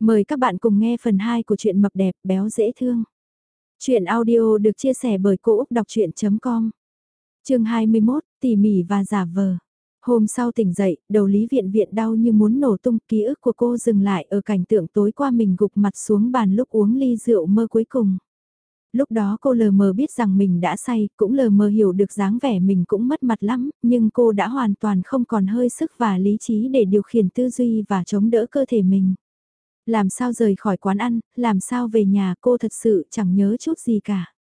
Mời các bạn cùng nghe phần 2 của truyện mập đẹp béo dễ thương. Chuyện audio được chia sẻ bởi Cô Úc Đọc Chuyện.com Trường 21, tỉ mỉ và giả vờ. Hôm sau tỉnh dậy, đầu lý viện viện đau như muốn nổ tung ký ức của cô dừng lại ở cảnh tượng tối qua mình gục mặt xuống bàn lúc uống ly rượu mơ cuối cùng. Lúc đó cô lờ mờ biết rằng mình đã say, cũng lờ mờ hiểu được dáng vẻ mình cũng mất mặt lắm, nhưng cô đã hoàn toàn không còn hơi sức và lý trí để điều khiển tư duy và chống đỡ cơ thể mình. Làm sao rời khỏi quán ăn, làm sao về nhà cô thật sự chẳng nhớ chút gì cả.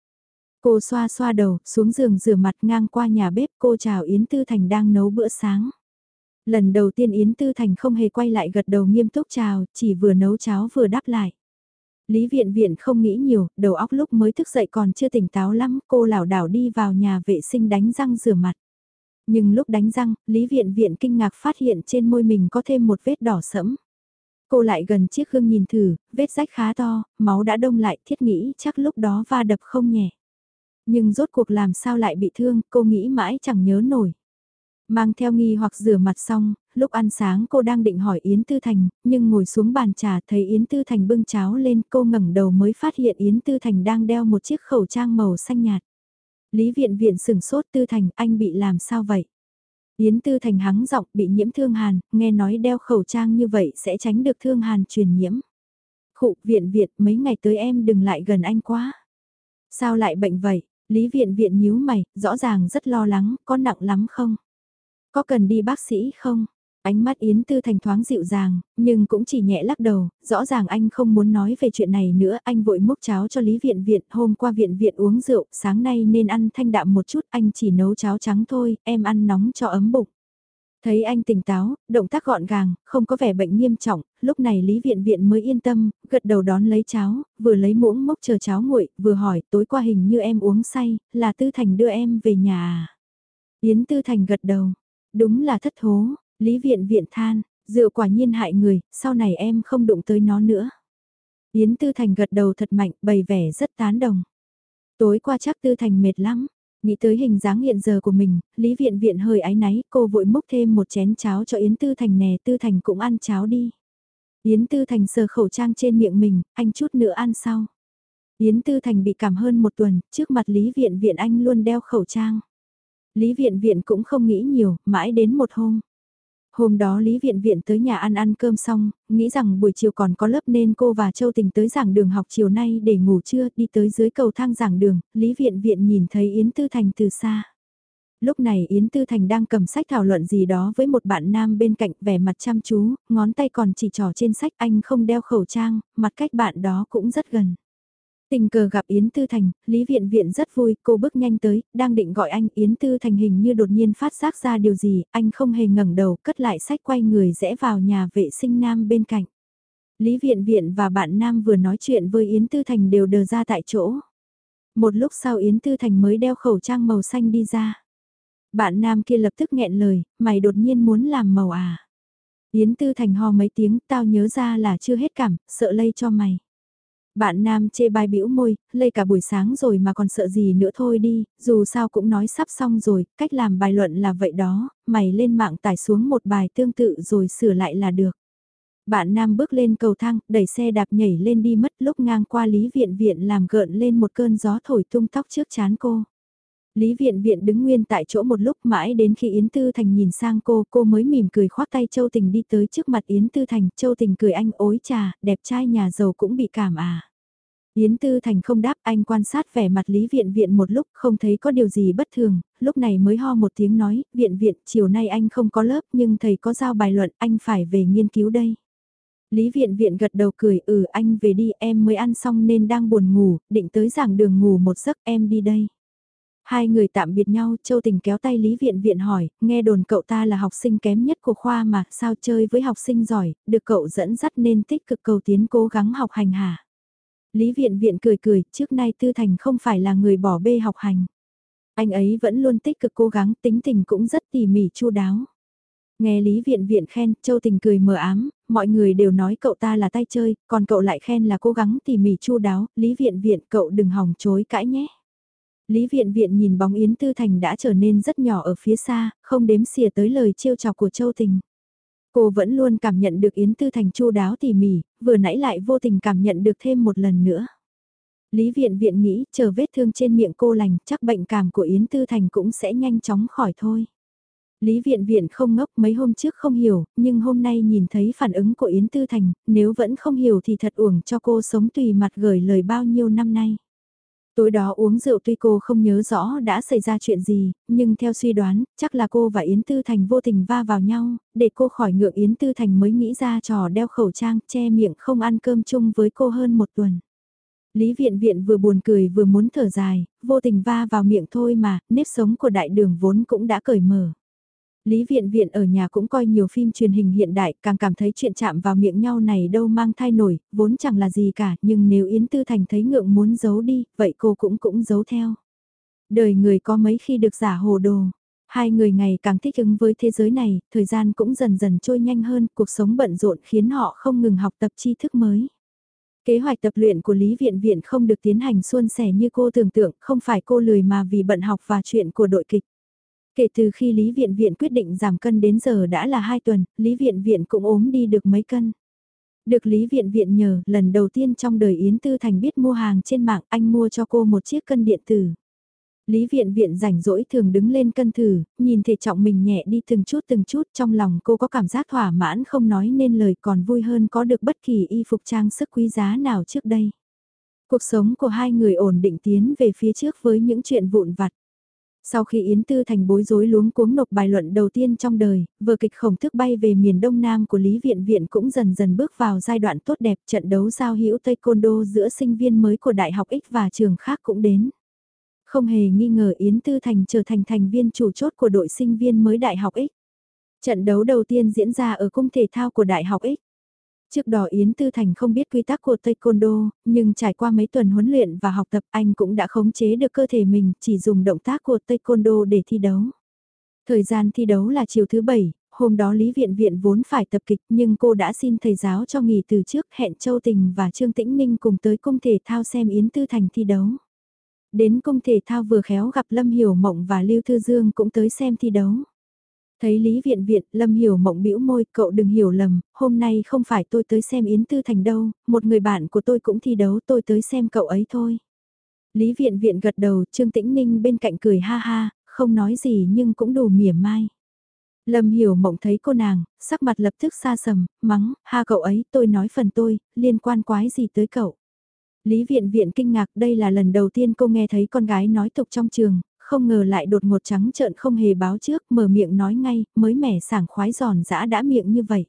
Cô xoa xoa đầu, xuống giường rửa mặt ngang qua nhà bếp cô chào Yến Tư Thành đang nấu bữa sáng. Lần đầu tiên Yến Tư Thành không hề quay lại gật đầu nghiêm túc chào, chỉ vừa nấu cháo vừa đáp lại. Lý Viện Viện không nghĩ nhiều, đầu óc lúc mới thức dậy còn chưa tỉnh táo lắm, cô lảo đảo đi vào nhà vệ sinh đánh răng rửa mặt. Nhưng lúc đánh răng, Lý Viện Viện kinh ngạc phát hiện trên môi mình có thêm một vết đỏ sẫm. Cô lại gần chiếc gương nhìn thử, vết rách khá to, máu đã đông lại thiết nghĩ chắc lúc đó va đập không nhẹ. Nhưng rốt cuộc làm sao lại bị thương, cô nghĩ mãi chẳng nhớ nổi. Mang theo nghi hoặc rửa mặt xong, lúc ăn sáng cô đang định hỏi Yến Tư Thành, nhưng ngồi xuống bàn trà thấy Yến Tư Thành bưng cháo lên cô ngẩng đầu mới phát hiện Yến Tư Thành đang đeo một chiếc khẩu trang màu xanh nhạt. Lý viện viện sửng sốt Tư Thành anh bị làm sao vậy? Yến Tư Thành hắng giọng bị nhiễm thương hàn, nghe nói đeo khẩu trang như vậy sẽ tránh được thương hàn truyền nhiễm. Khụ viện viện mấy ngày tới em đừng lại gần anh quá. Sao lại bệnh vậy? Lý viện viện nhíu mày, rõ ràng rất lo lắng, có nặng lắm không? Có cần đi bác sĩ không? Ánh mắt Yến Tư Thành thoáng dịu dàng, nhưng cũng chỉ nhẹ lắc đầu, rõ ràng anh không muốn nói về chuyện này nữa, anh vội múc cháo cho Lý Viện Viện, hôm qua Viện Viện uống rượu, sáng nay nên ăn thanh đạm một chút, anh chỉ nấu cháo trắng thôi, em ăn nóng cho ấm bụng. Thấy anh tỉnh táo, động tác gọn gàng, không có vẻ bệnh nghiêm trọng, lúc này Lý Viện Viện mới yên tâm, gật đầu đón lấy cháo, vừa lấy muỗng mốc chờ cháo nguội, vừa hỏi tối qua hình như em uống say, là Tư Thành đưa em về nhà à? Yến Tư Thành gật đầu, đúng là thất thố, Lý Viện Viện than, rượu quả nhiên hại người, sau này em không đụng tới nó nữa. Yến Tư Thành gật đầu thật mạnh, bày vẻ rất tán đồng. Tối qua chắc Tư Thành mệt lắm, Nghĩ tới hình dáng hiện giờ của mình, Lý Viện Viện hơi áy náy, cô vội múc thêm một chén cháo cho Yến Tư Thành nè, Tư Thành cũng ăn cháo đi. Yến Tư Thành sờ khẩu trang trên miệng mình, anh chút nữa ăn sau. Yến Tư Thành bị cảm hơn một tuần, trước mặt Lý Viện Viện anh luôn đeo khẩu trang. Lý Viện Viện cũng không nghĩ nhiều, mãi đến một hôm. Hôm đó Lý Viện Viện tới nhà ăn ăn cơm xong, nghĩ rằng buổi chiều còn có lớp nên cô và Châu Tình tới giảng đường học chiều nay để ngủ trưa, đi tới dưới cầu thang giảng đường, Lý Viện Viện nhìn thấy Yến Tư Thành từ xa. Lúc này Yến Tư Thành đang cầm sách thảo luận gì đó với một bạn nam bên cạnh vẻ mặt chăm chú, ngón tay còn chỉ trỏ trên sách anh không đeo khẩu trang, mặt cách bạn đó cũng rất gần. Tình cờ gặp Yến Tư Thành, Lý Viện Viện rất vui, cô bước nhanh tới, đang định gọi anh, Yến Tư Thành hình như đột nhiên phát giác ra điều gì, anh không hề ngẩng đầu, cất lại sách quay người rẽ vào nhà vệ sinh nam bên cạnh. Lý Viện Viện và bạn nam vừa nói chuyện với Yến Tư Thành đều đờ ra tại chỗ. Một lúc sau Yến Tư Thành mới đeo khẩu trang màu xanh đi ra. Bạn nam kia lập tức nghẹn lời, mày đột nhiên muốn làm màu à. Yến Tư Thành ho mấy tiếng, tao nhớ ra là chưa hết cảm, sợ lây cho mày. Bạn nam chê bai bĩu môi, lây cả buổi sáng rồi mà còn sợ gì nữa thôi đi, dù sao cũng nói sắp xong rồi, cách làm bài luận là vậy đó, mày lên mạng tải xuống một bài tương tự rồi sửa lại là được. Bạn nam bước lên cầu thang, đẩy xe đạp nhảy lên đi mất lúc ngang qua Lý Viện Viện làm gợn lên một cơn gió thổi tung tóc trước chán cô. Lý Viện Viện đứng nguyên tại chỗ một lúc mãi đến khi Yến Tư Thành nhìn sang cô, cô mới mỉm cười khoác tay Châu Tình đi tới trước mặt Yến Tư Thành, Châu Tình cười anh ối trà, đẹp trai nhà giàu cũng bị cảm à. Yến Tư Thành không đáp anh quan sát vẻ mặt Lý Viện Viện một lúc không thấy có điều gì bất thường, lúc này mới ho một tiếng nói, Viện Viện chiều nay anh không có lớp nhưng thầy có giao bài luận anh phải về nghiên cứu đây. Lý Viện Viện gật đầu cười ừ anh về đi em mới ăn xong nên đang buồn ngủ, định tới giảng đường ngủ một giấc em đi đây. Hai người tạm biệt nhau, Châu Tình kéo tay Lý Viện Viện hỏi, nghe đồn cậu ta là học sinh kém nhất của khoa mà, sao chơi với học sinh giỏi, được cậu dẫn dắt nên tích cực cầu tiến cố gắng học hành hả? Lý Viện Viện cười cười, trước nay Tư Thành không phải là người bỏ bê học hành. Anh ấy vẫn luôn tích cực cố gắng, tính tình cũng rất tỉ mỉ chu đáo. Nghe Lý Viện Viện khen, Châu Tình cười mờ ám, mọi người đều nói cậu ta là tay chơi, còn cậu lại khen là cố gắng tỉ mỉ chu đáo, Lý Viện Viện cậu đừng hòng chối cãi nhé. Lý Viện Viện nhìn bóng Yến Tư Thành đã trở nên rất nhỏ ở phía xa, không đếm xỉa tới lời trêu chọc của Châu Tình. Cô vẫn luôn cảm nhận được Yến Tư Thành chu đáo tỉ mỉ, vừa nãy lại vô tình cảm nhận được thêm một lần nữa. Lý viện viện nghĩ chờ vết thương trên miệng cô lành chắc bệnh cảm của Yến Tư Thành cũng sẽ nhanh chóng khỏi thôi. Lý viện viện không ngốc mấy hôm trước không hiểu, nhưng hôm nay nhìn thấy phản ứng của Yến Tư Thành, nếu vẫn không hiểu thì thật uổng cho cô sống tùy mặt gửi lời bao nhiêu năm nay. Tối đó uống rượu tuy cô không nhớ rõ đã xảy ra chuyện gì, nhưng theo suy đoán, chắc là cô và Yến Tư Thành vô tình va vào nhau, để cô khỏi ngượng Yến Tư Thành mới nghĩ ra trò đeo khẩu trang che miệng không ăn cơm chung với cô hơn một tuần. Lý viện viện vừa buồn cười vừa muốn thở dài, vô tình va vào miệng thôi mà, nếp sống của đại đường vốn cũng đã cởi mở. Lý Viện Viện ở nhà cũng coi nhiều phim truyền hình hiện đại, càng cảm thấy chuyện chạm vào miệng nhau này đâu mang thai nổi, vốn chẳng là gì cả, nhưng nếu Yến Tư Thành thấy ngượng muốn giấu đi, vậy cô cũng cũng giấu theo. Đời người có mấy khi được giả hồ đồ. Hai người ngày càng thích ứng với thế giới này, thời gian cũng dần dần trôi nhanh hơn, cuộc sống bận rộn khiến họ không ngừng học tập tri thức mới. Kế hoạch tập luyện của Lý Viện Viện không được tiến hành suôn sẻ như cô tưởng tượng, không phải cô lười mà vì bận học và chuyện của đội kịch. Kể từ khi Lý Viện Viện quyết định giảm cân đến giờ đã là 2 tuần, Lý Viện Viện cũng ốm đi được mấy cân. Được Lý Viện Viện nhờ, lần đầu tiên trong đời Yến Tư Thành biết mua hàng trên mạng, anh mua cho cô một chiếc cân điện tử. Lý Viện Viện rảnh rỗi thường đứng lên cân thử, nhìn thể trọng mình nhẹ đi từng chút từng chút trong lòng cô có cảm giác thỏa mãn không nói nên lời còn vui hơn có được bất kỳ y phục trang sức quý giá nào trước đây. Cuộc sống của hai người ổn định tiến về phía trước với những chuyện vụn vặt. Sau khi Yến Tư Thành bối rối luống cuống nộp bài luận đầu tiên trong đời, vở kịch khổng thức bay về miền đông nam của Lý Viện Viện cũng dần dần bước vào giai đoạn tốt đẹp trận đấu giao hữu Taekwondo giữa sinh viên mới của Đại học X và trường khác cũng đến. Không hề nghi ngờ Yến Tư Thành trở thành thành viên chủ chốt của đội sinh viên mới Đại học X. Trận đấu đầu tiên diễn ra ở cung thể thao của Đại học X. Trước đó Yến Tư Thành không biết quy tắc của Taekwondo, nhưng trải qua mấy tuần huấn luyện và học tập anh cũng đã khống chế được cơ thể mình, chỉ dùng động tác của Taekwondo để thi đấu. Thời gian thi đấu là chiều thứ bảy, hôm đó Lý Viện Viện vốn phải tập kịch nhưng cô đã xin thầy giáo cho nghỉ từ trước hẹn Châu Tình và Trương Tĩnh Ninh cùng tới cung thể thao xem Yến Tư Thành thi đấu. Đến cung thể thao vừa khéo gặp Lâm Hiểu Mộng và Lưu Thư Dương cũng tới xem thi đấu. Thấy Lý Viện Viện, Lâm Hiểu Mộng bĩu môi, cậu đừng hiểu lầm, hôm nay không phải tôi tới xem Yến Tư Thành đâu, một người bạn của tôi cũng thi đấu tôi tới xem cậu ấy thôi. Lý Viện Viện gật đầu, Trương Tĩnh Ninh bên cạnh cười ha ha, không nói gì nhưng cũng đủ mỉa mai. Lâm Hiểu Mộng thấy cô nàng, sắc mặt lập tức xa sầm, mắng, ha cậu ấy, tôi nói phần tôi, liên quan quái gì tới cậu. Lý Viện Viện kinh ngạc đây là lần đầu tiên cô nghe thấy con gái nói tục trong trường, không ngờ lại đột ngột trắng trợn không hề báo trước, mở miệng nói ngay, mới mẻ sảng khoái giòn giã đã miệng như vậy.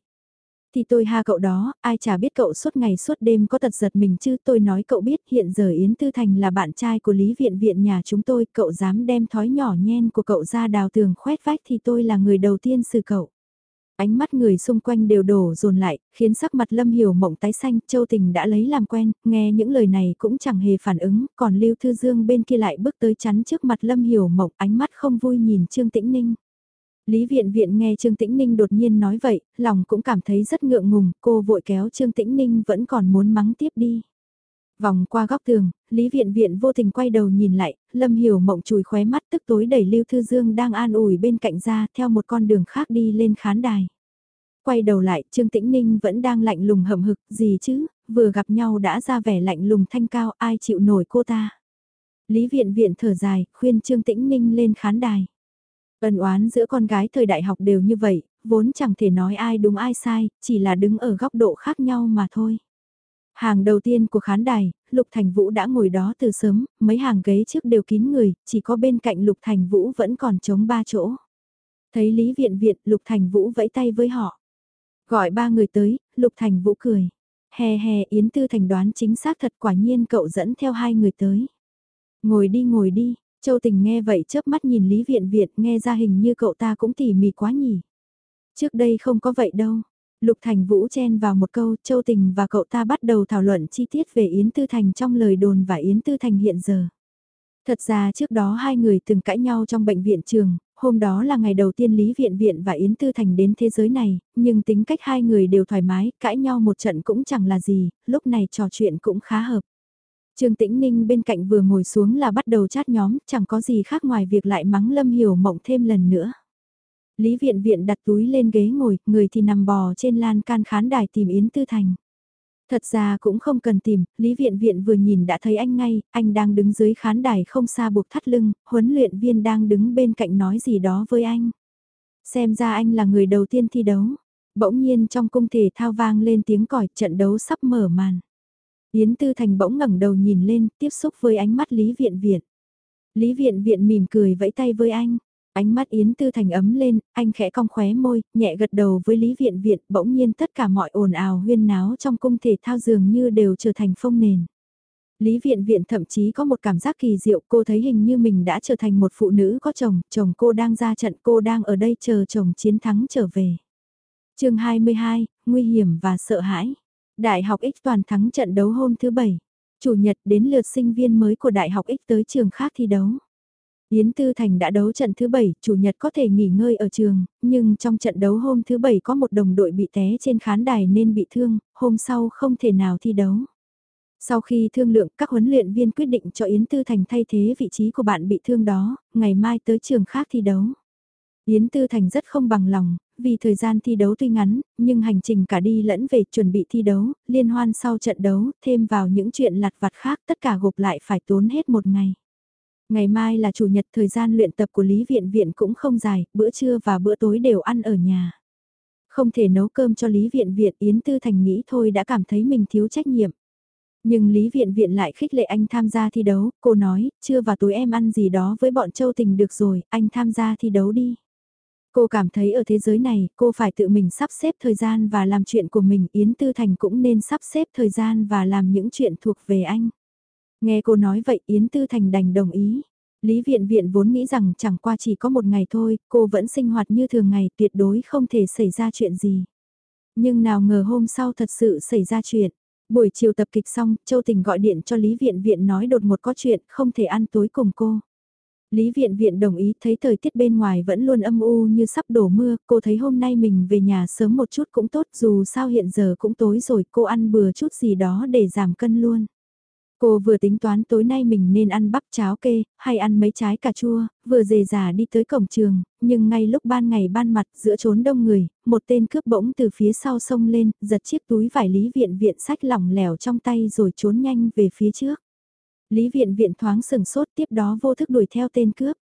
Thì tôi ha cậu đó, ai chả biết cậu suốt ngày suốt đêm có tật giật mình chứ tôi nói cậu biết hiện giờ Yến Tư Thành là bạn trai của Lý Viện Viện nhà chúng tôi, cậu dám đem thói nhỏ nhen của cậu ra đào tường khoét vách thì tôi là người đầu tiên xử cậu ánh mắt người xung quanh đều đổ dồn lại, khiến sắc mặt Lâm Hiểu Mộng tái xanh, Châu Tình đã lấy làm quen, nghe những lời này cũng chẳng hề phản ứng, còn Lưu Thư Dương bên kia lại bước tới chắn trước mặt Lâm Hiểu Mộng, ánh mắt không vui nhìn Trương Tĩnh Ninh. Lý Viện Viện nghe Trương Tĩnh Ninh đột nhiên nói vậy, lòng cũng cảm thấy rất ngượng ngùng, cô vội kéo Trương Tĩnh Ninh vẫn còn muốn mắng tiếp đi. Vòng qua góc tường, Lý Viện Viện vô tình quay đầu nhìn lại, Lâm Hiểu Mộng chùi khóe mắt tức tối đẩy Lưu Thư Dương đang an ủi bên cạnh ra theo một con đường khác đi lên khán đài. Quay đầu lại, Trương Tĩnh Ninh vẫn đang lạnh lùng hậm hực, gì chứ, vừa gặp nhau đã ra vẻ lạnh lùng thanh cao, ai chịu nổi cô ta. Lý Viện Viện thở dài, khuyên Trương Tĩnh Ninh lên khán đài. Ân oán giữa con gái thời đại học đều như vậy, vốn chẳng thể nói ai đúng ai sai, chỉ là đứng ở góc độ khác nhau mà thôi. Hàng đầu tiên của khán đài, Lục Thành Vũ đã ngồi đó từ sớm, mấy hàng ghế trước đều kín người, chỉ có bên cạnh Lục Thành Vũ vẫn còn trống ba chỗ. Thấy Lý Viện Viện, Lục Thành Vũ vẫy tay với họ. Gọi ba người tới, Lục Thành Vũ cười. Hè hè Yến Tư Thành đoán chính xác thật quả nhiên cậu dẫn theo hai người tới. Ngồi đi ngồi đi, Châu Tình nghe vậy chớp mắt nhìn Lý Viện Viện nghe ra hình như cậu ta cũng tỉ mỉ quá nhỉ. Trước đây không có vậy đâu. Lục Thành Vũ chen vào một câu, Châu Tình và cậu ta bắt đầu thảo luận chi tiết về Yến Tư Thành trong lời đồn và Yến Tư Thành hiện giờ. Thật ra trước đó hai người từng cãi nhau trong bệnh viện trường, hôm đó là ngày đầu tiên Lý Viện Viện và Yến Tư Thành đến thế giới này, nhưng tính cách hai người đều thoải mái, cãi nhau một trận cũng chẳng là gì, lúc này trò chuyện cũng khá hợp. Trương Tĩnh Ninh bên cạnh vừa ngồi xuống là bắt đầu chat nhóm, chẳng có gì khác ngoài việc lại mắng Lâm Hiểu Mộng thêm lần nữa. Lý viện viện đặt túi lên ghế ngồi, người thì nằm bò trên lan can khán đài tìm Yến Tư Thành. Thật ra cũng không cần tìm, Lý Viện Viện vừa nhìn đã thấy anh ngay, anh đang đứng dưới khán đài không xa buộc thắt lưng, huấn luyện viên đang đứng bên cạnh nói gì đó với anh. Xem ra anh là người đầu tiên thi đấu. Bỗng nhiên trong cung thể thao vang lên tiếng còi trận đấu sắp mở màn. Yến Tư Thành bỗng ngẩng đầu nhìn lên, tiếp xúc với ánh mắt Lý Viện Viện. Lý Viện Viện mỉm cười vẫy tay với anh. Ánh mắt Yến Tư Thành ấm lên, anh khẽ cong khóe môi, nhẹ gật đầu với Lý Viện Viện, bỗng nhiên tất cả mọi ồn ào huyên náo trong cung thể thao dường như đều trở thành phong nền. Lý Viện Viện thậm chí có một cảm giác kỳ diệu, cô thấy hình như mình đã trở thành một phụ nữ có chồng, chồng cô đang ra trận, cô đang ở đây chờ chồng chiến thắng trở về. chương 22, Nguy hiểm và sợ hãi. Đại học X toàn thắng trận đấu hôm thứ Bảy. Chủ nhật đến lượt sinh viên mới của Đại học X tới trường khác thi đấu. Yến Tư Thành đã đấu trận thứ 7, chủ nhật có thể nghỉ ngơi ở trường, nhưng trong trận đấu hôm thứ 7 có một đồng đội bị té trên khán đài nên bị thương, hôm sau không thể nào thi đấu. Sau khi thương lượng các huấn luyện viên quyết định cho Yến Tư Thành thay thế vị trí của bạn bị thương đó, ngày mai tới trường khác thi đấu. Yến Tư Thành rất không bằng lòng, vì thời gian thi đấu tuy ngắn, nhưng hành trình cả đi lẫn về chuẩn bị thi đấu, liên hoan sau trận đấu, thêm vào những chuyện lặt vặt khác tất cả gộp lại phải tốn hết một ngày. Ngày mai là chủ nhật thời gian luyện tập của Lý Viện Viện cũng không dài, bữa trưa và bữa tối đều ăn ở nhà. Không thể nấu cơm cho Lý Viện Viện Yến Tư Thành nghĩ thôi đã cảm thấy mình thiếu trách nhiệm. Nhưng Lý Viện Viện lại khích lệ anh tham gia thi đấu, cô nói, trưa và tối em ăn gì đó với bọn Châu Tình được rồi, anh tham gia thi đấu đi. Cô cảm thấy ở thế giới này, cô phải tự mình sắp xếp thời gian và làm chuyện của mình, Yến Tư Thành cũng nên sắp xếp thời gian và làm những chuyện thuộc về anh. Nghe cô nói vậy Yến Tư Thành đành đồng ý. Lý Viện Viện vốn nghĩ rằng chẳng qua chỉ có một ngày thôi, cô vẫn sinh hoạt như thường ngày tuyệt đối không thể xảy ra chuyện gì. Nhưng nào ngờ hôm sau thật sự xảy ra chuyện. Buổi chiều tập kịch xong, Châu Tình gọi điện cho Lý Viện Viện nói đột một có chuyện không thể ăn tối cùng cô. Lý Viện Viện đồng ý thấy thời tiết bên ngoài vẫn luôn âm u như sắp đổ mưa, cô thấy hôm nay mình về nhà sớm một chút cũng tốt dù sao hiện giờ cũng tối rồi cô ăn bừa chút gì đó để giảm cân luôn. Cô vừa tính toán tối nay mình nên ăn bắp cháo kê, hay ăn mấy trái cà chua, vừa dề già đi tới cổng trường, nhưng ngay lúc ban ngày ban mặt giữa trốn đông người, một tên cướp bỗng từ phía sau sông lên, giật chiếc túi vải lý viện viện sách lỏng lẻo trong tay rồi trốn nhanh về phía trước. Lý viện viện thoáng sừng sốt tiếp đó vô thức đuổi theo tên cướp.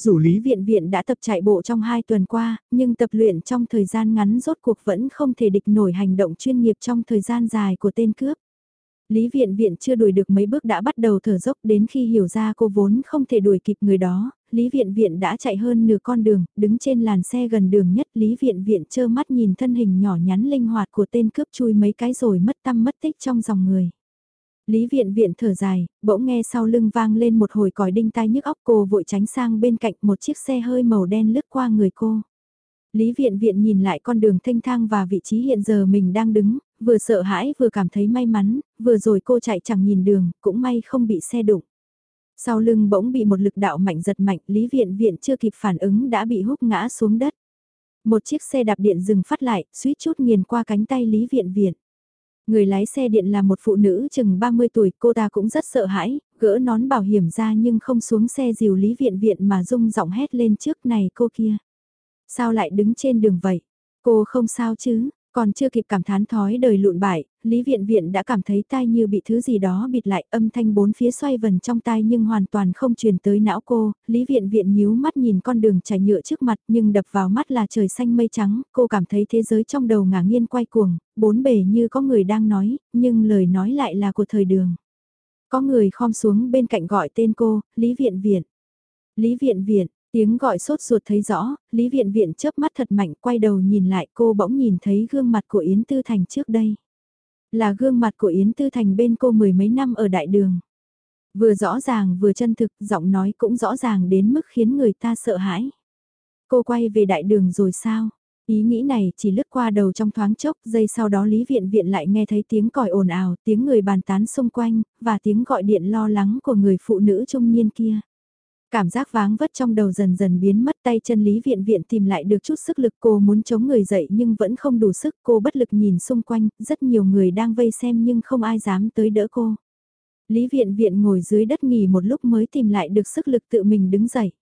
Dù Lý Viện Viện đã tập chạy bộ trong hai tuần qua, nhưng tập luyện trong thời gian ngắn rốt cuộc vẫn không thể địch nổi hành động chuyên nghiệp trong thời gian dài của tên cướp. Lý Viện Viện chưa đuổi được mấy bước đã bắt đầu thở dốc đến khi hiểu ra cô vốn không thể đuổi kịp người đó, Lý Viện Viện đã chạy hơn nửa con đường, đứng trên làn xe gần đường nhất Lý Viện Viện trơ mắt nhìn thân hình nhỏ nhắn linh hoạt của tên cướp chui mấy cái rồi mất tâm mất tích trong dòng người. Lý Viện Viện thở dài, bỗng nghe sau lưng vang lên một hồi còi đinh tai nhức óc cô vội tránh sang bên cạnh một chiếc xe hơi màu đen lướt qua người cô. Lý Viện Viện nhìn lại con đường thanh thang và vị trí hiện giờ mình đang đứng, vừa sợ hãi vừa cảm thấy may mắn, vừa rồi cô chạy chẳng nhìn đường, cũng may không bị xe đụng. Sau lưng bỗng bị một lực đạo mạnh giật mạnh, Lý Viện Viện chưa kịp phản ứng đã bị húc ngã xuống đất. Một chiếc xe đạp điện dừng phát lại, suýt chút nghiền qua cánh tay Lý Viện Viện. Người lái xe điện là một phụ nữ chừng 30 tuổi, cô ta cũng rất sợ hãi, gỡ nón bảo hiểm ra nhưng không xuống xe dìu Lý Viện Viện mà rung giọng hét lên trước này cô kia. Sao lại đứng trên đường vậy? Cô không sao chứ? Còn chưa kịp cảm thán thói đời lụn bại, Lý Viện Viện đã cảm thấy tai như bị thứ gì đó bịt lại âm thanh bốn phía xoay vần trong tai nhưng hoàn toàn không truyền tới não cô, Lý Viện Viện nhíu mắt nhìn con đường trải nhựa trước mặt nhưng đập vào mắt là trời xanh mây trắng, cô cảm thấy thế giới trong đầu ngả nghiên quay cuồng, bốn bề như có người đang nói, nhưng lời nói lại là của thời đường. Có người khom xuống bên cạnh gọi tên cô, Lý Viện Viện. Lý Viện Viện, Tiếng gọi sốt ruột thấy rõ, Lý Viện Viện chớp mắt thật mạnh quay đầu nhìn lại cô bỗng nhìn thấy gương mặt của Yến Tư Thành trước đây. Là gương mặt của Yến Tư Thành bên cô mười mấy năm ở đại đường. Vừa rõ ràng vừa chân thực, giọng nói cũng rõ ràng đến mức khiến người ta sợ hãi. Cô quay về đại đường rồi sao? Ý nghĩ này chỉ lướt qua đầu trong thoáng chốc, giây sau đó Lý Viện Viện lại nghe thấy tiếng còi ồn ào, tiếng người bàn tán xung quanh, và tiếng gọi điện lo lắng của người phụ nữ trung niên kia. Cảm giác váng vất trong đầu dần dần biến mất tay chân Lý Viện Viện tìm lại được chút sức lực cô muốn chống người dậy nhưng vẫn không đủ sức cô bất lực nhìn xung quanh, rất nhiều người đang vây xem nhưng không ai dám tới đỡ cô. Lý Viện Viện ngồi dưới đất nghỉ một lúc mới tìm lại được sức lực tự mình đứng dậy.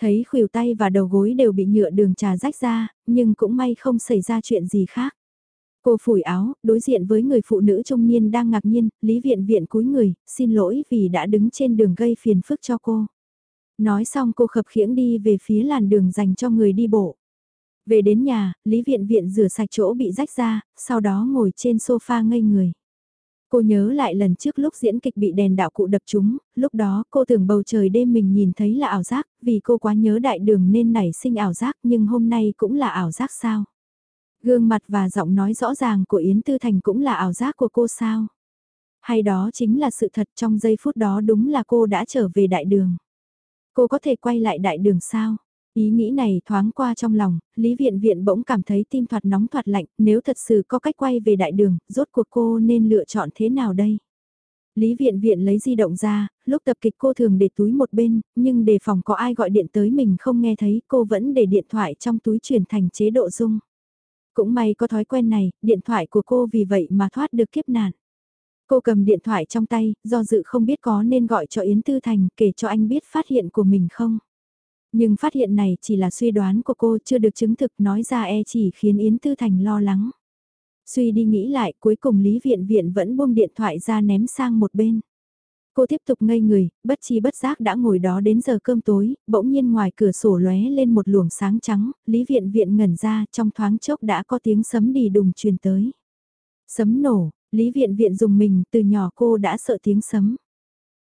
Thấy khuỷu tay và đầu gối đều bị nhựa đường trà rách ra, nhưng cũng may không xảy ra chuyện gì khác. Cô phủi áo, đối diện với người phụ nữ trung niên đang ngạc nhiên, Lý Viện Viện cúi người, xin lỗi vì đã đứng trên đường gây phiền phức cho cô. Nói xong cô khập khiễng đi về phía làn đường dành cho người đi bộ. Về đến nhà, Lý Viện Viện rửa sạch chỗ bị rách ra, sau đó ngồi trên sofa ngây người. Cô nhớ lại lần trước lúc diễn kịch bị đèn đạo cụ đập trúng, lúc đó cô tưởng bầu trời đêm mình nhìn thấy là ảo giác, vì cô quá nhớ đại đường nên nảy sinh ảo giác nhưng hôm nay cũng là ảo giác sao? Gương mặt và giọng nói rõ ràng của Yến Tư Thành cũng là ảo giác của cô sao? Hay đó chính là sự thật trong giây phút đó đúng là cô đã trở về đại đường? Cô có thể quay lại đại đường sao? Ý nghĩ này thoáng qua trong lòng, Lý Viện Viện bỗng cảm thấy tim thoạt nóng thoạt lạnh, nếu thật sự có cách quay về đại đường, rốt cuộc cô nên lựa chọn thế nào đây? Lý Viện Viện lấy di động ra, lúc tập kịch cô thường để túi một bên, nhưng đề phòng có ai gọi điện tới mình không nghe thấy, cô vẫn để điện thoại trong túi chuyển thành chế độ dung. Cũng may có thói quen này, điện thoại của cô vì vậy mà thoát được kiếp nạn. Cô cầm điện thoại trong tay, do dự không biết có nên gọi cho Yến Tư Thành kể cho anh biết phát hiện của mình không. Nhưng phát hiện này chỉ là suy đoán của cô chưa được chứng thực nói ra e chỉ khiến Yến Tư Thành lo lắng. Suy đi nghĩ lại cuối cùng Lý Viện Viện vẫn buông điện thoại ra ném sang một bên. Cô tiếp tục ngây người, bất chi bất giác đã ngồi đó đến giờ cơm tối, bỗng nhiên ngoài cửa sổ lóe lên một luồng sáng trắng, Lý Viện Viện ngẩn ra trong thoáng chốc đã có tiếng sấm đi đùng truyền tới. Sấm nổ, Lý Viện Viện dùng mình từ nhỏ cô đã sợ tiếng sấm.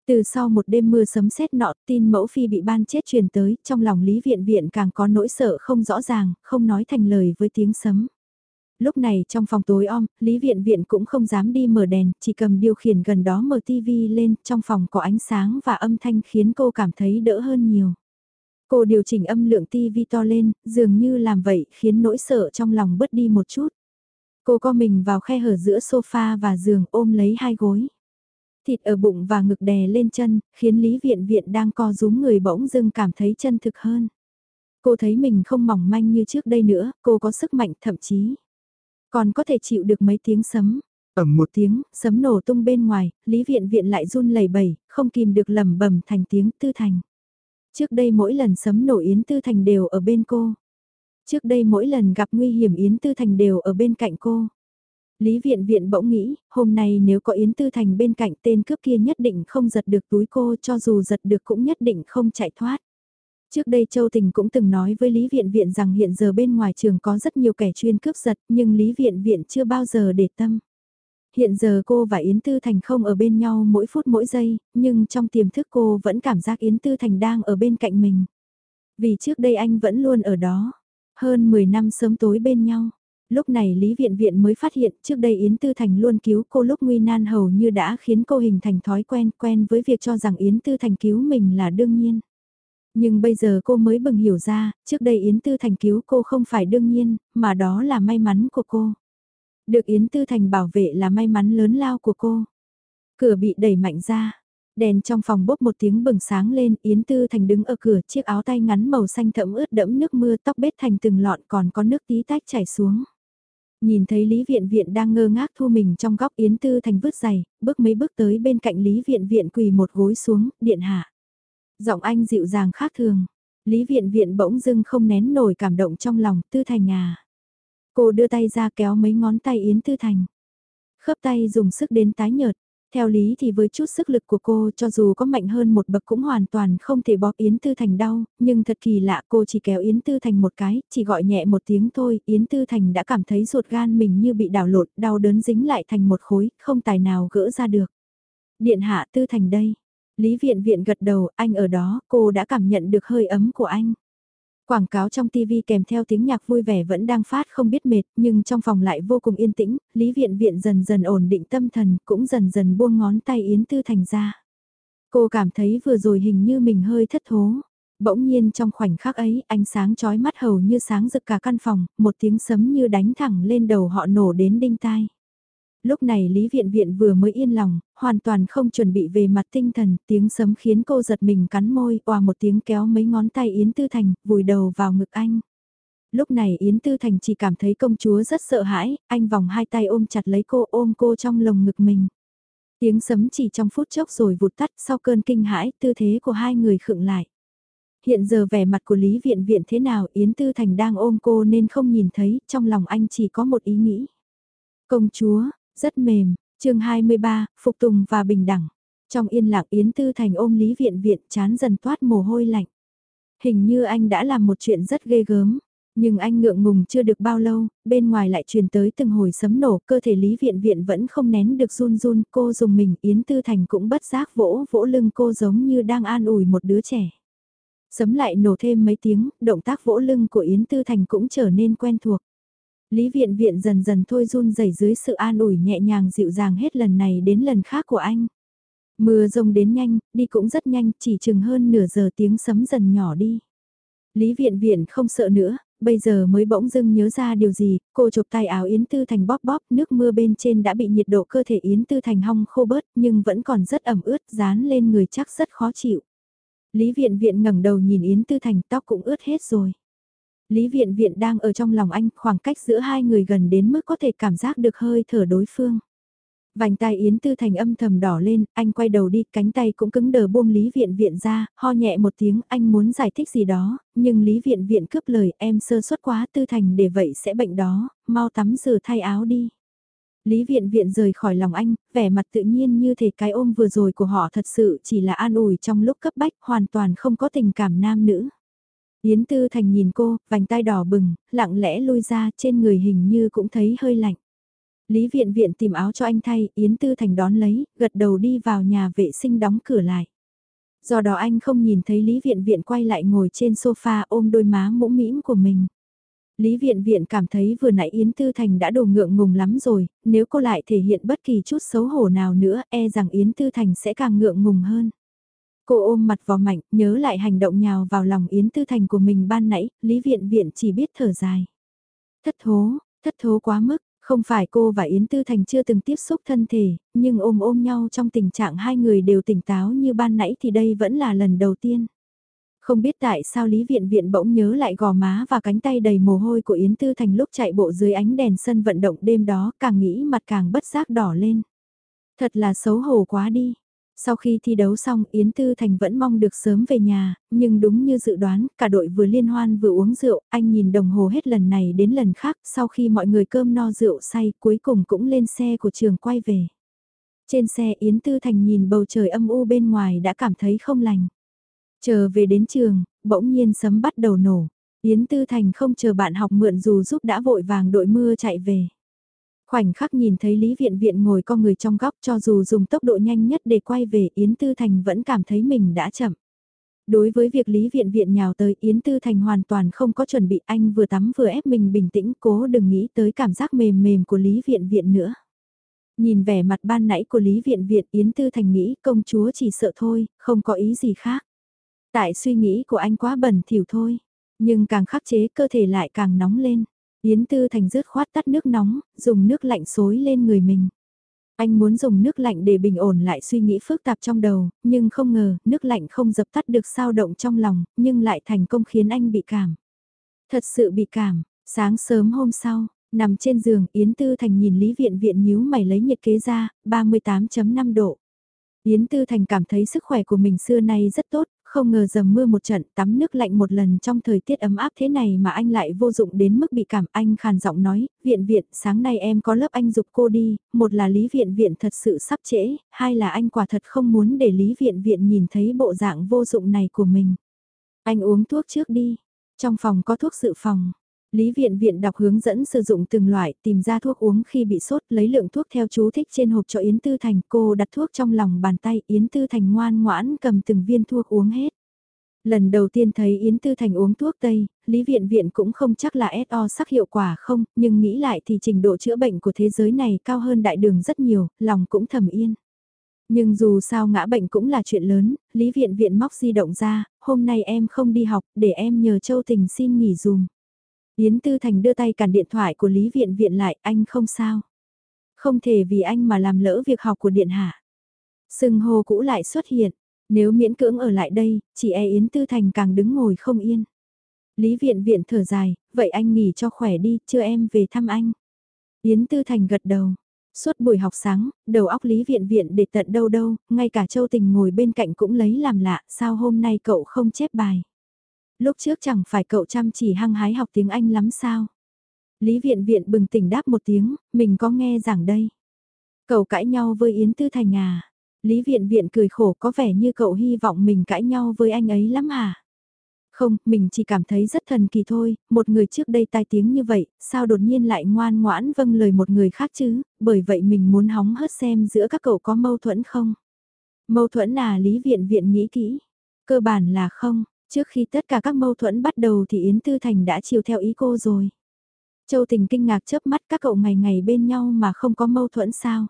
Từ sau một đêm mưa sấm sét nọ, tin mẫu phi bị ban chết truyền tới, trong lòng Lý Viện Viện càng có nỗi sợ không rõ ràng, không nói thành lời với tiếng sấm. Lúc này trong phòng tối om, Lý Viện Viện cũng không dám đi mở đèn, chỉ cầm điều khiển gần đó mở tivi lên, trong phòng có ánh sáng và âm thanh khiến cô cảm thấy đỡ hơn nhiều. Cô điều chỉnh âm lượng tivi to lên, dường như làm vậy khiến nỗi sợ trong lòng bớt đi một chút. Cô co mình vào khe hở giữa sofa và giường ôm lấy hai gối. Thịt ở bụng và ngực đè lên chân, khiến Lý Viện Viện đang co rúm người bỗng dưng cảm thấy chân thực hơn. Cô thấy mình không mỏng manh như trước đây nữa, cô có sức mạnh thậm chí. Còn có thể chịu được mấy tiếng sấm. Ẩm một tiếng, sấm nổ tung bên ngoài, Lý Viện Viện lại run lẩy bẩy, không kìm được lầm bầm thành tiếng tư thành. Trước đây mỗi lần sấm nổ Yến Tư Thành đều ở bên cô. Trước đây mỗi lần gặp nguy hiểm Yến Tư Thành đều ở bên cạnh cô. Lý Viện Viện bỗng nghĩ, hôm nay nếu có Yến Tư Thành bên cạnh tên cướp kia nhất định không giật được túi cô cho dù giật được cũng nhất định không chạy thoát. Trước đây Châu Tình cũng từng nói với Lý Viện Viện rằng hiện giờ bên ngoài trường có rất nhiều kẻ chuyên cướp giật nhưng Lý Viện Viện chưa bao giờ để tâm. Hiện giờ cô và Yến Tư Thành không ở bên nhau mỗi phút mỗi giây, nhưng trong tiềm thức cô vẫn cảm giác Yến Tư Thành đang ở bên cạnh mình. Vì trước đây anh vẫn luôn ở đó. Hơn 10 năm sớm tối bên nhau. Lúc này Lý Viện Viện mới phát hiện trước đây Yến Tư Thành luôn cứu cô lúc nguy nan hầu như đã khiến cô hình thành thói quen quen với việc cho rằng Yến Tư Thành cứu mình là đương nhiên. Nhưng bây giờ cô mới bừng hiểu ra, trước đây Yến Tư Thành cứu cô không phải đương nhiên, mà đó là may mắn của cô. Được Yến Tư Thành bảo vệ là may mắn lớn lao của cô. Cửa bị đẩy mạnh ra, đèn trong phòng bốc một tiếng bừng sáng lên, Yến Tư Thành đứng ở cửa, chiếc áo tay ngắn màu xanh thẫm ướt đẫm nước mưa tóc bết thành từng lọn còn có nước tí tách chảy xuống. Nhìn thấy Lý Viện Viện đang ngơ ngác thu mình trong góc Yến Tư Thành vứt giày, bước mấy bước tới bên cạnh Lý Viện Viện quỳ một gối xuống, điện hạ. Giọng anh dịu dàng khác thường. Lý Viện Viện bỗng dưng không nén nổi cảm động trong lòng, Tư Thành à. Cô đưa tay ra kéo mấy ngón tay Yến Tư Thành. Khớp tay dùng sức đến tái nhợt. Theo lý thì với chút sức lực của cô cho dù có mạnh hơn một bậc cũng hoàn toàn không thể bóp Yến Tư Thành đau, nhưng thật kỳ lạ cô chỉ kéo Yến Tư Thành một cái, chỉ gọi nhẹ một tiếng thôi, Yến Tư Thành đã cảm thấy ruột gan mình như bị đảo lột, đau đớn dính lại thành một khối, không tài nào gỡ ra được. Điện hạ Tư Thành đây. Lý Viện Viện gật đầu, anh ở đó, cô đã cảm nhận được hơi ấm của anh. Quảng cáo trong TV kèm theo tiếng nhạc vui vẻ vẫn đang phát không biết mệt, nhưng trong phòng lại vô cùng yên tĩnh, Lý Viện Viện dần dần ổn định tâm thần, cũng dần dần buông ngón tay Yến Tư Thành ra. Cô cảm thấy vừa rồi hình như mình hơi thất thố. Bỗng nhiên trong khoảnh khắc ấy, ánh sáng chói mắt hầu như sáng rực cả căn phòng, một tiếng sấm như đánh thẳng lên đầu họ nổ đến đinh tai. Lúc này Lý Viện Viện vừa mới yên lòng, hoàn toàn không chuẩn bị về mặt tinh thần, tiếng sấm khiến cô giật mình cắn môi, oà một tiếng kéo mấy ngón tay Yến Tư Thành, vùi đầu vào ngực anh. Lúc này Yến Tư Thành chỉ cảm thấy công chúa rất sợ hãi, anh vòng hai tay ôm chặt lấy cô ôm cô trong lồng ngực mình. Tiếng sấm chỉ trong phút chốc rồi vụt tắt sau cơn kinh hãi, tư thế của hai người khựng lại. Hiện giờ vẻ mặt của Lý Viện Viện thế nào Yến Tư Thành đang ôm cô nên không nhìn thấy, trong lòng anh chỉ có một ý nghĩ. Công chúa, rất mềm, chương 23, Phục tùng và bình đẳng. Trong yên lặng Yến Tư Thành ôm Lý Viện Viện chán dần toát mồ hôi lạnh. Hình như anh đã làm một chuyện rất ghê gớm. Nhưng anh ngượng ngùng chưa được bao lâu, bên ngoài lại truyền tới từng hồi sấm nổ, cơ thể Lý Viện Viện vẫn không nén được run run, cô dùng mình, Yến Tư Thành cũng bất giác vỗ vỗ lưng cô giống như đang an ủi một đứa trẻ. Sấm lại nổ thêm mấy tiếng, động tác vỗ lưng của Yến Tư Thành cũng trở nên quen thuộc. Lý Viện Viện dần dần thôi run rẩy dưới sự an ủi nhẹ nhàng dịu dàng hết lần này đến lần khác của anh. Mưa rông đến nhanh, đi cũng rất nhanh, chỉ chừng hơn nửa giờ tiếng sấm dần nhỏ đi. Lý Viện Viện không sợ nữa, bây giờ mới bỗng dưng nhớ ra điều gì, cô chụp tay áo Yến Tư Thành bóp bóp, nước mưa bên trên đã bị nhiệt độ cơ thể Yến Tư Thành hong khô bớt nhưng vẫn còn rất ẩm ướt, dán lên người chắc rất khó chịu. Lý Viện Viện ngẩng đầu nhìn Yến Tư Thành tóc cũng ướt hết rồi. Lý Viện Viện đang ở trong lòng anh, khoảng cách giữa hai người gần đến mức có thể cảm giác được hơi thở đối phương. Vành tai Yến Tư Thành âm thầm đỏ lên, anh quay đầu đi, cánh tay cũng cứng đờ buông Lý Viện Viện ra, ho nhẹ một tiếng, anh muốn giải thích gì đó, nhưng Lý Viện Viện cướp lời, em sơ suất quá Tư Thành để vậy sẽ bệnh đó, mau tắm rửa thay áo đi. Lý Viện Viện rời khỏi lòng anh, vẻ mặt tự nhiên như thể cái ôm vừa rồi của họ thật sự chỉ là an ủi trong lúc cấp bách, hoàn toàn không có tình cảm nam nữ. Yến Tư Thành nhìn cô, vành tai đỏ bừng, lặng lẽ lui ra trên người hình như cũng thấy hơi lạnh. Lý Viện Viện tìm áo cho anh thay, Yến Tư Thành đón lấy, gật đầu đi vào nhà vệ sinh đóng cửa lại. Do đó anh không nhìn thấy Lý Viện Viện quay lại ngồi trên sofa ôm đôi má mũm mĩm của mình. Lý Viện Viện cảm thấy vừa nãy Yến Tư Thành đã đồ ngượng ngùng lắm rồi, nếu cô lại thể hiện bất kỳ chút xấu hổ nào nữa e rằng Yến Tư Thành sẽ càng ngượng ngùng hơn. Cô ôm mặt vào mạnh, nhớ lại hành động nhào vào lòng Yến Tư Thành của mình ban nãy, Lý Viện Viện chỉ biết thở dài. Thất thố, thất thố quá mức, không phải cô và Yến Tư Thành chưa từng tiếp xúc thân thể, nhưng ôm ôm nhau trong tình trạng hai người đều tỉnh táo như ban nãy thì đây vẫn là lần đầu tiên. Không biết tại sao Lý Viện Viện bỗng nhớ lại gò má và cánh tay đầy mồ hôi của Yến Tư Thành lúc chạy bộ dưới ánh đèn sân vận động đêm đó càng nghĩ mặt càng bất giác đỏ lên. Thật là xấu hổ quá đi. Sau khi thi đấu xong Yến Tư Thành vẫn mong được sớm về nhà, nhưng đúng như dự đoán, cả đội vừa liên hoan vừa uống rượu, anh nhìn đồng hồ hết lần này đến lần khác, sau khi mọi người cơm no rượu say cuối cùng cũng lên xe của trường quay về. Trên xe Yến Tư Thành nhìn bầu trời âm u bên ngoài đã cảm thấy không lành. Chờ về đến trường, bỗng nhiên sấm bắt đầu nổ. Yến Tư Thành không chờ bạn học mượn dù giúp đã vội vàng đội mưa chạy về. Khoảnh khắc nhìn thấy Lý Viện Viện ngồi con người trong góc cho dù dùng tốc độ nhanh nhất để quay về Yến Tư Thành vẫn cảm thấy mình đã chậm. Đối với việc Lý Viện Viện nhào tới Yến Tư Thành hoàn toàn không có chuẩn bị anh vừa tắm vừa ép mình bình tĩnh cố đừng nghĩ tới cảm giác mềm mềm của Lý Viện Viện nữa. Nhìn vẻ mặt ban nãy của Lý Viện Viện Yến Tư Thành nghĩ công chúa chỉ sợ thôi, không có ý gì khác. Tại suy nghĩ của anh quá bẩn thỉu thôi, nhưng càng khắc chế cơ thể lại càng nóng lên. Yến Tư Thành rớt khoát tắt nước nóng, dùng nước lạnh xối lên người mình. Anh muốn dùng nước lạnh để bình ổn lại suy nghĩ phức tạp trong đầu, nhưng không ngờ, nước lạnh không dập tắt được sao động trong lòng, nhưng lại thành công khiến anh bị cảm. Thật sự bị cảm, sáng sớm hôm sau, nằm trên giường, Yến Tư Thành nhìn Lý Viện Viện nhíu mày lấy nhiệt kế ra, 38.5 độ. Yến Tư Thành cảm thấy sức khỏe của mình xưa nay rất tốt, không ngờ dầm mưa một trận tắm nước lạnh một lần trong thời tiết ấm áp thế này mà anh lại vô dụng đến mức bị cảm anh khàn giọng nói, viện viện sáng nay em có lớp anh dục cô đi, một là lý viện viện thật sự sắp trễ, hai là anh quả thật không muốn để lý viện viện nhìn thấy bộ dạng vô dụng này của mình. Anh uống thuốc trước đi, trong phòng có thuốc dự phòng. Lý Viện Viện đọc hướng dẫn sử dụng từng loại, tìm ra thuốc uống khi bị sốt, lấy lượng thuốc theo chú thích trên hộp cho Yến Tư Thành. Cô đặt thuốc trong lòng bàn tay, Yến Tư Thành ngoan ngoãn cầm từng viên thuốc uống hết. Lần đầu tiên thấy Yến Tư Thành uống thuốc Tây, Lý Viện Viện cũng không chắc là SO sắc hiệu quả không, nhưng nghĩ lại thì trình độ chữa bệnh của thế giới này cao hơn đại đường rất nhiều, lòng cũng thầm yên. Nhưng dù sao ngã bệnh cũng là chuyện lớn, Lý Viện Viện móc di động ra, hôm nay em không đi học, để em nhờ Châu Tình xin nghỉ dùm. Yến Tư Thành đưa tay cản điện thoại của Lý Viện Viện lại, anh không sao. Không thể vì anh mà làm lỡ việc học của Điện Hạ. Sừng hồ cũ lại xuất hiện, nếu miễn cưỡng ở lại đây, chỉ e Yến Tư Thành càng đứng ngồi không yên. Lý Viện Viện thở dài, vậy anh nghỉ cho khỏe đi, chưa em về thăm anh. Yến Tư Thành gật đầu. Suốt buổi học sáng, đầu óc Lý Viện Viện để tận đâu đâu, ngay cả Châu Tình ngồi bên cạnh cũng lấy làm lạ, sao hôm nay cậu không chép bài. Lúc trước chẳng phải cậu chăm chỉ hăng hái học tiếng Anh lắm sao? Lý viện viện bừng tỉnh đáp một tiếng, mình có nghe giảng đây. Cậu cãi nhau với Yến Tư Thành à? Lý viện viện cười khổ có vẻ như cậu hy vọng mình cãi nhau với anh ấy lắm hả? Không, mình chỉ cảm thấy rất thần kỳ thôi, một người trước đây tai tiếng như vậy, sao đột nhiên lại ngoan ngoãn vâng lời một người khác chứ, bởi vậy mình muốn hóng hớt xem giữa các cậu có mâu thuẫn không. Mâu thuẫn à Lý Viện Viện nghĩ kỹ, cơ bản là không, trước khi tất cả các mâu thuẫn bắt đầu thì Yến Tư Thành đã chiều theo ý cô rồi. Châu Tình kinh ngạc chớp mắt các cậu ngày ngày bên nhau mà không có mâu thuẫn sao.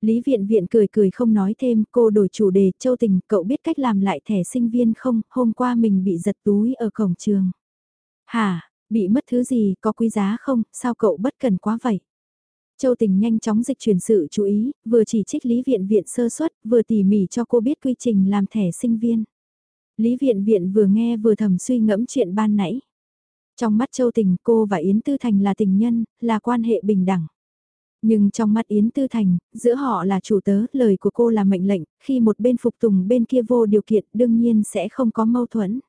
Lý Viện Viện cười cười không nói thêm, cô đổi chủ đề, Châu Tình, cậu biết cách làm lại thẻ sinh viên không, hôm qua mình bị giật túi ở cổng trường. Hả, bị mất thứ gì, có quý giá không, sao cậu bất cần quá vậy? Châu Tình nhanh chóng dịch chuyển sự chú ý, vừa chỉ trích Lý Viện Viện sơ suất, vừa tỉ mỉ cho cô biết quy trình làm thẻ sinh viên. Lý Viện Viện vừa nghe vừa thầm suy ngẫm chuyện ban nãy. Trong mắt Châu Tình cô và Yến Tư Thành là tình nhân, là quan hệ bình đẳng. Nhưng trong mắt Yến Tư Thành, giữa họ là chủ tớ, lời của cô là mệnh lệnh, khi một bên phục tùng bên kia vô điều kiện đương nhiên sẽ không có mâu thuẫn.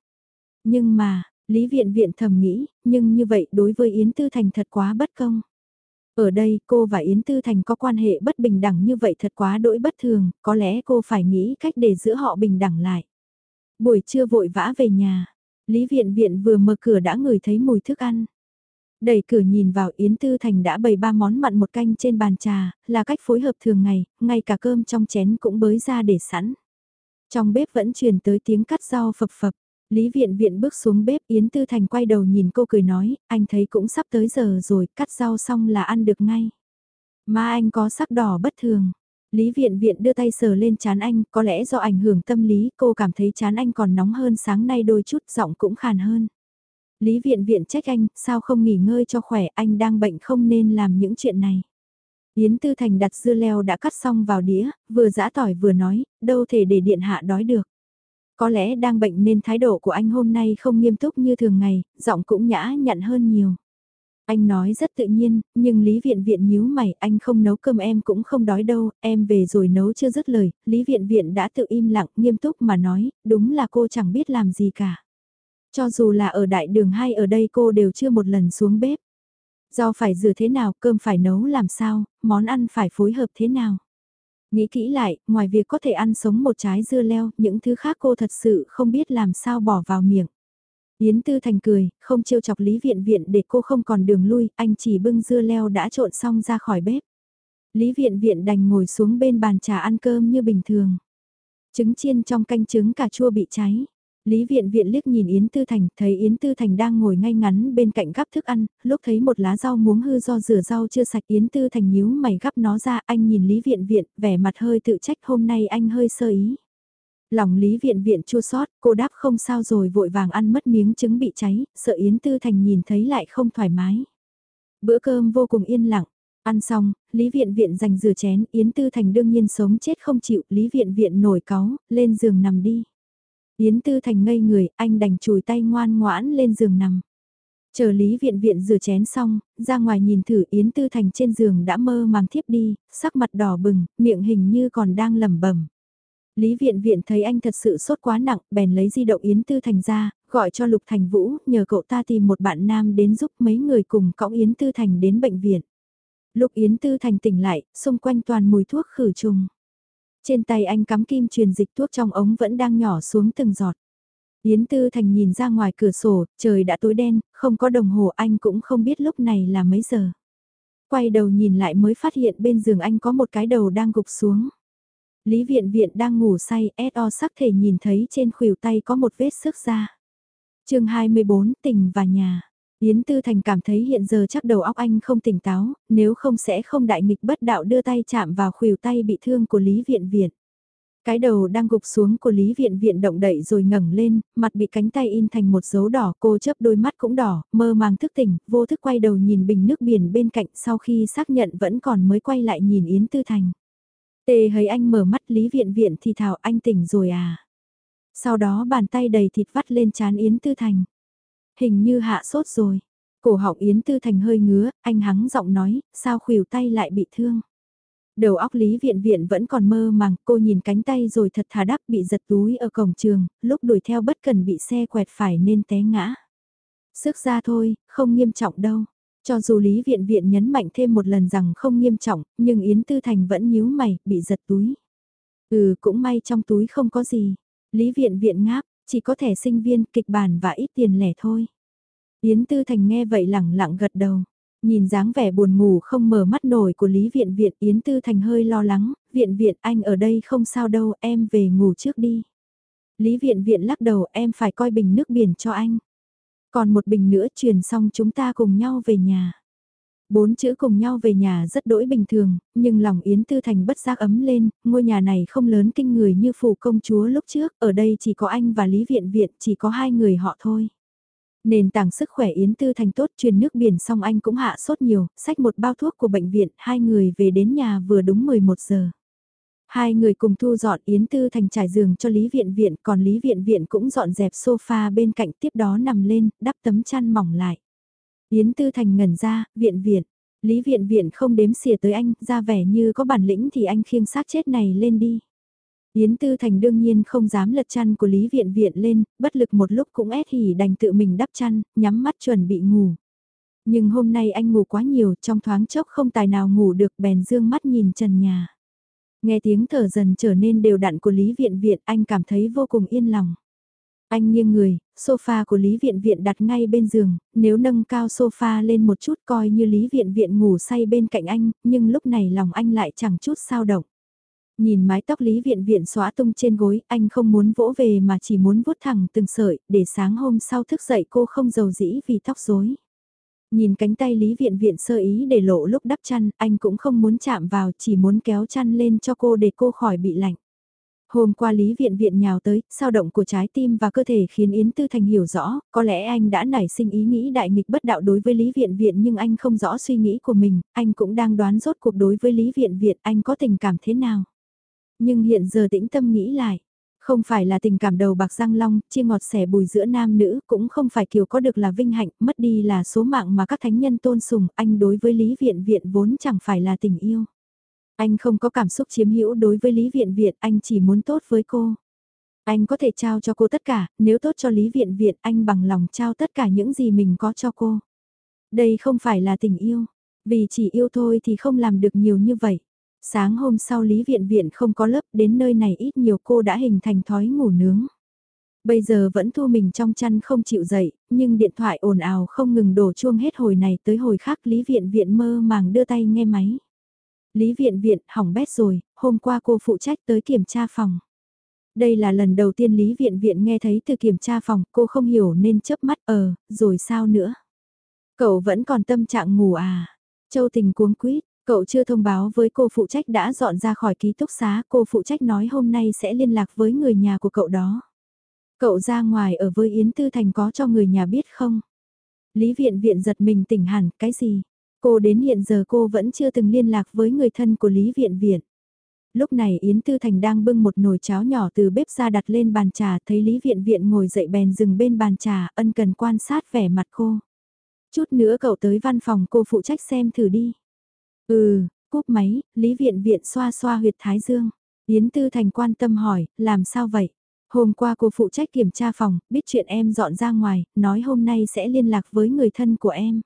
Nhưng mà, Lý Viện Viện thầm nghĩ, nhưng như vậy đối với Yến Tư Thành thật quá bất công. Ở đây cô và Yến Tư Thành có quan hệ bất bình đẳng như vậy thật quá đỗi bất thường, có lẽ cô phải nghĩ cách để giữa họ bình đẳng lại. Buổi trưa vội vã về nhà, Lý Viện Viện vừa mở cửa đã ngửi thấy mùi thức ăn. Đẩy cửa nhìn vào Yến Tư Thành đã bày ba món mặn một canh trên bàn trà, là cách phối hợp thường ngày, ngay cả cơm trong chén cũng bới ra để sẵn. Trong bếp vẫn truyền tới tiếng cắt rau phập phập. Lý Viện Viện bước xuống bếp Yến Tư Thành quay đầu nhìn cô cười nói, anh thấy cũng sắp tới giờ rồi, cắt rau xong là ăn được ngay. Mà anh có sắc đỏ bất thường. Lý Viện Viện đưa tay sờ lên chán anh, có lẽ do ảnh hưởng tâm lý cô cảm thấy chán anh còn nóng hơn sáng nay đôi chút, giọng cũng khàn hơn. Lý viện viện trách anh, sao không nghỉ ngơi cho khỏe, anh đang bệnh không nên làm những chuyện này. Yến Tư Thành đặt dưa leo đã cắt xong vào đĩa, vừa giã tỏi vừa nói, đâu thể để điện hạ đói được. Có lẽ đang bệnh nên thái độ của anh hôm nay không nghiêm túc như thường ngày, giọng cũng nhã nhặn hơn nhiều. Anh nói rất tự nhiên, nhưng Lý Viện Viện nhíu mày, anh không nấu cơm em cũng không đói đâu, em về rồi nấu chưa dứt lời, Lý Viện Viện đã tự im lặng, nghiêm túc mà nói, đúng là cô chẳng biết làm gì cả. Cho dù là ở đại đường hay ở đây cô đều chưa một lần xuống bếp. Do phải rửa thế nào, cơm phải nấu làm sao, món ăn phải phối hợp thế nào. Nghĩ kỹ lại, ngoài việc có thể ăn sống một trái dưa leo, những thứ khác cô thật sự không biết làm sao bỏ vào miệng. Yến Tư Thành cười, không trêu chọc Lý Viện Viện để cô không còn đường lui, anh chỉ bưng dưa leo đã trộn xong ra khỏi bếp. Lý Viện Viện đành ngồi xuống bên bàn trà ăn cơm như bình thường. Trứng chiên trong canh trứng cà chua bị cháy. Lý Viện Viện liếc nhìn Yến Tư Thành, thấy Yến Tư Thành đang ngồi ngay ngắn bên cạnh gắp thức ăn, lúc thấy một lá rau muống hư do rửa rau chưa sạch Yến Tư Thành nhíu mày gắp nó ra, anh nhìn Lý Viện Viện, vẻ mặt hơi tự trách hôm nay anh hơi sơ ý. Lòng Lý Viện Viện chua sót, cô đáp không sao rồi vội vàng ăn mất miếng trứng bị cháy, sợ Yến Tư Thành nhìn thấy lại không thoải mái. Bữa cơm vô cùng yên lặng, Ăn xong, Lý Viện Viện dành rửa chén, Yến Tư Thành đương nhiên sống chết không chịu, Lý Viện Viện nổi cáu, lên giường nằm đi. Yến Tư Thành ngây người, anh đành chùi tay ngoan ngoãn lên giường nằm. Chờ Lý Viện Viện rửa chén xong, ra ngoài nhìn thử Yến Tư Thành trên giường đã mơ màng thiếp đi, sắc mặt đỏ bừng, miệng hình như còn đang lẩm bẩm. Lý Viện Viện thấy anh thật sự sốt quá nặng, bèn lấy di động Yến Tư Thành ra, gọi cho Lục Thành Vũ, nhờ cậu ta tìm một bạn nam đến giúp mấy người cùng cõng Yến Tư Thành đến bệnh viện. Lục Yến Tư Thành tỉnh lại, xung quanh toàn mùi thuốc khử trùng. Trên tay anh cắm kim truyền dịch thuốc trong ống vẫn đang nhỏ xuống từng giọt. Yến Tư Thành nhìn ra ngoài cửa sổ, trời đã tối đen, không có đồng hồ anh cũng không biết lúc này là mấy giờ. Quay đầu nhìn lại mới phát hiện bên giường anh có một cái đầu đang gục xuống. Lý Viện Viện đang ngủ say, S.O. sắc thể nhìn thấy trên khuỷu tay có một vết sức ra. chương 24, tỉnh và nhà. Yến Tư Thành cảm thấy hiện giờ chắc đầu óc anh không tỉnh táo, nếu không sẽ không đại nghịch bất đạo đưa tay chạm vào khuỷu tay bị thương của Lý Viện Viện. Cái đầu đang gục xuống của Lý Viện Viện động đậy rồi ngẩng lên, mặt bị cánh tay in thành một dấu đỏ, cô chớp đôi mắt cũng đỏ, mơ màng thức tỉnh, vô thức quay đầu nhìn bình nước biển bên cạnh sau khi xác nhận vẫn còn mới quay lại nhìn Yến Tư Thành tê thấy anh mở mắt Lý Viện Viện thì thảo anh tỉnh rồi à. Sau đó bàn tay đầy thịt vắt lên chán Yến Tư Thành. Hình như hạ sốt rồi. Cổ họng Yến Tư Thành hơi ngứa, anh hắng giọng nói, sao khuỷu tay lại bị thương. Đầu óc Lý Viện Viện vẫn còn mơ màng, cô nhìn cánh tay rồi thật thà đắp bị giật túi ở cổng trường, lúc đuổi theo bất cần bị xe quẹt phải nên té ngã. Sức ra thôi, không nghiêm trọng đâu. Cho dù Lý Viện Viện nhấn mạnh thêm một lần rằng không nghiêm trọng, nhưng Yến Tư Thành vẫn nhíu mày, bị giật túi. Ừ, cũng may trong túi không có gì. Lý Viện Viện ngáp, chỉ có thẻ sinh viên, kịch bản và ít tiền lẻ thôi. Yến Tư Thành nghe vậy lẳng lặng gật đầu. Nhìn dáng vẻ buồn ngủ không mở mắt nổi của Lý Viện Viện Yến Tư Thành hơi lo lắng, Viện Viện anh ở đây không sao đâu, em về ngủ trước đi. Lý Viện Viện lắc đầu em phải coi bình nước biển cho anh. Còn một bình nữa truyền xong chúng ta cùng nhau về nhà. Bốn chữ cùng nhau về nhà rất đỗi bình thường, nhưng lòng Yến Tư Thành bất giác ấm lên, ngôi nhà này không lớn kinh người như phủ công chúa lúc trước, ở đây chỉ có anh và Lý Viện Viện, chỉ có hai người họ thôi. Nền tảng sức khỏe Yến Tư Thành tốt truyền nước biển xong anh cũng hạ sốt nhiều, xách một bao thuốc của bệnh viện, hai người về đến nhà vừa đúng 11 giờ. Hai người cùng thu dọn Yến Tư Thành trải giường cho Lý Viện Viện, còn Lý Viện Viện cũng dọn dẹp sofa bên cạnh tiếp đó nằm lên, đắp tấm chăn mỏng lại. Yến Tư Thành ngẩn ra, Viện Viện. Lý Viện Viện không đếm xỉa tới anh, ra vẻ như có bản lĩnh thì anh khiêng xác chết này lên đi. Yến Tư Thành đương nhiên không dám lật chăn của Lý Viện Viện lên, bất lực một lúc cũng ép hỉ đành tự mình đắp chăn, nhắm mắt chuẩn bị ngủ. Nhưng hôm nay anh ngủ quá nhiều, trong thoáng chốc không tài nào ngủ được bèn dương mắt nhìn trần nhà. Nghe tiếng thở dần trở nên đều đặn của Lý Viện Viện, anh cảm thấy vô cùng yên lòng. Anh nghiêng người, sofa của Lý Viện Viện đặt ngay bên giường, nếu nâng cao sofa lên một chút coi như Lý Viện Viện ngủ say bên cạnh anh, nhưng lúc này lòng anh lại chẳng chút sao động. Nhìn mái tóc Lý Viện Viện xóa tung trên gối, anh không muốn vỗ về mà chỉ muốn vuốt thẳng từng sợi, để sáng hôm sau thức dậy cô không giàu dĩ vì tóc rối. Nhìn cánh tay Lý Viện Viện sơ ý để lộ lúc đắp chăn, anh cũng không muốn chạm vào, chỉ muốn kéo chăn lên cho cô để cô khỏi bị lạnh. Hôm qua Lý Viện Viện nhào tới, sao động của trái tim và cơ thể khiến Yến Tư Thành hiểu rõ, có lẽ anh đã nảy sinh ý nghĩ đại nghịch bất đạo đối với Lý Viện Viện nhưng anh không rõ suy nghĩ của mình, anh cũng đang đoán rốt cuộc đối với Lý Viện Viện anh có tình cảm thế nào. Nhưng hiện giờ tĩnh tâm nghĩ lại, không phải là tình cảm đầu bạc răng long, chia ngọt sẻ bùi giữa nam nữ, cũng không phải kiểu có được là vinh hạnh, mất đi là số mạng mà các thánh nhân tôn sùng, anh đối với Lý Viện Viện vốn chẳng phải là tình yêu. Anh không có cảm xúc chiếm hữu đối với Lý Viện Viện, anh chỉ muốn tốt với cô. Anh có thể trao cho cô tất cả, nếu tốt cho Lý Viện Viện anh bằng lòng trao tất cả những gì mình có cho cô. Đây không phải là tình yêu, vì chỉ yêu thôi thì không làm được nhiều như vậy. Sáng hôm sau Lý Viện Viện không có lớp đến nơi này ít nhiều cô đã hình thành thói ngủ nướng. Bây giờ vẫn thu mình trong chăn không chịu dậy, nhưng điện thoại ồn ào không ngừng đổ chuông hết hồi này tới hồi khác Lý Viện Viện mơ màng đưa tay nghe máy. Lý Viện Viện hỏng bét rồi, hôm qua cô phụ trách tới kiểm tra phòng. Đây là lần đầu tiên Lý Viện Viện nghe thấy từ kiểm tra phòng, cô không hiểu nên chớp mắt ờ, rồi sao nữa. Cậu vẫn còn tâm trạng ngủ à? Châu Tình cuống quýt, Cậu chưa thông báo với cô phụ trách đã dọn ra khỏi ký túc xá, cô phụ trách nói hôm nay sẽ liên lạc với người nhà của cậu đó. Cậu ra ngoài ở với Yến Tư Thành có cho người nhà biết không? Lý viện viện giật mình tỉnh hẳn, cái gì? Cô đến hiện giờ cô vẫn chưa từng liên lạc với người thân của Lý viện viện. Lúc này Yến Tư Thành đang bưng một nồi cháo nhỏ từ bếp ra đặt lên bàn trà, thấy Lý viện viện ngồi dậy bèn dừng bên bàn trà, ân cần quan sát vẻ mặt cô. Chút nữa cậu tới văn phòng cô phụ trách xem thử đi. Ừ, cúp máy, Lý Viện Viện xoa xoa huyệt thái dương. Yến Tư Thành quan tâm hỏi, làm sao vậy? Hôm qua cô phụ trách kiểm tra phòng, biết chuyện em dọn ra ngoài, nói hôm nay sẽ liên lạc với người thân của em.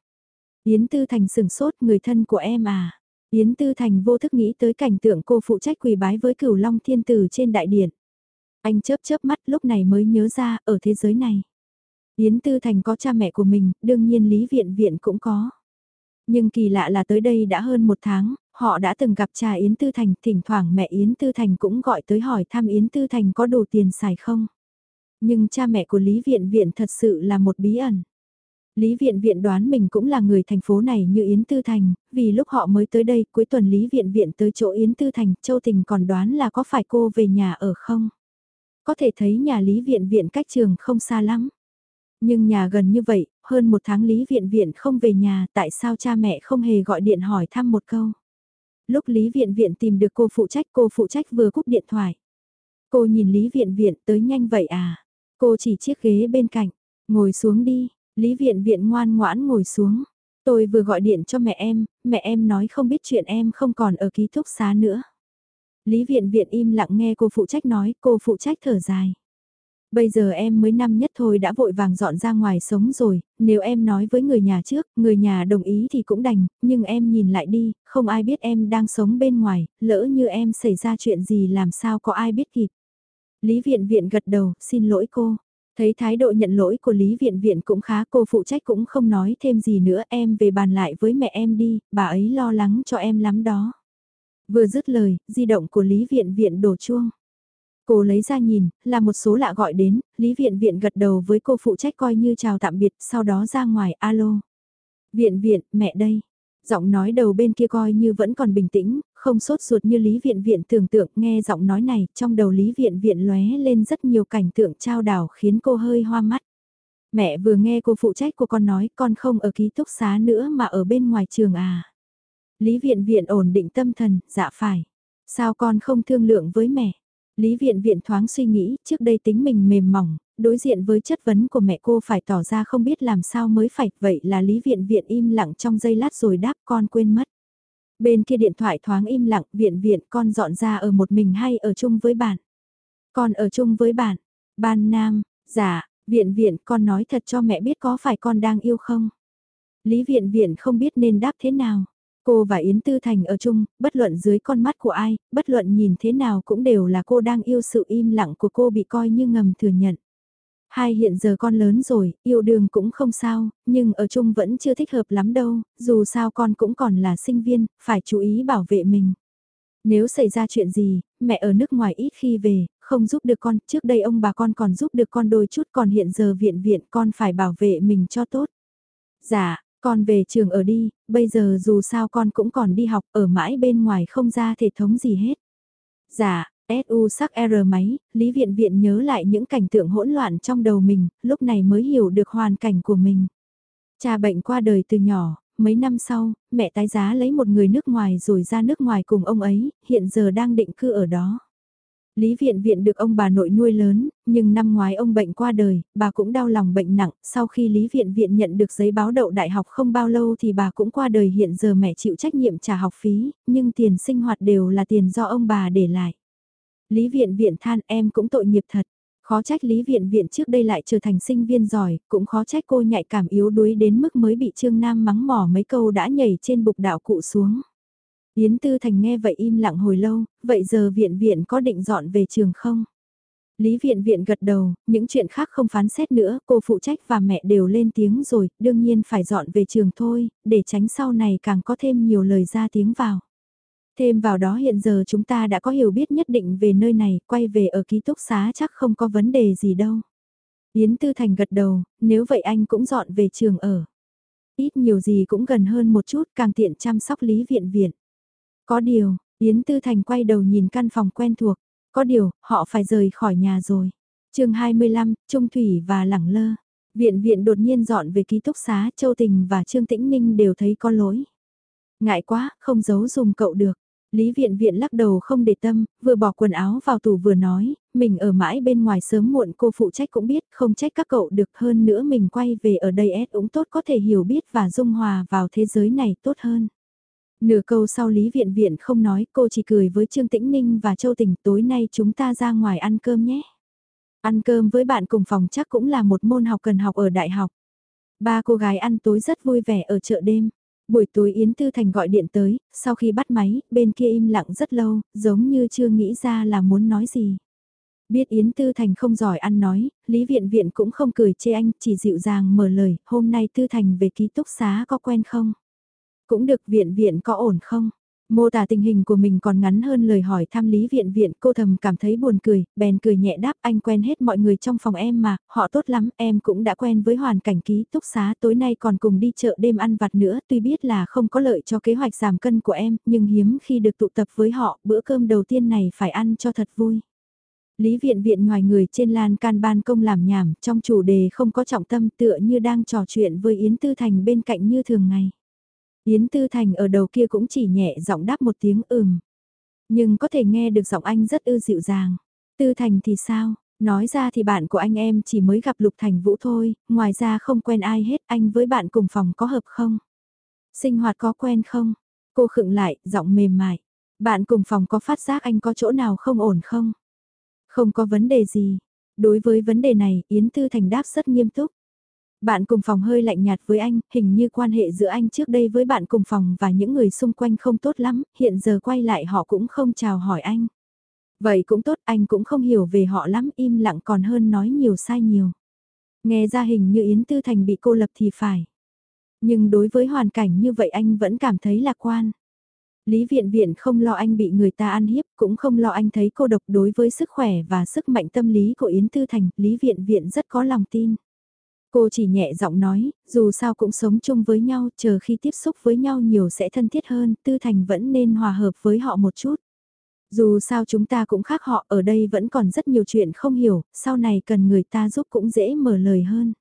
Yến Tư Thành sừng sốt người thân của em à? Yến Tư Thành vô thức nghĩ tới cảnh tượng cô phụ trách quỳ bái với cửu long thiên tử trên đại điện. Anh chớp chớp mắt lúc này mới nhớ ra, ở thế giới này. Yến Tư Thành có cha mẹ của mình, đương nhiên Lý Viện Viện cũng có. Nhưng kỳ lạ là tới đây đã hơn một tháng, họ đã từng gặp cha Yến Tư Thành, thỉnh thoảng mẹ Yến Tư Thành cũng gọi tới hỏi thăm Yến Tư Thành có đủ tiền xài không. Nhưng cha mẹ của Lý Viện Viện thật sự là một bí ẩn. Lý Viện Viện đoán mình cũng là người thành phố này như Yến Tư Thành, vì lúc họ mới tới đây cuối tuần Lý Viện Viện tới chỗ Yến Tư Thành, Châu Tình còn đoán là có phải cô về nhà ở không. Có thể thấy nhà Lý Viện Viện cách trường không xa lắm. Nhưng nhà gần như vậy, hơn một tháng Lý Viện Viện không về nhà, tại sao cha mẹ không hề gọi điện hỏi thăm một câu. Lúc Lý Viện Viện tìm được cô phụ trách, cô phụ trách vừa cúp điện thoại. Cô nhìn Lý Viện Viện tới nhanh vậy à? Cô chỉ chiếc ghế bên cạnh, ngồi xuống đi, Lý Viện Viện ngoan ngoãn ngồi xuống. Tôi vừa gọi điện cho mẹ em, mẹ em nói không biết chuyện em không còn ở ký túc xá nữa. Lý viện viện im lặng nghe cô phụ trách nói, cô phụ trách thở dài. Bây giờ em mới năm nhất thôi đã vội vàng dọn ra ngoài sống rồi, nếu em nói với người nhà trước, người nhà đồng ý thì cũng đành, nhưng em nhìn lại đi, không ai biết em đang sống bên ngoài, lỡ như em xảy ra chuyện gì làm sao có ai biết kịp. Lý viện viện gật đầu, xin lỗi cô. Thấy thái độ nhận lỗi của Lý Viện Viện cũng khá cô phụ trách cũng không nói thêm gì nữa em về bàn lại với mẹ em đi, bà ấy lo lắng cho em lắm đó. Vừa dứt lời, di động của Lý Viện Viện đổ chuông. Cô lấy ra nhìn, là một số lạ gọi đến, Lý Viện Viện gật đầu với cô phụ trách coi như chào tạm biệt, sau đó ra ngoài, alo. Viện Viện, mẹ đây. Giọng nói đầu bên kia coi như vẫn còn bình tĩnh, không sốt ruột như Lý Viện Viện tưởng tượng nghe giọng nói này, trong đầu Lý Viện Viện lóe lên rất nhiều cảnh tượng trao đảo khiến cô hơi hoa mắt. Mẹ vừa nghe cô phụ trách của con nói con không ở ký túc xá nữa mà ở bên ngoài trường à. Lý Viện Viện ổn định tâm thần, dạ phải. Sao con không thương lượng với mẹ? Lý Viện Viện thoáng suy nghĩ, trước đây tính mình mềm mỏng, đối diện với chất vấn của mẹ cô phải tỏ ra không biết làm sao mới phải, vậy là Lý Viện Viện im lặng trong giây lát rồi đáp con quên mất. Bên kia điện thoại thoáng im lặng, Viện Viện con dọn ra ở một mình hay ở chung với bạn? Con ở chung với bạn, ban nam, giả Viện Viện con nói thật cho mẹ biết có phải con đang yêu không? Lý Viện Viện không biết nên đáp thế nào. Cô và Yến Tư Thành ở chung, bất luận dưới con mắt của ai, bất luận nhìn thế nào cũng đều là cô đang yêu sự im lặng của cô bị coi như ngầm thừa nhận. Hai hiện giờ con lớn rồi, yêu đương cũng không sao, nhưng ở chung vẫn chưa thích hợp lắm đâu, dù sao con cũng còn là sinh viên, phải chú ý bảo vệ mình. Nếu xảy ra chuyện gì, mẹ ở nước ngoài ít khi về, không giúp được con, trước đây ông bà con còn giúp được con đôi chút còn hiện giờ viện viện con phải bảo vệ mình cho tốt. Dạ, con về trường ở đi, bây giờ dù sao con cũng còn đi học ở mãi bên ngoài không ra thể thống gì hết. Dạ, SU sắc R máy, Lý Viện Viện nhớ lại những cảnh tượng hỗn loạn trong đầu mình, lúc này mới hiểu được hoàn cảnh của mình. Cha bệnh qua đời từ nhỏ, mấy năm sau, mẹ tái giá lấy một người nước ngoài rồi ra nước ngoài cùng ông ấy, hiện giờ đang định cư ở đó. Lý Viện Viện được ông bà nội nuôi lớn, nhưng năm ngoái ông bệnh qua đời, bà cũng đau lòng bệnh nặng, sau khi Lý Viện Viện nhận được giấy báo đậu đại học không bao lâu thì bà cũng qua đời hiện giờ mẹ chịu trách nhiệm trả học phí, nhưng tiền sinh hoạt đều là tiền do ông bà để lại. Lý Viện Viện than em cũng tội nghiệp thật, khó trách Lý Viện Viện trước đây lại trở thành sinh viên giỏi, cũng khó trách cô nhạy cảm yếu đuối đến mức mới bị Trương Nam mắng mỏ mấy câu đã nhảy trên bục đạo cụ xuống. Yến Tư Thành nghe vậy im lặng hồi lâu, vậy giờ viện viện có định dọn về trường không? Lý viện viện gật đầu, những chuyện khác không phán xét nữa, cô phụ trách và mẹ đều lên tiếng rồi, đương nhiên phải dọn về trường thôi, để tránh sau này càng có thêm nhiều lời ra tiếng vào. Thêm vào đó hiện giờ chúng ta đã có hiểu biết nhất định về nơi này, quay về ở ký túc xá chắc không có vấn đề gì đâu. Yến Tư Thành gật đầu, nếu vậy anh cũng dọn về trường ở. Ít nhiều gì cũng gần hơn một chút, càng tiện chăm sóc Lý Viện Viện. Có điều, Yến Tư Thành quay đầu nhìn căn phòng quen thuộc. Có điều, họ phải rời khỏi nhà rồi. chương 25, Trung Thủy và Lẳng Lơ. Viện viện đột nhiên dọn về ký túc xá, Châu Tình và Trương Tĩnh Ninh đều thấy có lỗi. Ngại quá, không giấu dùng cậu được. Lý viện viện lắc đầu không để tâm, vừa bỏ quần áo vào tủ vừa nói, mình ở mãi bên ngoài sớm muộn cô phụ trách cũng biết, không trách các cậu được hơn nữa mình quay về ở đây ép cũng tốt có thể hiểu biết và dung hòa vào thế giới này tốt hơn. Nửa câu sau Lý Viện Viện không nói, cô chỉ cười với Trương Tĩnh Ninh và Châu Tình tối nay chúng ta ra ngoài ăn cơm nhé. Ăn cơm với bạn cùng phòng chắc cũng là một môn học cần học ở đại học. Ba cô gái ăn tối rất vui vẻ ở chợ đêm. Buổi tối Yến Tư Thành gọi điện tới, sau khi bắt máy, bên kia im lặng rất lâu, giống như chưa nghĩ ra là muốn nói gì. Biết Yến Tư Thành không giỏi ăn nói, Lý Viện Viện cũng không cười chê anh, chỉ dịu dàng mở lời, hôm nay Tư Thành về ký túc xá có quen không? Cũng được viện viện có ổn không? Mô tả tình hình của mình còn ngắn hơn lời hỏi thăm lý viện viện cô thầm cảm thấy buồn cười, bèn cười nhẹ đáp anh quen hết mọi người trong phòng em mà, họ tốt lắm, em cũng đã quen với hoàn cảnh ký túc xá tối nay còn cùng đi chợ đêm ăn vặt nữa, tuy biết là không có lợi cho kế hoạch giảm cân của em, nhưng hiếm khi được tụ tập với họ, bữa cơm đầu tiên này phải ăn cho thật vui. Lý viện viện ngoài người trên lan can ban công làm nhảm, trong chủ đề không có trọng tâm tựa như đang trò chuyện với Yến Tư Thành bên cạnh như thường ngày. Yến Tư Thành ở đầu kia cũng chỉ nhẹ giọng đáp một tiếng ừm. Nhưng có thể nghe được giọng anh rất ư dịu dàng. Tư Thành thì sao? Nói ra thì bạn của anh em chỉ mới gặp Lục Thành Vũ thôi, ngoài ra không quen ai hết, anh với bạn cùng phòng có hợp không? Sinh hoạt có quen không? Cô khựng lại, giọng mềm mại. Bạn cùng phòng có phát giác anh có chỗ nào không ổn không? Không có vấn đề gì. Đối với vấn đề này, Yến Tư Thành đáp rất nghiêm túc. Bạn cùng phòng hơi lạnh nhạt với anh, hình như quan hệ giữa anh trước đây với bạn cùng phòng và những người xung quanh không tốt lắm, hiện giờ quay lại họ cũng không chào hỏi anh. Vậy cũng tốt, anh cũng không hiểu về họ lắm, im lặng còn hơn nói nhiều sai nhiều. Nghe ra hình như Yến Tư Thành bị cô lập thì phải. Nhưng đối với hoàn cảnh như vậy anh vẫn cảm thấy lạc quan. Lý Viện Viện không lo anh bị người ta ăn hiếp, cũng không lo anh thấy cô độc đối với sức khỏe và sức mạnh tâm lý của Yến Tư Thành, Lý Viện Viện rất có lòng tin. Cô chỉ nhẹ giọng nói, dù sao cũng sống chung với nhau, chờ khi tiếp xúc với nhau nhiều sẽ thân thiết hơn, Tư Thành vẫn nên hòa hợp với họ một chút. Dù sao chúng ta cũng khác họ, ở đây vẫn còn rất nhiều chuyện không hiểu, sau này cần người ta giúp cũng dễ mở lời hơn.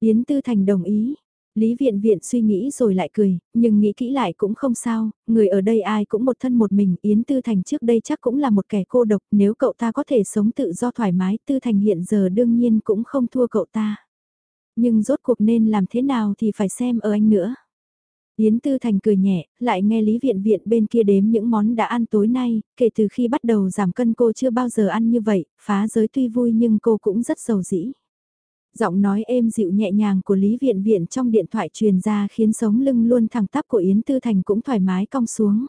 Yến Tư Thành đồng ý, Lý Viện Viện suy nghĩ rồi lại cười, nhưng nghĩ kỹ lại cũng không sao, người ở đây ai cũng một thân một mình, Yến Tư Thành trước đây chắc cũng là một kẻ cô độc, nếu cậu ta có thể sống tự do thoải mái, Tư Thành hiện giờ đương nhiên cũng không thua cậu ta. Nhưng rốt cuộc nên làm thế nào thì phải xem ở anh nữa. Yến Tư Thành cười nhẹ, lại nghe Lý Viện Viện bên kia đếm những món đã ăn tối nay, kể từ khi bắt đầu giảm cân cô chưa bao giờ ăn như vậy, phá giới tuy vui nhưng cô cũng rất giàu dĩ. Giọng nói êm dịu nhẹ nhàng của Lý Viện Viện trong điện thoại truyền ra khiến sống lưng luôn thẳng tắp của Yến Tư Thành cũng thoải mái cong xuống.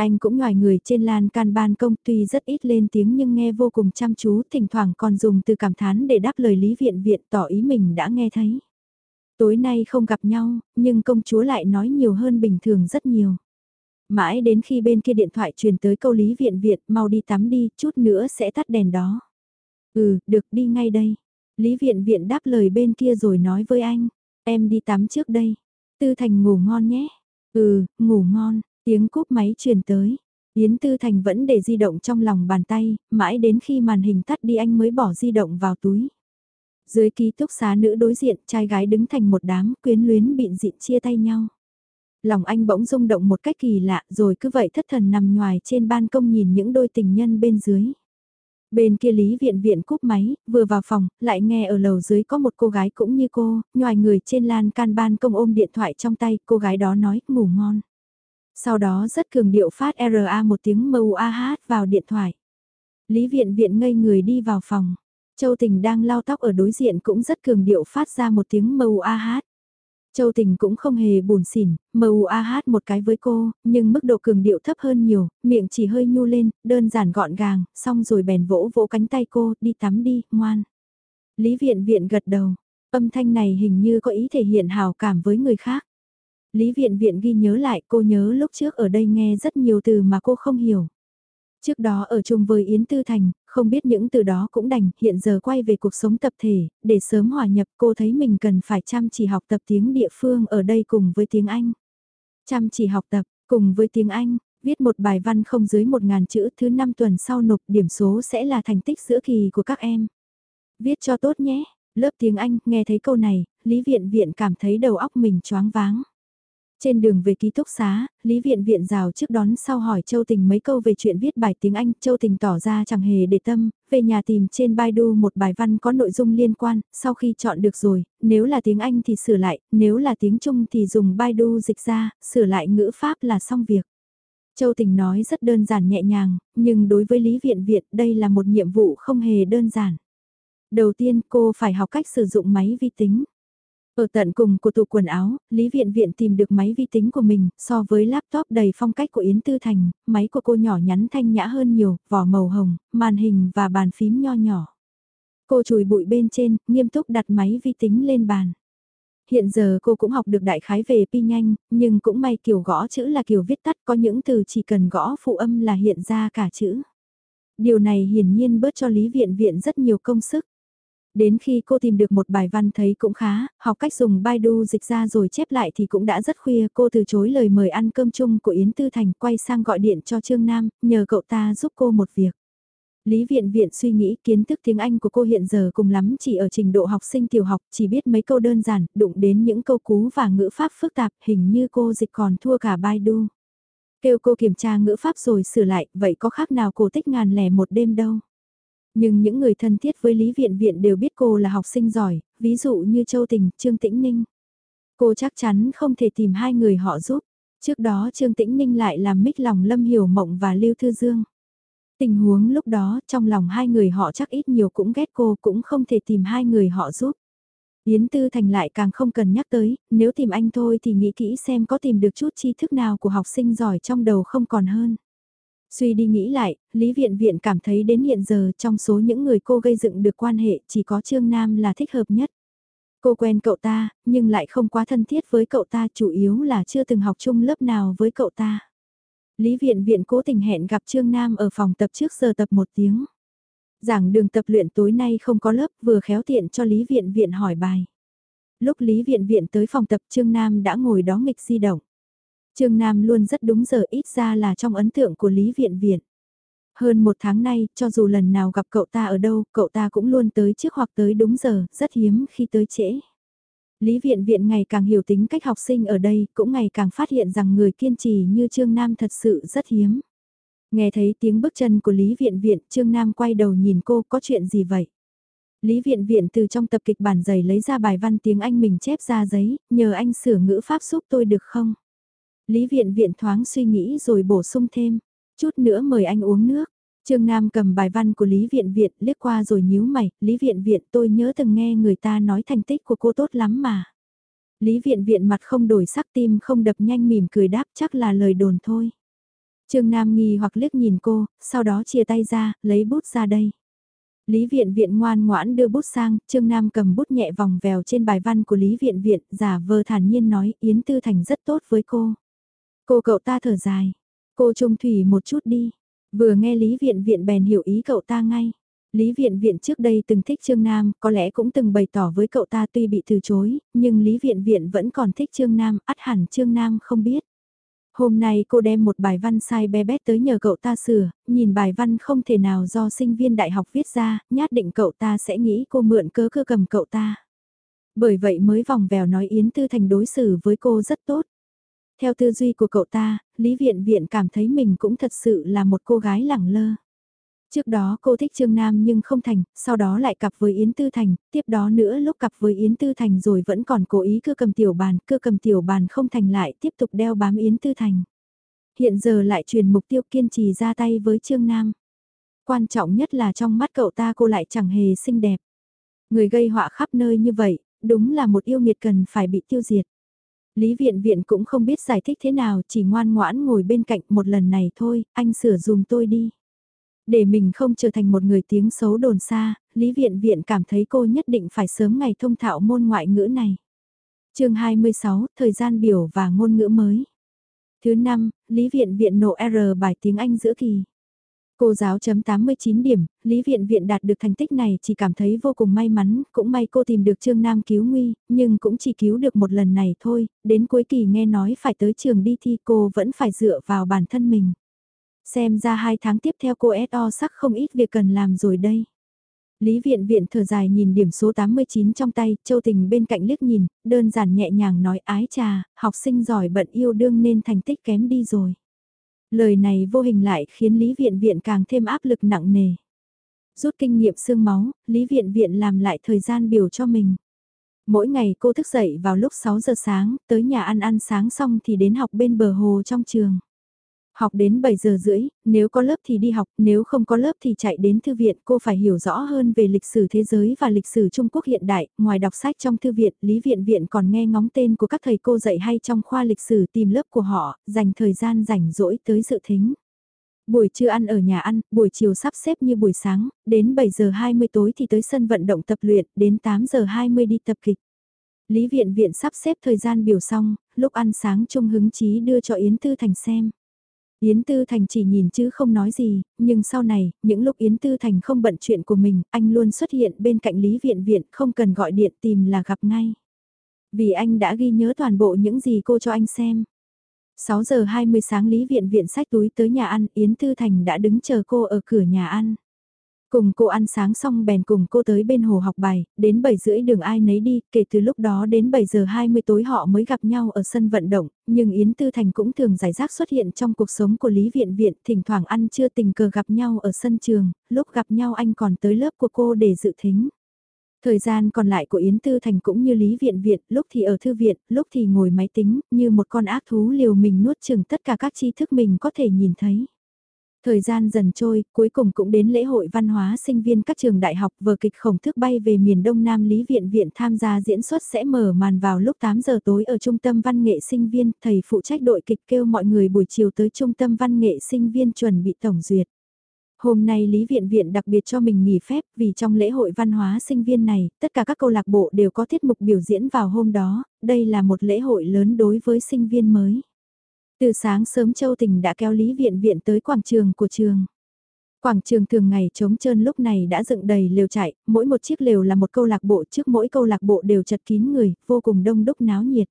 Anh cũng ngoài người trên lan can ban công tuy rất ít lên tiếng nhưng nghe vô cùng chăm chú, thỉnh thoảng còn dùng từ cảm thán để đáp lời Lý Viện Viện tỏ ý mình đã nghe thấy. Tối nay không gặp nhau, nhưng công chúa lại nói nhiều hơn bình thường rất nhiều. Mãi đến khi bên kia điện thoại truyền tới câu Lý Viện Viện mau đi tắm đi, chút nữa sẽ tắt đèn đó. Ừ, được đi ngay đây. Lý Viện Viện đáp lời bên kia rồi nói với anh, em đi tắm trước đây. Tư Thành ngủ ngon nhé. Ừ, ngủ ngon, tiếng cúp máy truyền tới. Yến Tư Thành vẫn để di động trong lòng bàn tay, mãi đến khi màn hình tắt đi anh mới bỏ di động vào túi. Dưới ký túc xá nữ đối diện, trai gái đứng thành một đám, quyến luyến bịn dịn chia tay nhau. Lòng anh bỗng rung động một cách kỳ lạ rồi cứ vậy thất thần nằm ngoài trên ban công nhìn những đôi tình nhân bên dưới. Bên kia Lý Viện Viện cúp máy, vừa vào phòng, lại nghe ở lầu dưới có một cô gái cũng như cô, nhòi người trên lan can ban công ôm điện thoại trong tay, cô gái đó nói, ngủ ngon. Sau đó rất cường điệu phát RA một tiếng MUAH hát vào điện thoại. Lý Viện Viện ngây người đi vào phòng. Châu Tình đang lau tóc ở đối diện cũng rất cường điệu phát ra một tiếng MUAH. hát. Châu Tình cũng không hề buồn xỉn, MUAH hát một cái với cô, nhưng mức độ cường điệu thấp hơn nhiều, miệng chỉ hơi nhu lên, đơn giản gọn gàng, xong rồi bèn vỗ vỗ cánh tay cô, đi tắm đi, ngoan. Lý Viện Viện gật đầu, âm thanh này hình như có ý thể hiện hào cảm với người khác. Lý Viện Viện ghi nhớ lại cô nhớ lúc trước ở đây nghe rất nhiều từ mà cô không hiểu. Trước đó ở chung với Yến Tư Thành, không biết những từ đó cũng đành, hiện giờ quay về cuộc sống tập thể, để sớm hòa nhập cô thấy mình cần phải chăm chỉ học tập tiếng địa phương ở đây cùng với tiếng Anh. Chăm chỉ học tập, cùng với tiếng Anh, viết một bài văn không dưới một ngàn chữ thứ năm tuần sau nộp điểm số sẽ là thành tích giữa kỳ của các em. Viết cho tốt nhé, lớp tiếng Anh, nghe thấy câu này, Lý Viện Viện cảm thấy đầu óc mình choáng váng. Trên đường về ký túc xá, Lý Viện Viện rào trước đón sau hỏi Châu Tình mấy câu về chuyện viết bài tiếng Anh, Châu Tình tỏ ra chẳng hề để tâm, về nhà tìm trên Baidu một bài văn có nội dung liên quan, sau khi chọn được rồi, nếu là tiếng Anh thì sửa lại, nếu là tiếng Trung thì dùng Baidu dịch ra, sửa lại ngữ pháp là xong việc. Châu Tình nói rất đơn giản nhẹ nhàng, nhưng đối với Lý Viện Viện đây là một nhiệm vụ không hề đơn giản. Đầu tiên cô phải học cách sử dụng máy vi tính. Ở tận cùng của tủ quần áo, Lý Viện Viện tìm được máy vi tính của mình, so với laptop đầy phong cách của Yến Tư Thành, máy của cô nhỏ nhắn thanh nhã hơn nhiều, vỏ màu hồng, màn hình và bàn phím nho nhỏ. Cô chùi bụi bên trên, nghiêm túc đặt máy vi tính lên bàn. Hiện giờ cô cũng học được đại khái về pi nhanh, nhưng cũng may kiểu gõ chữ là kiểu viết tắt có những từ chỉ cần gõ phụ âm là hiện ra cả chữ. Điều này hiển nhiên bớt cho Lý Viện Viện rất nhiều công sức. Đến khi cô tìm được một bài văn thấy cũng khá, học cách dùng Baidu dịch ra rồi chép lại thì cũng đã rất khuya. Cô từ chối lời mời ăn cơm chung của Yến Tư Thành quay sang gọi điện cho Trương Nam, nhờ cậu ta giúp cô một việc. Lý Viện Viện suy nghĩ kiến thức tiếng Anh của cô hiện giờ cùng lắm chỉ ở trình độ học sinh tiểu học, chỉ biết mấy câu đơn giản, đụng đến những câu cú và ngữ pháp phức tạp, hình như cô dịch còn thua cả Baidu. Kêu cô kiểm tra ngữ pháp rồi sửa lại, vậy có khác nào cổ tích ngàn lẻ một đêm đâu. Nhưng những người thân thiết với Lý Viện Viện đều biết cô là học sinh giỏi, ví dụ như Châu Tình, Trương Tĩnh Ninh. Cô chắc chắn không thể tìm hai người họ giúp. Trước đó Trương Tĩnh Ninh lại làm mít lòng Lâm Hiểu Mộng và Lưu Thư Dương. Tình huống lúc đó trong lòng hai người họ chắc ít nhiều cũng ghét cô cũng không thể tìm hai người họ giúp. Yến Tư Thành lại càng không cần nhắc tới, nếu tìm anh thôi thì nghĩ kỹ xem có tìm được chút tri thức nào của học sinh giỏi trong đầu không còn hơn. Suy đi nghĩ lại, Lý Viện Viện cảm thấy đến hiện giờ trong số những người cô gây dựng được quan hệ chỉ có Trương Nam là thích hợp nhất. Cô quen cậu ta, nhưng lại không quá thân thiết với cậu ta chủ yếu là chưa từng học chung lớp nào với cậu ta. Lý Viện Viện cố tình hẹn gặp Trương Nam ở phòng tập trước giờ tập một tiếng. Giảng đường tập luyện tối nay không có lớp vừa khéo tiện cho Lý Viện Viện hỏi bài. Lúc Lý Viện Viện tới phòng tập Trương Nam đã ngồi đó nghịch di động. Trương Nam luôn rất đúng giờ ít ra là trong ấn tượng của Lý Viện Viện. Hơn một tháng nay, cho dù lần nào gặp cậu ta ở đâu, cậu ta cũng luôn tới trước hoặc tới đúng giờ, rất hiếm khi tới trễ. Lý Viện Viện ngày càng hiểu tính cách học sinh ở đây, cũng ngày càng phát hiện rằng người kiên trì như Trương Nam thật sự rất hiếm. Nghe thấy tiếng bước chân của Lý Viện Viện, Trương Nam quay đầu nhìn cô có chuyện gì vậy? Lý Viện Viện từ trong tập kịch bản giày lấy ra bài văn tiếng Anh mình chép ra giấy, nhờ anh sửa ngữ pháp giúp tôi được không? Lý Viện Viện thoáng suy nghĩ rồi bổ sung thêm, chút nữa mời anh uống nước. Trương Nam cầm bài văn của Lý Viện Viện liếc qua rồi nhíu mày, Lý Viện Viện tôi nhớ từng nghe người ta nói thành tích của cô tốt lắm mà. Lý Viện Viện mặt không đổi sắc tim không đập nhanh mỉm cười đáp chắc là lời đồn thôi. Trương Nam nghi hoặc liếc nhìn cô, sau đó chia tay ra, lấy bút ra đây. Lý Viện Viện ngoan ngoãn đưa bút sang, Trương Nam cầm bút nhẹ vòng vèo trên bài văn của Lý Viện Viện, giả vờ thản nhiên nói Yến Tư Thành rất tốt với cô. Cô cậu ta thở dài, cô trông thủy một chút đi, vừa nghe Lý Viện Viện bèn hiểu ý cậu ta ngay. Lý Viện Viện trước đây từng thích Trương Nam, có lẽ cũng từng bày tỏ với cậu ta tuy bị từ chối, nhưng Lý Viện Viện vẫn còn thích Trương Nam, ắt hẳn Trương Nam không biết. Hôm nay cô đem một bài văn sai bé bét tới nhờ cậu ta sửa, nhìn bài văn không thể nào do sinh viên đại học viết ra, nhát định cậu ta sẽ nghĩ cô mượn cớ cơ cầm cậu ta. Bởi vậy mới vòng vèo nói Yến Tư Thành đối xử với cô rất tốt. Theo tư duy của cậu ta, Lý Viện Viện cảm thấy mình cũng thật sự là một cô gái lẳng lơ. Trước đó cô thích Trương Nam nhưng không thành, sau đó lại cặp với Yến Tư Thành, tiếp đó nữa lúc cặp với Yến Tư Thành rồi vẫn còn cố ý cưa cầm tiểu bàn, cưa cầm tiểu bàn không thành lại tiếp tục đeo bám Yến Tư Thành. Hiện giờ lại truyền mục tiêu kiên trì ra tay với Trương Nam. Quan trọng nhất là trong mắt cậu ta cô lại chẳng hề xinh đẹp. Người gây họa khắp nơi như vậy, đúng là một yêu nghiệt cần phải bị tiêu diệt. Lý Viện Viện cũng không biết giải thích thế nào, chỉ ngoan ngoãn ngồi bên cạnh một lần này thôi, anh sửa dùm tôi đi. Để mình không trở thành một người tiếng xấu đồn xa, Lý Viện Viện cảm thấy cô nhất định phải sớm ngày thông thạo môn ngoại ngữ này. chương 26, thời gian biểu và ngôn ngữ mới. Thứ năm, Lý Viện Viện nộ R bài tiếng Anh giữa kỳ. Cô giáo chấm 89 điểm, Lý Viện Viện đạt được thành tích này chỉ cảm thấy vô cùng may mắn, cũng may cô tìm được Trương Nam cứu nguy, nhưng cũng chỉ cứu được một lần này thôi, đến cuối kỳ nghe nói phải tới trường đi thi cô vẫn phải dựa vào bản thân mình. Xem ra hai tháng tiếp theo cô SO sắc không ít việc cần làm rồi đây. Lý viện viện thở dài nhìn điểm số 89 trong tay, Châu Tình bên cạnh liếc nhìn, đơn giản nhẹ nhàng nói ái trà, học sinh giỏi bận yêu đương nên thành tích kém đi rồi. Lời này vô hình lại khiến Lý viện viện càng thêm áp lực nặng nề. Rút kinh nghiệm xương máu, Lý viện viện làm lại thời gian biểu cho mình. Mỗi ngày cô thức dậy vào lúc 6 giờ sáng, tới nhà ăn ăn sáng xong thì đến học bên bờ hồ trong trường. Học đến 7 giờ rưỡi, nếu có lớp thì đi học, nếu không có lớp thì chạy đến thư viện. Cô phải hiểu rõ hơn về lịch sử thế giới và lịch sử Trung Quốc hiện đại. Ngoài đọc sách trong thư viện, Lý Viện Viện còn nghe ngóng tên của các thầy cô dạy hay trong khoa lịch sử tìm lớp của họ, dành thời gian rảnh rỗi tới dự thính. Buổi trưa ăn ở nhà ăn, buổi chiều sắp xếp như buổi sáng, đến 7 giờ 20 tối thì tới sân vận động tập luyện, đến 8 giờ 20 đi tập kịch. Lý Viện Viện sắp xếp thời gian biểu xong, lúc ăn sáng Trung hứng chí đưa cho Yến Tư Thành xem. Yến Tư Thành chỉ nhìn chứ không nói gì, nhưng sau này, những lúc Yến Tư Thành không bận chuyện của mình, anh luôn xuất hiện bên cạnh Lý Viện Viện, không cần gọi điện tìm là gặp ngay. Vì anh đã ghi nhớ toàn bộ những gì cô cho anh xem. 6 giờ 20 sáng Lý Viện Viện sách túi tới nhà ăn, Yến Tư Thành đã đứng chờ cô ở cửa nhà ăn. Cùng cô ăn sáng xong bèn cùng cô tới bên hồ học bài, đến 7 rưỡi đường ai nấy đi, kể từ lúc đó đến 7 giờ 20 tối họ mới gặp nhau ở sân vận động, nhưng Yến Tư Thành cũng thường giải rác xuất hiện trong cuộc sống của Lý Viện Viện, thỉnh thoảng ăn chưa tình cờ gặp nhau ở sân trường, lúc gặp nhau anh còn tới lớp của cô để dự thính. Thời gian còn lại của Yến Tư Thành cũng như Lý Viện Viện, lúc thì ở thư viện, lúc thì ngồi máy tính, như một con ác thú liều mình nuốt chừng tất cả các tri thức mình có thể nhìn thấy. Thời gian dần trôi, cuối cùng cũng đến lễ hội văn hóa sinh viên các trường đại học vở kịch khổng thức bay về miền Đông Nam Lý Viện Viện tham gia diễn xuất sẽ mở màn vào lúc 8 giờ tối ở Trung tâm Văn nghệ sinh viên, thầy phụ trách đội kịch kêu mọi người buổi chiều tới Trung tâm Văn nghệ sinh viên chuẩn bị tổng duyệt. Hôm nay Lý Viện Viện đặc biệt cho mình nghỉ phép vì trong lễ hội văn hóa sinh viên này, tất cả các câu lạc bộ đều có tiết mục biểu diễn vào hôm đó, đây là một lễ hội lớn đối với sinh viên mới. Từ sáng sớm Châu Tình đã kéo Lý Viện Viện tới quảng trường của trường. Quảng trường thường ngày trống trơn lúc này đã dựng đầy lều chạy, mỗi một chiếc lều là một câu lạc bộ trước mỗi câu lạc bộ đều chật kín người, vô cùng đông đúc náo nhiệt.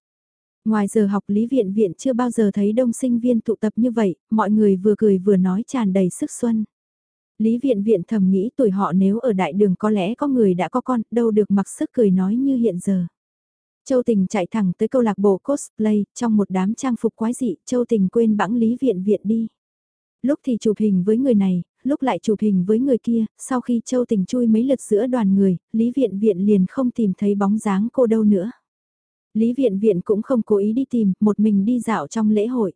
Ngoài giờ học Lý Viện Viện chưa bao giờ thấy đông sinh viên tụ tập như vậy, mọi người vừa cười vừa nói tràn đầy sức xuân. Lý Viện Viện thầm nghĩ tuổi họ nếu ở đại đường có lẽ có người đã có con, đâu được mặc sức cười nói như hiện giờ. Châu Tình chạy thẳng tới câu lạc bộ cosplay, trong một đám trang phục quái dị, Châu Tình quên bẵng Lý Viện Viện đi. Lúc thì chụp hình với người này, lúc lại chụp hình với người kia, sau khi Châu Tình chui mấy lượt giữa đoàn người, Lý Viện Viện liền không tìm thấy bóng dáng cô đâu nữa. Lý Viện Viện cũng không cố ý đi tìm, một mình đi dạo trong lễ hội.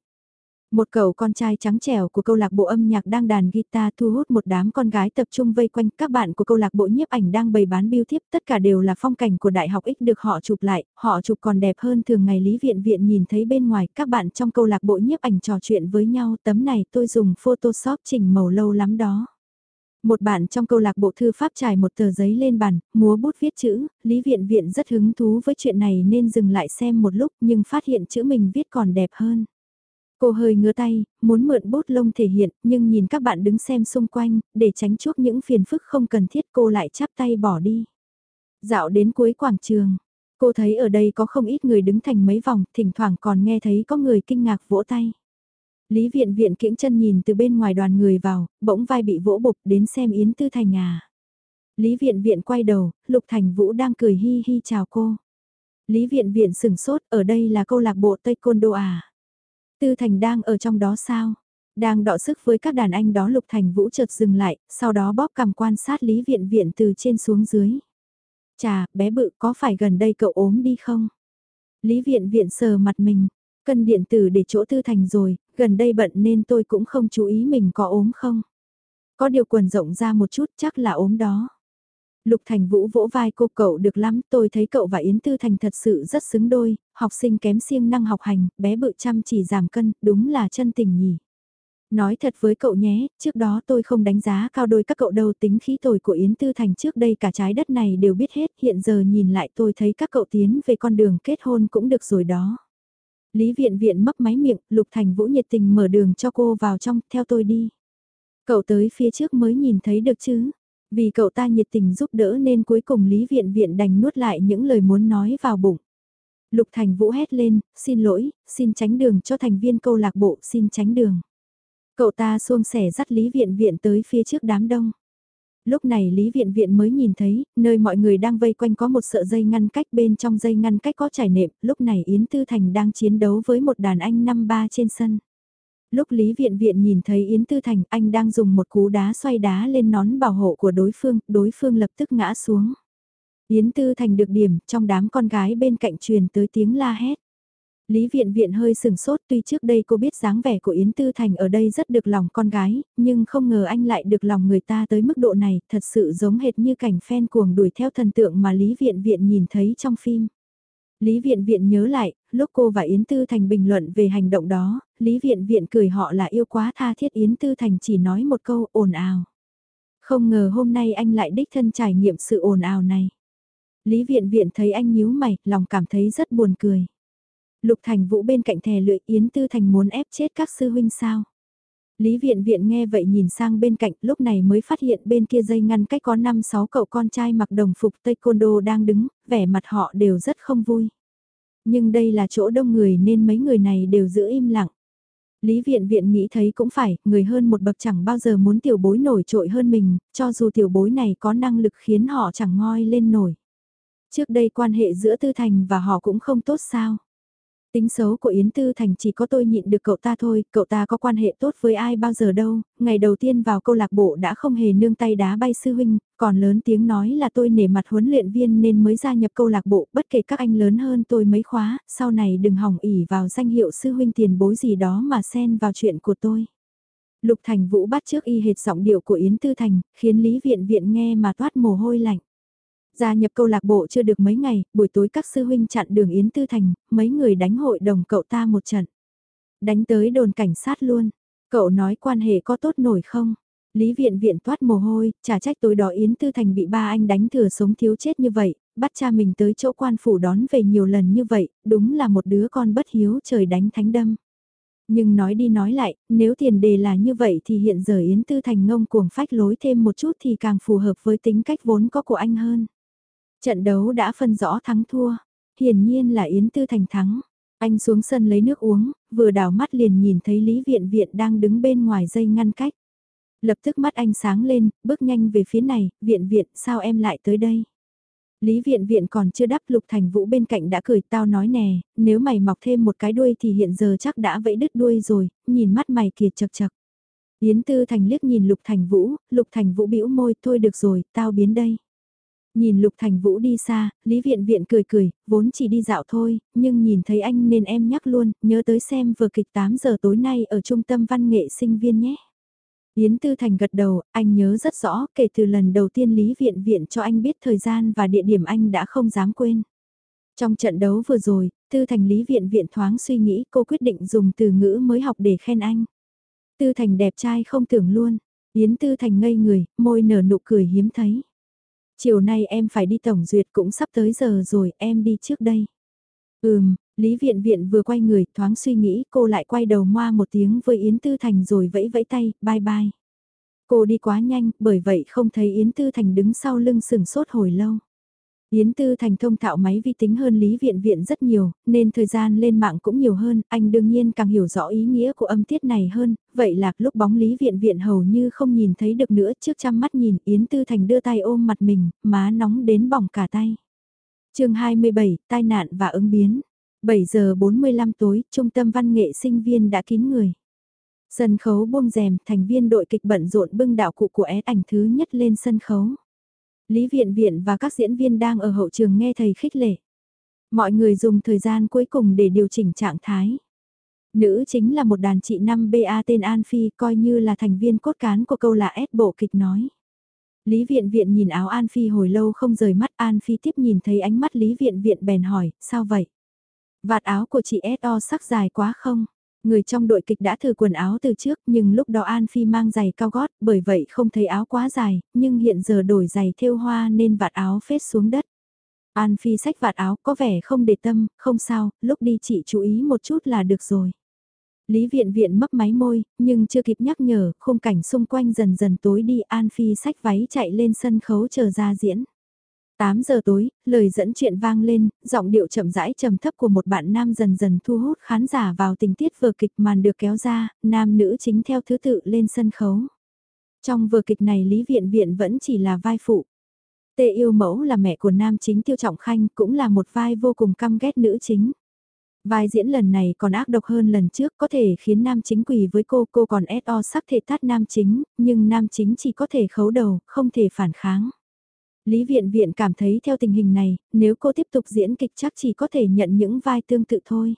Một cậu con trai trắng trẻo của câu lạc bộ âm nhạc đang đàn guitar thu hút một đám con gái tập trung vây quanh các bạn của câu lạc bộ nhiếp ảnh đang bày bán biêu thiếp tất cả đều là phong cảnh của đại học ích được họ chụp lại, họ chụp còn đẹp hơn thường ngày Lý Viện Viện nhìn thấy bên ngoài các bạn trong câu lạc bộ nhiếp ảnh trò chuyện với nhau tấm này tôi dùng Photoshop chỉnh màu lâu lắm đó. Một bạn trong câu lạc bộ thư pháp trải một tờ giấy lên bàn, múa bút viết chữ, Lý Viện Viện rất hứng thú với chuyện này nên dừng lại xem một lúc nhưng phát hiện chữ mình viết còn đẹp hơn. Cô hơi ngứa tay, muốn mượn bút lông thể hiện, nhưng nhìn các bạn đứng xem xung quanh, để tránh chuốc những phiền phức không cần thiết cô lại chắp tay bỏ đi. Dạo đến cuối quảng trường, cô thấy ở đây có không ít người đứng thành mấy vòng, thỉnh thoảng còn nghe thấy có người kinh ngạc vỗ tay. Lý viện viện kiễng chân nhìn từ bên ngoài đoàn người vào, bỗng vai bị vỗ bục đến xem Yến Tư Thành à. Lý viện viện quay đầu, Lục Thành Vũ đang cười hi hi chào cô. Lý viện viện sừng sốt, ở đây là câu lạc bộ Tây Côn Đô à. Tư Thành đang ở trong đó sao? Đang đọ sức với các đàn anh đó Lục Thành Vũ chợt dừng lại, sau đó bóp cằm quan sát Lý Viện Viện từ trên xuống dưới. Chà, bé bự có phải gần đây cậu ốm đi không? Lý Viện Viện sờ mặt mình, cân điện tử để chỗ Tư Thành rồi, gần đây bận nên tôi cũng không chú ý mình có ốm không. Có điều quần rộng ra một chút chắc là ốm đó. Lục Thành Vũ vỗ vai cô cậu được lắm, tôi thấy cậu và Yến Tư Thành thật sự rất xứng đôi, học sinh kém siêng năng học hành, bé bự chăm chỉ giảm cân, đúng là chân tình nhỉ. Nói thật với cậu nhé, trước đó tôi không đánh giá cao đôi các cậu đâu tính khí tồi của Yến Tư Thành trước đây cả trái đất này đều biết hết, hiện giờ nhìn lại tôi thấy các cậu tiến về con đường kết hôn cũng được rồi đó. Lý Viện Viện mấp máy miệng, Lục Thành Vũ nhiệt tình mở đường cho cô vào trong, theo tôi đi. Cậu tới phía trước mới nhìn thấy được chứ, vì cậu ta nhiệt tình giúp đỡ nên cuối cùng Lý Viện Viện đành nuốt lại những lời muốn nói vào bụng. Lục Thành Vũ hét lên, xin lỗi, xin tránh đường cho thành viên câu lạc bộ, xin tránh đường. Cậu ta xuông sẻ dắt Lý Viện Viện tới phía trước đám đông. Lúc này Lý Viện Viện mới nhìn thấy, nơi mọi người đang vây quanh có một sợi dây ngăn cách bên trong dây ngăn cách có trải nệm, lúc này Yến Tư Thành đang chiến đấu với một đàn anh năm ba trên sân. Lúc Lý Viện Viện nhìn thấy Yến Tư Thành anh đang dùng một cú đá xoay đá lên nón bảo hộ của đối phương, đối phương lập tức ngã xuống. Yến Tư Thành được điểm, trong đám con gái bên cạnh truyền tới tiếng la hét. Lý Viện Viện hơi sừng sốt tuy trước đây cô biết dáng vẻ của Yến Tư Thành ở đây rất được lòng con gái, nhưng không ngờ anh lại được lòng người ta tới mức độ này, thật sự giống hệt như cảnh fan cuồng đuổi theo thần tượng mà Lý Viện Viện nhìn thấy trong phim. Lý Viện Viện nhớ lại, lúc cô và Yến Tư Thành bình luận về hành động đó, Lý Viện Viện cười họ là yêu quá tha thiết Yến Tư Thành chỉ nói một câu ồn ào. Không ngờ hôm nay anh lại đích thân trải nghiệm sự ồn ào này. Lý Viện Viện thấy anh nhíu mày, lòng cảm thấy rất buồn cười. Lục Thành Vũ bên cạnh thè lưỡi Yến Tư Thành muốn ép chết các sư huynh sao. Lý Viện Viện nghe vậy nhìn sang bên cạnh lúc này mới phát hiện bên kia dây ngăn cách có 5-6 cậu con trai mặc đồng phục taekwondo đang đứng, vẻ mặt họ đều rất không vui. Nhưng đây là chỗ đông người nên mấy người này đều giữ im lặng. Lý Viện Viện nghĩ thấy cũng phải, người hơn một bậc chẳng bao giờ muốn tiểu bối nổi trội hơn mình, cho dù tiểu bối này có năng lực khiến họ chẳng ngoi lên nổi. Trước đây quan hệ giữa Tư Thành và họ cũng không tốt sao. Tính xấu của Yến Tư Thành chỉ có tôi nhịn được cậu ta thôi, cậu ta có quan hệ tốt với ai bao giờ đâu, ngày đầu tiên vào câu lạc bộ đã không hề nương tay đá bay sư huynh, còn lớn tiếng nói là tôi nể mặt huấn luyện viên nên mới gia nhập câu lạc bộ, bất kể các anh lớn hơn tôi mấy khóa, sau này đừng hỏng ỉ vào danh hiệu sư huynh tiền bối gì đó mà xen vào chuyện của tôi. Lục Thành Vũ bắt trước y hệt giọng điệu của Yến Tư Thành, khiến Lý Viện Viện nghe mà toát mồ hôi lạnh. Gia nhập câu lạc bộ chưa được mấy ngày, buổi tối các sư huynh chặn đường Yến Tư Thành, mấy người đánh hội đồng cậu ta một trận. Đánh tới đồn cảnh sát luôn. Cậu nói quan hệ có tốt nổi không? Lý viện viện toát mồ hôi, trả trách tối đó Yến Tư Thành bị ba anh đánh thừa sống thiếu chết như vậy, bắt cha mình tới chỗ quan phủ đón về nhiều lần như vậy, đúng là một đứa con bất hiếu trời đánh thánh đâm. Nhưng nói đi nói lại, nếu tiền đề là như vậy thì hiện giờ Yến Tư Thành ngông cuồng phách lối thêm một chút thì càng phù hợp với tính cách vốn có của anh hơn. Trận đấu đã phân rõ thắng thua, hiển nhiên là Yến Tư Thành thắng. Anh xuống sân lấy nước uống, vừa đảo mắt liền nhìn thấy Lý Viện Viện đang đứng bên ngoài dây ngăn cách. Lập tức mắt anh sáng lên, bước nhanh về phía này, Viện Viện, sao em lại tới đây? Lý Viện Viện còn chưa đáp Lục Thành Vũ bên cạnh đã cười tao nói nè, nếu mày mọc thêm một cái đuôi thì hiện giờ chắc đã vẫy đứt đuôi rồi, nhìn mắt mày kìa chật chật. Yến Tư Thành liếc nhìn Lục Thành Vũ, Lục Thành Vũ bĩu môi, thôi được rồi, tao biến đây. Nhìn Lục Thành Vũ đi xa, Lý Viện Viện cười cười, vốn chỉ đi dạo thôi, nhưng nhìn thấy anh nên em nhắc luôn, nhớ tới xem vừa kịch 8 giờ tối nay ở trung tâm văn nghệ sinh viên nhé. Yến Tư Thành gật đầu, anh nhớ rất rõ, kể từ lần đầu tiên Lý Viện Viện cho anh biết thời gian và địa điểm anh đã không dám quên. Trong trận đấu vừa rồi, Tư Thành Lý Viện Viện thoáng suy nghĩ cô quyết định dùng từ ngữ mới học để khen anh. Tư Thành đẹp trai không tưởng luôn, Yến Tư Thành ngây người, môi nở nụ cười hiếm thấy. Chiều nay em phải đi tổng duyệt cũng sắp tới giờ rồi, em đi trước đây. Ừm, Lý Viện Viện vừa quay người, thoáng suy nghĩ, cô lại quay đầu ngoa một tiếng với Yến Tư Thành rồi vẫy vẫy tay, bye bye. Cô đi quá nhanh, bởi vậy không thấy Yến Tư Thành đứng sau lưng sừng sốt hồi lâu. Yến Tư Thành thông thạo máy vi tính hơn Lý Viện Viện rất nhiều, nên thời gian lên mạng cũng nhiều hơn, anh đương nhiên càng hiểu rõ ý nghĩa của âm tiết này hơn, vậy là lúc bóng Lý Viện Viện hầu như không nhìn thấy được nữa trước chăm mắt nhìn Yến Tư Thành đưa tay ôm mặt mình, má nóng đến bỏng cả tay. chương 27, tai nạn và ứng biến. 7 giờ 45 tối, trung tâm văn nghệ sinh viên đã kín người. Sân khấu buông rèm, thành viên đội kịch bận rộn bưng đạo cụ của é ảnh thứ nhất lên sân khấu. Lý Viện Viện và các diễn viên đang ở hậu trường nghe thầy khích lệ. Mọi người dùng thời gian cuối cùng để điều chỉnh trạng thái. Nữ chính là một đàn chị 5BA tên An Phi coi như là thành viên cốt cán của câu là S bộ kịch nói. Lý Viện Viện nhìn áo An Phi hồi lâu không rời mắt An Phi tiếp nhìn thấy ánh mắt Lý Viện Viện bèn hỏi, sao vậy? Vạt áo của chị S.O. sắc dài quá không? Người trong đội kịch đã thử quần áo từ trước nhưng lúc đó An Phi mang giày cao gót bởi vậy không thấy áo quá dài, nhưng hiện giờ đổi giày thêu hoa nên vạt áo phết xuống đất. An Phi xách vạt áo có vẻ không để tâm, không sao, lúc đi chị chú ý một chút là được rồi. Lý viện viện mấp máy môi, nhưng chưa kịp nhắc nhở, khung cảnh xung quanh dần dần tối đi An Phi xách váy chạy lên sân khấu chờ ra diễn. 8 giờ tối, lời dẫn chuyện vang lên, giọng điệu chậm rãi trầm thấp của một bạn nam dần dần thu hút khán giả vào tình tiết vở kịch màn được kéo ra, nam nữ chính theo thứ tự lên sân khấu. Trong vở kịch này Lý Viện Viện vẫn chỉ là vai phụ. Tê yêu mẫu là mẹ của nam chính Tiêu Trọng Khanh cũng là một vai vô cùng căm ghét nữ chính. Vai diễn lần này còn ác độc hơn lần trước có thể khiến nam chính quỳ với cô, cô còn S.O. sắc thể tát nam chính, nhưng nam chính chỉ có thể khấu đầu, không thể phản kháng. Lý Viện Viện cảm thấy theo tình hình này, nếu cô tiếp tục diễn kịch chắc chỉ có thể nhận những vai tương tự thôi.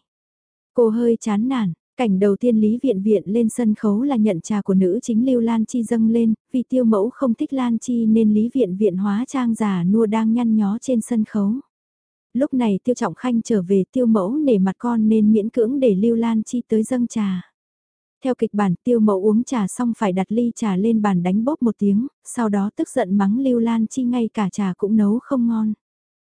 Cô hơi chán nản, cảnh đầu tiên Lý Viện Viện lên sân khấu là nhận trà của nữ chính Lưu Lan Chi dâng lên, vì tiêu mẫu không thích Lan Chi nên Lý Viện Viện hóa trang giả nua đang nhăn nhó trên sân khấu. Lúc này Tiêu Trọng Khanh trở về tiêu mẫu nể mặt con nên miễn cưỡng để Lưu Lan Chi tới dâng trà. Theo kịch bản tiêu mẫu uống trà xong phải đặt ly trà lên bàn đánh bóp một tiếng, sau đó tức giận mắng Lưu Lan Chi ngay cả trà cũng nấu không ngon.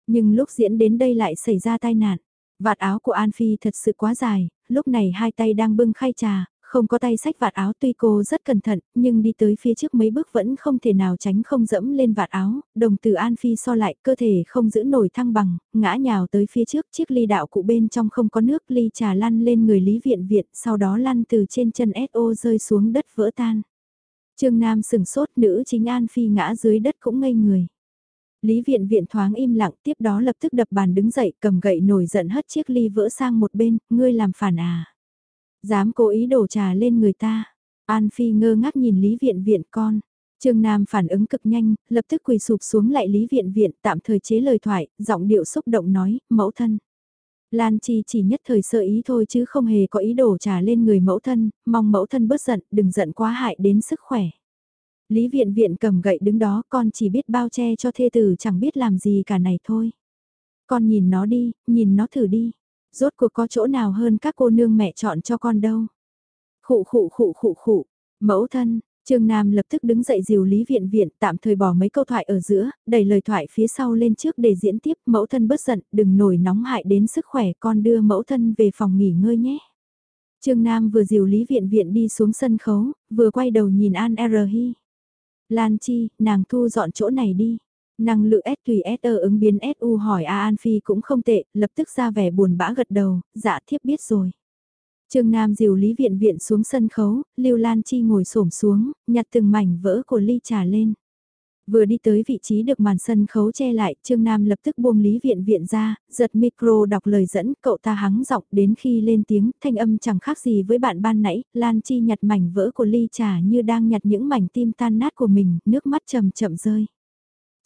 Nhưng lúc diễn đến đây lại xảy ra tai nạn. Vạt áo của An Phi thật sự quá dài, lúc này hai tay đang bưng khay trà, không có tay sách vạt áo tuy cô rất cẩn thận, nhưng đi tới phía trước mấy bước vẫn không thể nào tránh không dẫm lên vạt áo, đồng từ An Phi so lại cơ thể không giữ nổi thăng bằng, ngã nhào tới phía trước chiếc ly đạo cụ bên trong không có nước ly trà lăn lên người Lý Viện Viện, sau đó lăn từ trên chân so rơi xuống đất vỡ tan. Trương Nam sừng sốt nữ chính An Phi ngã dưới đất cũng ngây người. Lý viện viện thoáng im lặng tiếp đó lập tức đập bàn đứng dậy cầm gậy nổi giận hất chiếc ly vỡ sang một bên, ngươi làm phản à. Dám cố ý đổ trà lên người ta. An Phi ngơ ngác nhìn Lý viện viện con. Trương Nam phản ứng cực nhanh, lập tức quỳ sụp xuống lại Lý viện viện tạm thời chế lời thoại, giọng điệu xúc động nói, mẫu thân. Lan Chi chỉ nhất thời sơ ý thôi chứ không hề có ý đổ trà lên người mẫu thân, mong mẫu thân bớt giận, đừng giận quá hại đến sức khỏe. Lý viện viện cầm gậy đứng đó con chỉ biết bao che cho thê tử chẳng biết làm gì cả này thôi. Con nhìn nó đi, nhìn nó thử đi. Rốt cuộc có chỗ nào hơn các cô nương mẹ chọn cho con đâu. Khụ khụ khụ khụ khụ, mẫu thân, Trương Nam lập tức đứng dậy dìu Lý Viện Viện tạm thời bỏ mấy câu thoại ở giữa, đẩy lời thoại phía sau lên trước để diễn tiếp mẫu thân bất giận, đừng nổi nóng hại đến sức khỏe con đưa mẫu thân về phòng nghỉ ngơi nhé. Trương Nam vừa dìu Lý Viện Viện đi xuống sân khấu, vừa quay đầu nhìn An R. Hi. Lan Chi, nàng thu dọn chỗ này đi. Năng lượng S tùy S ơ ứng biến SU hỏi A An Phi cũng không tệ, lập tức ra vẻ buồn bã gật đầu, dạ thiếp biết rồi. Trương Nam dìu Lý Viện Viện xuống sân khấu, Lưu Lan Chi ngồi xổm xuống, nhặt từng mảnh vỡ của ly trà lên. Vừa đi tới vị trí được màn sân khấu che lại, Trương Nam lập tức buông Lý Viện Viện ra, giật micro đọc lời dẫn, cậu ta hắng giọng đến khi lên tiếng, thanh âm chẳng khác gì với bạn ban nãy, Lan Chi nhặt mảnh vỡ của ly trà như đang nhặt những mảnh tim tan nát của mình, nước mắt chậm chậm rơi.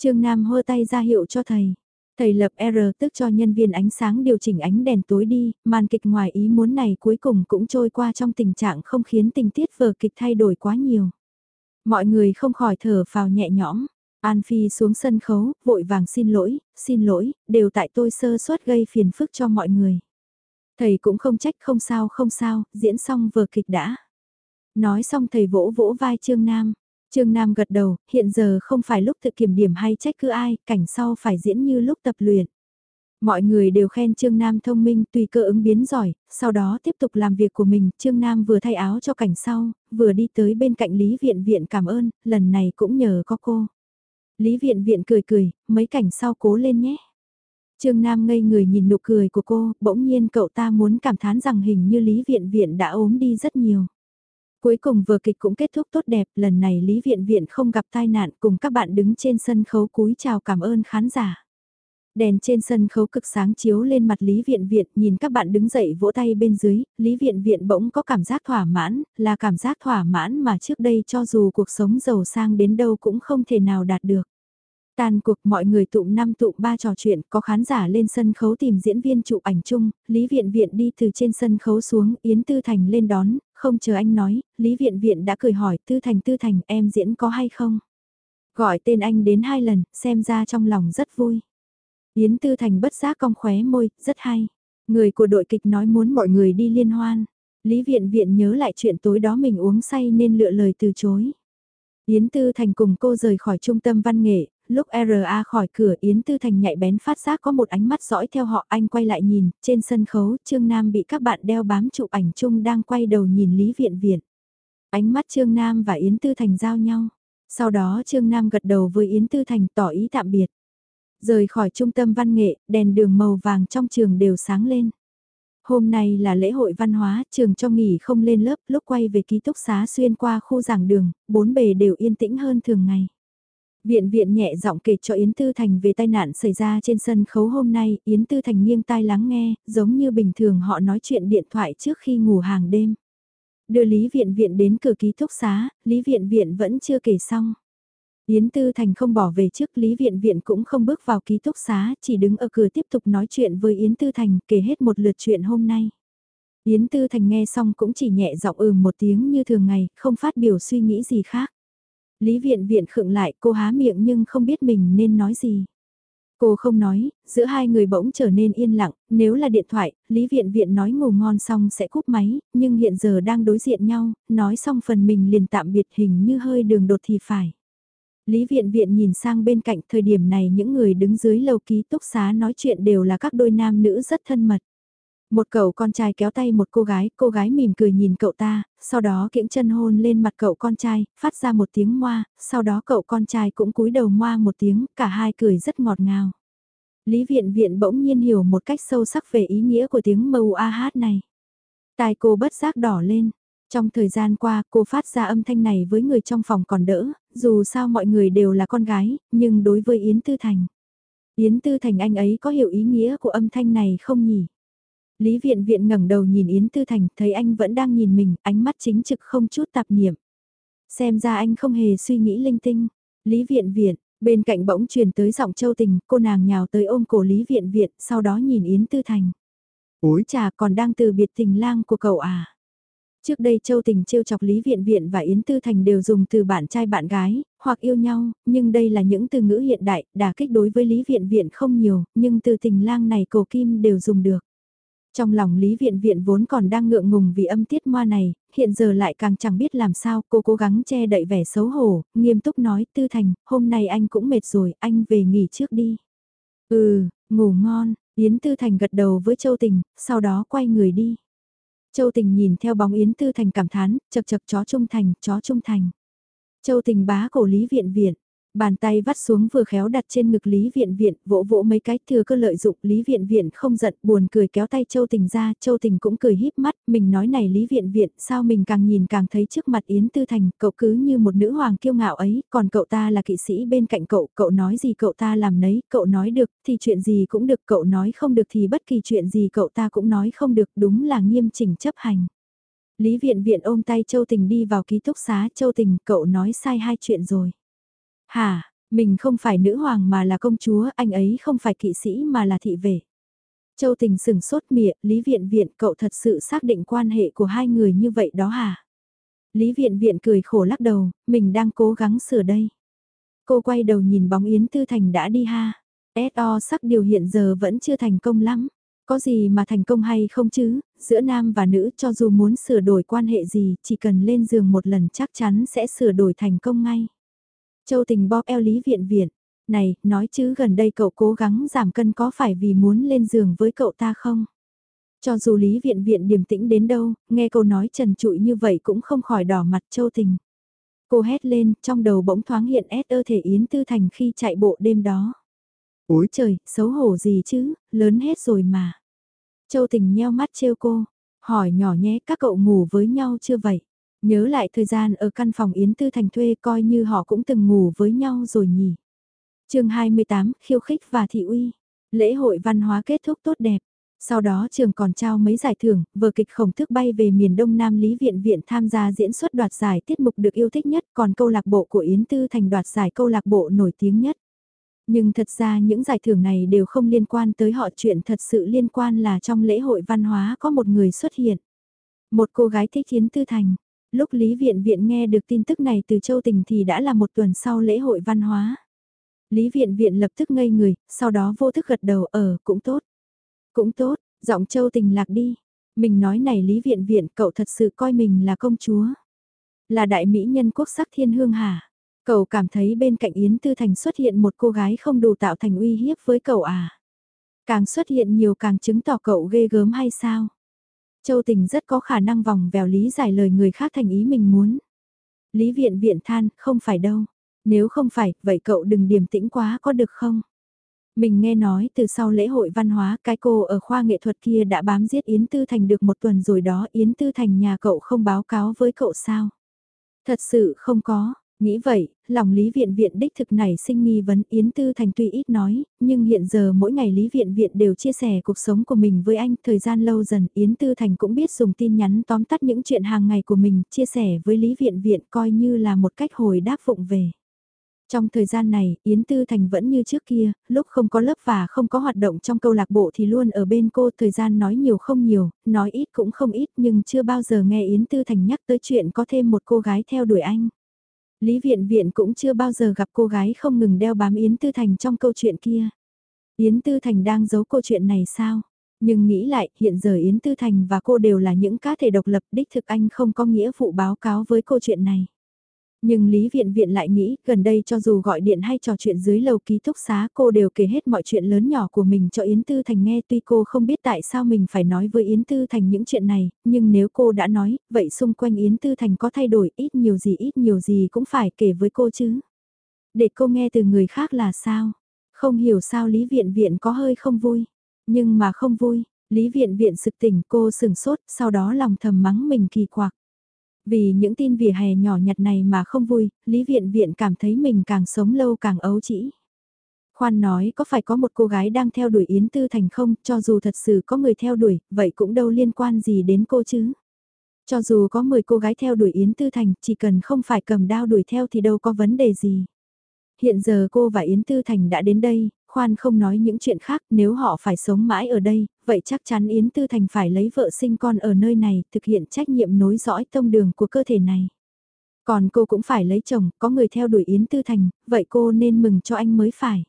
Trương Nam hơ tay ra hiệu cho thầy. Thầy lập R tức cho nhân viên ánh sáng điều chỉnh ánh đèn tối đi, màn kịch ngoài ý muốn này cuối cùng cũng trôi qua trong tình trạng không khiến tình tiết vở kịch thay đổi quá nhiều. Mọi người không khỏi thở phào nhẹ nhõm. An Phi xuống sân khấu, vội vàng xin lỗi, xin lỗi, đều tại tôi sơ suất gây phiền phức cho mọi người. Thầy cũng không trách không sao không sao, diễn xong vở kịch đã. Nói xong thầy vỗ vỗ vai Trương Nam. Trương Nam gật đầu, hiện giờ không phải lúc tự kiểm điểm hay trách cứ ai, cảnh sau phải diễn như lúc tập luyện. Mọi người đều khen Trương Nam thông minh tùy cơ ứng biến giỏi, sau đó tiếp tục làm việc của mình, Trương Nam vừa thay áo cho cảnh sau, vừa đi tới bên cạnh Lý Viện Viện cảm ơn, lần này cũng nhờ có cô. Lý Viện Viện cười cười, mấy cảnh sau cố lên nhé. Trương Nam ngây người nhìn nụ cười của cô, bỗng nhiên cậu ta muốn cảm thán rằng hình như Lý Viện Viện đã ốm đi rất nhiều. Cuối cùng vừa kịch cũng kết thúc tốt đẹp, lần này Lý Viện Viện không gặp tai nạn cùng các bạn đứng trên sân khấu cúi chào cảm ơn khán giả. Đèn trên sân khấu cực sáng chiếu lên mặt Lý Viện Viện, nhìn các bạn đứng dậy vỗ tay bên dưới, Lý Viện Viện bỗng có cảm giác thỏa mãn, là cảm giác thỏa mãn mà trước đây cho dù cuộc sống giàu sang đến đâu cũng không thể nào đạt được. Tàn cuộc mọi người tụm năm tụm ba trò chuyện, có khán giả lên sân khấu tìm diễn viên chụp ảnh chung, Lý Viện Viện đi từ trên sân khấu xuống, Yến Tư Thành lên đón, không chờ anh nói, Lý Viện Viện đã cười hỏi Tư Thành Tư Thành em diễn có hay không? Gọi tên anh đến hai lần, xem ra trong lòng rất vui. Yến Tư Thành bất giác cong khóe môi, rất hay. Người của đội kịch nói muốn mọi người đi liên hoan. Lý Viện Viện nhớ lại chuyện tối đó mình uống say nên lựa lời từ chối. Yến Tư Thành cùng cô rời khỏi trung tâm văn nghệ, lúc RA khỏi cửa Yến Tư Thành nhạy bén phát giác có một ánh mắt dõi theo họ anh quay lại nhìn, trên sân khấu Trương Nam bị các bạn đeo bám chụp ảnh chung đang quay đầu nhìn Lý Viện Viện. Ánh mắt Trương Nam và Yến Tư Thành giao nhau. Sau đó Trương Nam gật đầu với Yến Tư Thành tỏ ý tạm biệt. Rời khỏi trung tâm văn nghệ, đèn đường màu vàng trong trường đều sáng lên. Hôm nay là lễ hội văn hóa, trường cho nghỉ không lên lớp, lúc quay về ký túc xá xuyên qua khu giảng đường, bốn bề đều yên tĩnh hơn thường ngày. Viện viện nhẹ giọng kể cho Yến Tư Thành về tai nạn xảy ra trên sân khấu hôm nay, Yến Tư Thành nghiêng tai lắng nghe, giống như bình thường họ nói chuyện điện thoại trước khi ngủ hàng đêm. Đưa Lý Viện Viện đến cửa ký túc xá, Lý Viện Viện vẫn chưa kể xong. Yến Tư Thành không bỏ về trước Lý Viện Viện cũng không bước vào ký túc xá, chỉ đứng ở cửa tiếp tục nói chuyện với Yến Tư Thành kể hết một lượt chuyện hôm nay. Yến Tư Thành nghe xong cũng chỉ nhẹ giọng ừ một tiếng như thường ngày, không phát biểu suy nghĩ gì khác. Lý Viện Viện khựng lại cô há miệng nhưng không biết mình nên nói gì. Cô không nói, giữa hai người bỗng trở nên yên lặng, nếu là điện thoại, Lý Viện Viện nói ngủ ngon xong sẽ cúp máy, nhưng hiện giờ đang đối diện nhau, nói xong phần mình liền tạm biệt hình như hơi đường đột thì phải. Lý Viện Viện nhìn sang bên cạnh thời điểm này những người đứng dưới lầu ký túc xá nói chuyện đều là các đôi nam nữ rất thân mật. Một cậu con trai kéo tay một cô gái, cô gái mỉm cười nhìn cậu ta, sau đó kiễng chân hôn lên mặt cậu con trai, phát ra một tiếng moa, sau đó cậu con trai cũng cúi đầu moa một tiếng, cả hai cười rất ngọt ngào. Lý Viện Viện bỗng nhiên hiểu một cách sâu sắc về ý nghĩa của tiếng mâu a hát này. Tai cô bất giác đỏ lên, Trong thời gian qua, cô phát ra âm thanh này với người trong phòng còn đỡ, dù sao mọi người đều là con gái, nhưng đối với Yến Tư Thành. Yến Tư Thành anh ấy có hiểu ý nghĩa của âm thanh này không nhỉ? Lý Viện Viện ngẩng đầu nhìn Yến Tư Thành, thấy anh vẫn đang nhìn mình, ánh mắt chính trực không chút tạp niệm. Xem ra anh không hề suy nghĩ linh tinh. Lý Viện Viện, bên cạnh bỗng truyền tới giọng châu tình, cô nàng nhào tới ôm cổ Lý Viện Viện, sau đó nhìn Yến Tư Thành. Ôi chà còn đang từ biệt tình lang của cậu à? Trước đây Châu Tình trêu chọc Lý Viện Viện và Yến Tư Thành đều dùng từ bạn trai bạn gái, hoặc yêu nhau, nhưng đây là những từ ngữ hiện đại, đả kích đối với Lý Viện Viện không nhiều, nhưng từ tình lang này cổ kim đều dùng được. Trong lòng Lý Viện Viện vốn còn đang ngượng ngùng vì âm tiết moa này, hiện giờ lại càng chẳng biết làm sao, cô cố gắng che đậy vẻ xấu hổ, nghiêm túc nói, Tư Thành, hôm nay anh cũng mệt rồi, anh về nghỉ trước đi. Ừ, ngủ ngon, Yến Tư Thành gật đầu với Châu Tình, sau đó quay người đi. Châu Tình nhìn theo bóng Yến Tư Thành cảm thán, chật chật chó trung thành, chó trung thành. Châu Tình bá cổ Lý Viện Viện, Bàn tay vắt xuống vừa khéo đặt trên ngực Lý Viện Viện, vỗ vỗ mấy cái thừa cơ lợi dụng Lý Viện Viện không giận buồn cười kéo tay Châu Tình ra, Châu Tình cũng cười híp mắt, mình nói này Lý Viện Viện, sao mình càng nhìn càng thấy trước mặt Yến Tư Thành, cậu cứ như một nữ hoàng kiêu ngạo ấy, còn cậu ta là kỵ sĩ bên cạnh cậu, cậu nói gì cậu ta làm nấy, cậu nói được thì chuyện gì cũng được, cậu nói không được thì bất kỳ chuyện gì cậu ta cũng nói không được, đúng là nghiêm chỉnh chấp hành. Lý Viện Viện ôm tay Châu Tình đi vào ký túc xá, Châu Tình, cậu nói sai hai chuyện rồi. Hả, mình không phải nữ hoàng mà là công chúa, anh ấy không phải kỵ sĩ mà là thị vệ. Châu Tình sừng sốt mịa, Lý Viện Viện cậu thật sự xác định quan hệ của hai người như vậy đó hả? Lý Viện Viện cười khổ lắc đầu, mình đang cố gắng sửa đây. Cô quay đầu nhìn bóng Yến Tư Thành đã đi ha. S.O. sắc điều hiện giờ vẫn chưa thành công lắm. Có gì mà thành công hay không chứ, giữa nam và nữ cho dù muốn sửa đổi quan hệ gì, chỉ cần lên giường một lần chắc chắn sẽ sửa đổi thành công ngay. Châu tình bóp eo Lý Viện Viện. Này, nói chứ gần đây cậu cố gắng giảm cân có phải vì muốn lên giường với cậu ta không? Cho dù Lý Viện Viện điềm tĩnh đến đâu, nghe câu nói trần trụi như vậy cũng không khỏi đỏ mặt Châu Tình. Cô hét lên, trong đầu bỗng thoáng hiện ép ơ thể Yến Tư Thành khi chạy bộ đêm đó. Ôi trời, xấu hổ gì chứ, lớn hết rồi mà. Châu Tình nheo mắt trêu cô, hỏi nhỏ nhé các cậu ngủ với nhau chưa vậy? Nhớ lại thời gian ở căn phòng Yến Tư Thành thuê coi như họ cũng từng ngủ với nhau rồi nhỉ. chương 28, khiêu khích và thị uy. Lễ hội văn hóa kết thúc tốt đẹp. Sau đó trường còn trao mấy giải thưởng, vở kịch khổng thức bay về miền Đông Nam Lý Viện Viện tham gia diễn xuất đoạt giải tiết mục được yêu thích nhất, còn câu lạc bộ của Yến Tư Thành đoạt giải câu lạc bộ nổi tiếng nhất. Nhưng thật ra những giải thưởng này đều không liên quan tới họ chuyện thật sự liên quan là trong lễ hội văn hóa có một người xuất hiện. Một cô gái thích Yến Tư Thành, Lúc Lý Viện Viện nghe được tin tức này từ Châu Tình thì đã là một tuần sau lễ hội văn hóa. Lý Viện Viện lập tức ngây người, sau đó vô thức gật đầu ở, cũng tốt. Cũng tốt, giọng Châu Tình lạc đi. Mình nói này Lý Viện Viện cậu thật sự coi mình là công chúa. Là đại mỹ nhân quốc sắc thiên hương hả? Cậu cảm thấy bên cạnh Yến Tư Thành xuất hiện một cô gái không đủ tạo thành uy hiếp với cậu à? Càng xuất hiện nhiều càng chứng tỏ cậu ghê gớm hay sao? Châu Tình rất có khả năng vòng vèo lý giải lời người khác thành ý mình muốn. Lý viện viện than, không phải đâu. Nếu không phải, vậy cậu đừng điềm tĩnh quá có được không? Mình nghe nói từ sau lễ hội văn hóa cái cô ở khoa nghệ thuật kia đã bám giết Yến Tư Thành được một tuần rồi đó Yến Tư Thành nhà cậu không báo cáo với cậu sao? Thật sự không có, Nghĩ vậy, lòng Lý Viện Viện đích thực này sinh nghi vấn Yến Tư Thành tuy ít nói, nhưng hiện giờ mỗi ngày Lý Viện Viện đều chia sẻ cuộc sống của mình với anh. Thời gian lâu dần Yến Tư Thành cũng biết dùng tin nhắn tóm tắt những chuyện hàng ngày của mình, chia sẻ với Lý Viện Viện coi như là một cách hồi đáp phụng về. Trong thời gian này, Yến Tư Thành vẫn như trước kia, lúc không có lớp và không có hoạt động trong câu lạc bộ thì luôn ở bên cô, thời gian nói nhiều không nhiều, nói ít cũng không ít nhưng chưa bao giờ nghe Yến Tư Thành nhắc tới chuyện có thêm một cô gái theo đuổi anh. Lý Viện Viện cũng chưa bao giờ gặp cô gái không ngừng đeo bám Yến Tư Thành trong câu chuyện kia. Yến Tư Thành đang giấu câu chuyện này sao? Nhưng nghĩ lại, hiện giờ Yến Tư Thành và cô đều là những cá thể độc lập đích thực anh không có nghĩa vụ báo cáo với câu chuyện này. Nhưng Lý Viện Viện lại nghĩ, gần đây cho dù gọi điện hay trò chuyện dưới lầu ký túc xá cô đều kể hết mọi chuyện lớn nhỏ của mình cho Yến Tư Thành nghe tuy cô không biết tại sao mình phải nói với Yến Tư Thành những chuyện này, nhưng nếu cô đã nói, vậy xung quanh Yến Tư Thành có thay đổi ít nhiều gì ít nhiều gì cũng phải kể với cô chứ. Để cô nghe từ người khác là sao? Không hiểu sao Lý Viện Viện có hơi không vui, nhưng mà không vui, Lý Viện Viện sực tỉnh cô sừng sốt, sau đó lòng thầm mắng mình kỳ quặc. Vì những tin vỉa hè nhỏ nhặt này mà không vui, Lý Viện Viện cảm thấy mình càng sống lâu càng ấu trĩ. Khoan nói có phải có một cô gái đang theo đuổi Yến Tư Thành không, cho dù thật sự có người theo đuổi, vậy cũng đâu liên quan gì đến cô chứ. Cho dù có 10 cô gái theo đuổi Yến Tư Thành, chỉ cần không phải cầm đao đuổi theo thì đâu có vấn đề gì. Hiện giờ cô và Yến Tư Thành đã đến đây, khoan không nói những chuyện khác, nếu họ phải sống mãi ở đây, vậy chắc chắn Yến Tư Thành phải lấy vợ sinh con ở nơi này, thực hiện trách nhiệm nối dõi tông đường của cơ thể này. Còn cô cũng phải lấy chồng, có người theo đuổi Yến Tư Thành, vậy cô nên mừng cho anh mới phải.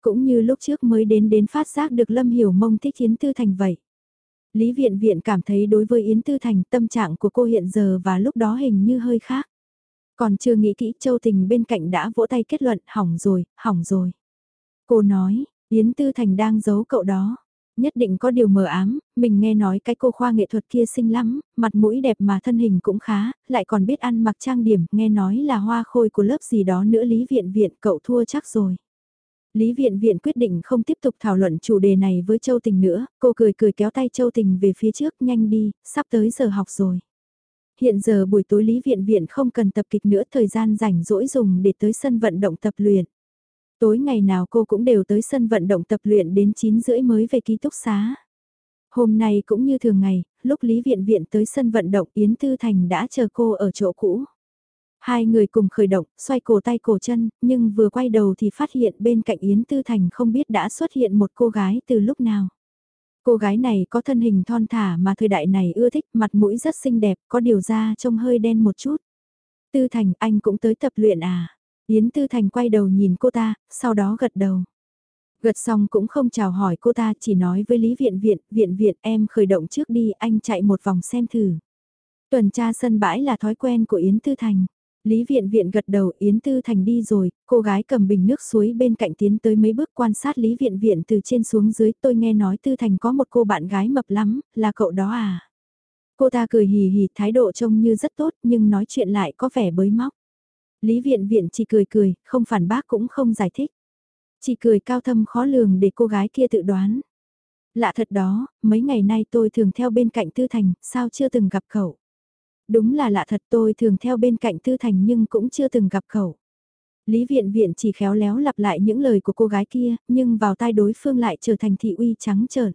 Cũng như lúc trước mới đến đến phát giác được Lâm Hiểu Mông thích Yến Tư Thành vậy. Lý Viện Viện cảm thấy đối với Yến Tư Thành tâm trạng của cô hiện giờ và lúc đó hình như hơi khác. Còn chưa nghĩ kỹ Châu Tình bên cạnh đã vỗ tay kết luận hỏng rồi, hỏng rồi. Cô nói, Yến Tư Thành đang giấu cậu đó. Nhất định có điều mờ ám, mình nghe nói cái cô khoa nghệ thuật kia xinh lắm, mặt mũi đẹp mà thân hình cũng khá, lại còn biết ăn mặc trang điểm, nghe nói là hoa khôi của lớp gì đó nữa Lý Viện Viện cậu thua chắc rồi. Lý Viện Viện quyết định không tiếp tục thảo luận chủ đề này với Châu Tình nữa, cô cười cười kéo tay Châu Tình về phía trước nhanh đi, sắp tới giờ học rồi. Hiện giờ buổi tối Lý Viện Viện không cần tập kịch nữa thời gian rảnh rỗi dùng để tới sân vận động tập luyện. Tối ngày nào cô cũng đều tới sân vận động tập luyện đến 9 rưỡi mới về ký túc xá. Hôm nay cũng như thường ngày, lúc Lý Viện Viện tới sân vận động Yến Tư Thành đã chờ cô ở chỗ cũ. Hai người cùng khởi động, xoay cổ tay cổ chân, nhưng vừa quay đầu thì phát hiện bên cạnh Yến Tư Thành không biết đã xuất hiện một cô gái từ lúc nào. Cô gái này có thân hình thon thả mà thời đại này ưa thích, mặt mũi rất xinh đẹp, có điều da trông hơi đen một chút. Tư Thành, anh cũng tới tập luyện à? Yến Tư Thành quay đầu nhìn cô ta, sau đó gật đầu. Gật xong cũng không chào hỏi cô ta, chỉ nói với Lý Viện Viện, Viện Viện em khởi động trước đi, anh chạy một vòng xem thử. Tuần tra sân bãi là thói quen của Yến Tư Thành. Lý Viện Viện gật đầu Yến Tư Thành đi rồi, cô gái cầm bình nước suối bên cạnh tiến tới mấy bước quan sát Lý Viện Viện từ trên xuống dưới tôi nghe nói Tư Thành có một cô bạn gái mập lắm, là cậu đó à? Cô ta cười hì hì thái độ trông như rất tốt nhưng nói chuyện lại có vẻ bới móc. Lý Viện Viện chỉ cười cười, không phản bác cũng không giải thích. Chỉ cười cao thâm khó lường để cô gái kia tự đoán. Lạ thật đó, mấy ngày nay tôi thường theo bên cạnh Tư Thành, sao chưa từng gặp cậu? Đúng là lạ thật tôi thường theo bên cạnh Tư Thành nhưng cũng chưa từng gặp cậu. Lý Viện Viện chỉ khéo léo lặp lại những lời của cô gái kia, nhưng vào tai đối phương lại trở thành thị uy trắng trợn.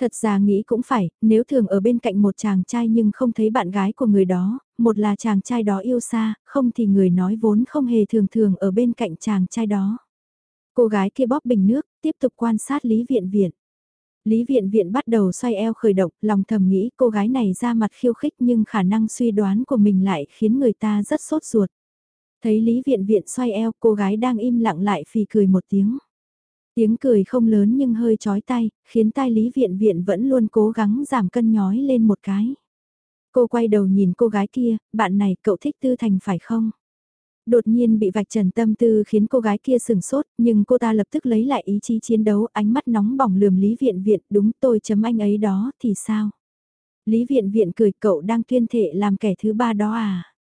Thật ra nghĩ cũng phải, nếu thường ở bên cạnh một chàng trai nhưng không thấy bạn gái của người đó, một là chàng trai đó yêu xa, không thì người nói vốn không hề thường thường ở bên cạnh chàng trai đó. Cô gái kia bóp bình nước, tiếp tục quan sát Lý Viện Viện. Lý Viện Viện bắt đầu xoay eo khởi động, lòng thầm nghĩ cô gái này ra mặt khiêu khích nhưng khả năng suy đoán của mình lại khiến người ta rất sốt ruột. Thấy Lý Viện Viện xoay eo cô gái đang im lặng lại phì cười một tiếng. Tiếng cười không lớn nhưng hơi chói tay, khiến tai Lý Viện Viện vẫn luôn cố gắng giảm cân nhói lên một cái. Cô quay đầu nhìn cô gái kia, bạn này cậu thích Tư Thành phải không? Đột nhiên bị vạch trần tâm tư khiến cô gái kia sừng sốt, nhưng cô ta lập tức lấy lại ý chí chiến đấu, ánh mắt nóng bỏng lườm Lý Viện Viện, đúng tôi chấm anh ấy đó, thì sao? Lý Viện Viện cười cậu đang tuyên thệ làm kẻ thứ ba đó à?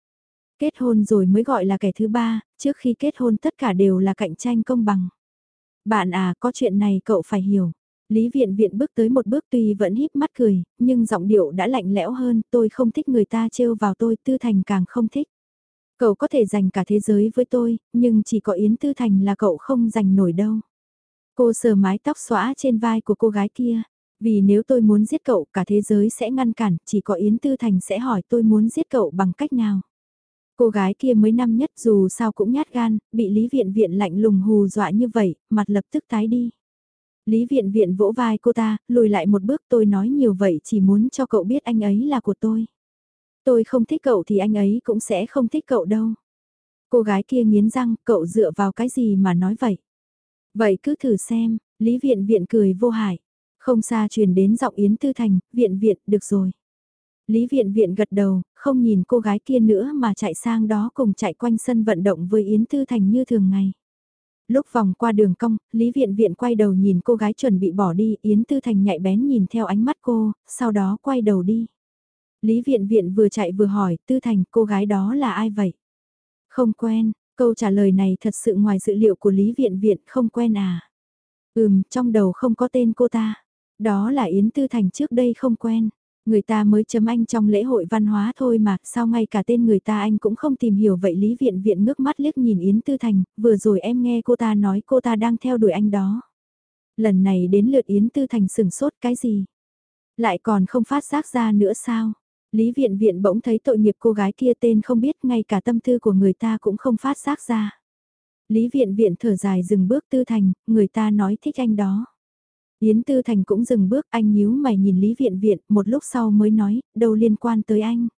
Kết hôn rồi mới gọi là kẻ thứ ba, trước khi kết hôn tất cả đều là cạnh tranh công bằng. Bạn à, có chuyện này cậu phải hiểu. Lý Viện Viện bước tới một bước tuy vẫn híp mắt cười, nhưng giọng điệu đã lạnh lẽo hơn, tôi không thích người ta trêu vào tôi, Tư Thành càng không thích. Cậu có thể dành cả thế giới với tôi, nhưng chỉ có Yến Tư Thành là cậu không dành nổi đâu. Cô sờ mái tóc xóa trên vai của cô gái kia, vì nếu tôi muốn giết cậu cả thế giới sẽ ngăn cản, chỉ có Yến Tư Thành sẽ hỏi tôi muốn giết cậu bằng cách nào. Cô gái kia mới năm nhất dù sao cũng nhát gan, bị Lý Viện Viện lạnh lùng hù dọa như vậy, mặt lập tức tái đi. Lý Viện Viện vỗ vai cô ta, lùi lại một bước tôi nói nhiều vậy chỉ muốn cho cậu biết anh ấy là của tôi. Tôi không thích cậu thì anh ấy cũng sẽ không thích cậu đâu. Cô gái kia nghiến răng, cậu dựa vào cái gì mà nói vậy? Vậy cứ thử xem, Lý Viện Viện cười vô hại. Không xa truyền đến giọng Yến Tư Thành, Viện Viện, được rồi. Lý Viện Viện gật đầu, không nhìn cô gái kia nữa mà chạy sang đó cùng chạy quanh sân vận động với Yến Tư Thành như thường ngày. Lúc vòng qua đường cong, Lý Viện Viện quay đầu nhìn cô gái chuẩn bị bỏ đi, Yến Tư Thành nhạy bén nhìn theo ánh mắt cô, sau đó quay đầu đi. Lý Viện Viện vừa chạy vừa hỏi, Tư Thành, cô gái đó là ai vậy? Không quen, câu trả lời này thật sự ngoài dự liệu của Lý Viện Viện, không quen à? Ừm, trong đầu không có tên cô ta. Đó là Yến Tư Thành trước đây không quen. Người ta mới chấm anh trong lễ hội văn hóa thôi mà, sao ngay cả tên người ta anh cũng không tìm hiểu vậy Lý Viện Viện ngước mắt liếc nhìn Yến Tư Thành, vừa rồi em nghe cô ta nói cô ta đang theo đuổi anh đó. Lần này đến lượt Yến Tư Thành sừng sốt cái gì? Lại còn không phát giác ra nữa sao? Lý Viện Viện bỗng thấy tội nghiệp cô gái kia tên không biết ngay cả tâm tư của người ta cũng không phát giác ra. Lý Viện Viện thở dài dừng bước Tư Thành, người ta nói thích anh đó. Yến Tư Thành cũng dừng bước anh nhíu mày nhìn Lý Viện Viện một lúc sau mới nói, đâu liên quan tới anh.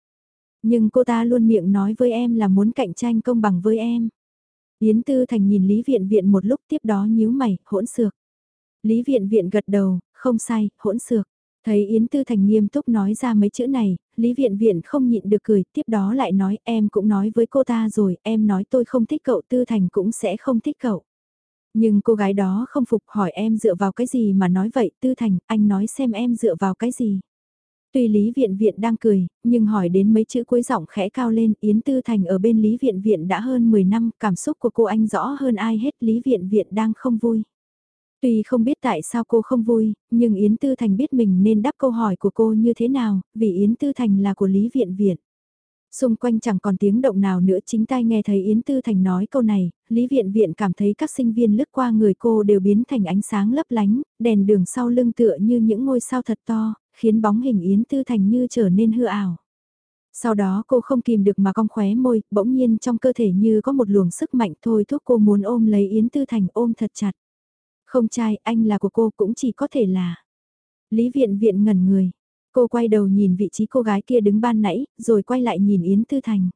Nhưng cô ta luôn miệng nói với em là muốn cạnh tranh công bằng với em. Yến Tư Thành nhìn Lý Viện Viện một lúc tiếp đó nhíu mày, hỗn xược. Lý Viện Viện gật đầu, không sai, hỗn xược. Thấy Yến Tư Thành nghiêm túc nói ra mấy chữ này, Lý Viện Viện không nhịn được cười, tiếp đó lại nói em cũng nói với cô ta rồi, em nói tôi không thích cậu Tư Thành cũng sẽ không thích cậu. Nhưng cô gái đó không phục hỏi em dựa vào cái gì mà nói vậy Tư Thành, anh nói xem em dựa vào cái gì. Tuy Lý Viện Viện đang cười, nhưng hỏi đến mấy chữ cuối giọng khẽ cao lên Yến Tư Thành ở bên Lý Viện Viện đã hơn 10 năm, cảm xúc của cô anh rõ hơn ai hết Lý Viện Viện đang không vui. Tuy không biết tại sao cô không vui, nhưng Yến Tư Thành biết mình nên đáp câu hỏi của cô như thế nào, vì Yến Tư Thành là của Lý Viện Viện. Xung quanh chẳng còn tiếng động nào nữa chính tai nghe thấy Yến Tư Thành nói câu này, Lý Viện Viện cảm thấy các sinh viên lướt qua người cô đều biến thành ánh sáng lấp lánh, đèn đường sau lưng tựa như những ngôi sao thật to, khiến bóng hình Yến Tư Thành như trở nên hư ảo. Sau đó cô không kìm được mà cong khóe môi, bỗng nhiên trong cơ thể như có một luồng sức mạnh thôi thúc cô muốn ôm lấy Yến Tư Thành ôm thật chặt. Không trai, anh là của cô cũng chỉ có thể là. Lý Viện Viện ngẩn người. Cô quay đầu nhìn vị trí cô gái kia đứng ban nãy, rồi quay lại nhìn Yến Tư Thành.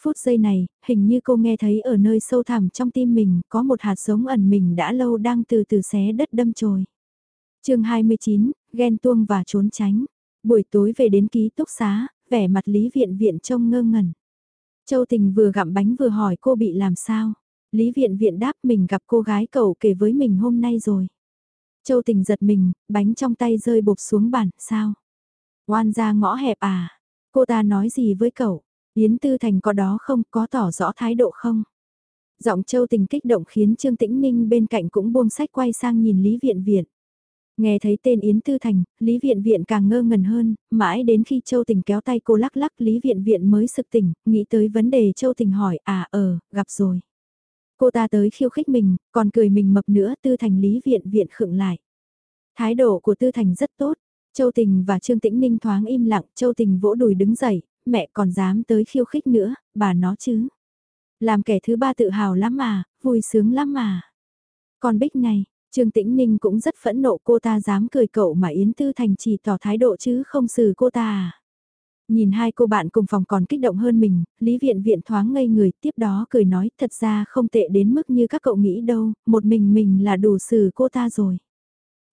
Phút giây này, hình như cô nghe thấy ở nơi sâu thẳm trong tim mình có một hạt giống ẩn mình đã lâu đang từ từ xé đất đâm chồi. chương 29, ghen tuông và trốn tránh. Buổi tối về đến ký túc xá, vẻ mặt Lý Viện Viện trông ngơ ngẩn. Châu Tình vừa gặm bánh vừa hỏi cô bị làm sao. Lý Viện Viện đáp mình gặp cô gái cậu kể với mình hôm nay rồi. Châu Tình giật mình, bánh trong tay rơi bột xuống bàn, sao? Oan ra ngõ hẹp à? Cô ta nói gì với cậu? Yến Tư Thành có đó không, có tỏ rõ thái độ không? Giọng Châu Tình kích động khiến Trương Tĩnh Ninh bên cạnh cũng buông sách quay sang nhìn Lý Viện Viện. Nghe thấy tên Yến Tư Thành, Lý Viện Viện càng ngơ ngẩn hơn, mãi đến khi Châu Tình kéo tay cô lắc lắc Lý Viện Viện mới sực tỉnh, nghĩ tới vấn đề Châu Tình hỏi, à ờ, gặp rồi. Cô ta tới khiêu khích mình, còn cười mình mập nữa Tư Thành Lý Viện Viện khựng lại. Thái độ của Tư Thành rất tốt, Châu Tình và Trương Tĩnh Ninh thoáng im lặng, Châu Tình vỗ đùi đứng dậy, mẹ còn dám tới khiêu khích nữa, bà nó chứ. Làm kẻ thứ ba tự hào lắm mà, vui sướng lắm mà. Còn Bích này, Trương Tĩnh Ninh cũng rất phẫn nộ cô ta dám cười cậu mà Yến Tư Thành chỉ tỏ thái độ chứ không xử cô ta à. Nhìn hai cô bạn cùng phòng còn kích động hơn mình, Lý Viện Viện thoáng ngây người tiếp đó cười nói thật ra không tệ đến mức như các cậu nghĩ đâu, một mình mình là đủ xử cô ta rồi.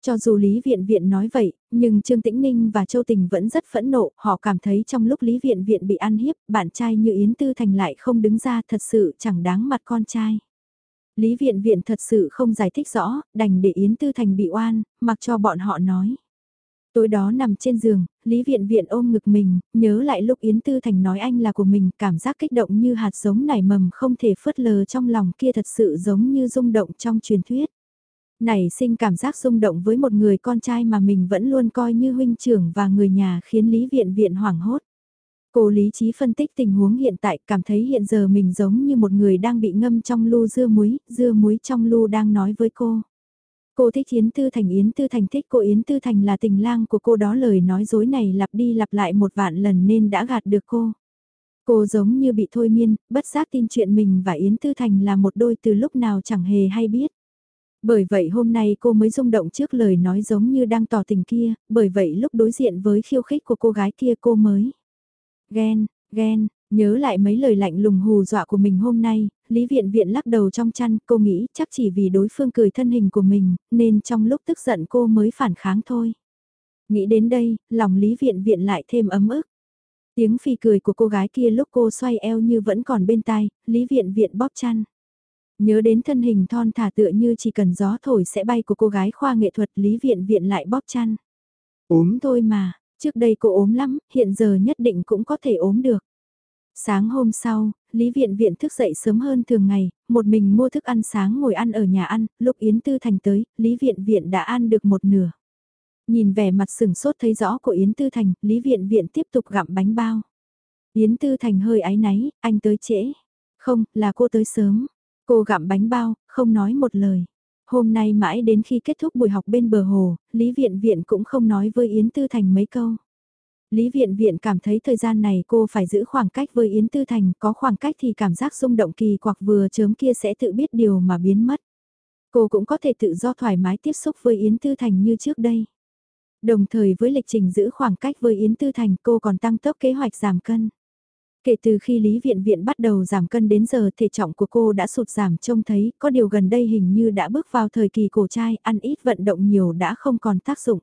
Cho dù Lý Viện Viện nói vậy, nhưng Trương Tĩnh Ninh và Châu Tình vẫn rất phẫn nộ, họ cảm thấy trong lúc Lý Viện Viện bị ăn hiếp, bạn trai như Yến Tư Thành lại không đứng ra thật sự chẳng đáng mặt con trai. Lý Viện Viện thật sự không giải thích rõ, đành để Yến Tư Thành bị oan, mặc cho bọn họ nói. Tối đó nằm trên giường, Lý Viện Viện ôm ngực mình, nhớ lại lúc Yến Tư Thành nói anh là của mình, cảm giác kích động như hạt giống nảy mầm không thể phớt lờ trong lòng kia thật sự giống như rung động trong truyền thuyết. Nảy sinh cảm giác rung động với một người con trai mà mình vẫn luôn coi như huynh trưởng và người nhà khiến Lý Viện Viện hoảng hốt. Cô lý trí phân tích tình huống hiện tại cảm thấy hiện giờ mình giống như một người đang bị ngâm trong lu dưa muối, dưa muối trong lu đang nói với cô. Cô thích Yến Tư Thành Yến Tư Thành thích cô Yến Tư Thành là tình lang của cô đó lời nói dối này lặp đi lặp lại một vạn lần nên đã gạt được cô. Cô giống như bị thôi miên, bất giác tin chuyện mình và Yến Tư Thành là một đôi từ lúc nào chẳng hề hay biết. Bởi vậy hôm nay cô mới rung động trước lời nói giống như đang tỏ tình kia, bởi vậy lúc đối diện với khiêu khích của cô gái kia cô mới. Ghen, ghen, nhớ lại mấy lời lạnh lùng hù dọa của mình hôm nay, Lý Viện Viện lắc đầu trong chăn, cô nghĩ chắc chỉ vì đối phương cười thân hình của mình, nên trong lúc tức giận cô mới phản kháng thôi. Nghĩ đến đây, lòng Lý Viện Viện lại thêm ấm ức. Tiếng phi cười của cô gái kia lúc cô xoay eo như vẫn còn bên tai, Lý Viện Viện bóp chăn. Nhớ đến thân hình thon thả tựa như chỉ cần gió thổi sẽ bay của cô gái khoa nghệ thuật Lý Viện Viện lại bóp chăn. Ốm thôi mà, trước đây cô ốm lắm, hiện giờ nhất định cũng có thể ốm được. Sáng hôm sau, Lý Viện Viện thức dậy sớm hơn thường ngày, một mình mua thức ăn sáng ngồi ăn ở nhà ăn, lúc Yến Tư Thành tới, Lý Viện Viện đã ăn được một nửa. Nhìn vẻ mặt sừng sốt thấy rõ của Yến Tư Thành, Lý Viện Viện tiếp tục gặm bánh bao. Yến Tư Thành hơi áy náy, anh tới trễ. Không, là cô tới sớm. Cô gặm bánh bao, không nói một lời. Hôm nay mãi đến khi kết thúc buổi học bên bờ hồ, Lý Viện Viện cũng không nói với Yến Tư Thành mấy câu. Lý Viện Viện cảm thấy thời gian này cô phải giữ khoảng cách với Yến Tư Thành, có khoảng cách thì cảm giác rung động kỳ quặc vừa chớm kia sẽ tự biết điều mà biến mất. Cô cũng có thể tự do thoải mái tiếp xúc với Yến Tư Thành như trước đây. Đồng thời với lịch trình giữ khoảng cách với Yến Tư Thành cô còn tăng tốc kế hoạch giảm cân. Kể từ khi Lý Viện Viện bắt đầu giảm cân đến giờ thể trọng của cô đã sụt giảm trông thấy có điều gần đây hình như đã bước vào thời kỳ cổ trai, ăn ít vận động nhiều đã không còn tác dụng.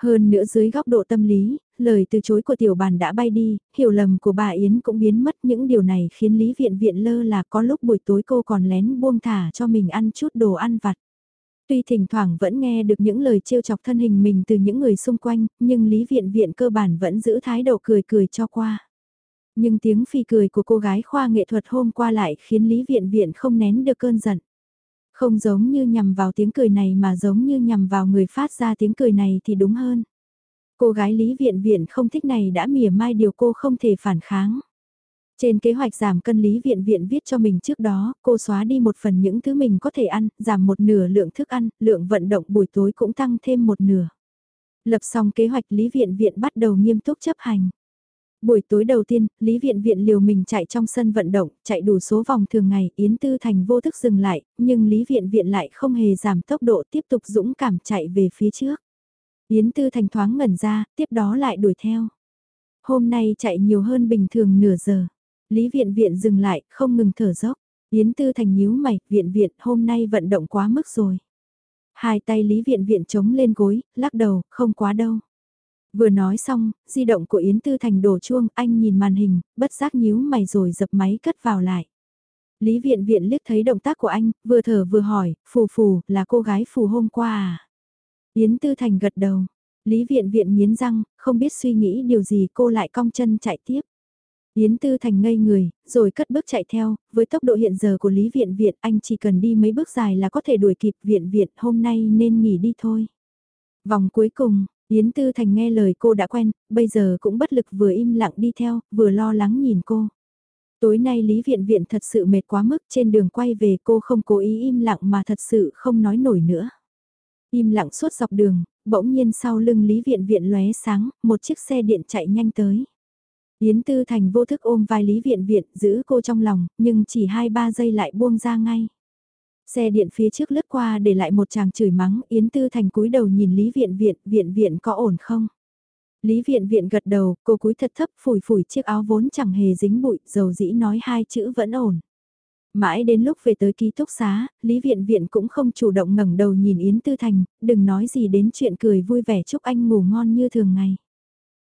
Hơn nữa dưới góc độ tâm lý, lời từ chối của tiểu bàn đã bay đi, hiểu lầm của bà Yến cũng biến mất những điều này khiến Lý Viện Viện lơ là có lúc buổi tối cô còn lén buông thả cho mình ăn chút đồ ăn vặt. Tuy thỉnh thoảng vẫn nghe được những lời trêu chọc thân hình mình từ những người xung quanh, nhưng Lý Viện Viện cơ bản vẫn giữ thái độ cười cười cho qua. Nhưng tiếng phi cười của cô gái khoa nghệ thuật hôm qua lại khiến Lý Viện Viện không nén được cơn giận. Không giống như nhằm vào tiếng cười này mà giống như nhằm vào người phát ra tiếng cười này thì đúng hơn. Cô gái Lý Viện Viện không thích này đã mỉa mai điều cô không thể phản kháng. Trên kế hoạch giảm cân Lý Viện Viện viết cho mình trước đó, cô xóa đi một phần những thứ mình có thể ăn, giảm một nửa lượng thức ăn, lượng vận động buổi tối cũng tăng thêm một nửa. Lập xong kế hoạch Lý Viện Viện bắt đầu nghiêm túc chấp hành. Buổi tối đầu tiên, Lý Viện Viện liều mình chạy trong sân vận động, chạy đủ số vòng thường ngày, Yến Tư Thành vô thức dừng lại, nhưng Lý Viện Viện lại không hề giảm tốc độ tiếp tục dũng cảm chạy về phía trước. Yến Tư Thành thoáng ngẩn ra, tiếp đó lại đuổi theo. Hôm nay chạy nhiều hơn bình thường nửa giờ. Lý Viện Viện dừng lại, không ngừng thở dốc. Yến Tư Thành nhíu mày, Viện Viện hôm nay vận động quá mức rồi. Hai tay Lý Viện Viện chống lên gối, lắc đầu, không quá đâu. Vừa nói xong, di động của Yến Tư Thành đổ chuông, anh nhìn màn hình, bất giác nhíu mày rồi dập máy cất vào lại. Lý Viện Viện liếc thấy động tác của anh, vừa thở vừa hỏi, phù phù, là cô gái phù hôm qua à? Yến Tư Thành gật đầu. Lý Viện Viện nghiến răng, không biết suy nghĩ điều gì cô lại cong chân chạy tiếp. Yến Tư Thành ngây người, rồi cất bước chạy theo, với tốc độ hiện giờ của Lý Viện Viện anh chỉ cần đi mấy bước dài là có thể đuổi kịp Viện Viện hôm nay nên nghỉ đi thôi. Vòng cuối cùng, Yến Tư Thành nghe lời cô đã quen, bây giờ cũng bất lực vừa im lặng đi theo, vừa lo lắng nhìn cô. Tối nay Lý Viện Viện thật sự mệt quá mức trên đường quay về cô không cố ý im lặng mà thật sự không nói nổi nữa. Im lặng suốt dọc đường, bỗng nhiên sau lưng Lý Viện Viện lóe sáng, một chiếc xe điện chạy nhanh tới. Yến Tư Thành vô thức ôm vai Lý Viện Viện giữ cô trong lòng, nhưng chỉ 2-3 giây lại buông ra ngay. Xe điện phía trước lướt qua để lại một chàng chửi mắng, Yến Tư Thành cúi đầu nhìn Lý Viện Viện, Viện Viện có ổn không? Lý Viện Viện gật đầu, cô cúi thật thấp phủi phủi chiếc áo vốn chẳng hề dính bụi, dầu dĩ nói hai chữ vẫn ổn. Mãi đến lúc về tới ký túc xá, Lý Viện Viện cũng không chủ động ngẩng đầu nhìn Yến Tư Thành, đừng nói gì đến chuyện cười vui vẻ chúc anh ngủ ngon như thường ngày.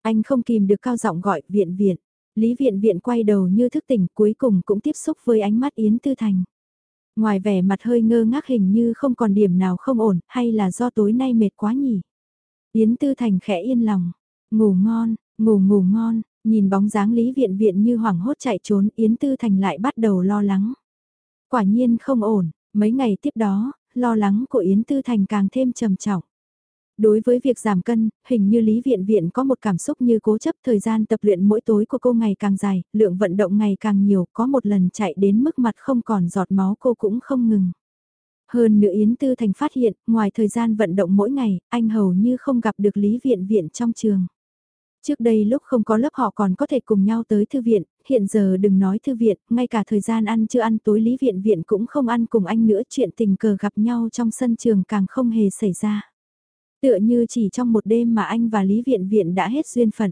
Anh không kìm được cao giọng gọi Viện Viện. Lý Viện Viện quay đầu như thức tỉnh cuối cùng cũng tiếp xúc với ánh mắt Yến Tư Thành. Ngoài vẻ mặt hơi ngơ ngác hình như không còn điểm nào không ổn, hay là do tối nay mệt quá nhỉ? Yến Tư Thành khẽ yên lòng, ngủ ngon, ngủ ngủ ngon, nhìn bóng dáng Lý Viện Viện như hoảng hốt chạy trốn, Yến Tư Thành lại bắt đầu lo lắng. Quả nhiên không ổn, mấy ngày tiếp đó, lo lắng của Yến Tư Thành càng thêm trầm trọng. Đối với việc giảm cân, hình như Lý Viện Viện có một cảm xúc như cố chấp thời gian tập luyện mỗi tối của cô ngày càng dài, lượng vận động ngày càng nhiều, có một lần chạy đến mức mặt không còn giọt máu cô cũng không ngừng. Hơn nữa Yến Tư Thành phát hiện, ngoài thời gian vận động mỗi ngày, anh hầu như không gặp được Lý Viện Viện trong trường. Trước đây lúc không có lớp họ còn có thể cùng nhau tới thư viện, hiện giờ đừng nói thư viện, ngay cả thời gian ăn chưa ăn tối Lý Viện Viện cũng không ăn cùng anh nữa chuyện tình cờ gặp nhau trong sân trường càng không hề xảy ra. Tựa như chỉ trong một đêm mà anh và Lý Viện Viện đã hết duyên phận.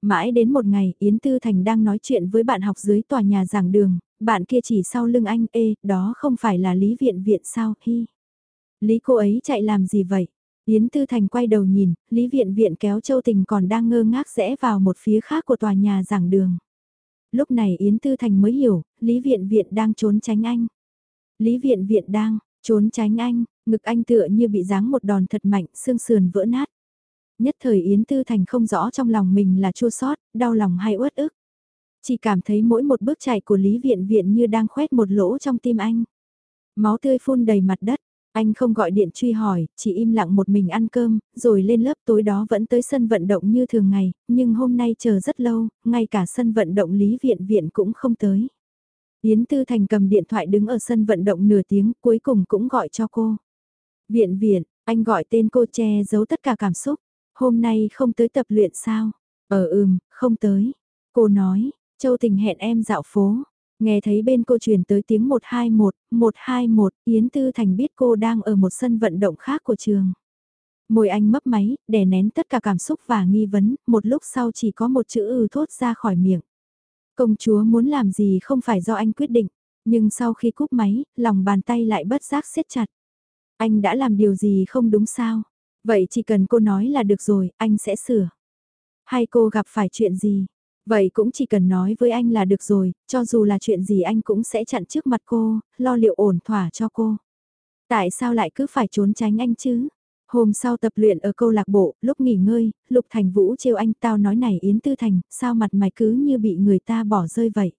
Mãi đến một ngày, Yến Tư Thành đang nói chuyện với bạn học dưới tòa nhà giảng đường, bạn kia chỉ sau lưng anh, ê, đó không phải là Lý Viện Viện sao, hi. Lý cô ấy chạy làm gì vậy? Yến Tư Thành quay đầu nhìn, Lý Viện Viện kéo Châu Tình còn đang ngơ ngác rẽ vào một phía khác của tòa nhà giảng đường. Lúc này Yến Tư Thành mới hiểu, Lý Viện Viện đang trốn tránh anh. Lý Viện Viện đang, trốn tránh anh, ngực anh tựa như bị giáng một đòn thật mạnh, xương sườn vỡ nát. Nhất thời Yến Tư Thành không rõ trong lòng mình là chua sót, đau lòng hay uất ức. Chỉ cảm thấy mỗi một bước chạy của Lý Viện Viện như đang khoét một lỗ trong tim anh. Máu tươi phun đầy mặt đất, Anh không gọi điện truy hỏi, chỉ im lặng một mình ăn cơm, rồi lên lớp tối đó vẫn tới sân vận động như thường ngày, nhưng hôm nay chờ rất lâu, ngay cả sân vận động Lý Viện Viện cũng không tới. Yến Tư Thành cầm điện thoại đứng ở sân vận động nửa tiếng, cuối cùng cũng gọi cho cô. Viện Viện, anh gọi tên cô che giấu tất cả cảm xúc. Hôm nay không tới tập luyện sao? Ờ ừm, không tới. Cô nói, Châu Tình hẹn em dạo phố. Nghe thấy bên cô truyền tới tiếng 121, 121, Yến Tư Thành biết cô đang ở một sân vận động khác của trường. Môi anh mấp máy, đè nén tất cả cảm xúc và nghi vấn, một lúc sau chỉ có một chữ ừ thốt ra khỏi miệng. Công chúa muốn làm gì không phải do anh quyết định, nhưng sau khi cúp máy, lòng bàn tay lại bất giác siết chặt. Anh đã làm điều gì không đúng sao? Vậy chỉ cần cô nói là được rồi, anh sẽ sửa. Hay cô gặp phải chuyện gì? Vậy cũng chỉ cần nói với anh là được rồi, cho dù là chuyện gì anh cũng sẽ chặn trước mặt cô, lo liệu ổn thỏa cho cô. Tại sao lại cứ phải trốn tránh anh chứ? Hôm sau tập luyện ở câu lạc bộ, lúc nghỉ ngơi, Lục Thành Vũ trêu anh tao nói này Yến Tư Thành, sao mặt mày cứ như bị người ta bỏ rơi vậy?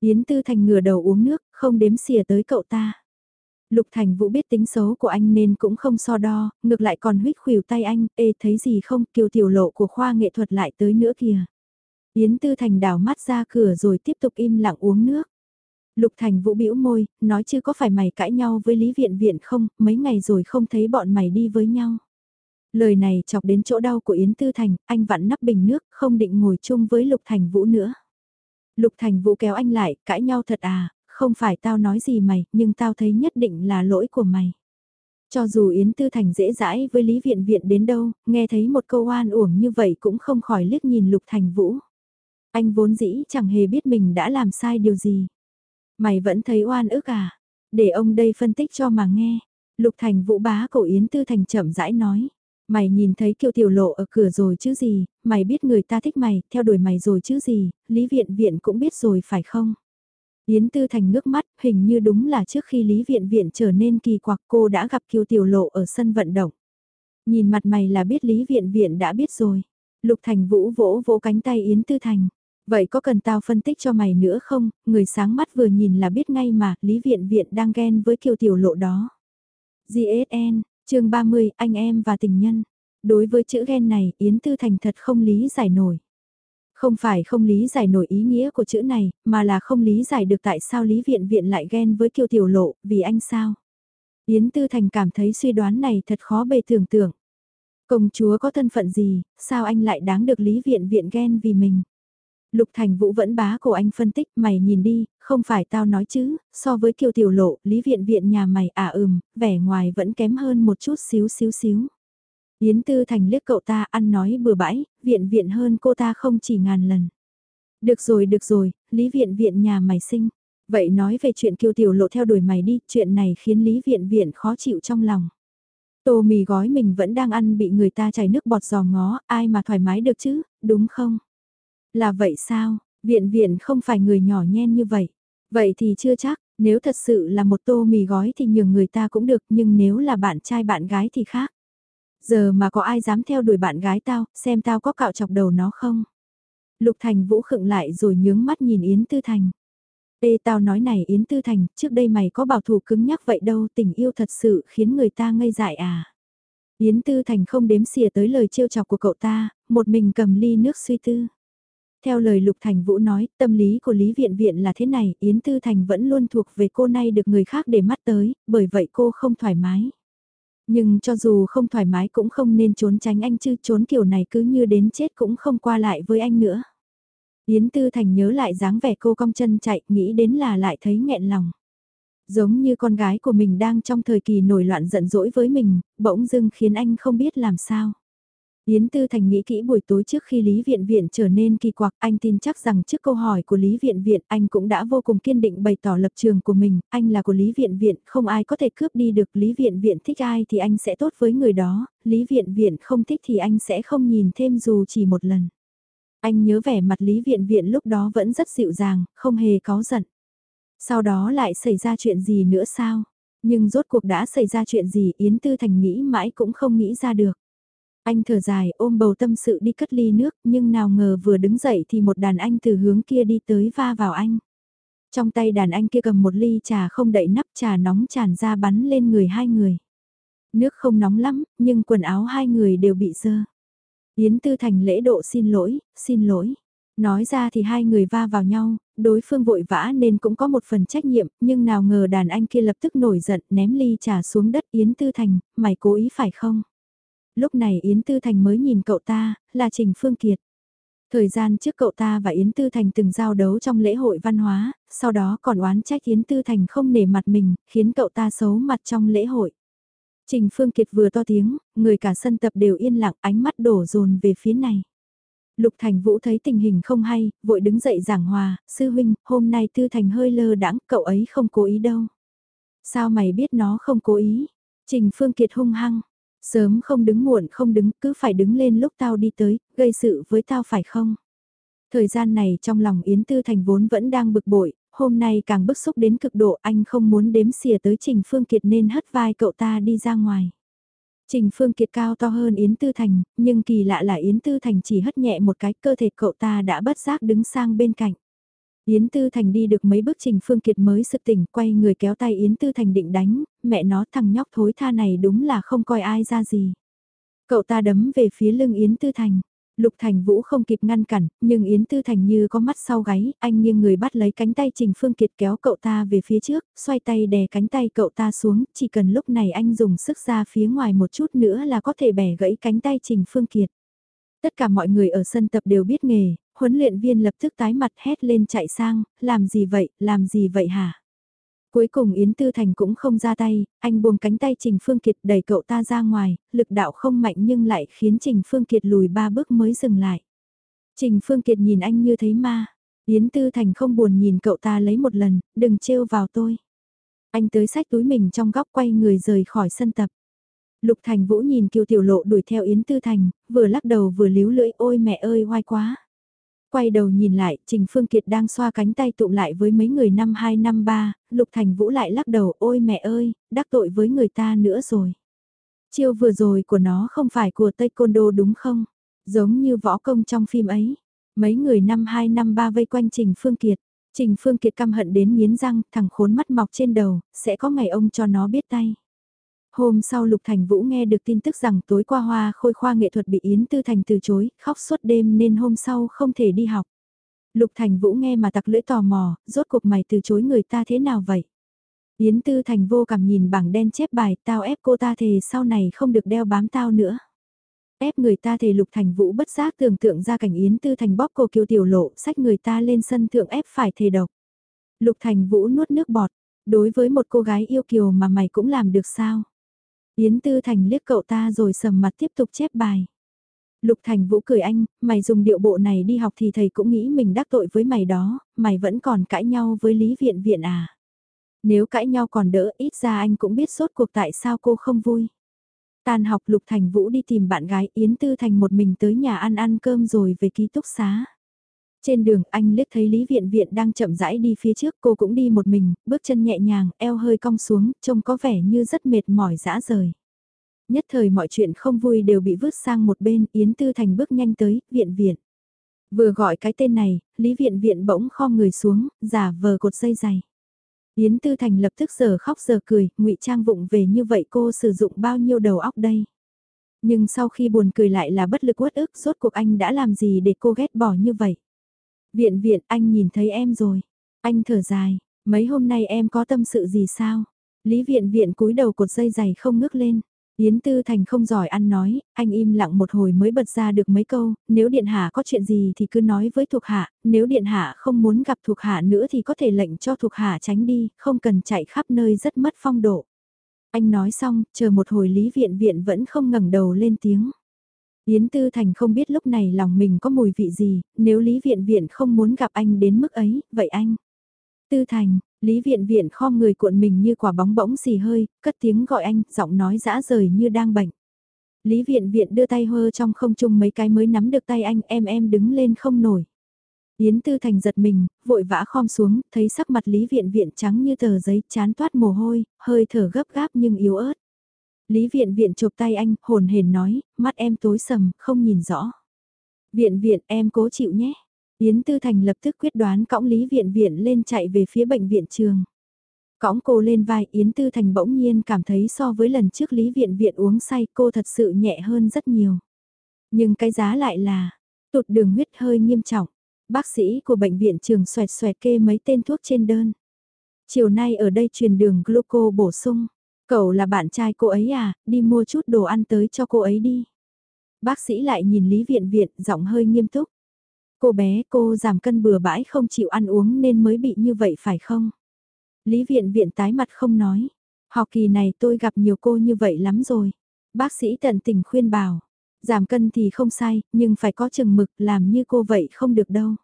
Yến Tư Thành ngửa đầu uống nước, không đếm xỉa tới cậu ta. Lục Thành Vũ biết tính xấu của anh nên cũng không so đo, ngược lại còn huyết khuỷu tay anh, ê thấy gì không, kiều tiểu lộ của khoa nghệ thuật lại tới nữa kìa. Yến Tư Thành đảo mắt ra cửa rồi tiếp tục im lặng uống nước. Lục Thành Vũ bĩu môi, nói chứ có phải mày cãi nhau với Lý Viện Viện không, mấy ngày rồi không thấy bọn mày đi với nhau. Lời này chọc đến chỗ đau của Yến Tư Thành, anh vặn nắp bình nước, không định ngồi chung với Lục Thành Vũ nữa. Lục Thành Vũ kéo anh lại, cãi nhau thật à, không phải tao nói gì mày, nhưng tao thấy nhất định là lỗi của mày. Cho dù Yến Tư Thành dễ dãi với Lý Viện Viện đến đâu, nghe thấy một câu oan uổng như vậy cũng không khỏi liếc nhìn Lục Thành Vũ. Anh vốn dĩ chẳng hề biết mình đã làm sai điều gì. Mày vẫn thấy oan ức à? Để ông đây phân tích cho mà nghe. Lục Thành Vũ bá cổ Yến Tư Thành chậm rãi nói. Mày nhìn thấy kiều tiểu lộ ở cửa rồi chứ gì, mày biết người ta thích mày, theo đuổi mày rồi chứ gì, Lý Viện Viện cũng biết rồi phải không? Yến Tư Thành ngước mắt, hình như đúng là trước khi Lý Viện Viện trở nên kỳ quặc cô đã gặp Kiều Tiểu Lộ ở sân vận động. Nhìn mặt mày là biết Lý Viện Viện đã biết rồi. Lục Thành Vũ vỗ vỗ cánh tay Yến Tư Thành. Vậy có cần tao phân tích cho mày nữa không, người sáng mắt vừa nhìn là biết ngay mà, Lý Viện Viện đang ghen với Kiều Tiểu Lộ đó. GSN, chương 30, anh em và tình nhân. Đối với chữ ghen này, Yến Tư Thành thật không lý giải nổi. Không phải không lý giải nổi ý nghĩa của chữ này, mà là không lý giải được tại sao Lý Viện Viện lại ghen với Kiều Tiểu Lộ, vì anh sao. Yến Tư Thành cảm thấy suy đoán này thật khó bề tưởng tượng. Công chúa có thân phận gì, sao anh lại đáng được Lý Viện Viện ghen vì mình. Lục Thành Vũ vẫn bá cổ anh phân tích, mày nhìn đi, không phải tao nói chứ, so với Kiều Tiểu Lộ, Lý Viện Viện nhà mày à ừm, vẻ ngoài vẫn kém hơn một chút xíu xíu xíu. Yến Tư Thành liếc cậu ta ăn nói bừa bãi, viện viện hơn cô ta không chỉ ngàn lần. Được rồi được rồi, Lý Viện Viện nhà mày sinh. Vậy nói về chuyện kiều tiểu lộ theo đuổi mày đi, chuyện này khiến Lý Viện Viện khó chịu trong lòng. Tô mì gói mình vẫn đang ăn bị người ta chảy nước bọt giò ngó, ai mà thoải mái được chứ, đúng không? Là vậy sao, Viện Viện không phải người nhỏ nhen như vậy. Vậy thì chưa chắc, nếu thật sự là một tô mì gói thì nhường người ta cũng được, nhưng nếu là bạn trai bạn gái thì khác. Giờ mà có ai dám theo đuổi bạn gái tao, xem tao có cạo chọc đầu nó không? Lục Thành Vũ khựng lại rồi nhướng mắt nhìn Yến Tư Thành. Ê tao nói này Yến Tư Thành, trước đây mày có bảo thủ cứng nhắc vậy đâu, tình yêu thật sự khiến người ta ngây dại à. Yến Tư Thành không đếm xỉa tới lời trêu chọc của cậu ta, một mình cầm ly nước suy tư. Theo lời Lục Thành Vũ nói, tâm lý của Lý Viện Viện là thế này, Yến Tư Thành vẫn luôn thuộc về cô nay được người khác để mắt tới, bởi vậy cô không thoải mái. Nhưng cho dù không thoải mái cũng không nên trốn tránh anh chứ trốn kiểu này cứ như đến chết cũng không qua lại với anh nữa. Yến Tư Thành nhớ lại dáng vẻ cô cong chân chạy, nghĩ đến là lại thấy nghẹn lòng. Giống như con gái của mình đang trong thời kỳ nổi loạn giận dỗi với mình, bỗng dưng khiến anh không biết làm sao. Yến Tư Thành nghĩ kỹ buổi tối trước khi Lý Viện Viện trở nên kỳ quặc, anh tin chắc rằng trước câu hỏi của Lý Viện Viện anh cũng đã vô cùng kiên định bày tỏ lập trường của mình, anh là của Lý Viện Viện, không ai có thể cướp đi được Lý Viện Viện thích ai thì anh sẽ tốt với người đó, Lý Viện Viện không thích thì anh sẽ không nhìn thêm dù chỉ một lần. Anh nhớ vẻ mặt Lý Viện Viện lúc đó vẫn rất dịu dàng, không hề có giận. Sau đó lại xảy ra chuyện gì nữa sao? Nhưng rốt cuộc đã xảy ra chuyện gì Yến Tư Thành nghĩ mãi cũng không nghĩ ra được. Anh thở dài ôm bầu tâm sự đi cất ly nước nhưng nào ngờ vừa đứng dậy thì một đàn anh từ hướng kia đi tới va vào anh. Trong tay đàn anh kia cầm một ly trà không đậy nắp trà nóng tràn ra bắn lên người hai người. Nước không nóng lắm, nhưng quần áo hai người đều bị dơ. Yến Tư Thành lễ độ xin lỗi, xin lỗi. Nói ra thì hai người va vào nhau, đối phương vội vã nên cũng có một phần trách nhiệm, nhưng nào ngờ đàn anh kia lập tức nổi giận ném ly trà xuống đất Yến Tư Thành, mày cố ý phải không? Lúc này Yến Tư Thành mới nhìn cậu ta, là Trình Phương Kiệt. Thời gian trước cậu ta và Yến Tư Thành từng giao đấu trong lễ hội văn hóa, sau đó còn oán trách Yến Tư Thành không nể mặt mình, khiến cậu ta xấu mặt trong lễ hội. Trình Phương Kiệt vừa to tiếng, người cả sân tập đều yên lặng ánh mắt đổ dồn về phía này. Lục Thành Vũ thấy tình hình không hay, vội đứng dậy giảng hòa, sư huynh, hôm nay Tư Thành hơi lơ đãng, cậu ấy không cố ý đâu. Sao mày biết nó không cố ý? Trình Phương Kiệt hung hăng, sớm không đứng muộn không đứng, cứ phải đứng lên lúc tao đi tới, gây sự với tao phải không? Thời gian này trong lòng Yến Tư Thành vốn vẫn đang bực bội, hôm nay càng bức xúc đến cực độ anh không muốn đếm xỉa tới Trình Phương Kiệt nên hất vai cậu ta đi ra ngoài. Trình Phương Kiệt cao to hơn Yến Tư Thành, nhưng kỳ lạ là Yến Tư Thành chỉ hất nhẹ một cái cơ thể cậu ta đã bất giác đứng sang bên cạnh. Yến Tư Thành đi được mấy bước Trình Phương Kiệt mới sực tỉnh quay người kéo tay Yến Tư Thành định đánh, mẹ nó thằng nhóc thối tha này đúng là không coi ai ra gì. Cậu ta đấm về phía lưng Yến Tư Thành. Lục Thành Vũ không kịp ngăn cản, nhưng Yến Tư Thành như có mắt sau gáy, anh nghiêng người bắt lấy cánh tay Trình Phương Kiệt kéo cậu ta về phía trước, xoay tay đè cánh tay cậu ta xuống, chỉ cần lúc này anh dùng sức ra phía ngoài một chút nữa là có thể bẻ gãy cánh tay Trình Phương Kiệt. Tất cả mọi người ở sân tập đều biết nghề, huấn luyện viên lập tức tái mặt hét lên chạy sang, làm gì vậy, làm gì vậy hả? Cuối cùng Yến Tư Thành cũng không ra tay, anh buông cánh tay Trình Phương Kiệt đẩy cậu ta ra ngoài, lực đạo không mạnh nhưng lại khiến Trình Phương Kiệt lùi ba bước mới dừng lại. Trình Phương Kiệt nhìn anh như thấy ma, Yến Tư Thành không buồn nhìn cậu ta lấy một lần, đừng trêu vào tôi. Anh tới sách túi mình trong góc quay người rời khỏi sân tập. Lục Thành Vũ nhìn Kiều Tiểu Lộ đuổi theo Yến Tư Thành, vừa lắc đầu vừa líu lưỡi ôi mẹ ơi hoai quá. Quay đầu nhìn lại, Trình Phương Kiệt đang xoa cánh tay tụm lại với mấy người năm 2 năm 3, Lục Thành Vũ lại lắc đầu, ôi mẹ ơi, đắc tội với người ta nữa rồi. Chiêu vừa rồi của nó không phải của Taekwondo đúng không? Giống như võ công trong phim ấy. Mấy người năm 2 năm 3 vây quanh Trình Phương Kiệt. Trình Phương Kiệt căm hận đến miến răng, thằng khốn mắt mọc trên đầu, sẽ có ngày ông cho nó biết tay. Hôm sau Lục Thành Vũ nghe được tin tức rằng tối qua hoa khôi khoa nghệ thuật bị Yến Tư Thành từ chối, khóc suốt đêm nên hôm sau không thể đi học. Lục Thành Vũ nghe mà tặc lưỡi tò mò, rốt cuộc mày từ chối người ta thế nào vậy? Yến Tư Thành vô cảm nhìn bảng đen chép bài, tao ép cô ta thề sau này không được đeo bám tao nữa. Ép người ta thề Lục Thành Vũ bất giác tưởng tượng ra cảnh Yến Tư Thành bóp cô kiều tiểu lộ, sách người ta lên sân thượng ép phải thề độc. Lục Thành Vũ nuốt nước bọt, đối với một cô gái yêu kiều mà mày cũng làm được sao? Yến Tư Thành liếc cậu ta rồi sầm mặt tiếp tục chép bài. Lục Thành Vũ cười anh, mày dùng điệu bộ này đi học thì thầy cũng nghĩ mình đắc tội với mày đó, mày vẫn còn cãi nhau với Lý Viện Viện à. Nếu cãi nhau còn đỡ ít ra anh cũng biết sốt cuộc tại sao cô không vui. Tàn học Lục Thành Vũ đi tìm bạn gái Yến Tư Thành một mình tới nhà ăn ăn cơm rồi về ký túc xá. Trên đường anh liếc thấy Lý Viện Viện đang chậm rãi đi phía trước cô cũng đi một mình, bước chân nhẹ nhàng, eo hơi cong xuống, trông có vẻ như rất mệt mỏi dã rời. Nhất thời mọi chuyện không vui đều bị vứt sang một bên, Yến Tư Thành bước nhanh tới, Viện Viện. Vừa gọi cái tên này, Lý Viện Viện bỗng kho người xuống, giả vờ cột dây dày. Yến Tư Thành lập tức giờ khóc giờ cười, ngụy trang vụng về như vậy cô sử dụng bao nhiêu đầu óc đây? Nhưng sau khi buồn cười lại là bất lực uất ức, rốt cuộc anh đã làm gì để cô ghét bỏ như vậy? Viện viện anh nhìn thấy em rồi. Anh thở dài, mấy hôm nay em có tâm sự gì sao? Lý viện viện cúi đầu cột dây giày không ngước lên. Yến Tư Thành không giỏi ăn nói, anh im lặng một hồi mới bật ra được mấy câu, nếu Điện Hạ có chuyện gì thì cứ nói với thuộc hạ, nếu Điện Hạ không muốn gặp thuộc hạ nữa thì có thể lệnh cho thuộc hạ tránh đi, không cần chạy khắp nơi rất mất phong độ. Anh nói xong, chờ một hồi Lý Viện Viện vẫn không ngẩng đầu lên tiếng. Yến Tư Thành không biết lúc này lòng mình có mùi vị gì, nếu Lý Viện Viện không muốn gặp anh đến mức ấy, vậy anh. Tư Thành, Lý Viện Viện kho người cuộn mình như quả bóng bỗng xì hơi, cất tiếng gọi anh, giọng nói dã rời như đang bệnh. Lý Viện Viện đưa tay hơ trong không trung mấy cái mới nắm được tay anh em em đứng lên không nổi. Yến Tư Thành giật mình, vội vã khom xuống, thấy sắc mặt Lý Viện Viện trắng như tờ giấy, chán toát mồ hôi, hơi thở gấp gáp nhưng yếu ớt. Lý viện viện chụp tay anh, hồn hển nói, mắt em tối sầm, không nhìn rõ. Viện viện em cố chịu nhé. Yến Tư Thành lập tức quyết đoán cõng Lý Viện Viện lên chạy về phía bệnh viện trường. Cõng cô lên vai Yến Tư Thành bỗng nhiên cảm thấy so với lần trước Lý Viện Viện uống say cô thật sự nhẹ hơn rất nhiều. Nhưng cái giá lại là, tụt đường huyết hơi nghiêm trọng. Bác sĩ của bệnh viện trường xoẹt xoẹt kê mấy tên thuốc trên đơn. Chiều nay ở đây truyền đường gluco bổ sung. Cậu là bạn trai cô ấy à, đi mua chút đồ ăn tới cho cô ấy đi. Bác sĩ lại nhìn Lý Viện Viện, giọng hơi nghiêm túc. Cô bé cô giảm cân bừa bãi không chịu ăn uống nên mới bị như vậy phải không? Lý Viện Viện tái mặt không nói. Học kỳ này tôi gặp nhiều cô như vậy lắm rồi. Bác sĩ tận tình khuyên bảo. Giảm cân thì không sai, nhưng phải có chừng mực làm như cô vậy không được đâu.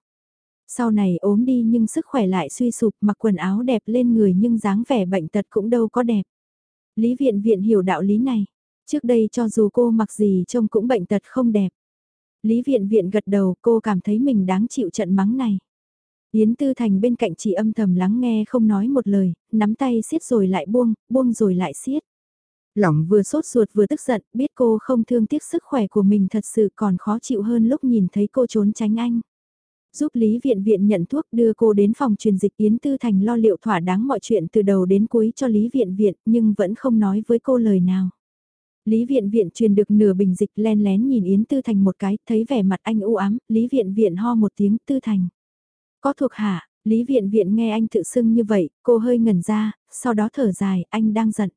Sau này ốm đi nhưng sức khỏe lại suy sụp mặc quần áo đẹp lên người nhưng dáng vẻ bệnh tật cũng đâu có đẹp. Lý viện viện hiểu đạo lý này. Trước đây cho dù cô mặc gì trông cũng bệnh tật không đẹp. Lý viện viện gật đầu cô cảm thấy mình đáng chịu trận mắng này. Yến Tư Thành bên cạnh chỉ âm thầm lắng nghe không nói một lời, nắm tay siết rồi lại buông, buông rồi lại siết. Lòng vừa sốt ruột vừa tức giận, biết cô không thương tiếc sức khỏe của mình thật sự còn khó chịu hơn lúc nhìn thấy cô trốn tránh anh. Giúp Lý Viện Viện nhận thuốc đưa cô đến phòng truyền dịch Yến Tư Thành lo liệu thỏa đáng mọi chuyện từ đầu đến cuối cho Lý Viện Viện nhưng vẫn không nói với cô lời nào. Lý Viện Viện truyền được nửa bình dịch len lén nhìn Yến Tư Thành một cái, thấy vẻ mặt anh u ám, Lý Viện Viện ho một tiếng Tư Thành. Có thuộc hạ, Lý Viện Viện nghe anh tự xưng như vậy, cô hơi ngẩn ra, sau đó thở dài, anh đang giận.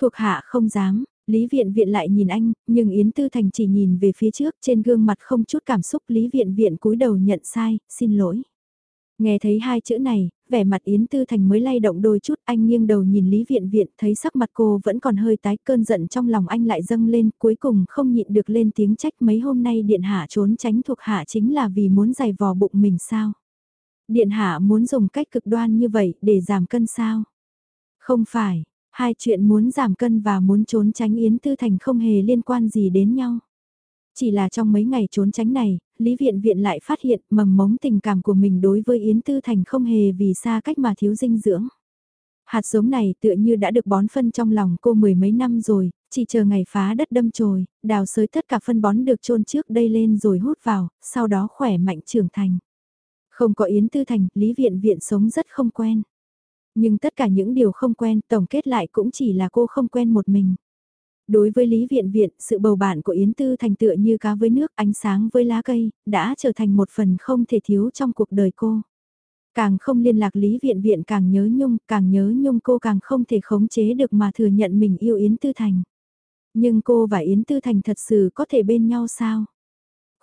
Thuộc hạ không dám, Lý Viện Viện lại nhìn anh, nhưng Yến Tư Thành chỉ nhìn về phía trước trên gương mặt không chút cảm xúc Lý Viện Viện cúi đầu nhận sai, xin lỗi. Nghe thấy hai chữ này, vẻ mặt Yến Tư Thành mới lay động đôi chút, anh nghiêng đầu nhìn Lý Viện Viện, thấy sắc mặt cô vẫn còn hơi tái cơn giận trong lòng anh lại dâng lên, cuối cùng không nhịn được lên tiếng trách mấy hôm nay Điện Hạ trốn tránh thuộc hạ chính là vì muốn giày vò bụng mình sao. Điện Hạ muốn dùng cách cực đoan như vậy để giảm cân sao? Không phải, hai chuyện muốn giảm cân và muốn trốn tránh Yến Tư Thành không hề liên quan gì đến nhau. Chỉ là trong mấy ngày trốn tránh này, Lý Viện Viện lại phát hiện mầm mống tình cảm của mình đối với Yến Tư Thành không hề vì xa cách mà thiếu dinh dưỡng. Hạt giống này tựa như đã được bón phân trong lòng cô mười mấy năm rồi, chỉ chờ ngày phá đất đâm chồi, đào sới tất cả phân bón được trôn trước đây lên rồi hút vào, sau đó khỏe mạnh trưởng thành. Không có Yến Tư Thành, Lý Viện Viện sống rất không quen. Nhưng tất cả những điều không quen tổng kết lại cũng chỉ là cô không quen một mình. Đối với Lý Viện Viện, sự bầu bạn của Yến Tư Thành tựa như cá với nước, ánh sáng với lá cây, đã trở thành một phần không thể thiếu trong cuộc đời cô. Càng không liên lạc Lý Viện Viện càng nhớ nhung, càng nhớ nhung cô càng không thể khống chế được mà thừa nhận mình yêu Yến Tư Thành. Nhưng cô và Yến Tư Thành thật sự có thể bên nhau sao?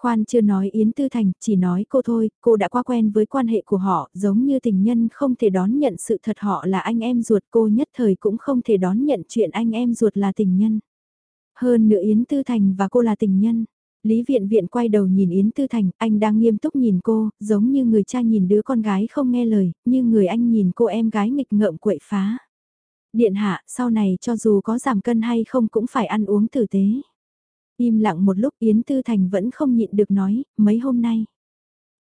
Khoan chưa nói Yến Tư Thành, chỉ nói cô thôi, cô đã quá quen với quan hệ của họ, giống như tình nhân không thể đón nhận sự thật họ là anh em ruột cô nhất thời cũng không thể đón nhận chuyện anh em ruột là tình nhân. Hơn nữa Yến Tư Thành và cô là tình nhân. Lý Viện Viện quay đầu nhìn Yến Tư Thành, anh đang nghiêm túc nhìn cô, giống như người cha nhìn đứa con gái không nghe lời, như người anh nhìn cô em gái nghịch ngợm quậy phá. Điện hạ, sau này cho dù có giảm cân hay không cũng phải ăn uống tử tế. Im lặng một lúc Yến Tư Thành vẫn không nhịn được nói, mấy hôm nay.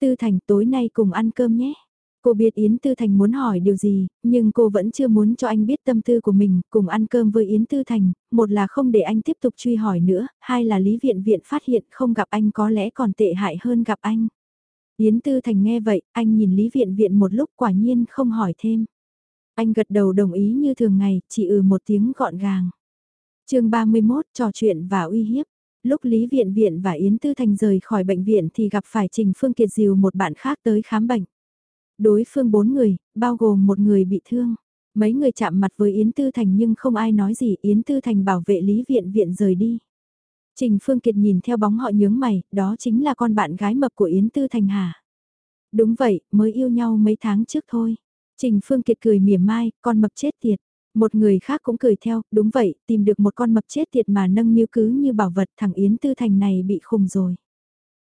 Tư Thành tối nay cùng ăn cơm nhé. Cô biết Yến Tư Thành muốn hỏi điều gì, nhưng cô vẫn chưa muốn cho anh biết tâm tư của mình, cùng ăn cơm với Yến Tư Thành, một là không để anh tiếp tục truy hỏi nữa, hai là Lý Viện Viện phát hiện không gặp anh có lẽ còn tệ hại hơn gặp anh. Yến Tư Thành nghe vậy, anh nhìn Lý Viện Viện một lúc quả nhiên không hỏi thêm. Anh gật đầu đồng ý như thường ngày, chỉ ừ một tiếng gọn gàng. chương 31 trò chuyện và uy hiếp. Lúc Lý Viện Viện và Yến Tư Thành rời khỏi bệnh viện thì gặp phải Trình Phương Kiệt diều một bạn khác tới khám bệnh. Đối phương bốn người, bao gồm một người bị thương. Mấy người chạm mặt với Yến Tư Thành nhưng không ai nói gì Yến Tư Thành bảo vệ Lý Viện Viện rời đi. Trình Phương Kiệt nhìn theo bóng họ nhướng mày, đó chính là con bạn gái mập của Yến Tư Thành hả? Đúng vậy, mới yêu nhau mấy tháng trước thôi. Trình Phương Kiệt cười mỉa mai, con mập chết tiệt. Một người khác cũng cười theo, đúng vậy, tìm được một con mập chết tiệt mà nâng niu cứ như bảo vật thằng Yến Tư Thành này bị khùng rồi.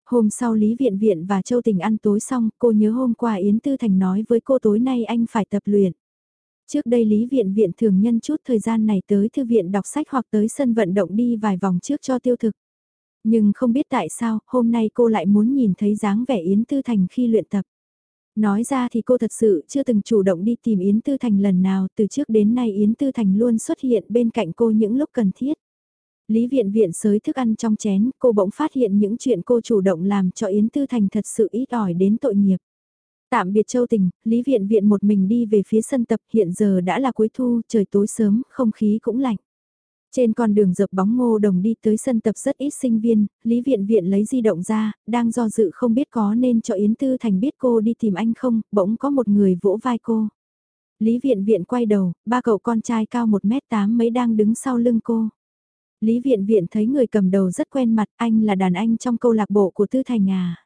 Hôm sau Lý Viện Viện và Châu Tình ăn tối xong, cô nhớ hôm qua Yến Tư Thành nói với cô tối nay anh phải tập luyện. Trước đây Lý Viện Viện thường nhân chút thời gian này tới thư viện đọc sách hoặc tới sân vận động đi vài vòng trước cho tiêu thực. Nhưng không biết tại sao, hôm nay cô lại muốn nhìn thấy dáng vẻ Yến Tư Thành khi luyện tập. Nói ra thì cô thật sự chưa từng chủ động đi tìm Yến Tư Thành lần nào, từ trước đến nay Yến Tư Thành luôn xuất hiện bên cạnh cô những lúc cần thiết. Lý viện viện sới thức ăn trong chén, cô bỗng phát hiện những chuyện cô chủ động làm cho Yến Tư Thành thật sự ít ỏi đến tội nghiệp. Tạm biệt Châu Tình, Lý Viện Viện một mình đi về phía sân tập hiện giờ đã là cuối thu, trời tối sớm, không khí cũng lạnh. Trên con đường dập bóng ngô đồng đi tới sân tập rất ít sinh viên, Lý Viện Viện lấy di động ra, đang do dự không biết có nên cho Yến Tư Thành biết cô đi tìm anh không, bỗng có một người vỗ vai cô. Lý Viện Viện quay đầu, ba cậu con trai cao 1m8 mấy đang đứng sau lưng cô. Lý Viện Viện thấy người cầm đầu rất quen mặt, anh là đàn anh trong câu lạc bộ của Tư Thành à.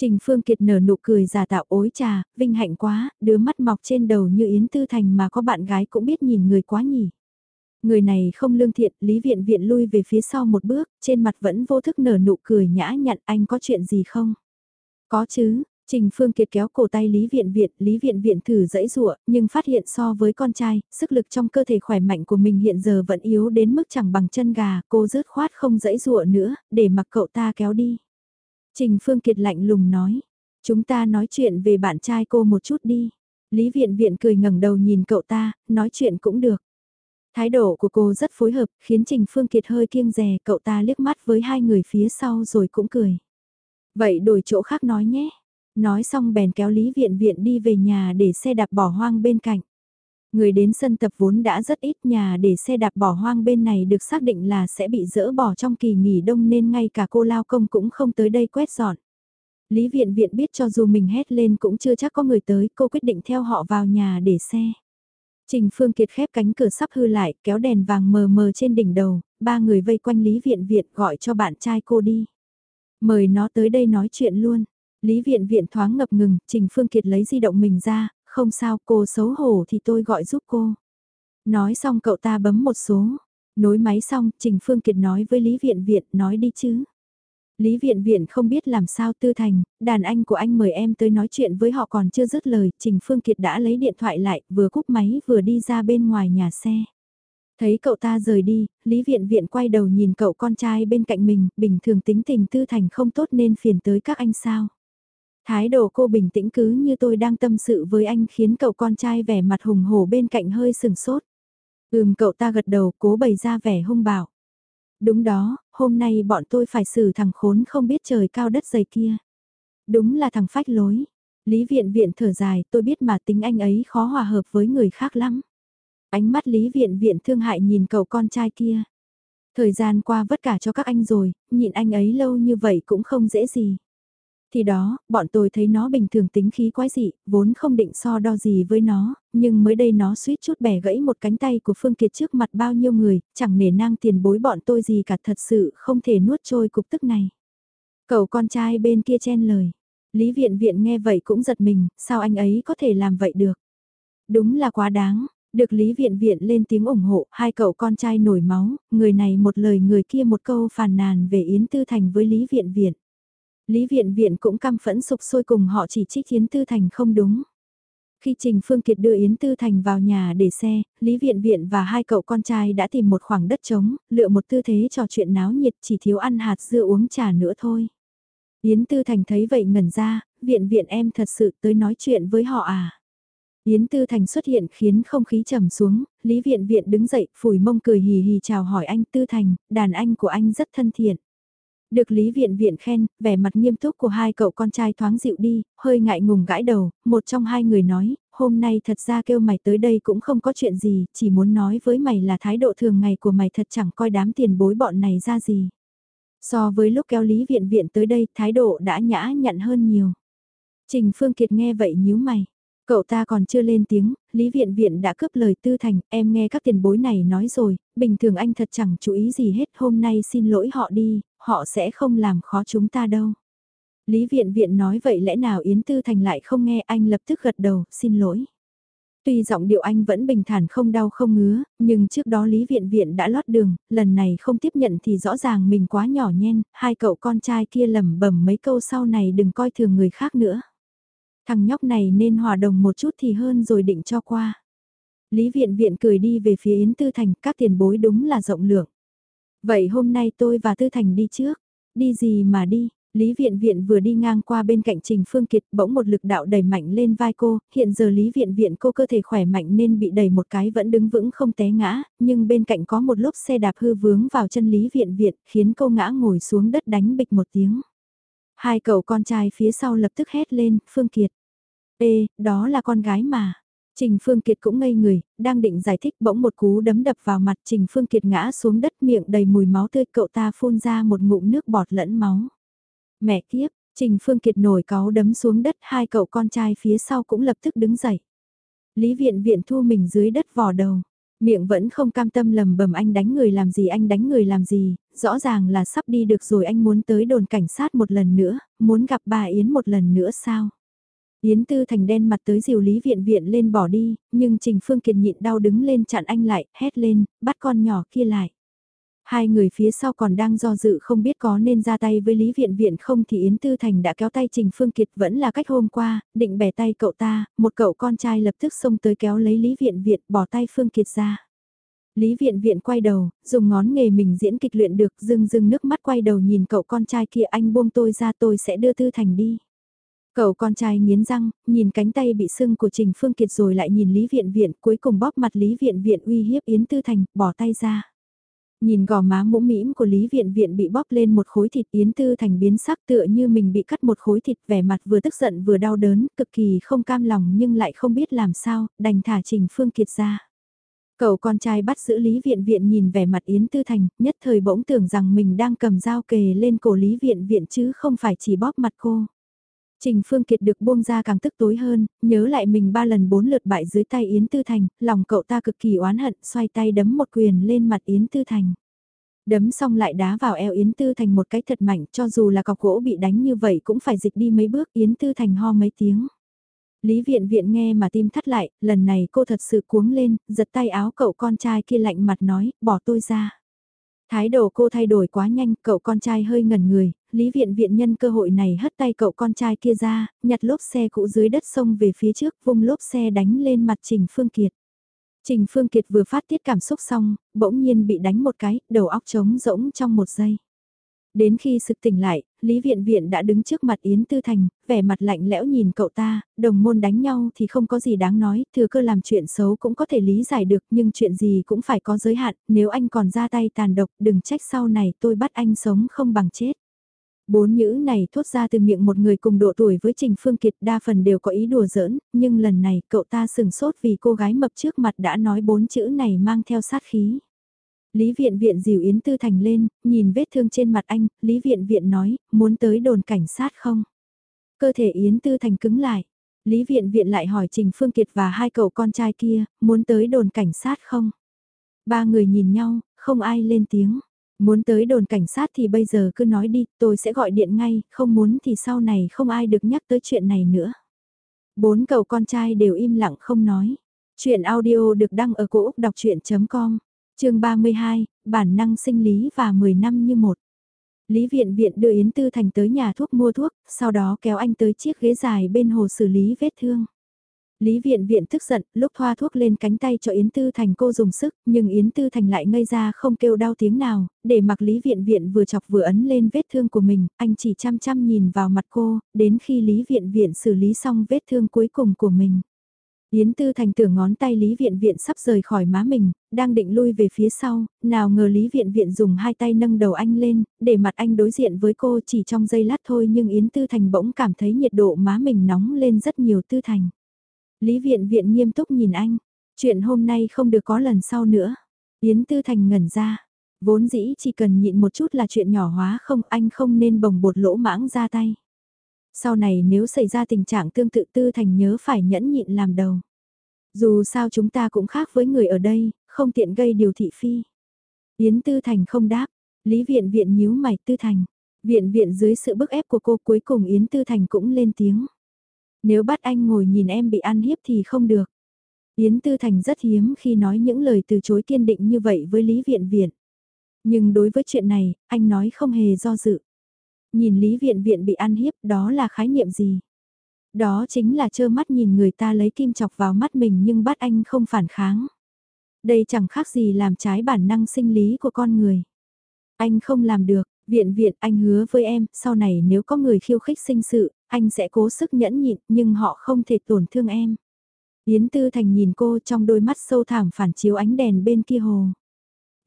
Trình Phương Kiệt nở nụ cười giả tạo ối trà, vinh hạnh quá, đứa mắt mọc trên đầu như Yến Tư Thành mà có bạn gái cũng biết nhìn người quá nhỉ. Người này không lương thiện, Lý Viện Viện lui về phía sau một bước, trên mặt vẫn vô thức nở nụ cười nhã nhặn anh có chuyện gì không? Có chứ, Trình Phương Kiệt kéo cổ tay Lý Viện Viện, Lý Viện Viện thử dẫy dụa, nhưng phát hiện so với con trai, sức lực trong cơ thể khỏe mạnh của mình hiện giờ vẫn yếu đến mức chẳng bằng chân gà, cô rớt khoát không dẫy dụa nữa, để mặc cậu ta kéo đi. Trình Phương Kiệt lạnh lùng nói, chúng ta nói chuyện về bạn trai cô một chút đi. Lý Viện Viện cười ngẩng đầu nhìn cậu ta, nói chuyện cũng được. Thái độ của cô rất phối hợp, khiến Trình Phương Kiệt hơi kiêng rè, cậu ta liếc mắt với hai người phía sau rồi cũng cười. Vậy đổi chỗ khác nói nhé. Nói xong bèn kéo Lý Viện Viện đi về nhà để xe đạp bỏ hoang bên cạnh. Người đến sân tập vốn đã rất ít nhà để xe đạp bỏ hoang bên này được xác định là sẽ bị dỡ bỏ trong kỳ nghỉ đông nên ngay cả cô lao công cũng không tới đây quét dọn. Lý Viện Viện biết cho dù mình hét lên cũng chưa chắc có người tới, cô quyết định theo họ vào nhà để xe. Trình Phương Kiệt khép cánh cửa sắp hư lại, kéo đèn vàng mờ mờ trên đỉnh đầu, ba người vây quanh Lý Viện Viện gọi cho bạn trai cô đi. Mời nó tới đây nói chuyện luôn. Lý Viện Viện thoáng ngập ngừng, Trình Phương Kiệt lấy di động mình ra, không sao cô xấu hổ thì tôi gọi giúp cô. Nói xong cậu ta bấm một số. Nối máy xong, Trình Phương Kiệt nói với Lý Viện Viện, nói đi chứ. Lý Viện Viện không biết làm sao tư thành, đàn anh của anh mời em tới nói chuyện với họ còn chưa dứt lời, Trình Phương Kiệt đã lấy điện thoại lại, vừa cúp máy vừa đi ra bên ngoài nhà xe. Thấy cậu ta rời đi, Lý Viện Viện quay đầu nhìn cậu con trai bên cạnh mình, bình thường tính tình tư thành không tốt nên phiền tới các anh sao. Thái độ cô bình tĩnh cứ như tôi đang tâm sự với anh khiến cậu con trai vẻ mặt hùng hổ bên cạnh hơi sừng sốt. Ừm cậu ta gật đầu cố bày ra vẻ hung bảo. Đúng đó, hôm nay bọn tôi phải xử thằng khốn không biết trời cao đất dày kia. Đúng là thằng phách lối. Lý viện viện thở dài, tôi biết mà tính anh ấy khó hòa hợp với người khác lắm. Ánh mắt Lý viện viện thương hại nhìn cậu con trai kia. Thời gian qua vất cả cho các anh rồi, nhịn anh ấy lâu như vậy cũng không dễ gì. Thì đó, bọn tôi thấy nó bình thường tính khí quái dị, vốn không định so đo gì với nó, nhưng mới đây nó suýt chút bẻ gãy một cánh tay của Phương Kiệt trước mặt bao nhiêu người, chẳng nể nang tiền bối bọn tôi gì cả thật sự không thể nuốt trôi cục tức này. Cậu con trai bên kia chen lời. Lý viện viện nghe vậy cũng giật mình, sao anh ấy có thể làm vậy được? Đúng là quá đáng, được Lý Viện Viện lên tiếng ủng hộ, hai cậu con trai nổi máu, người này một lời người kia một câu phàn nàn về Yến Tư Thành với Lý Viện Viện. Lý Viện Viện cũng căm phẫn sục sôi cùng họ chỉ trích Yến Tư Thành không đúng. Khi Trình Phương Kiệt đưa Yến Tư Thành vào nhà để xe, Lý Viện Viện và hai cậu con trai đã tìm một khoảng đất trống, lựa một tư thế trò chuyện náo nhiệt chỉ thiếu ăn hạt dưa uống trà nữa thôi. Yến Tư Thành thấy vậy ngẩn ra, Viện Viện em thật sự tới nói chuyện với họ à. Yến Tư Thành xuất hiện khiến không khí trầm xuống, Lý Viện Viện đứng dậy, phủi mông cười hì hì chào hỏi anh Tư Thành, đàn anh của anh rất thân thiện. Được Lý Viện Viện khen, vẻ mặt nghiêm túc của hai cậu con trai thoáng dịu đi, hơi ngại ngùng gãi đầu, một trong hai người nói, hôm nay thật ra kêu mày tới đây cũng không có chuyện gì, chỉ muốn nói với mày là thái độ thường ngày của mày thật chẳng coi đám tiền bối bọn này ra gì. So với lúc kéo Lý Viện Viện tới đây, thái độ đã nhã nhặn hơn nhiều. Trình Phương Kiệt nghe vậy nhíu mày. Cậu ta còn chưa lên tiếng, Lý Viện Viện đã cướp lời Tư Thành, em nghe các tiền bối này nói rồi, bình thường anh thật chẳng chú ý gì hết, hôm nay xin lỗi họ đi, họ sẽ không làm khó chúng ta đâu. Lý Viện Viện nói vậy lẽ nào Yến Tư Thành lại không nghe anh lập tức gật đầu, xin lỗi. Tuy giọng điệu anh vẫn bình thản không đau không ngứa, nhưng trước đó Lý Viện Viện đã lót đường, lần này không tiếp nhận thì rõ ràng mình quá nhỏ nhen, hai cậu con trai kia lẩm bẩm mấy câu sau này đừng coi thường người khác nữa. Thằng nhóc này nên hòa đồng một chút thì hơn rồi định cho qua. Lý Viện Viện cười đi về phía Yến Tư Thành, các tiền bối đúng là rộng lượng. Vậy hôm nay tôi và Tư Thành đi trước. Đi gì mà đi, Lý Viện Viện vừa đi ngang qua bên cạnh Trình Phương Kiệt bỗng một lực đạo đẩy mạnh lên vai cô, hiện giờ Lý Viện Viện cô cơ thể khỏe mạnh nên bị đẩy một cái vẫn đứng vững không té ngã, nhưng bên cạnh có một lốp xe đạp hư vướng vào chân Lý Viện Viện khiến cô ngã ngồi xuống đất đánh bịch một tiếng. Hai cậu con trai phía sau lập tức hét lên, Phương Kiệt. Ê, đó là con gái mà. Trình Phương Kiệt cũng ngây người, đang định giải thích bỗng một cú đấm đập vào mặt Trình Phương Kiệt ngã xuống đất miệng đầy mùi máu tươi cậu ta phun ra một ngụm nước bọt lẫn máu. Mẹ kiếp, Trình Phương Kiệt nổi cáu đấm xuống đất hai cậu con trai phía sau cũng lập tức đứng dậy. Lý viện viện thu mình dưới đất vò đầu. Miệng vẫn không cam tâm lầm bầm anh đánh người làm gì anh đánh người làm gì, rõ ràng là sắp đi được rồi anh muốn tới đồn cảnh sát một lần nữa, muốn gặp bà Yến một lần nữa sao? Yến Tư Thành đen mặt tới diều Lý Viện Viện lên bỏ đi, nhưng Trình Phương Kiệt nhịn đau đứng lên chặn anh lại, hét lên, bắt con nhỏ kia lại. Hai người phía sau còn đang do dự không biết có nên ra tay với Lý Viện Viện không thì Yến Tư Thành đã kéo tay Trình Phương Kiệt vẫn là cách hôm qua, định bẻ tay cậu ta, một cậu con trai lập tức xông tới kéo lấy Lý Viện Viện bỏ tay Phương Kiệt ra. Lý Viện Viện quay đầu, dùng ngón nghề mình diễn kịch luyện được dưng dưng nước mắt quay đầu nhìn cậu con trai kia anh buông tôi ra tôi sẽ đưa Tư Thành đi. Cậu con trai nghiến răng, nhìn cánh tay bị sưng của Trình Phương Kiệt rồi lại nhìn Lý Viện Viện cuối cùng bóp mặt Lý Viện Viện uy hiếp Yến Tư Thành, bỏ tay ra. Nhìn gò má mũm mĩm của Lý Viện Viện bị bóp lên một khối thịt Yến Tư Thành biến sắc tựa như mình bị cắt một khối thịt vẻ mặt vừa tức giận vừa đau đớn, cực kỳ không cam lòng nhưng lại không biết làm sao, đành thả Trình Phương Kiệt ra. Cậu con trai bắt giữ Lý Viện Viện nhìn vẻ mặt Yến Tư Thành, nhất thời bỗng tưởng rằng mình đang cầm dao kề lên cổ Lý Viện Viện chứ không phải chỉ bóp mặt cô. Trình Phương Kiệt được buông ra càng tức tối hơn, nhớ lại mình ba lần bốn lượt bại dưới tay Yến Tư Thành, lòng cậu ta cực kỳ oán hận, xoay tay đấm một quyền lên mặt Yến Tư Thành. Đấm xong lại đá vào eo Yến Tư Thành một cái thật mạnh, cho dù là cọc gỗ bị đánh như vậy cũng phải dịch đi mấy bước, Yến Tư Thành ho mấy tiếng. Lý viện viện nghe mà tim thắt lại, lần này cô thật sự cuống lên, giật tay áo cậu con trai kia lạnh mặt nói, bỏ tôi ra. Thái độ cô thay đổi quá nhanh, cậu con trai hơi ngẩn người, Lý Viện Viện nhân cơ hội này hất tay cậu con trai kia ra, nhặt lốp xe cũ dưới đất sông về phía trước, vung lốp xe đánh lên mặt Trình Phương Kiệt. Trình Phương Kiệt vừa phát tiết cảm xúc xong, bỗng nhiên bị đánh một cái, đầu óc trống rỗng trong một giây. Đến khi sực tỉnh lại, Lý Viện Viện đã đứng trước mặt Yến Tư Thành, vẻ mặt lạnh lẽo nhìn cậu ta, đồng môn đánh nhau thì không có gì đáng nói, thừa cơ làm chuyện xấu cũng có thể lý giải được nhưng chuyện gì cũng phải có giới hạn, nếu anh còn ra tay tàn độc đừng trách sau này tôi bắt anh sống không bằng chết. Bốn nhữ này thốt ra từ miệng một người cùng độ tuổi với Trình Phương Kiệt đa phần đều có ý đùa giỡn, nhưng lần này cậu ta sừng sốt vì cô gái mập trước mặt đã nói bốn chữ này mang theo sát khí. Lý Viện Viện dìu Yến Tư Thành lên, nhìn vết thương trên mặt anh, Lý Viện Viện nói, muốn tới đồn cảnh sát không? Cơ thể Yến Tư Thành cứng lại. Lý Viện Viện lại hỏi Trình Phương Kiệt và hai cậu con trai kia, muốn tới đồn cảnh sát không? Ba người nhìn nhau, không ai lên tiếng. Muốn tới đồn cảnh sát thì bây giờ cứ nói đi, tôi sẽ gọi điện ngay, không muốn thì sau này không ai được nhắc tới chuyện này nữa. Bốn cậu con trai đều im lặng không nói. Chuyện audio được đăng ở cổ Úc đọc chuyện.com chương 32, bản năng sinh lý và 10 năm như một. Lý Viện Viện đưa Yến Tư Thành tới nhà thuốc mua thuốc, sau đó kéo anh tới chiếc ghế dài bên hồ xử lý vết thương. Lý Viện Viện tức giận, lúc thoa thuốc lên cánh tay cho Yến Tư Thành cô dùng sức, nhưng Yến Tư Thành lại ngây ra không kêu đau tiếng nào, để mặc Lý Viện Viện vừa chọc vừa ấn lên vết thương của mình, anh chỉ chăm chăm nhìn vào mặt cô, đến khi Lý Viện Viện xử lý xong vết thương cuối cùng của mình. Yến Tư Thành tưởng ngón tay Lý Viện Viện sắp rời khỏi má mình, đang định lui về phía sau, nào ngờ Lý Viện Viện dùng hai tay nâng đầu anh lên, để mặt anh đối diện với cô chỉ trong giây lát thôi nhưng Yến Tư Thành bỗng cảm thấy nhiệt độ má mình nóng lên rất nhiều Tư Thành. Lý Viện Viện nghiêm túc nhìn anh, chuyện hôm nay không được có lần sau nữa. Yến Tư Thành ngẩn ra, vốn dĩ chỉ cần nhịn một chút là chuyện nhỏ hóa không anh không nên bồng bột lỗ mãng ra tay. Sau này nếu xảy ra tình trạng tương tự Tư Thành nhớ phải nhẫn nhịn làm đầu. Dù sao chúng ta cũng khác với người ở đây, không tiện gây điều thị phi. Yến Tư Thành không đáp, Lý Viện Viện nhíu mày Tư Thành. Viện Viện dưới sự bức ép của cô cuối cùng Yến Tư Thành cũng lên tiếng. Nếu bắt anh ngồi nhìn em bị ăn hiếp thì không được. Yến Tư Thành rất hiếm khi nói những lời từ chối kiên định như vậy với Lý Viện Viện. Nhưng đối với chuyện này, anh nói không hề do dự. Nhìn Lý Viện Viện bị ăn hiếp đó là khái niệm gì? Đó chính là trơ mắt nhìn người ta lấy kim chọc vào mắt mình nhưng bắt anh không phản kháng. Đây chẳng khác gì làm trái bản năng sinh lý của con người. Anh không làm được, Viện viện anh hứa với em, sau này nếu có người khiêu khích sinh sự, anh sẽ cố sức nhẫn nhịn nhưng họ không thể tổn thương em. Yến Tư Thành nhìn cô trong đôi mắt sâu thẳm phản chiếu ánh đèn bên kia hồ.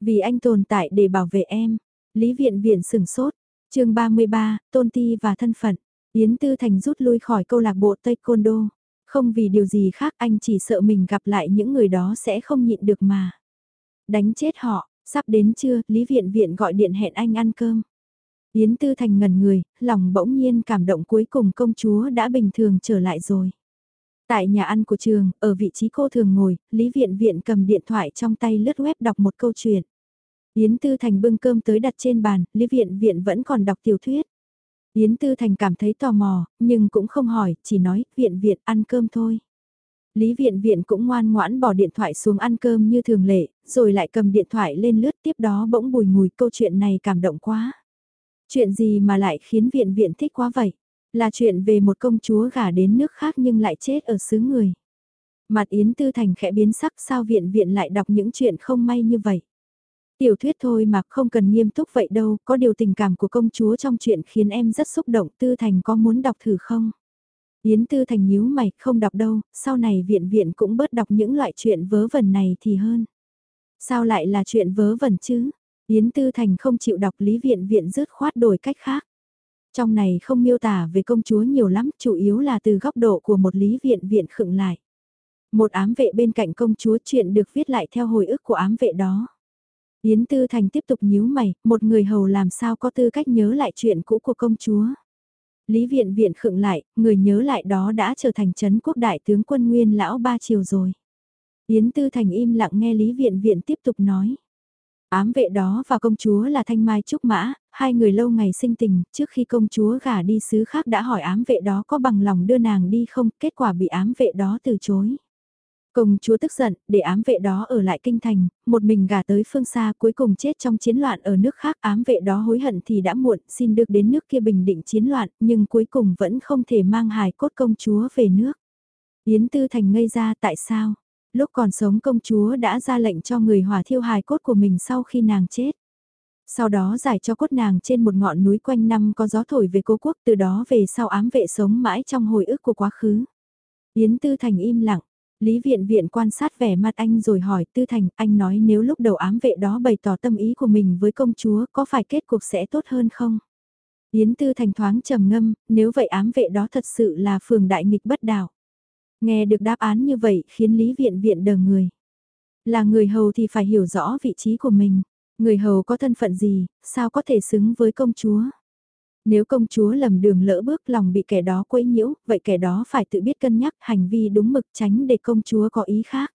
Vì anh tồn tại để bảo vệ em. Lý Viện Viện sừng sốt chương 33, Tôn Ti và thân phận. Yến Tư Thành rút lui khỏi câu lạc bộ Taekwondo. Không vì điều gì khác anh chỉ sợ mình gặp lại những người đó sẽ không nhịn được mà. Đánh chết họ, sắp đến trưa, Lý Viện Viện gọi điện hẹn anh ăn cơm. Yến Tư Thành ngẩn người, lòng bỗng nhiên cảm động cuối cùng công chúa đã bình thường trở lại rồi. Tại nhà ăn của trường, ở vị trí cô thường ngồi, Lý Viện Viện cầm điện thoại trong tay lướt web đọc một câu chuyện. Yến Tư Thành bưng cơm tới đặt trên bàn, Lý Viện Viện vẫn còn đọc tiểu thuyết. Yến Tư Thành cảm thấy tò mò, nhưng cũng không hỏi, chỉ nói, Viện Viện ăn cơm thôi. Lý Viện Viện cũng ngoan ngoãn bỏ điện thoại xuống ăn cơm như thường lệ, rồi lại cầm điện thoại lên lướt tiếp đó bỗng bùi ngùi câu chuyện này cảm động quá. Chuyện gì mà lại khiến Viện Viện thích quá vậy? Là chuyện về một công chúa gả đến nước khác nhưng lại chết ở xứ người. Mặt Yến Tư Thành khẽ biến sắc sao Viện Viện lại đọc những chuyện không may như vậy. Tiểu thuyết thôi mà không cần nghiêm túc vậy đâu, có điều tình cảm của công chúa trong chuyện khiến em rất xúc động Tư Thành có muốn đọc thử không? Yến Tư Thành nhíu mày, không đọc đâu, sau này viện viện cũng bớt đọc những loại chuyện vớ vẩn này thì hơn. Sao lại là chuyện vớ vẩn chứ? Yến Tư Thành không chịu đọc lý viện viện rứt khoát đổi cách khác. Trong này không miêu tả về công chúa nhiều lắm, chủ yếu là từ góc độ của một lý viện viện khựng lại. Một ám vệ bên cạnh công chúa chuyện được viết lại theo hồi ức của ám vệ đó. Yến Tư Thành tiếp tục nhíu mày, một người hầu làm sao có tư cách nhớ lại chuyện cũ của công chúa. Lý viện viện khựng lại, người nhớ lại đó đã trở thành chấn quốc đại tướng quân nguyên lão ba triều rồi. Yến Tư Thành im lặng nghe Lý viện viện tiếp tục nói. Ám vệ đó và công chúa là Thanh Mai Trúc Mã, hai người lâu ngày sinh tình, trước khi công chúa gả đi xứ khác đã hỏi ám vệ đó có bằng lòng đưa nàng đi không, kết quả bị ám vệ đó từ chối. Công chúa tức giận, để ám vệ đó ở lại kinh thành, một mình gả tới phương xa cuối cùng chết trong chiến loạn ở nước khác ám vệ đó hối hận thì đã muộn xin được đến nước kia bình định chiến loạn nhưng cuối cùng vẫn không thể mang hài cốt công chúa về nước. Yến Tư Thành ngây ra tại sao? Lúc còn sống công chúa đã ra lệnh cho người hỏa thiêu hài cốt của mình sau khi nàng chết. Sau đó giải cho cốt nàng trên một ngọn núi quanh năm có gió thổi về cố quốc từ đó về sau ám vệ sống mãi trong hồi ức của quá khứ. Yến Tư Thành im lặng, Lý Viện Viện quan sát vẻ mặt anh rồi hỏi Tư Thành, anh nói nếu lúc đầu ám vệ đó bày tỏ tâm ý của mình với công chúa có phải kết cục sẽ tốt hơn không? Yến Tư Thành thoáng trầm ngâm, nếu vậy ám vệ đó thật sự là phường đại nghịch bất đạo. Nghe được đáp án như vậy khiến Lý Viện Viện đờ người. Là người hầu thì phải hiểu rõ vị trí của mình. Người hầu có thân phận gì, sao có thể xứng với công chúa? Nếu công chúa lầm đường lỡ bước lòng bị kẻ đó quấy nhiễu, vậy kẻ đó phải tự biết cân nhắc hành vi đúng mực tránh để công chúa có ý khác.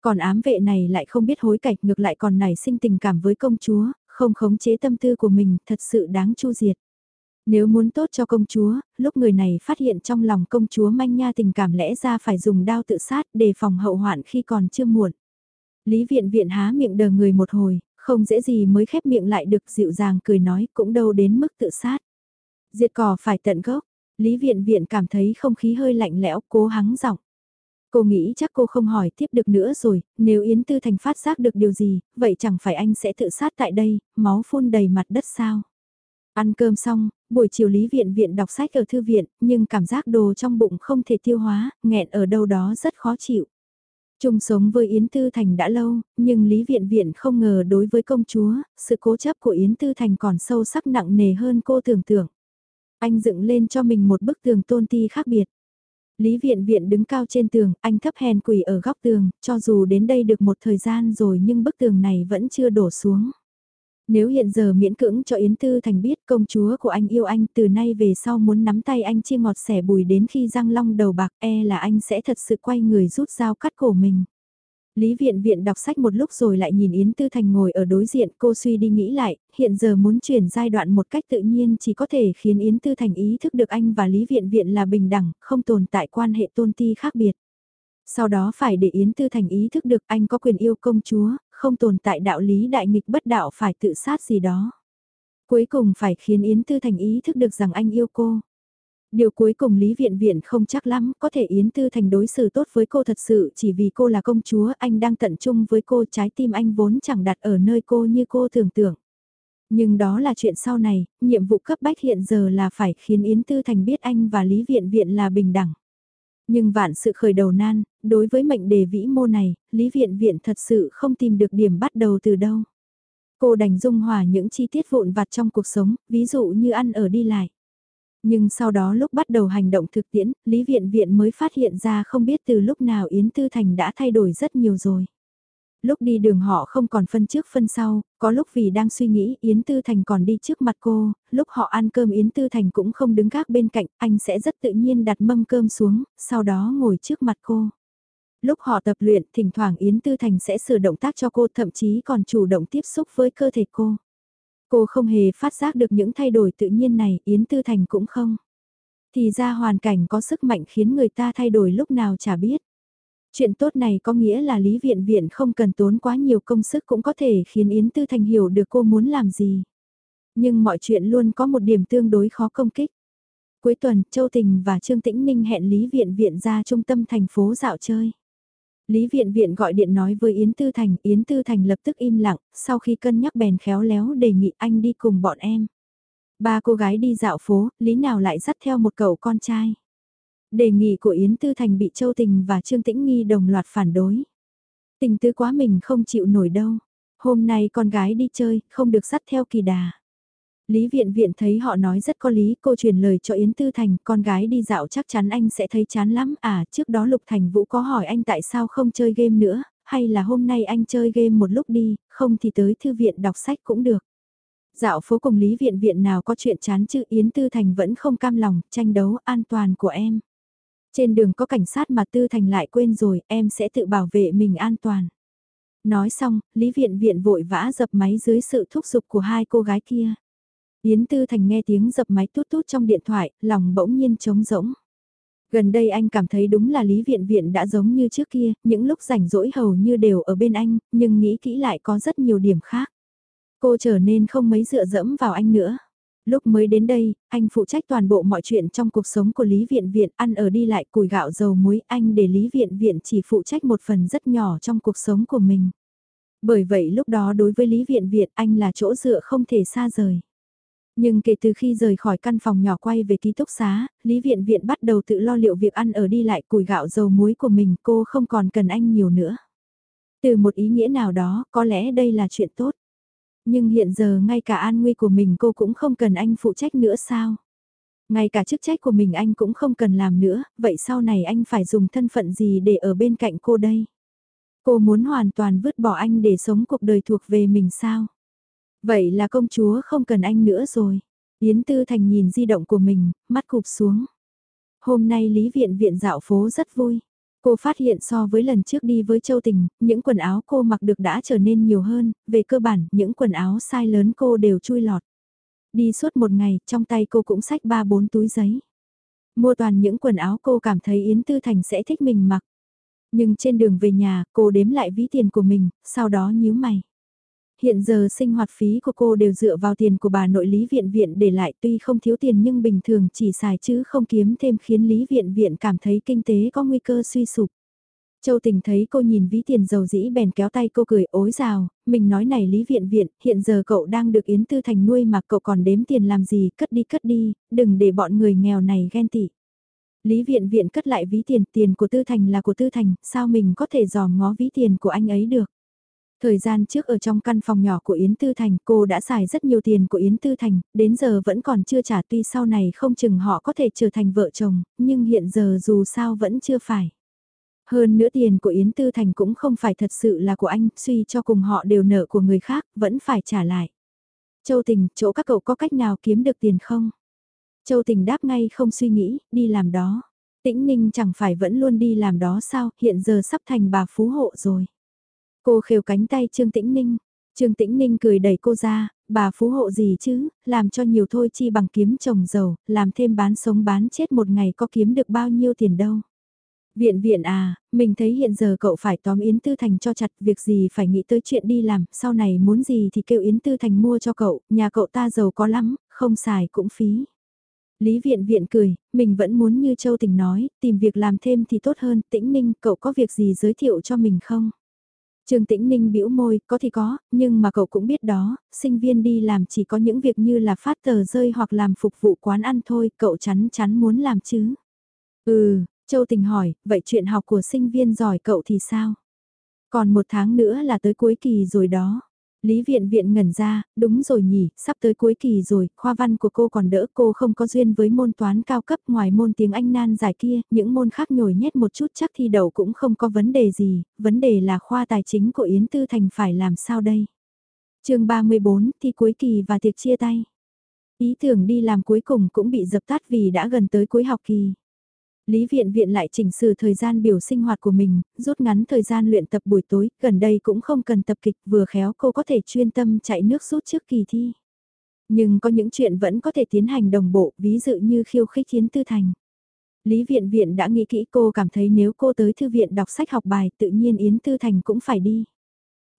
Còn ám vệ này lại không biết hối cải ngược lại còn nảy sinh tình cảm với công chúa, không khống chế tâm tư của mình thật sự đáng chu diệt. Nếu muốn tốt cho công chúa, lúc người này phát hiện trong lòng công chúa manh nha tình cảm lẽ ra phải dùng đao tự sát để phòng hậu hoạn khi còn chưa muộn. Lý viện viện há miệng đờ người một hồi, không dễ gì mới khép miệng lại được dịu dàng cười nói cũng đâu đến mức tự sát. Diệt cỏ phải tận gốc, Lý Viện Viện cảm thấy không khí hơi lạnh lẽo, cố hắng giọng. Cô nghĩ chắc cô không hỏi tiếp được nữa rồi, nếu Yến Tư Thành phát giác được điều gì, vậy chẳng phải anh sẽ tự sát tại đây, máu phun đầy mặt đất sao? Ăn cơm xong, buổi chiều Lý Viện Viện đọc sách ở thư viện, nhưng cảm giác đồ trong bụng không thể tiêu hóa, nghẹn ở đâu đó rất khó chịu. Chung sống với Yến Tư Thành đã lâu, nhưng Lý Viện Viện không ngờ đối với công chúa, sự cố chấp của Yến Tư Thành còn sâu sắc nặng nề hơn cô tưởng tượng. Anh dựng lên cho mình một bức tường tôn ti khác biệt. Lý Viện Viện đứng cao trên tường, anh thấp hèn quỳ ở góc tường, cho dù đến đây được một thời gian rồi nhưng bức tường này vẫn chưa đổ xuống. Nếu hiện giờ miễn cưỡng cho Yến Tư Thành biết công chúa của anh yêu anh từ nay về sau muốn nắm tay anh chia ngọt sẻ bùi đến khi răng long đầu bạc e là anh sẽ thật sự quay người rút dao cắt cổ mình. Lý Viện Viện đọc sách một lúc rồi lại nhìn Yến Tư Thành ngồi ở đối diện cô suy đi nghĩ lại, hiện giờ muốn chuyển giai đoạn một cách tự nhiên chỉ có thể khiến Yến Tư Thành ý thức được anh và Lý Viện Viện là bình đẳng, không tồn tại quan hệ tôn ti khác biệt. Sau đó phải để Yến Tư Thành ý thức được anh có quyền yêu công chúa, không tồn tại đạo lý đại nghịch bất đạo phải tự sát gì đó. Cuối cùng phải khiến Yến Tư Thành ý thức được rằng anh yêu cô. Điều cuối cùng Lý Viện Viện không chắc lắm, có thể Yến Tư Thành đối xử tốt với cô thật sự chỉ vì cô là công chúa, anh đang tận trung với cô trái tim anh vốn chẳng đặt ở nơi cô như cô tưởng tượng. Nhưng đó là chuyện sau này, nhiệm vụ cấp bách hiện giờ là phải khiến Yến Tư Thành biết anh và Lý Viện Viện là bình đẳng. Nhưng vạn sự khởi đầu nan, đối với mệnh đề vĩ mô này, Lý Viện Viện thật sự không tìm được điểm bắt đầu từ đâu. Cô đành dung hòa những chi tiết vụn vặt trong cuộc sống, ví dụ như ăn ở đi lại. Nhưng sau đó lúc bắt đầu hành động thực tiễn, Lý Viện Viện mới phát hiện ra không biết từ lúc nào Yến Tư Thành đã thay đổi rất nhiều rồi. Lúc đi đường họ không còn phân trước phân sau, có lúc vì đang suy nghĩ Yến Tư Thành còn đi trước mặt cô, lúc họ ăn cơm Yến Tư Thành cũng không đứng gác bên cạnh, anh sẽ rất tự nhiên đặt mâm cơm xuống, sau đó ngồi trước mặt cô. Lúc họ tập luyện, thỉnh thoảng Yến Tư Thành sẽ sửa động tác cho cô thậm chí còn chủ động tiếp xúc với cơ thể cô. Cô không hề phát giác được những thay đổi tự nhiên này, Yến Tư Thành cũng không. Thì ra hoàn cảnh có sức mạnh khiến người ta thay đổi lúc nào chả biết. Chuyện tốt này có nghĩa là Lý Viện Viện không cần tốn quá nhiều công sức cũng có thể khiến Yến Tư Thành hiểu được cô muốn làm gì. Nhưng mọi chuyện luôn có một điểm tương đối khó công kích. Cuối tuần, Châu Tình và Trương Tĩnh Ninh hẹn Lý Viện Viện ra trung tâm thành phố dạo chơi. Lý Viện Viện gọi điện nói với Yến Tư Thành, Yến Tư Thành lập tức im lặng, sau khi cân nhắc bèn khéo léo đề nghị anh đi cùng bọn em. Ba cô gái đi dạo phố, Lý nào lại dắt theo một cậu con trai. Đề nghị của Yến Tư Thành bị Châu Tình và Trương Tĩnh Nghi đồng loạt phản đối. Tình tứ quá mình không chịu nổi đâu. Hôm nay con gái đi chơi, không được dắt theo kỳ đà. Lý Viện Viện thấy họ nói rất có lý, cô truyền lời cho Yến Tư Thành, con gái đi dạo chắc chắn anh sẽ thấy chán lắm. À, trước đó Lục Thành Vũ có hỏi anh tại sao không chơi game nữa, hay là hôm nay anh chơi game một lúc đi, không thì tới thư viện đọc sách cũng được. Dạo phố cùng Lý Viện Viện nào có chuyện chán chứ Yến Tư Thành vẫn không cam lòng, tranh đấu an toàn của em. Trên đường có cảnh sát mà Tư Thành lại quên rồi, em sẽ tự bảo vệ mình an toàn. Nói xong, Lý Viện Viện vội vã dập máy dưới sự thúc giục của hai cô gái kia. Yến Tư Thành nghe tiếng dập máy tút tút trong điện thoại, lòng bỗng nhiên trống rỗng. Gần đây anh cảm thấy đúng là Lý Viện Viện đã giống như trước kia, những lúc rảnh rỗi hầu như đều ở bên anh, nhưng nghĩ kỹ lại có rất nhiều điểm khác. Cô trở nên không mấy dựa dẫm vào anh nữa. Lúc mới đến đây, anh phụ trách toàn bộ mọi chuyện trong cuộc sống của Lý Viện Viện, ăn ở đi lại củi gạo dầu muối, anh để Lý Viện Viện chỉ phụ trách một phần rất nhỏ trong cuộc sống của mình. Bởi vậy lúc đó đối với Lý Viện Viện anh là chỗ dựa không thể xa rời. Nhưng kể từ khi rời khỏi căn phòng nhỏ quay về ký túc xá, Lý Viện Viện bắt đầu tự lo liệu việc ăn ở đi lại củi gạo dầu muối của mình cô không còn cần anh nhiều nữa. Từ một ý nghĩa nào đó, có lẽ đây là chuyện tốt. Nhưng hiện giờ ngay cả an nguy của mình cô cũng không cần anh phụ trách nữa sao? Ngay cả chức trách của mình anh cũng không cần làm nữa, vậy sau này anh phải dùng thân phận gì để ở bên cạnh cô đây? Cô muốn hoàn toàn vứt bỏ anh để sống cuộc đời thuộc về mình sao? Vậy là công chúa không cần anh nữa rồi. Yến Tư Thành nhìn di động của mình, mắt cụp xuống. Hôm nay Lý Viện Viện dạo phố rất vui. Cô phát hiện so với lần trước đi với Châu Tình, những quần áo cô mặc được đã trở nên nhiều hơn, về cơ bản những quần áo size lớn cô đều chui lọt. Đi suốt một ngày, trong tay cô cũng xách 3-4 túi giấy. Mua toàn những quần áo cô cảm thấy Yến Tư Thành sẽ thích mình mặc. Nhưng trên đường về nhà, cô đếm lại ví tiền của mình, sau đó nhíu mày. Hiện giờ sinh hoạt phí của cô đều dựa vào tiền của bà nội Lý Viện Viện để lại tuy không thiếu tiền nhưng bình thường chỉ xài chứ không kiếm thêm khiến Lý Viện Viện cảm thấy kinh tế có nguy cơ suy sụp. Châu Tình thấy cô nhìn ví tiền dầu dĩ bèn kéo tay cô cười ối rào, mình nói này Lý Viện Viện, hiện giờ cậu đang được Yến Tư Thành nuôi mà cậu còn đếm tiền làm gì, cất đi cất đi, đừng để bọn người nghèo này ghen tị. Lý Viện Viện cất lại ví tiền, tiền của Tư Thành là của Tư Thành, sao mình có thể dòm ngó ví tiền của anh ấy được. Thời gian trước ở trong căn phòng nhỏ của Yến Tư Thành cô đã xài rất nhiều tiền của Yến Tư Thành, đến giờ vẫn còn chưa trả tuy sau này không chừng họ có thể trở thành vợ chồng, nhưng hiện giờ dù sao vẫn chưa phải. Hơn nữa tiền của Yến Tư Thành cũng không phải thật sự là của anh, suy cho cùng họ đều nợ của người khác, vẫn phải trả lại. Châu Tình, chỗ các cậu có cách nào kiếm được tiền không? Châu Tình đáp ngay không suy nghĩ, đi làm đó. Tĩnh Ninh chẳng phải vẫn luôn đi làm đó sao, hiện giờ sắp thành bà phú hộ rồi. Cô khều cánh tay Trương Tĩnh Ninh. Trương Tĩnh Ninh cười đẩy cô ra, bà phú hộ gì chứ, làm cho nhiều thôi chi bằng kiếm chồng giàu, làm thêm bán sống bán chết một ngày có kiếm được bao nhiêu tiền đâu. Viện viện à, mình thấy hiện giờ cậu phải tóm Yến Tư Thành cho chặt việc gì phải nghĩ tới chuyện đi làm, sau này muốn gì thì kêu Yến Tư Thành mua cho cậu, nhà cậu ta giàu có lắm, không xài cũng phí. Lý viện viện cười, mình vẫn muốn như Châu Tình nói, tìm việc làm thêm thì tốt hơn, tĩnh ninh, cậu có việc gì giới thiệu cho mình không? Trương Tĩnh Ninh bĩu môi, có thì có, nhưng mà cậu cũng biết đó, sinh viên đi làm chỉ có những việc như là phát tờ rơi hoặc làm phục vụ quán ăn thôi, cậu chắn chắn muốn làm chứ. Ừ, Châu Tình hỏi, vậy chuyện học của sinh viên giỏi cậu thì sao? Còn một tháng nữa là tới cuối kỳ rồi đó. Lý viện viện ngẩn ra, đúng rồi nhỉ, sắp tới cuối kỳ rồi, khoa văn của cô còn đỡ cô không có duyên với môn toán cao cấp ngoài môn tiếng Anh nan giải kia, những môn khác nhồi nhét một chút chắc thi đậu cũng không có vấn đề gì, vấn đề là khoa tài chính của Yến Tư Thành phải làm sao đây. chương 34, thi cuối kỳ và tiệc chia tay. Ý tưởng đi làm cuối cùng cũng bị dập tắt vì đã gần tới cuối học kỳ. Lý Viện Viện lại chỉnh sửa thời gian biểu sinh hoạt của mình, rút ngắn thời gian luyện tập buổi tối, gần đây cũng không cần tập kịch, vừa khéo cô có thể chuyên tâm chạy nước rút trước kỳ thi. Nhưng có những chuyện vẫn có thể tiến hành đồng bộ, ví dụ như khiêu khích Yến Tư Thành. Lý Viện Viện đã nghĩ kỹ cô cảm thấy nếu cô tới thư viện đọc sách học bài tự nhiên Yến Tư Thành cũng phải đi.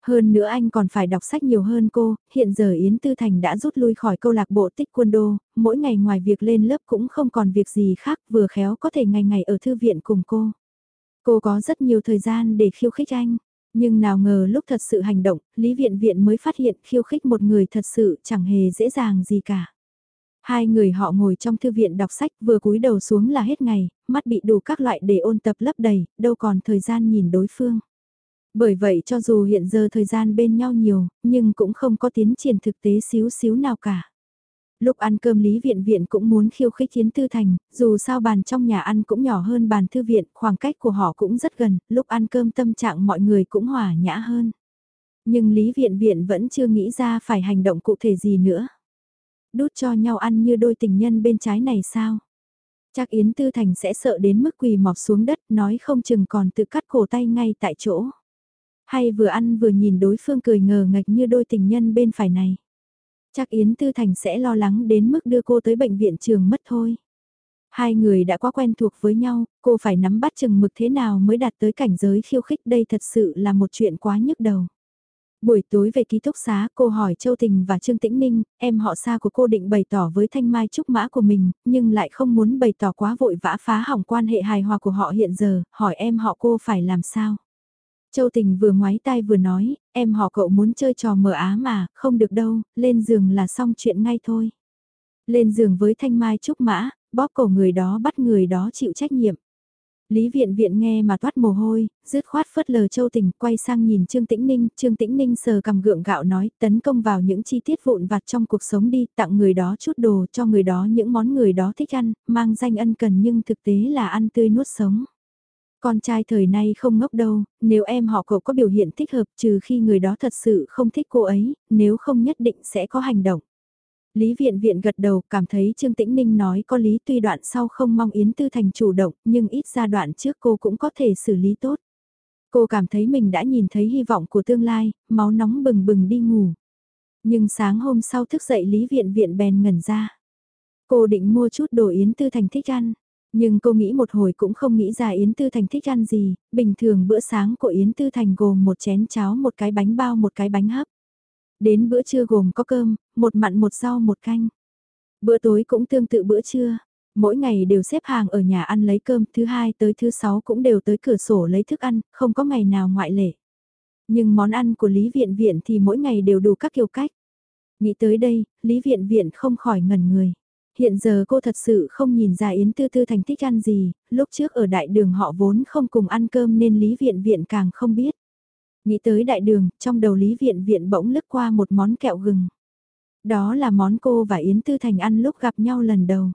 Hơn nữa anh còn phải đọc sách nhiều hơn cô, hiện giờ Yến Tư Thành đã rút lui khỏi câu lạc bộ tích quân đô, mỗi ngày ngoài việc lên lớp cũng không còn việc gì khác vừa khéo có thể ngày ngày ở thư viện cùng cô. Cô có rất nhiều thời gian để khiêu khích anh, nhưng nào ngờ lúc thật sự hành động, Lý Viện Viện mới phát hiện khiêu khích một người thật sự chẳng hề dễ dàng gì cả. Hai người họ ngồi trong thư viện đọc sách vừa cúi đầu xuống là hết ngày, mắt bị đủ các loại để ôn tập lấp đầy, đâu còn thời gian nhìn đối phương. Bởi vậy cho dù hiện giờ thời gian bên nhau nhiều, nhưng cũng không có tiến triển thực tế xíu xíu nào cả. Lúc ăn cơm Lý Viện Viện cũng muốn khiêu khích Yến Tư Thành, dù sao bàn trong nhà ăn cũng nhỏ hơn bàn thư viện, khoảng cách của họ cũng rất gần, lúc ăn cơm tâm trạng mọi người cũng hòa nhã hơn. Nhưng Lý Viện Viện vẫn chưa nghĩ ra phải hành động cụ thể gì nữa. Đút cho nhau ăn như đôi tình nhân bên trái này sao? Chắc Yến Tư Thành sẽ sợ đến mức quỳ mọp xuống đất nói không chừng còn tự cắt cổ tay ngay tại chỗ. Hay vừa ăn vừa nhìn đối phương cười ngờ ngạch như đôi tình nhân bên phải này. Chắc Yến Tư Thành sẽ lo lắng đến mức đưa cô tới bệnh viện trường mất thôi. Hai người đã quá quen thuộc với nhau, cô phải nắm bắt chừng mực thế nào mới đạt tới cảnh giới khiêu khích đây thật sự là một chuyện quá nhức đầu. Buổi tối về ký túc xá cô hỏi Châu Tình và Trương Tĩnh Ninh, em họ xa của cô định bày tỏ với Thanh Mai Trúc Mã của mình, nhưng lại không muốn bày tỏ quá vội vã phá hỏng quan hệ hài hòa của họ hiện giờ, hỏi em họ cô phải làm sao. Châu Tình vừa ngoái tai vừa nói, em họ cậu muốn chơi trò mờ á mà, không được đâu, lên giường là xong chuyện ngay thôi. Lên giường với thanh mai trúc mã, bóp cổ người đó bắt người đó chịu trách nhiệm. Lý viện viện nghe mà toát mồ hôi, dứt khoát phớt lờ châu tình quay sang nhìn Trương Tĩnh Ninh, Trương Tĩnh Ninh sờ cầm gượng gạo nói tấn công vào những chi tiết vụn vặt trong cuộc sống đi, tặng người đó chút đồ cho người đó những món người đó thích ăn, mang danh ân cần nhưng thực tế là ăn tươi nuốt sống. Con trai thời nay không ngốc đâu, nếu em họ cậu có biểu hiện thích hợp trừ khi người đó thật sự không thích cô ấy, nếu không nhất định sẽ có hành động. Lý Viện Viện gật đầu cảm thấy Trương Tĩnh Ninh nói có lý tuy đoạn sau không mong Yến Tư Thành chủ động nhưng ít ra đoạn trước cô cũng có thể xử lý tốt. Cô cảm thấy mình đã nhìn thấy hy vọng của tương lai, máu nóng bừng bừng đi ngủ. Nhưng sáng hôm sau thức dậy Lý Viện Viện bèn ngẩn ra. Cô định mua chút đồ Yến Tư Thành thích ăn. Nhưng cô nghĩ một hồi cũng không nghĩ ra Yến Tư Thành thích ăn gì, bình thường bữa sáng của Yến Tư Thành gồm một chén cháo một cái bánh bao một cái bánh hấp. Đến bữa trưa gồm có cơm, một mặn một rau một canh. Bữa tối cũng tương tự bữa trưa, mỗi ngày đều xếp hàng ở nhà ăn lấy cơm, thứ hai tới thứ sáu cũng đều tới cửa sổ lấy thức ăn, không có ngày nào ngoại lệ. Nhưng món ăn của Lý Viện Viện thì mỗi ngày đều đủ các kiểu cách. Nghĩ tới đây, Lý Viện Viện không khỏi ngẩn người. Hiện giờ cô thật sự không nhìn ra Yến Tư Tư thành thích ăn gì, lúc trước ở đại đường họ vốn không cùng ăn cơm nên Lý Viện Viện càng không biết. Nghĩ tới đại đường, trong đầu Lý Viện Viện bỗng lướt qua một món kẹo gừng. Đó là món cô và Yến Tư Thành ăn lúc gặp nhau lần đầu.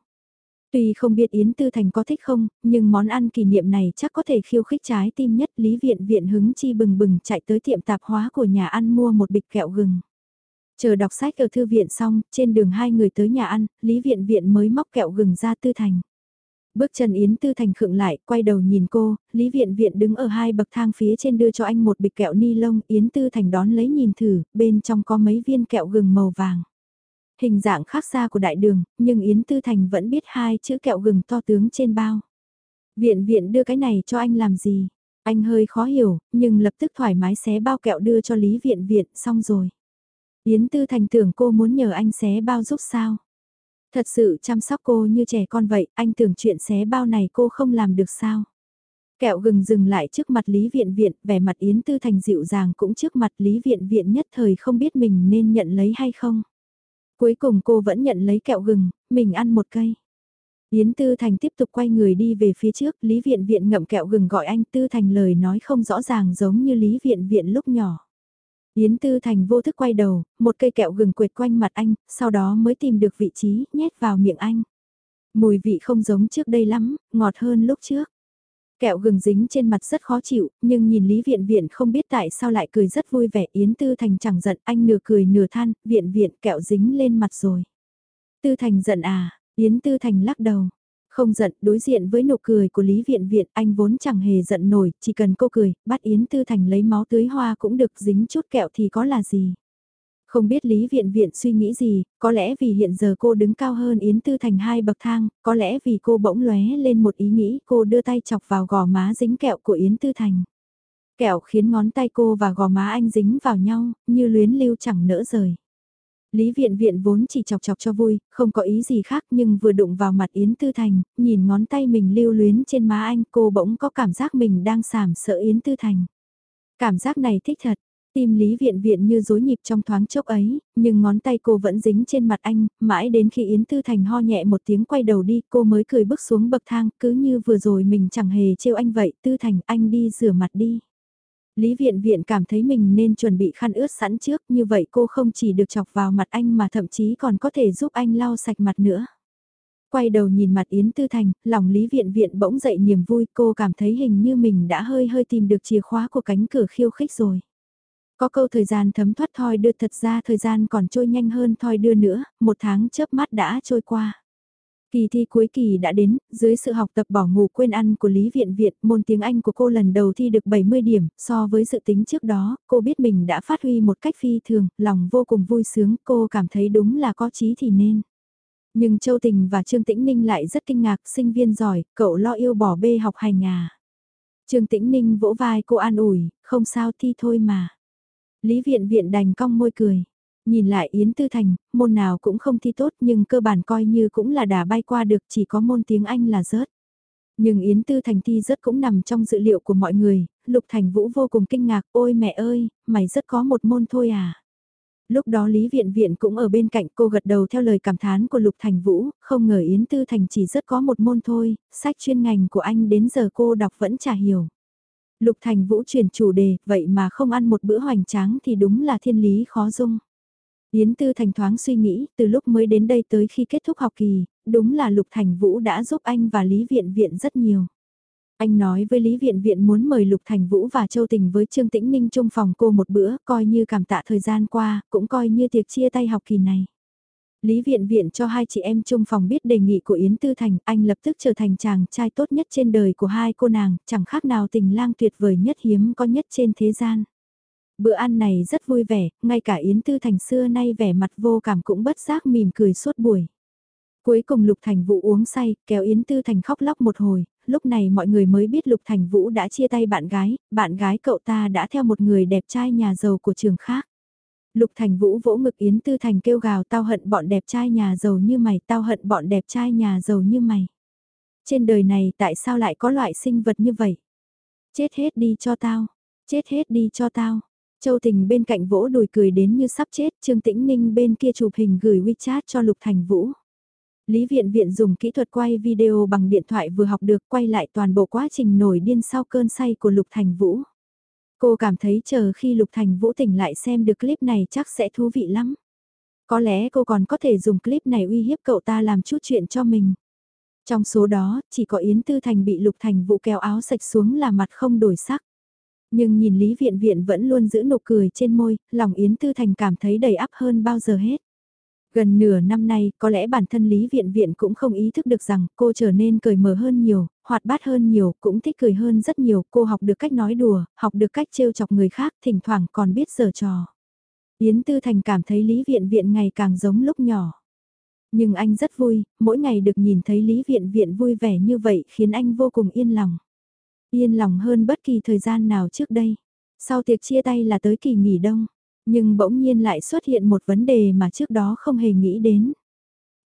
Tuy không biết Yến Tư Thành có thích không, nhưng món ăn kỷ niệm này chắc có thể khiêu khích trái tim nhất Lý Viện Viện hứng chi bừng bừng chạy tới tiệm tạp hóa của nhà ăn mua một bịch kẹo gừng. Chờ đọc sách ở thư viện xong, trên đường hai người tới nhà ăn, Lý Viện Viện mới móc kẹo gừng ra Tư Thành. Bước chân Yến Tư Thành khựng lại, quay đầu nhìn cô, Lý Viện Viện đứng ở hai bậc thang phía trên đưa cho anh một bịch kẹo ni lông, Yến Tư Thành đón lấy nhìn thử, bên trong có mấy viên kẹo gừng màu vàng. Hình dạng khác xa của đại đường, nhưng Yến Tư Thành vẫn biết hai chữ kẹo gừng to tướng trên bao. Viện Viện đưa cái này cho anh làm gì? Anh hơi khó hiểu, nhưng lập tức thoải mái xé bao kẹo đưa cho Lý Viện Viện, xong rồi. Yến Tư Thành tưởng cô muốn nhờ anh xé bao giúp sao. Thật sự chăm sóc cô như trẻ con vậy, anh tưởng chuyện xé bao này cô không làm được sao. Kẹo gừng dừng lại trước mặt Lý Viện Viện, vẻ mặt Yến Tư Thành dịu dàng cũng trước mặt Lý Viện Viện nhất thời không biết mình nên nhận lấy hay không. Cuối cùng cô vẫn nhận lấy kẹo gừng, mình ăn một cây. Yến Tư Thành tiếp tục quay người đi về phía trước, Lý Viện Viện ngậm kẹo gừng gọi anh Tư Thành lời nói không rõ ràng giống như Lý Viện Viện lúc nhỏ. Yến Tư Thành vô thức quay đầu, một cây kẹo gừng quệt quanh mặt anh, sau đó mới tìm được vị trí, nhét vào miệng anh. Mùi vị không giống trước đây lắm, ngọt hơn lúc trước. Kẹo gừng dính trên mặt rất khó chịu, nhưng nhìn Lý Viện Viện không biết tại sao lại cười rất vui vẻ. Yến Tư Thành chẳng giận, anh nửa cười nửa than, Viện Viện kẹo dính lên mặt rồi. Tư Thành giận à, Yến Tư Thành lắc đầu. Không giận, đối diện với nụ cười của Lý Viện Viện, anh vốn chẳng hề giận nổi, chỉ cần cô cười, bắt Yến Tư Thành lấy máu tưới hoa cũng được dính chút kẹo thì có là gì. Không biết Lý Viện Viện suy nghĩ gì, có lẽ vì hiện giờ cô đứng cao hơn Yến Tư Thành hai bậc thang, có lẽ vì cô bỗng lóe lên một ý nghĩ cô đưa tay chọc vào gò má dính kẹo của Yến Tư Thành. Kẹo khiến ngón tay cô và gò má anh dính vào nhau, như luyến lưu chẳng nỡ rời. Lý Viện Viện vốn chỉ chọc chọc cho vui, không có ý gì khác nhưng vừa đụng vào mặt Yến Tư Thành, nhìn ngón tay mình lưu luyến trên má anh cô bỗng có cảm giác mình đang sảm sợ Yến Tư Thành. Cảm giác này thích thật, Tim Lý Viện Viện như rối nhịp trong thoáng chốc ấy, nhưng ngón tay cô vẫn dính trên mặt anh, mãi đến khi Yến Tư Thành ho nhẹ một tiếng quay đầu đi, cô mới cười bước xuống bậc thang, cứ như vừa rồi mình chẳng hề trêu anh vậy, Tư Thành anh đi rửa mặt đi. Lý Viện Viện cảm thấy mình nên chuẩn bị khăn ướt sẵn trước, như vậy cô không chỉ được chọc vào mặt anh mà thậm chí còn có thể giúp anh lau sạch mặt nữa. Quay đầu nhìn mặt Yến Tư Thành, lòng Lý Viện Viện bỗng dậy niềm vui, cô cảm thấy hình như mình đã hơi hơi tìm được chìa khóa của cánh cửa khiêu khích rồi. Có câu thời gian thấm thoát thoi đưa thật ra thời gian còn trôi nhanh hơn thoi đưa nữa, một tháng chớp mắt đã trôi qua. Kỳ thi cuối kỳ đã đến, dưới sự học tập bỏ ngủ quên ăn của Lý Viện Viện, môn tiếng Anh của cô lần đầu thi được 70 điểm, so với dự tính trước đó, cô biết mình đã phát huy một cách phi thường, lòng vô cùng vui sướng, cô cảm thấy đúng là có chí thì nên. Nhưng Châu Tình và Trương Tĩnh Ninh lại rất kinh ngạc, sinh viên giỏi, cậu lo yêu bỏ bê học hành à. Trương Tĩnh Ninh vỗ vai cô an ủi, không sao thi thôi mà. Lý viện viện đành cong môi cười. Nhìn lại Yến Tư Thành, môn nào cũng không thi tốt nhưng cơ bản coi như cũng là đà bay qua được chỉ có môn tiếng Anh là rớt. Nhưng Yến Tư Thành thi rớt cũng nằm trong dự liệu của mọi người, Lục Thành Vũ vô cùng kinh ngạc, ôi mẹ ơi, mày rất có một môn thôi à. Lúc đó Lý Viện Viện cũng ở bên cạnh cô gật đầu theo lời cảm thán của Lục Thành Vũ, không ngờ Yến Tư Thành chỉ rất có một môn thôi, sách chuyên ngành của anh đến giờ cô đọc vẫn chả hiểu. Lục Thành Vũ chuyển chủ đề, vậy mà không ăn một bữa hoành tráng thì đúng là thiên lý khó dung. Yến Tư Thành thoáng suy nghĩ, từ lúc mới đến đây tới khi kết thúc học kỳ, đúng là Lục Thành Vũ đã giúp anh và Lý Viện Viện rất nhiều. Anh nói với Lý Viện Viện muốn mời Lục Thành Vũ và Châu Tình với Trương Tĩnh Ninh chung phòng cô một bữa, coi như cảm tạ thời gian qua, cũng coi như tiệc chia tay học kỳ này. Lý Viện Viện cho hai chị em chung phòng biết đề nghị của Yến Tư Thành, anh lập tức trở thành chàng trai tốt nhất trên đời của hai cô nàng, chẳng khác nào tình lang tuyệt vời nhất hiếm có nhất trên thế gian. Bữa ăn này rất vui vẻ, ngay cả Yến Tư Thành xưa nay vẻ mặt vô cảm cũng bất giác mỉm cười suốt buổi. Cuối cùng Lục Thành Vũ uống say, kéo Yến Tư Thành khóc lóc một hồi, lúc này mọi người mới biết Lục Thành Vũ đã chia tay bạn gái, bạn gái cậu ta đã theo một người đẹp trai nhà giàu của trường khác. Lục Thành Vũ vỗ ngực Yến Tư Thành kêu gào tao hận bọn đẹp trai nhà giàu như mày, tao hận bọn đẹp trai nhà giàu như mày. Trên đời này tại sao lại có loại sinh vật như vậy? Chết hết đi cho tao, chết hết đi cho tao. Châu Tình bên cạnh vỗ đùi cười đến như sắp chết, Trương Tĩnh Ninh bên kia chụp hình gửi WeChat cho Lục Thành Vũ. Lý Viện Viện dùng kỹ thuật quay video bằng điện thoại vừa học được quay lại toàn bộ quá trình nổi điên sau cơn say của Lục Thành Vũ. Cô cảm thấy chờ khi Lục Thành Vũ tỉnh lại xem được clip này chắc sẽ thú vị lắm. Có lẽ cô còn có thể dùng clip này uy hiếp cậu ta làm chút chuyện cho mình. Trong số đó, chỉ có Yến Tư Thành bị Lục Thành Vũ kéo áo sạch xuống là mặt không đổi sắc. Nhưng nhìn Lý Viện Viện vẫn luôn giữ nụ cười trên môi, lòng Yến Tư Thành cảm thấy đầy áp hơn bao giờ hết. Gần nửa năm nay, có lẽ bản thân Lý Viện Viện cũng không ý thức được rằng cô trở nên cởi mở hơn nhiều, hoạt bát hơn nhiều, cũng thích cười hơn rất nhiều. Cô học được cách nói đùa, học được cách trêu chọc người khác, thỉnh thoảng còn biết giở trò. Yến Tư Thành cảm thấy Lý Viện Viện ngày càng giống lúc nhỏ. Nhưng anh rất vui, mỗi ngày được nhìn thấy Lý Viện Viện vui vẻ như vậy khiến anh vô cùng yên lòng. Yên lòng hơn bất kỳ thời gian nào trước đây. Sau tiệc chia tay là tới kỳ nghỉ đông. Nhưng bỗng nhiên lại xuất hiện một vấn đề mà trước đó không hề nghĩ đến.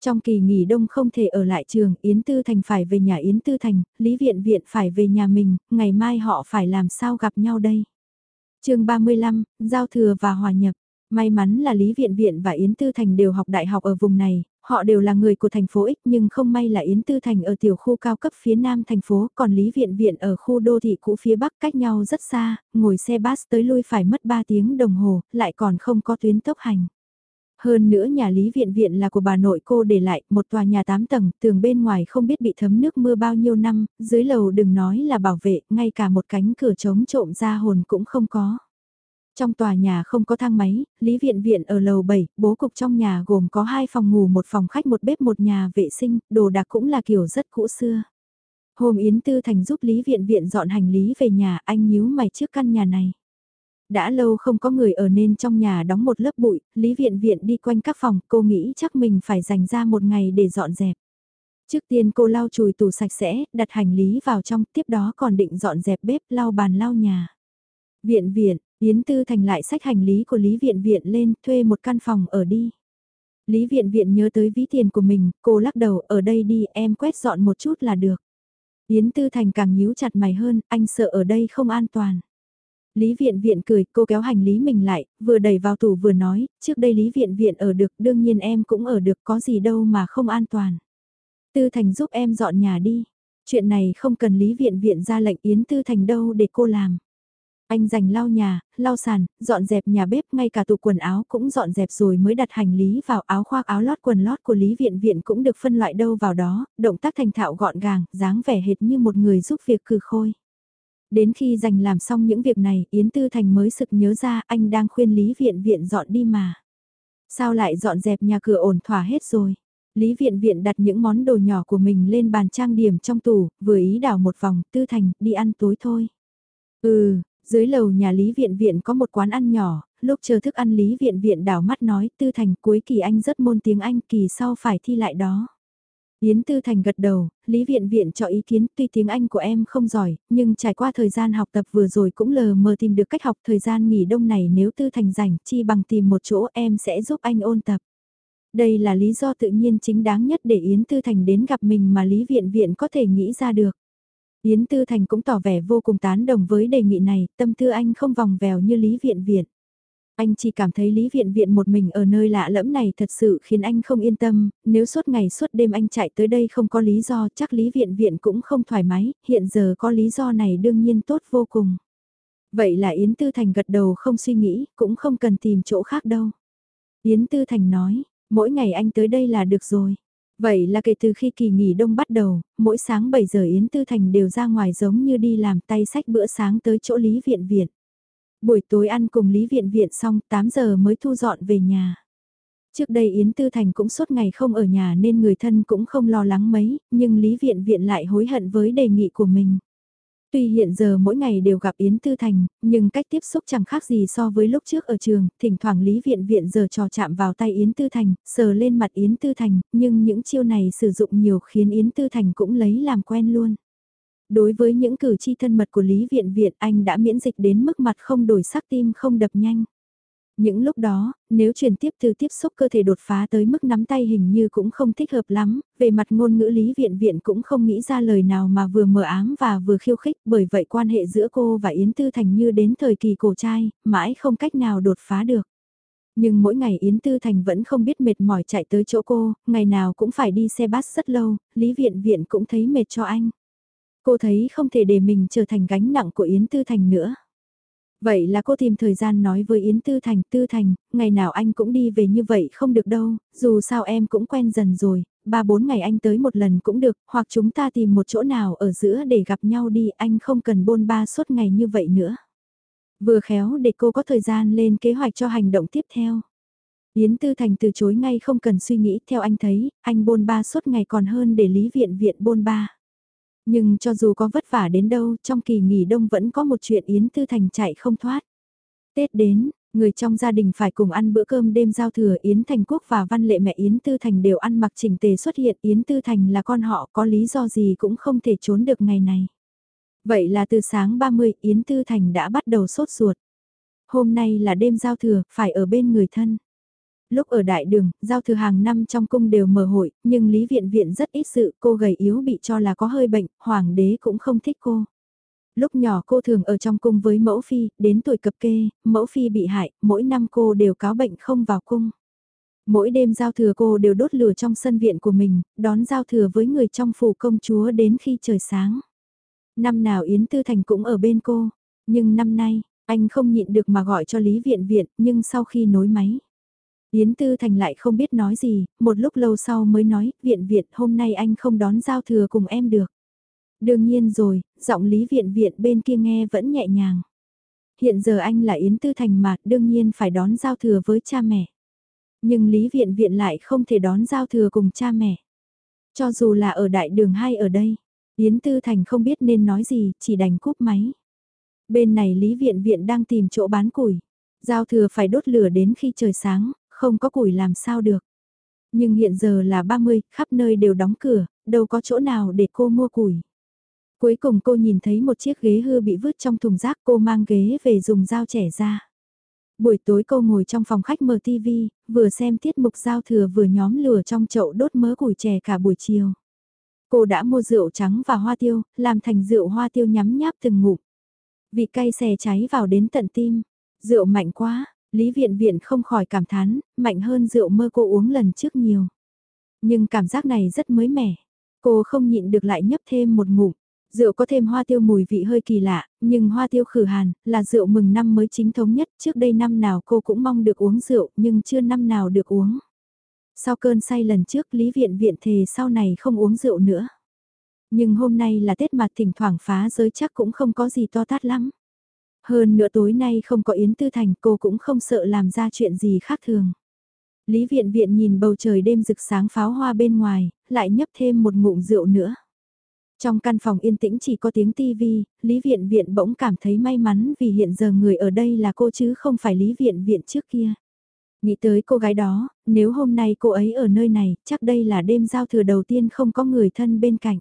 Trong kỳ nghỉ đông không thể ở lại trường, Yến Tư Thành phải về nhà Yến Tư Thành, Lý Viện Viện phải về nhà mình, ngày mai họ phải làm sao gặp nhau đây. chương 35, Giao Thừa và Hòa Nhập. May mắn là Lý Viện Viện và Yến Tư Thành đều học đại học ở vùng này, họ đều là người của thành phố X nhưng không may là Yến Tư Thành ở tiểu khu cao cấp phía nam thành phố, còn Lý Viện Viện ở khu đô thị cũ phía bắc cách nhau rất xa, ngồi xe bus tới lui phải mất 3 tiếng đồng hồ, lại còn không có tuyến tốc hành. Hơn nữa nhà Lý Viện Viện là của bà nội cô để lại, một tòa nhà 8 tầng, tường bên ngoài không biết bị thấm nước mưa bao nhiêu năm, dưới lầu đừng nói là bảo vệ, ngay cả một cánh cửa chống trộm ra hồn cũng không có. Trong tòa nhà không có thang máy, Lý Viện Viện ở lầu 7, bố cục trong nhà gồm có hai phòng ngủ một phòng khách một bếp một nhà vệ sinh, đồ đạc cũng là kiểu rất cũ xưa. Hôm Yến Tư Thành giúp Lý Viện Viện dọn hành lý về nhà, anh nhíu mày trước căn nhà này. Đã lâu không có người ở nên trong nhà đóng một lớp bụi, Lý Viện Viện đi quanh các phòng, cô nghĩ chắc mình phải dành ra một ngày để dọn dẹp. Trước tiên cô lau chùi tủ sạch sẽ, đặt hành lý vào trong, tiếp đó còn định dọn dẹp bếp lau bàn lau nhà. Viện viện, Yến Tư Thành lại sách hành lý của Lý Viện Viện lên, thuê một căn phòng ở đi. Lý Viện Viện nhớ tới ví tiền của mình, cô lắc đầu, ở đây đi, em quét dọn một chút là được. Yến Tư Thành càng nhíu chặt mày hơn, anh sợ ở đây không an toàn. Lý Viện Viện cười, cô kéo hành lý mình lại, vừa đẩy vào tủ vừa nói, trước đây Lý Viện Viện ở được, đương nhiên em cũng ở được, có gì đâu mà không an toàn. Tư Thành giúp em dọn nhà đi. Chuyện này không cần Lý Viện Viện ra lệnh Yến Tư Thành đâu để cô làm. Anh dành lau nhà, lau sàn, dọn dẹp nhà bếp, ngay cả tủ quần áo cũng dọn dẹp rồi mới đặt hành lý vào áo khoác áo lót quần lót của Lý Viện Viện cũng được phân loại đâu vào đó, động tác thành thạo gọn gàng, dáng vẻ hệt như một người giúp việc cử khôi. Đến khi dành làm xong những việc này, Yến Tư Thành mới sực nhớ ra anh đang khuyên Lý Viện Viện dọn đi mà. Sao lại dọn dẹp nhà cửa ổn thỏa hết rồi? Lý Viện Viện đặt những món đồ nhỏ của mình lên bàn trang điểm trong tủ, vừa ý đảo một vòng, Tư Thành, đi ăn tối thôi. Ừ, dưới lầu nhà Lý Viện Viện có một quán ăn nhỏ, lúc chờ thức ăn Lý Viện Viện đảo mắt nói Tư Thành cuối kỳ anh rất môn tiếng Anh kỳ sau phải thi lại đó. Yến Tư Thành gật đầu, Lý Viện Viện cho ý kiến tuy tiếng Anh của em không giỏi, nhưng trải qua thời gian học tập vừa rồi cũng lờ mờ tìm được cách học thời gian nghỉ đông này nếu Tư Thành rảnh chi bằng tìm một chỗ em sẽ giúp anh ôn tập. Đây là lý do tự nhiên chính đáng nhất để Yến Tư Thành đến gặp mình mà Lý Viện Viện có thể nghĩ ra được. Yến Tư Thành cũng tỏ vẻ vô cùng tán đồng với đề nghị này, tâm tư anh không vòng vèo như Lý Viện Viện. Anh chỉ cảm thấy Lý Viện Viện một mình ở nơi lạ lẫm này thật sự khiến anh không yên tâm, nếu suốt ngày suốt đêm anh chạy tới đây không có lý do chắc Lý Viện Viện cũng không thoải mái, hiện giờ có lý do này đương nhiên tốt vô cùng. Vậy là Yến Tư Thành gật đầu không suy nghĩ, cũng không cần tìm chỗ khác đâu. Yến Tư Thành nói, mỗi ngày anh tới đây là được rồi. Vậy là kể từ khi kỳ nghỉ đông bắt đầu, mỗi sáng 7 giờ Yến Tư Thành đều ra ngoài giống như đi làm tay sách bữa sáng tới chỗ Lý Viện Viện. Buổi tối ăn cùng Lý Viện Viện xong 8 giờ mới thu dọn về nhà. Trước đây Yến Tư Thành cũng suốt ngày không ở nhà nên người thân cũng không lo lắng mấy, nhưng Lý Viện Viện lại hối hận với đề nghị của mình. Tuy hiện giờ mỗi ngày đều gặp Yến Tư Thành, nhưng cách tiếp xúc chẳng khác gì so với lúc trước ở trường, thỉnh thoảng Lý Viện Viện giờ trò chạm vào tay Yến Tư Thành, sờ lên mặt Yến Tư Thành, nhưng những chiêu này sử dụng nhiều khiến Yến Tư Thành cũng lấy làm quen luôn. Đối với những cử chi thân mật của Lý Viện Viện anh đã miễn dịch đến mức mặt không đổi sắc tim không đập nhanh. Những lúc đó, nếu truyền tiếp từ tiếp xúc cơ thể đột phá tới mức nắm tay hình như cũng không thích hợp lắm, về mặt ngôn ngữ lý viện viện cũng không nghĩ ra lời nào mà vừa mờ ám và vừa khiêu khích, bởi vậy quan hệ giữa cô và Yến Tư Thành như đến thời kỳ cổ trai, mãi không cách nào đột phá được. Nhưng mỗi ngày Yến Tư Thành vẫn không biết mệt mỏi chạy tới chỗ cô, ngày nào cũng phải đi xe bus rất lâu, Lý Viện Viện cũng thấy mệt cho anh. Cô thấy không thể để mình trở thành gánh nặng của Yến Tư Thành nữa. Vậy là cô tìm thời gian nói với Yến Tư Thành, Tư Thành, ngày nào anh cũng đi về như vậy không được đâu, dù sao em cũng quen dần rồi, ba bốn ngày anh tới một lần cũng được, hoặc chúng ta tìm một chỗ nào ở giữa để gặp nhau đi, anh không cần bôn ba suốt ngày như vậy nữa. Vừa khéo để cô có thời gian lên kế hoạch cho hành động tiếp theo. Yến Tư Thành từ chối ngay không cần suy nghĩ, theo anh thấy, anh bôn ba suốt ngày còn hơn để lý viện viện bôn ba. Nhưng cho dù có vất vả đến đâu, trong kỳ nghỉ đông vẫn có một chuyện Yến Tư Thành chạy không thoát. Tết đến, người trong gia đình phải cùng ăn bữa cơm đêm giao thừa Yến Thành Quốc và Văn Lệ mẹ Yến Tư Thành đều ăn mặc chỉnh tề xuất hiện Yến Tư Thành là con họ có lý do gì cũng không thể trốn được ngày này. Vậy là từ sáng 30 Yến Tư Thành đã bắt đầu sốt ruột. Hôm nay là đêm giao thừa, phải ở bên người thân. Lúc ở đại đường, giao thừa hàng năm trong cung đều mở hội, nhưng Lý Viện Viện rất ít sự, cô gầy yếu bị cho là có hơi bệnh, hoàng đế cũng không thích cô. Lúc nhỏ cô thường ở trong cung với mẫu phi, đến tuổi cập kê, mẫu phi bị hại, mỗi năm cô đều cáo bệnh không vào cung. Mỗi đêm giao thừa cô đều đốt lửa trong sân viện của mình, đón giao thừa với người trong phủ công chúa đến khi trời sáng. Năm nào Yến Tư Thành cũng ở bên cô, nhưng năm nay, anh không nhịn được mà gọi cho Lý Viện Viện, nhưng sau khi nối máy. Yến Tư Thành lại không biết nói gì, một lúc lâu sau mới nói, Viện Viện hôm nay anh không đón giao thừa cùng em được. Đương nhiên rồi, giọng Lý Viện Viện bên kia nghe vẫn nhẹ nhàng. Hiện giờ anh là Yến Tư Thành mà, đương nhiên phải đón giao thừa với cha mẹ. Nhưng Lý Viện Viện lại không thể đón giao thừa cùng cha mẹ. Cho dù là ở đại đường hay ở đây, Yến Tư Thành không biết nên nói gì, chỉ đành cúp máy. Bên này Lý Viện Viện đang tìm chỗ bán củi. Giao thừa phải đốt lửa đến khi trời sáng, không có củi làm sao được. Nhưng hiện giờ là 30, khắp nơi đều đóng cửa, đâu có chỗ nào để cô mua củi. Cuối cùng cô nhìn thấy một chiếc ghế hư bị vứt trong thùng rác cô mang ghế về dùng dao trẻ ra. Buổi tối cô ngồi trong phòng khách mở TV, vừa xem tiết mục giao thừa vừa nhóm lửa trong chậu đốt mớ củi chè cả buổi chiều. Cô đã mua rượu trắng và hoa tiêu, làm thành rượu hoa tiêu nhắm nháp từng ngụm. Vị cay xè cháy vào đến tận tim. Rượu mạnh quá, Lý Viện Viện không khỏi cảm thán, mạnh hơn rượu mơ cô uống lần trước nhiều. Nhưng cảm giác này rất mới mẻ. Cô không nhịn được lại nhấp thêm một ngụm. Rượu có thêm hoa tiêu mùi vị hơi kỳ lạ, nhưng hoa tiêu khử hàn, là rượu mừng năm mới chính thống nhất. Trước đây năm nào cô cũng mong được uống rượu, nhưng chưa năm nào được uống. Sau cơn say lần trước Lý Viện Viện thề sau này không uống rượu nữa. Nhưng hôm nay là Tết mà thỉnh thoảng phá giới chắc cũng không có gì to tát lắm. Hơn nữa tối nay không có Yến Tư Thành cô cũng không sợ làm ra chuyện gì khác thường. Lý Viện Viện nhìn bầu trời đêm rực sáng pháo hoa bên ngoài, lại nhấp thêm một ngụm rượu nữa. Trong căn phòng yên tĩnh chỉ có tiếng tivi, Lý Viện Viện bỗng cảm thấy may mắn vì hiện giờ người ở đây là cô chứ không phải Lý Viện Viện trước kia. Nghĩ tới cô gái đó, nếu hôm nay cô ấy ở nơi này, chắc đây là đêm giao thừa đầu tiên không có người thân bên cạnh.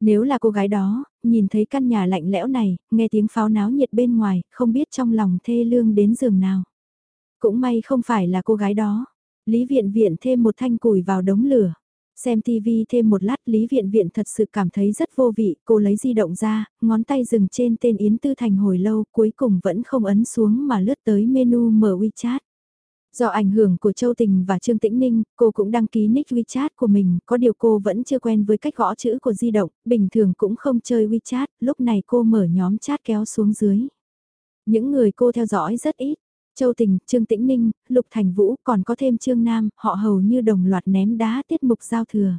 Nếu là cô gái đó, nhìn thấy căn nhà lạnh lẽo này, nghe tiếng pháo náo nhiệt bên ngoài, không biết trong lòng thê lương đến giường nào. Cũng may không phải là cô gái đó. Lý Viện Viện thêm một thanh củi vào đống lửa. Xem TV thêm một lát Lý Viện Viện thật sự cảm thấy rất vô vị, cô lấy di động ra, ngón tay dừng trên tên Yến Tư Thành hồi lâu, cuối cùng vẫn không ấn xuống mà lướt tới menu mở WeChat. Do ảnh hưởng của Châu Tình và Trương Tĩnh Ninh, cô cũng đăng ký nick WeChat của mình, có điều cô vẫn chưa quen với cách gõ chữ của di động, bình thường cũng không chơi WeChat, lúc này cô mở nhóm chat kéo xuống dưới. Những người cô theo dõi rất ít, Châu Tình, Trương Tĩnh Ninh, Lục Thành Vũ còn có thêm Trương Nam, họ hầu như đồng loạt ném đá tiết mục giao thừa.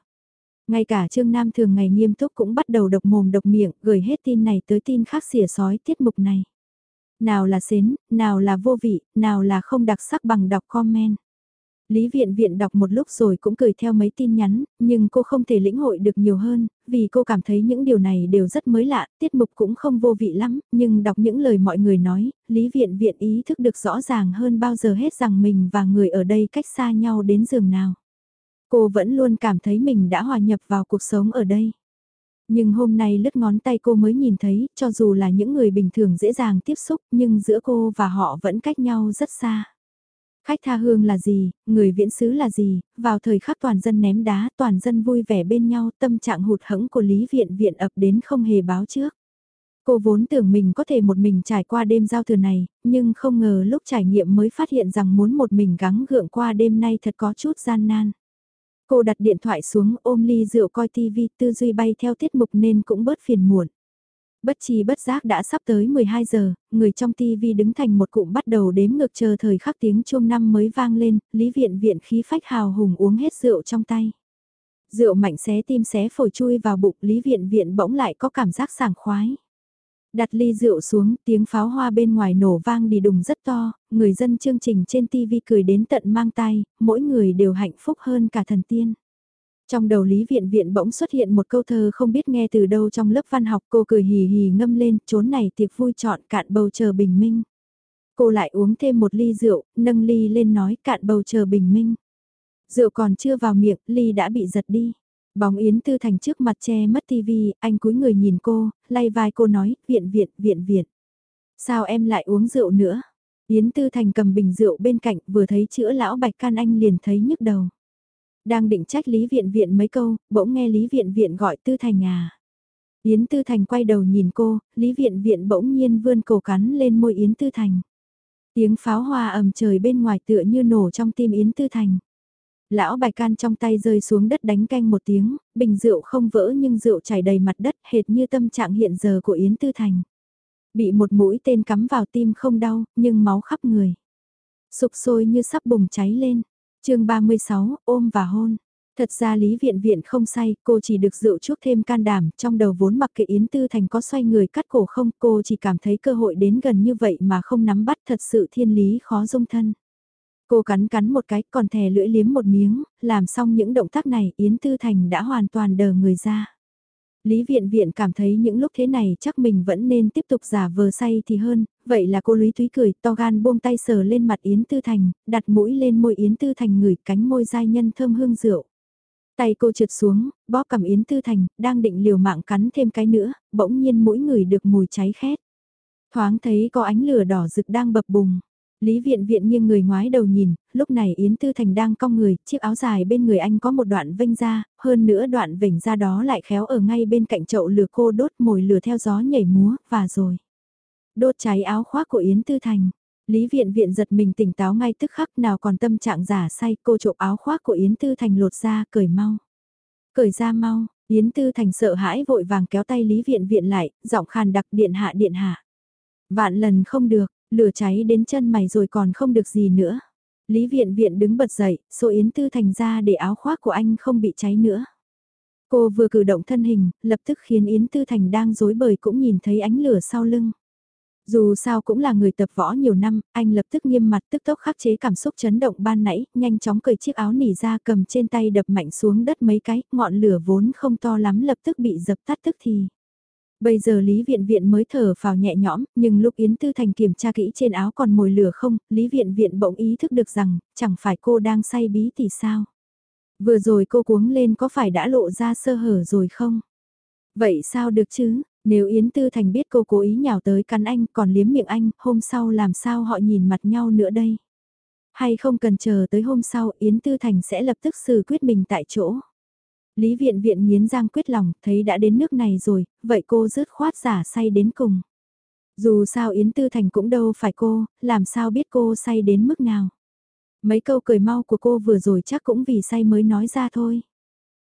Ngay cả Trương Nam thường ngày nghiêm túc cũng bắt đầu độc mồm độc miệng, gửi hết tin này tới tin khác xỉa sói tiết mục này. Nào là xến, nào là vô vị, nào là không đặc sắc bằng đọc comment. Lý Viện Viện đọc một lúc rồi cũng cười theo mấy tin nhắn, nhưng cô không thể lĩnh hội được nhiều hơn, vì cô cảm thấy những điều này đều rất mới lạ, tiết mục cũng không vô vị lắm, nhưng đọc những lời mọi người nói, Lý Viện Viện ý thức được rõ ràng hơn bao giờ hết rằng mình và người ở đây cách xa nhau đến giường nào. Cô vẫn luôn cảm thấy mình đã hòa nhập vào cuộc sống ở đây. Nhưng hôm nay lướt ngón tay cô mới nhìn thấy, cho dù là những người bình thường dễ dàng tiếp xúc, nhưng giữa cô và họ vẫn cách nhau rất xa. Khách tha hương là gì, người viễn xứ là gì, vào thời khắc toàn dân ném đá, toàn dân vui vẻ bên nhau, tâm trạng hụt hẫng của Lý Viện Viện ập đến không hề báo trước. Cô vốn tưởng mình có thể một mình trải qua đêm giao thừa này, nhưng không ngờ lúc trải nghiệm mới phát hiện rằng muốn một mình gắng gượng qua đêm nay thật có chút gian nan. Cô đặt điện thoại xuống ôm ly rượu coi tivi tư duy bay theo tiết mục nên cũng bớt phiền muộn. Bất chi bất giác đã sắp tới 12 giờ, người trong TV đứng thành một cụm bắt đầu đếm ngược chờ thời khắc tiếng chuông năm mới vang lên, Lý Viện Viện khí phách hào hùng uống hết rượu trong tay. Rượu mạnh xé tim xé phổi chui vào bụng Lý Viện Viện bỗng lại có cảm giác sảng khoái. Đặt ly rượu xuống, tiếng pháo hoa bên ngoài nổ vang đi đùng rất to, người dân chương trình trên TV cười đến tận mang tay, mỗi người đều hạnh phúc hơn cả thần tiên. Trong đầu Lý Viện Viện bỗng xuất hiện một câu thơ không biết nghe từ đâu trong lớp văn học cô cười hì hì ngâm lên, trốn này tiệc vui chọn cạn bầu chờ bình minh. Cô lại uống thêm một ly rượu, nâng ly lên nói cạn bầu chờ bình minh. Rượu còn chưa vào miệng, ly đã bị giật đi. Bóng Yến Tư Thành trước mặt che mất tivi, anh cúi người nhìn cô, lay vai cô nói, viện viện, viện viện. Sao em lại uống rượu nữa? Yến Tư Thành cầm bình rượu bên cạnh vừa thấy chữa lão Bạch Can Anh liền thấy nhức đầu. Đang định trách Lý Viện Viện mấy câu, bỗng nghe Lý Viện Viện gọi Tư Thành à. Yến Tư Thành quay đầu nhìn cô, Lý Viện Viện bỗng nhiên vươn cổ cắn lên môi Yến Tư Thành. Tiếng pháo hoa ầm trời bên ngoài tựa như nổ trong tim Yến Tư Thành. Lão bài can trong tay rơi xuống đất đánh canh một tiếng, bình rượu không vỡ nhưng rượu chảy đầy mặt đất hệt như tâm trạng hiện giờ của Yến Tư Thành. Bị một mũi tên cắm vào tim không đau, nhưng máu khắp người. Sục sôi như sắp bùng cháy lên. chương 36, ôm và hôn. Thật ra Lý Viện Viện không say, cô chỉ được rượu chuốc thêm can đảm, trong đầu vốn mặc kệ Yến Tư Thành có xoay người cắt cổ không, cô chỉ cảm thấy cơ hội đến gần như vậy mà không nắm bắt thật sự thiên lý khó dung thân. Cô cắn cắn một cái còn thè lưỡi liếm một miếng, làm xong những động tác này Yến Tư Thành đã hoàn toàn đờ người ra. Lý Viện Viện cảm thấy những lúc thế này chắc mình vẫn nên tiếp tục giả vờ say thì hơn, vậy là cô Lý Thúy cười to gan buông tay sờ lên mặt Yến Tư Thành, đặt mũi lên môi Yến Tư Thành ngửi cánh môi dai nhân thơm hương rượu. Tay cô trượt xuống, bóp cầm Yến Tư Thành, đang định liều mạng cắn thêm cái nữa, bỗng nhiên mũi người được mùi cháy khét. Thoáng thấy có ánh lửa đỏ rực đang bập bùng. Lý viện viện nghiêng người ngoái đầu nhìn, lúc này Yến Tư Thành đang cong người, chiếc áo dài bên người anh có một đoạn vênh ra, hơn nữa đoạn vểnh ra đó lại khéo ở ngay bên cạnh chậu lửa cô đốt mồi lửa theo gió nhảy múa, và rồi. Đốt cháy áo khoác của Yến Tư Thành. Lý viện viện giật mình tỉnh táo ngay tức khắc nào còn tâm trạng giả say cô trộm áo khoác của Yến Tư Thành lột ra cởi mau. Cởi ra mau, Yến Tư Thành sợ hãi vội vàng kéo tay Lý viện viện lại, giọng khàn đặc điện hạ điện hạ. Vạn lần không được, lửa cháy đến chân mày rồi còn không được gì nữa. Lý viện viện đứng bật dậy, số Yến Tư Thành ra để áo khoác của anh không bị cháy nữa. Cô vừa cử động thân hình, lập tức khiến Yến Tư Thành đang dối bời cũng nhìn thấy ánh lửa sau lưng. Dù sao cũng là người tập võ nhiều năm, anh lập tức nghiêm mặt tức tốc khắc chế cảm xúc chấn động ban nãy, nhanh chóng cởi chiếc áo nỉ ra cầm trên tay đập mạnh xuống đất mấy cái, ngọn lửa vốn không to lắm lập tức bị dập tắt tức thì. Bây giờ Lý Viện Viện mới thở vào nhẹ nhõm, nhưng lúc Yến Tư Thành kiểm tra kỹ trên áo còn mồi lửa không, Lý Viện Viện bỗng ý thức được rằng, chẳng phải cô đang say bí thì sao. Vừa rồi cô cuống lên có phải đã lộ ra sơ hở rồi không? Vậy sao được chứ, nếu Yến Tư Thành biết cô cố ý nhào tới cắn anh còn liếm miệng anh, hôm sau làm sao họ nhìn mặt nhau nữa đây? Hay không cần chờ tới hôm sau Yến Tư Thành sẽ lập tức xử quyết mình tại chỗ? Lý viện viện nghiến răng quyết lòng, thấy đã đến nước này rồi, vậy cô rớt khoát giả say đến cùng. Dù sao Yến Tư Thành cũng đâu phải cô, làm sao biết cô say đến mức nào. Mấy câu cười mau của cô vừa rồi chắc cũng vì say mới nói ra thôi.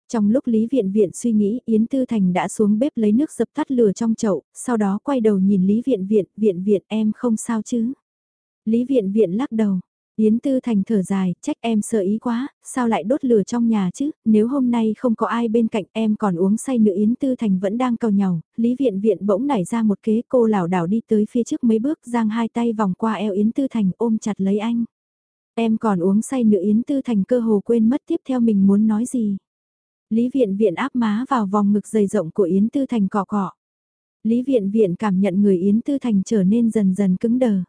Trong lúc Lý Viện Viện suy nghĩ Yến Tư Thành đã xuống bếp lấy nước dập tắt lửa trong chậu, sau đó quay đầu nhìn Lý Viện Viện, Viện Viện em không sao chứ. Lý Viện Viện lắc đầu, Yến Tư Thành thở dài, trách em sợ ý quá, sao lại đốt lửa trong nhà chứ, nếu hôm nay không có ai bên cạnh em còn uống say nữa Yến Tư Thành vẫn đang cầu nhau, Lý Viện Viện bỗng nảy ra một kế cô lảo đảo đi tới phía trước mấy bước giang hai tay vòng qua eo Yến Tư Thành ôm chặt lấy anh. Em còn uống say nữa Yến Tư Thành cơ hồ quên mất tiếp theo mình muốn nói gì. Lý Viện Viện áp má vào vòng ngực dày rộng của Yến Tư Thành cọ cọ. Lý Viện Viện cảm nhận người Yến Tư Thành trở nên dần dần cứng đờ.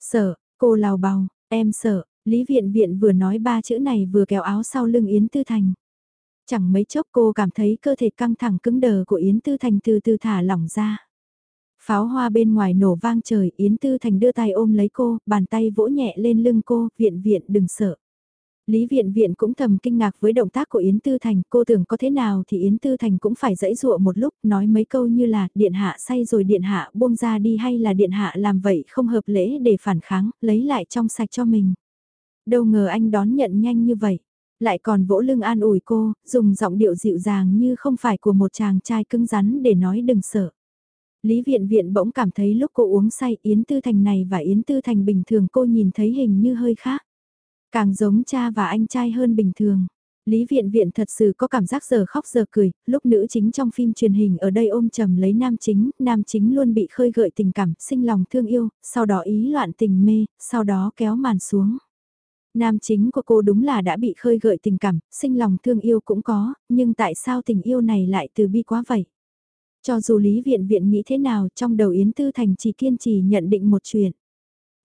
Sợ, cô lào bào, em sợ, Lý Viện Viện vừa nói ba chữ này vừa kéo áo sau lưng Yến Tư Thành. Chẳng mấy chốc cô cảm thấy cơ thể căng thẳng cứng đờ của Yến Tư Thành từ từ thả lỏng ra. Pháo hoa bên ngoài nổ vang trời, Yến Tư Thành đưa tay ôm lấy cô, bàn tay vỗ nhẹ lên lưng cô, viện viện đừng sợ. Lý Viện Viện cũng thầm kinh ngạc với động tác của Yến Tư Thành, cô tưởng có thế nào thì Yến Tư Thành cũng phải dãy dụa một lúc, nói mấy câu như là điện hạ say rồi điện hạ buông ra đi hay là điện hạ làm vậy không hợp lễ để phản kháng, lấy lại trong sạch cho mình. Đâu ngờ anh đón nhận nhanh như vậy, lại còn vỗ lưng an ủi cô, dùng giọng điệu dịu dàng như không phải của một chàng trai cứng rắn để nói đừng sợ. Lý Viện Viện bỗng cảm thấy lúc cô uống say Yến Tư Thành này và Yến Tư Thành bình thường cô nhìn thấy hình như hơi khác. Càng giống cha và anh trai hơn bình thường. Lý Viện Viện thật sự có cảm giác giờ khóc giờ cười, lúc nữ chính trong phim truyền hình ở đây ôm chầm lấy nam chính, nam chính luôn bị khơi gợi tình cảm, sinh lòng thương yêu, sau đó ý loạn tình mê, sau đó kéo màn xuống. Nam chính của cô đúng là đã bị khơi gợi tình cảm, sinh lòng thương yêu cũng có, nhưng tại sao tình yêu này lại từ bi quá vậy? Cho dù Lý Viện Viện nghĩ thế nào trong đầu Yến Tư Thành chỉ kiên trì nhận định một chuyện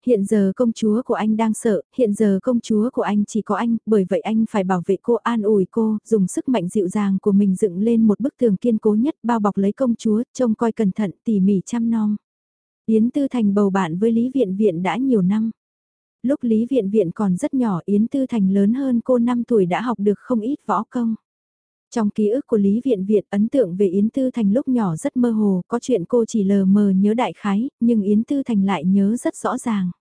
hiện giờ công chúa của anh đang sợ, hiện giờ công chúa của anh chỉ có anh, bởi vậy anh phải bảo vệ cô an ủi cô, dùng sức mạnh dịu dàng của mình dựng lên một bức tường kiên cố nhất bao bọc lấy công chúa, trông coi cẩn thận tỉ mỉ chăm nom. Yến Tư Thành bầu bạn với Lý Viện Viện đã nhiều năm. Lúc Lý Viện Viện còn rất nhỏ Yến Tư Thành lớn hơn cô 5 tuổi đã học được không ít võ công. Trong ký ức của Lý Viện Viện ấn tượng về Yến Tư Thành lúc nhỏ rất mơ hồ, có chuyện cô chỉ lờ mờ nhớ đại khái, nhưng Yến Tư Thành lại nhớ rất rõ ràng.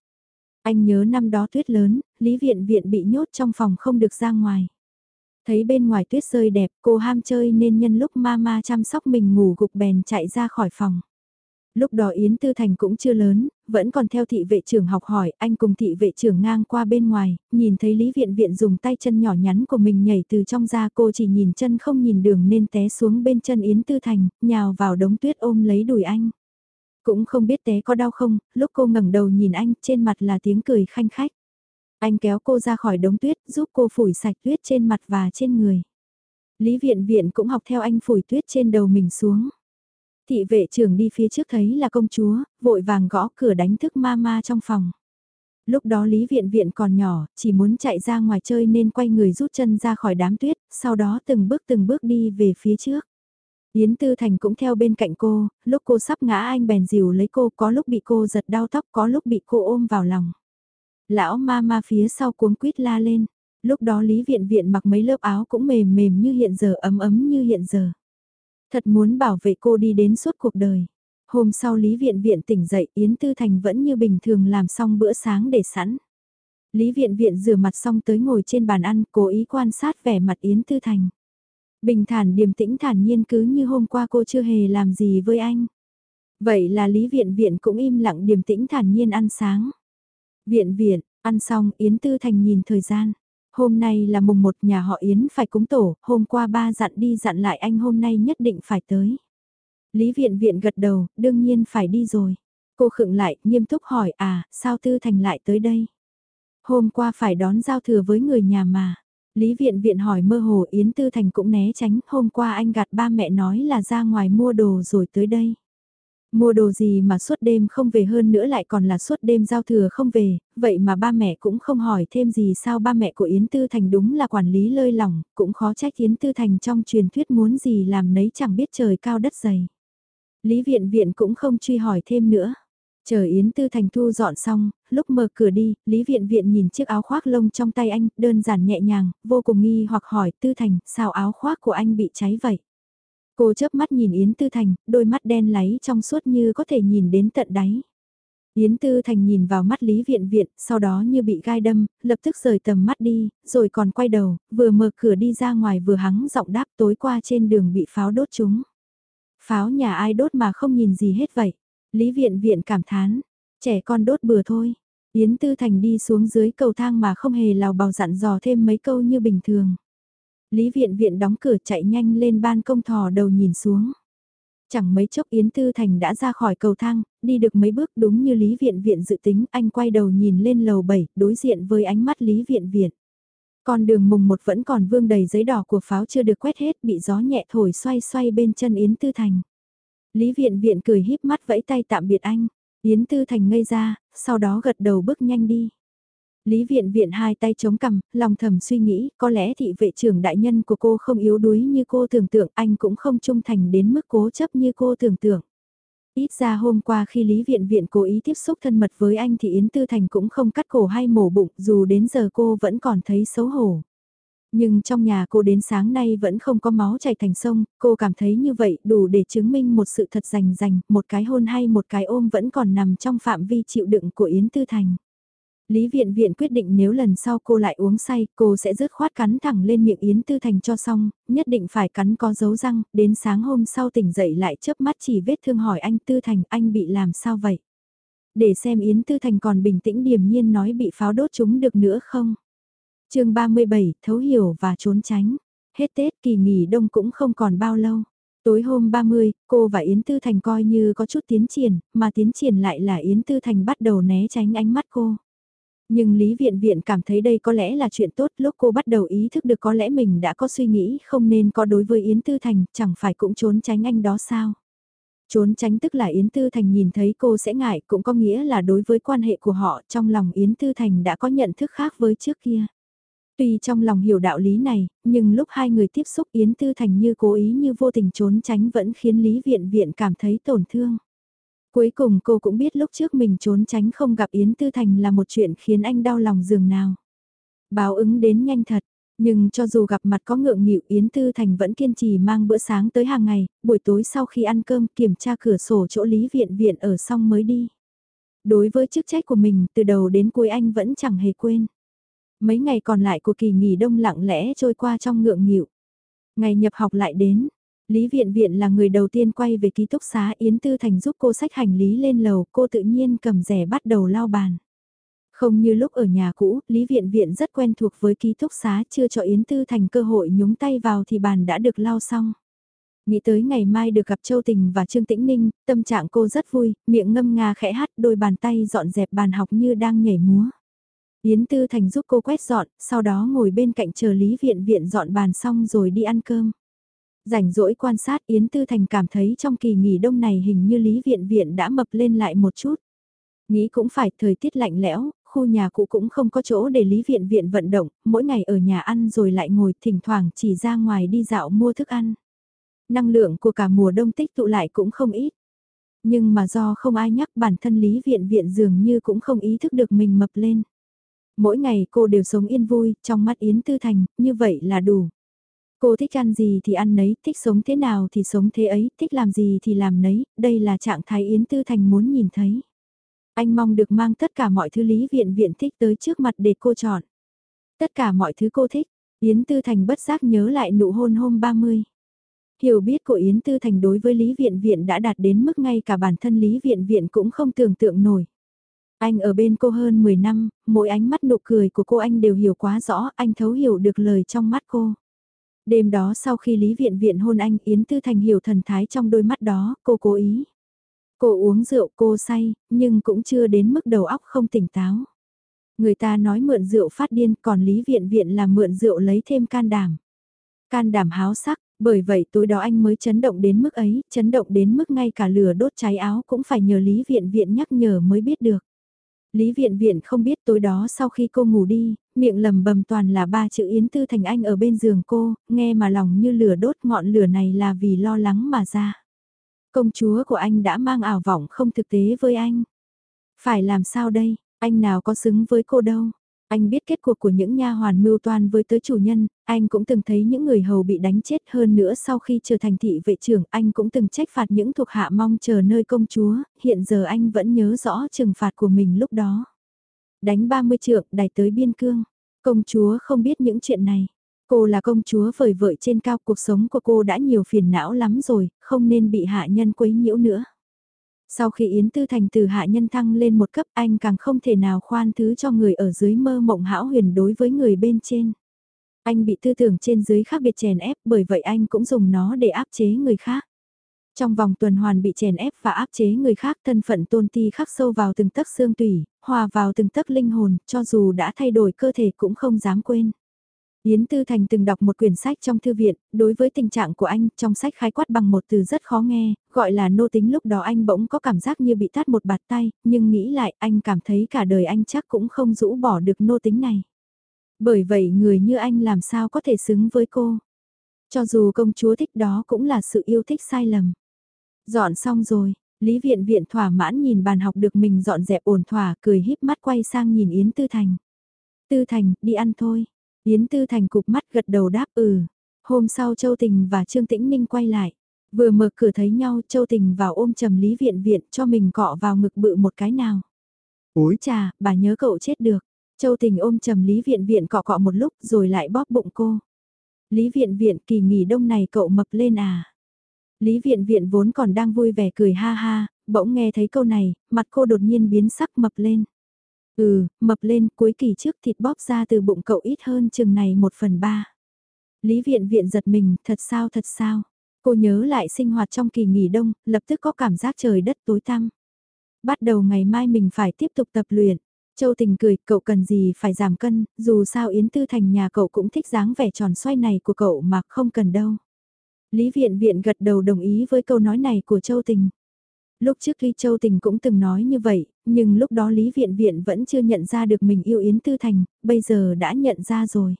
Anh nhớ năm đó tuyết lớn, Lý Viện Viện bị nhốt trong phòng không được ra ngoài. Thấy bên ngoài tuyết rơi đẹp, cô ham chơi nên nhân lúc mama chăm sóc mình ngủ gục bèn chạy ra khỏi phòng. Lúc đó Yến Tư Thành cũng chưa lớn, vẫn còn theo thị vệ trưởng học hỏi, anh cùng thị vệ trưởng ngang qua bên ngoài, nhìn thấy Lý Viện Viện dùng tay chân nhỏ nhắn của mình nhảy từ trong ra cô chỉ nhìn chân không nhìn đường nên té xuống bên chân Yến Tư Thành, nhào vào đống tuyết ôm lấy đùi anh. Cũng không biết té có đau không, lúc cô ngẩng đầu nhìn anh, trên mặt là tiếng cười khanh khách. Anh kéo cô ra khỏi đống tuyết, giúp cô phủi sạch tuyết trên mặt và trên người. Lý Viện Viện cũng học theo anh phủi tuyết trên đầu mình xuống. Thị vệ trưởng đi phía trước thấy là công chúa, vội vàng gõ cửa đánh thức mama trong phòng. Lúc đó Lý Viện Viện còn nhỏ, chỉ muốn chạy ra ngoài chơi nên quay người rút chân ra khỏi đám tuyết, sau đó từng bước từng bước đi về phía trước. Yến Tư Thành cũng theo bên cạnh cô, lúc cô sắp ngã anh bèn dìu lấy cô, có lúc bị cô giật đau tóc, có lúc bị cô ôm vào lòng. Lão ma ma phía sau cuống quýt la lên, lúc đó Lý Viện Viện mặc mấy lớp áo cũng mềm mềm như hiện giờ, ấm ấm như hiện giờ. Thật muốn bảo vệ cô đi đến suốt cuộc đời. Hôm sau Lý Viện Viện tỉnh dậy Yến Tư Thành vẫn như bình thường làm xong bữa sáng để sẵn. Lý Viện Viện rửa mặt xong tới ngồi trên bàn ăn cố ý quan sát vẻ mặt Yến Tư Thành. Bình thản điềm tĩnh thản nhiên cứ như hôm qua cô chưa hề làm gì với anh. Vậy là Lý Viện Viện cũng im lặng điềm tĩnh thản nhiên ăn sáng. Viện Viện, ăn xong Yến Tư Thành nhìn thời gian. Hôm nay là mùng một nhà họ Yến phải cúng tổ, hôm qua ba dặn đi dặn lại anh hôm nay nhất định phải tới. Lý Viện Viện gật đầu, đương nhiên phải đi rồi. Cô khựng lại, nghiêm túc hỏi à, sao Tư Thành lại tới đây? Hôm qua phải đón giao thừa với người nhà mà. Lý Viện Viện hỏi mơ hồ Yến Tư Thành cũng né tránh, hôm qua anh gạt ba mẹ nói là ra ngoài mua đồ rồi tới đây. Mua đồ gì mà suốt đêm không về hơn nữa lại còn là suốt đêm giao thừa không về, vậy mà ba mẹ cũng không hỏi thêm gì sao ba mẹ của Yến Tư Thành đúng là quản lý lơi lỏng, cũng khó trách Yến Tư Thành trong truyền thuyết muốn gì làm nấy chẳng biết trời cao đất dày. Lý Viện Viện cũng không truy hỏi thêm nữa. Chờ Yến Tư Thành thu dọn xong, lúc mở cửa đi, Lý Viện Viện nhìn chiếc áo khoác lông trong tay anh, đơn giản nhẹ nhàng, vô cùng nghi hoặc hỏi Tư Thành, sao áo khoác của anh bị cháy vậy? Cô chớp mắt nhìn Yến Tư Thành, đôi mắt đen láy trong suốt như có thể nhìn đến tận đáy. Yến Tư Thành nhìn vào mắt Lý Viện Viện, sau đó như bị gai đâm, lập tức rời tầm mắt đi, rồi còn quay đầu, vừa mở cửa đi ra ngoài vừa hắng giọng đáp tối qua trên đường bị pháo đốt chúng. Pháo nhà ai đốt mà không nhìn gì hết vậy? Lý Viện Viện cảm thán, trẻ con đốt bừa thôi. Yến Tư Thành đi xuống dưới cầu thang mà không hề lào bào dặn dò thêm mấy câu như bình thường. Lý Viện Viện đóng cửa chạy nhanh lên ban công thò đầu nhìn xuống. Chẳng mấy chốc Yến Tư Thành đã ra khỏi cầu thang, đi được mấy bước đúng như Lý Viện Viện dự tính, anh quay đầu nhìn lên lầu 7, đối diện với ánh mắt Lý Viện Viện. Con đường mùng một vẫn còn vương đầy giấy đỏ của pháo chưa được quét hết, bị gió nhẹ thổi xoay xoay bên chân Yến Tư Thành. Lý Viện Viện cười híp mắt vẫy tay tạm biệt anh. Yến Tư Thành ngây ra, sau đó gật đầu bước nhanh đi. Lý Viện Viện hai tay chống cằm, lòng thầm suy nghĩ, có lẽ thị vệ trưởng đại nhân của cô không yếu đuối như cô tưởng tượng, anh cũng không trung thành đến mức cố chấp như cô tưởng tượng. Ít ra hôm qua khi Lý Viện Viện cố ý tiếp xúc thân mật với anh thì Yến Tư Thành cũng không cắt cổ hay mổ bụng, dù đến giờ cô vẫn còn thấy xấu hổ. Nhưng trong nhà cô đến sáng nay vẫn không có máu chảy thành sông, cô cảm thấy như vậy đủ để chứng minh một sự thật rành rành, một cái hôn hay một cái ôm vẫn còn nằm trong phạm vi chịu đựng của Yến Tư Thành. Lý Viện Viện quyết định nếu lần sau cô lại uống say, cô sẽ rớt khoát cắn thẳng lên miệng Yến Tư Thành cho xong, nhất định phải cắn có dấu răng, đến sáng hôm sau tỉnh dậy lại chớp mắt chỉ vết thương hỏi anh Tư Thành anh bị làm sao vậy? Để xem Yến Tư Thành còn bình tĩnh điềm nhiên nói bị pháo đốt chúng được nữa không? chương 37, thấu hiểu và trốn tránh. Hết Tết kỳ nghỉ đông cũng không còn bao lâu. Tối hôm 30, cô và Yến Tư Thành coi như có chút tiến triển, mà tiến triển lại là Yến Tư Thành bắt đầu né tránh ánh mắt cô. Nhưng Lý Viện Viện cảm thấy đây có lẽ là chuyện tốt lúc cô bắt đầu ý thức được có lẽ mình đã có suy nghĩ không nên có đối với Yến Tư Thành, chẳng phải cũng trốn tránh anh đó sao. Trốn tránh tức là Yến Tư Thành nhìn thấy cô sẽ ngại cũng có nghĩa là đối với quan hệ của họ trong lòng Yến Tư Thành đã có nhận thức khác với trước kia. Tuy trong lòng hiểu đạo lý này, nhưng lúc hai người tiếp xúc Yến Tư Thành như cố ý như vô tình trốn tránh vẫn khiến Lý Viện Viện cảm thấy tổn thương. Cuối cùng cô cũng biết lúc trước mình trốn tránh không gặp Yến Tư Thành là một chuyện khiến anh đau lòng dường nào. Báo ứng đến nhanh thật, nhưng cho dù gặp mặt có ngượng nghịu Yến Tư Thành vẫn kiên trì mang bữa sáng tới hàng ngày, buổi tối sau khi ăn cơm kiểm tra cửa sổ chỗ lý viện viện ở xong mới đi. Đối với chức trách của mình từ đầu đến cuối anh vẫn chẳng hề quên. Mấy ngày còn lại của kỳ nghỉ đông lặng lẽ trôi qua trong ngượng nghịu. Ngày nhập học lại đến, Lý Viện Viện là người đầu tiên quay về ký túc xá Yến Tư Thành giúp cô sách hành lý lên lầu, cô tự nhiên cầm rẻ bắt đầu lau bàn. Không như lúc ở nhà cũ, Lý Viện Viện rất quen thuộc với ký túc xá chưa cho Yến Tư Thành cơ hội nhúng tay vào thì bàn đã được lau xong. Nghĩ tới ngày mai được gặp Châu Tình và Trương Tĩnh Ninh, tâm trạng cô rất vui, miệng ngâm nga khẽ hát đôi bàn tay dọn dẹp bàn học như đang nhảy múa. Yến Tư Thành giúp cô quét dọn, sau đó ngồi bên cạnh chờ Lý Viện Viện dọn bàn xong rồi đi ăn cơm. Rảnh rỗi quan sát Yến Tư Thành cảm thấy trong kỳ nghỉ đông này hình như Lý Viện Viện đã mập lên lại một chút. Nghĩ cũng phải thời tiết lạnh lẽo, khu nhà cũ cũng không có chỗ để Lý Viện Viện vận động, mỗi ngày ở nhà ăn rồi lại ngồi thỉnh thoảng chỉ ra ngoài đi dạo mua thức ăn. Năng lượng của cả mùa đông tích tụ lại cũng không ít. Nhưng mà do không ai nhắc bản thân Lý Viện Viện dường như cũng không ý thức được mình mập lên. Mỗi ngày cô đều sống yên vui, trong mắt Yến Tư Thành, như vậy là đủ. Cô thích ăn gì thì ăn nấy, thích sống thế nào thì sống thế ấy, thích làm gì thì làm nấy, đây là trạng thái Yến Tư Thành muốn nhìn thấy. Anh mong được mang tất cả mọi thứ Lý Viện Viện thích tới trước mặt để cô chọn. Tất cả mọi thứ cô thích, Yến Tư Thành bất giác nhớ lại nụ hôn hôm 30. Hiểu biết của Yến Tư Thành đối với Lý Viện Viện đã đạt đến mức ngay cả bản thân Lý Viện Viện cũng không tưởng tượng nổi. Anh ở bên cô hơn 10 năm, mỗi ánh mắt nụ cười của cô anh đều hiểu quá rõ, anh thấu hiểu được lời trong mắt cô. Đêm đó sau khi Lý Viện Viện hôn anh Yến Tư Thành hiểu thần thái trong đôi mắt đó, cô cố ý. Cô uống rượu cô say, nhưng cũng chưa đến mức đầu óc không tỉnh táo. Người ta nói mượn rượu phát điên còn Lý Viện Viện là mượn rượu lấy thêm can đảm. Can đảm háo sắc, bởi vậy tối đó anh mới chấn động đến mức ấy, chấn động đến mức ngay cả lửa đốt cháy áo cũng phải nhờ Lý Viện Viện nhắc nhở mới biết được. Lý Viện Viện không biết tối đó sau khi cô ngủ đi, miệng lầm bầm toàn là ba chữ Yến Tư Thành Anh ở bên giường cô, nghe mà lòng như lửa đốt ngọn lửa này là vì lo lắng mà ra. Công chúa của anh đã mang ảo vọng không thực tế với anh. Phải làm sao đây, anh nào có xứng với cô đâu. Anh biết kết cuộc của những nha hoàn mưu toan với tới chủ nhân, anh cũng từng thấy những người hầu bị đánh chết hơn nữa sau khi trở thành thị vệ trưởng, anh cũng từng trách phạt những thuộc hạ mong chờ nơi công chúa, hiện giờ anh vẫn nhớ rõ trừng phạt của mình lúc đó. Đánh 30 trượng, đẩy tới biên cương. Công chúa không biết những chuyện này. Cô là công chúa vời vợi trên cao cuộc sống của cô đã nhiều phiền não lắm rồi, không nên bị hạ nhân quấy nhiễu nữa. Sau khi Yến Tư Thành từ hạ nhân thăng lên một cấp anh càng không thể nào khoan thứ cho người ở dưới mơ mộng hão huyền đối với người bên trên. Anh bị tư tưởng trên dưới khác biệt chèn ép bởi vậy anh cũng dùng nó để áp chế người khác. Trong vòng tuần hoàn bị chèn ép và áp chế người khác thân phận tôn ti khắc sâu vào từng tấc xương tủy, hòa vào từng tấc linh hồn, cho dù đã thay đổi cơ thể cũng không dám quên. Yến Tư Thành từng đọc một quyển sách trong thư viện, đối với tình trạng của anh, trong sách khái quát bằng một từ rất khó nghe, gọi là nô tính lúc đó anh bỗng có cảm giác như bị tát một bạt tay, nhưng nghĩ lại anh cảm thấy cả đời anh chắc cũng không rũ bỏ được nô tính này. Bởi vậy người như anh làm sao có thể xứng với cô. Cho dù công chúa thích đó cũng là sự yêu thích sai lầm. Dọn xong rồi, Lý Viện Viện thỏa mãn nhìn bàn học được mình dọn dẹp ổn thỏa cười híp mắt quay sang nhìn Yến Tư Thành. Tư Thành, đi ăn thôi. Yến Tư Thành cục mắt gật đầu đáp ừ. Hôm sau Châu Tình và Trương Tĩnh Ninh quay lại. Vừa mở cửa thấy nhau Châu Tình vào ôm trầm Lý Viện Viện cho mình cọ vào ngực bự một cái nào. Úi chà, bà nhớ cậu chết được. Châu Tình ôm trầm Lý Viện Viện cọ cọ một lúc rồi lại bóp bụng cô. Lý Viện Viện kỳ nghỉ đông này cậu mập lên à. Lý Viện Viện vốn còn đang vui vẻ cười ha ha, bỗng nghe thấy câu này, mặt cô đột nhiên biến sắc mập lên. Ừ, mập lên cuối kỳ trước thịt bóp ra từ bụng cậu ít hơn chừng này một phần ba. Lý viện viện giật mình, thật sao thật sao. Cô nhớ lại sinh hoạt trong kỳ nghỉ đông, lập tức có cảm giác trời đất tối tăm. Bắt đầu ngày mai mình phải tiếp tục tập luyện. Châu tình cười, cậu cần gì phải giảm cân, dù sao Yến Tư Thành nhà cậu cũng thích dáng vẻ tròn xoay này của cậu mà không cần đâu. Lý viện viện gật đầu đồng ý với câu nói này của Châu tình. Lúc trước khi Châu Tình cũng từng nói như vậy, nhưng lúc đó Lý Viện Viện vẫn chưa nhận ra được mình yêu Yến Tư Thành, bây giờ đã nhận ra rồi.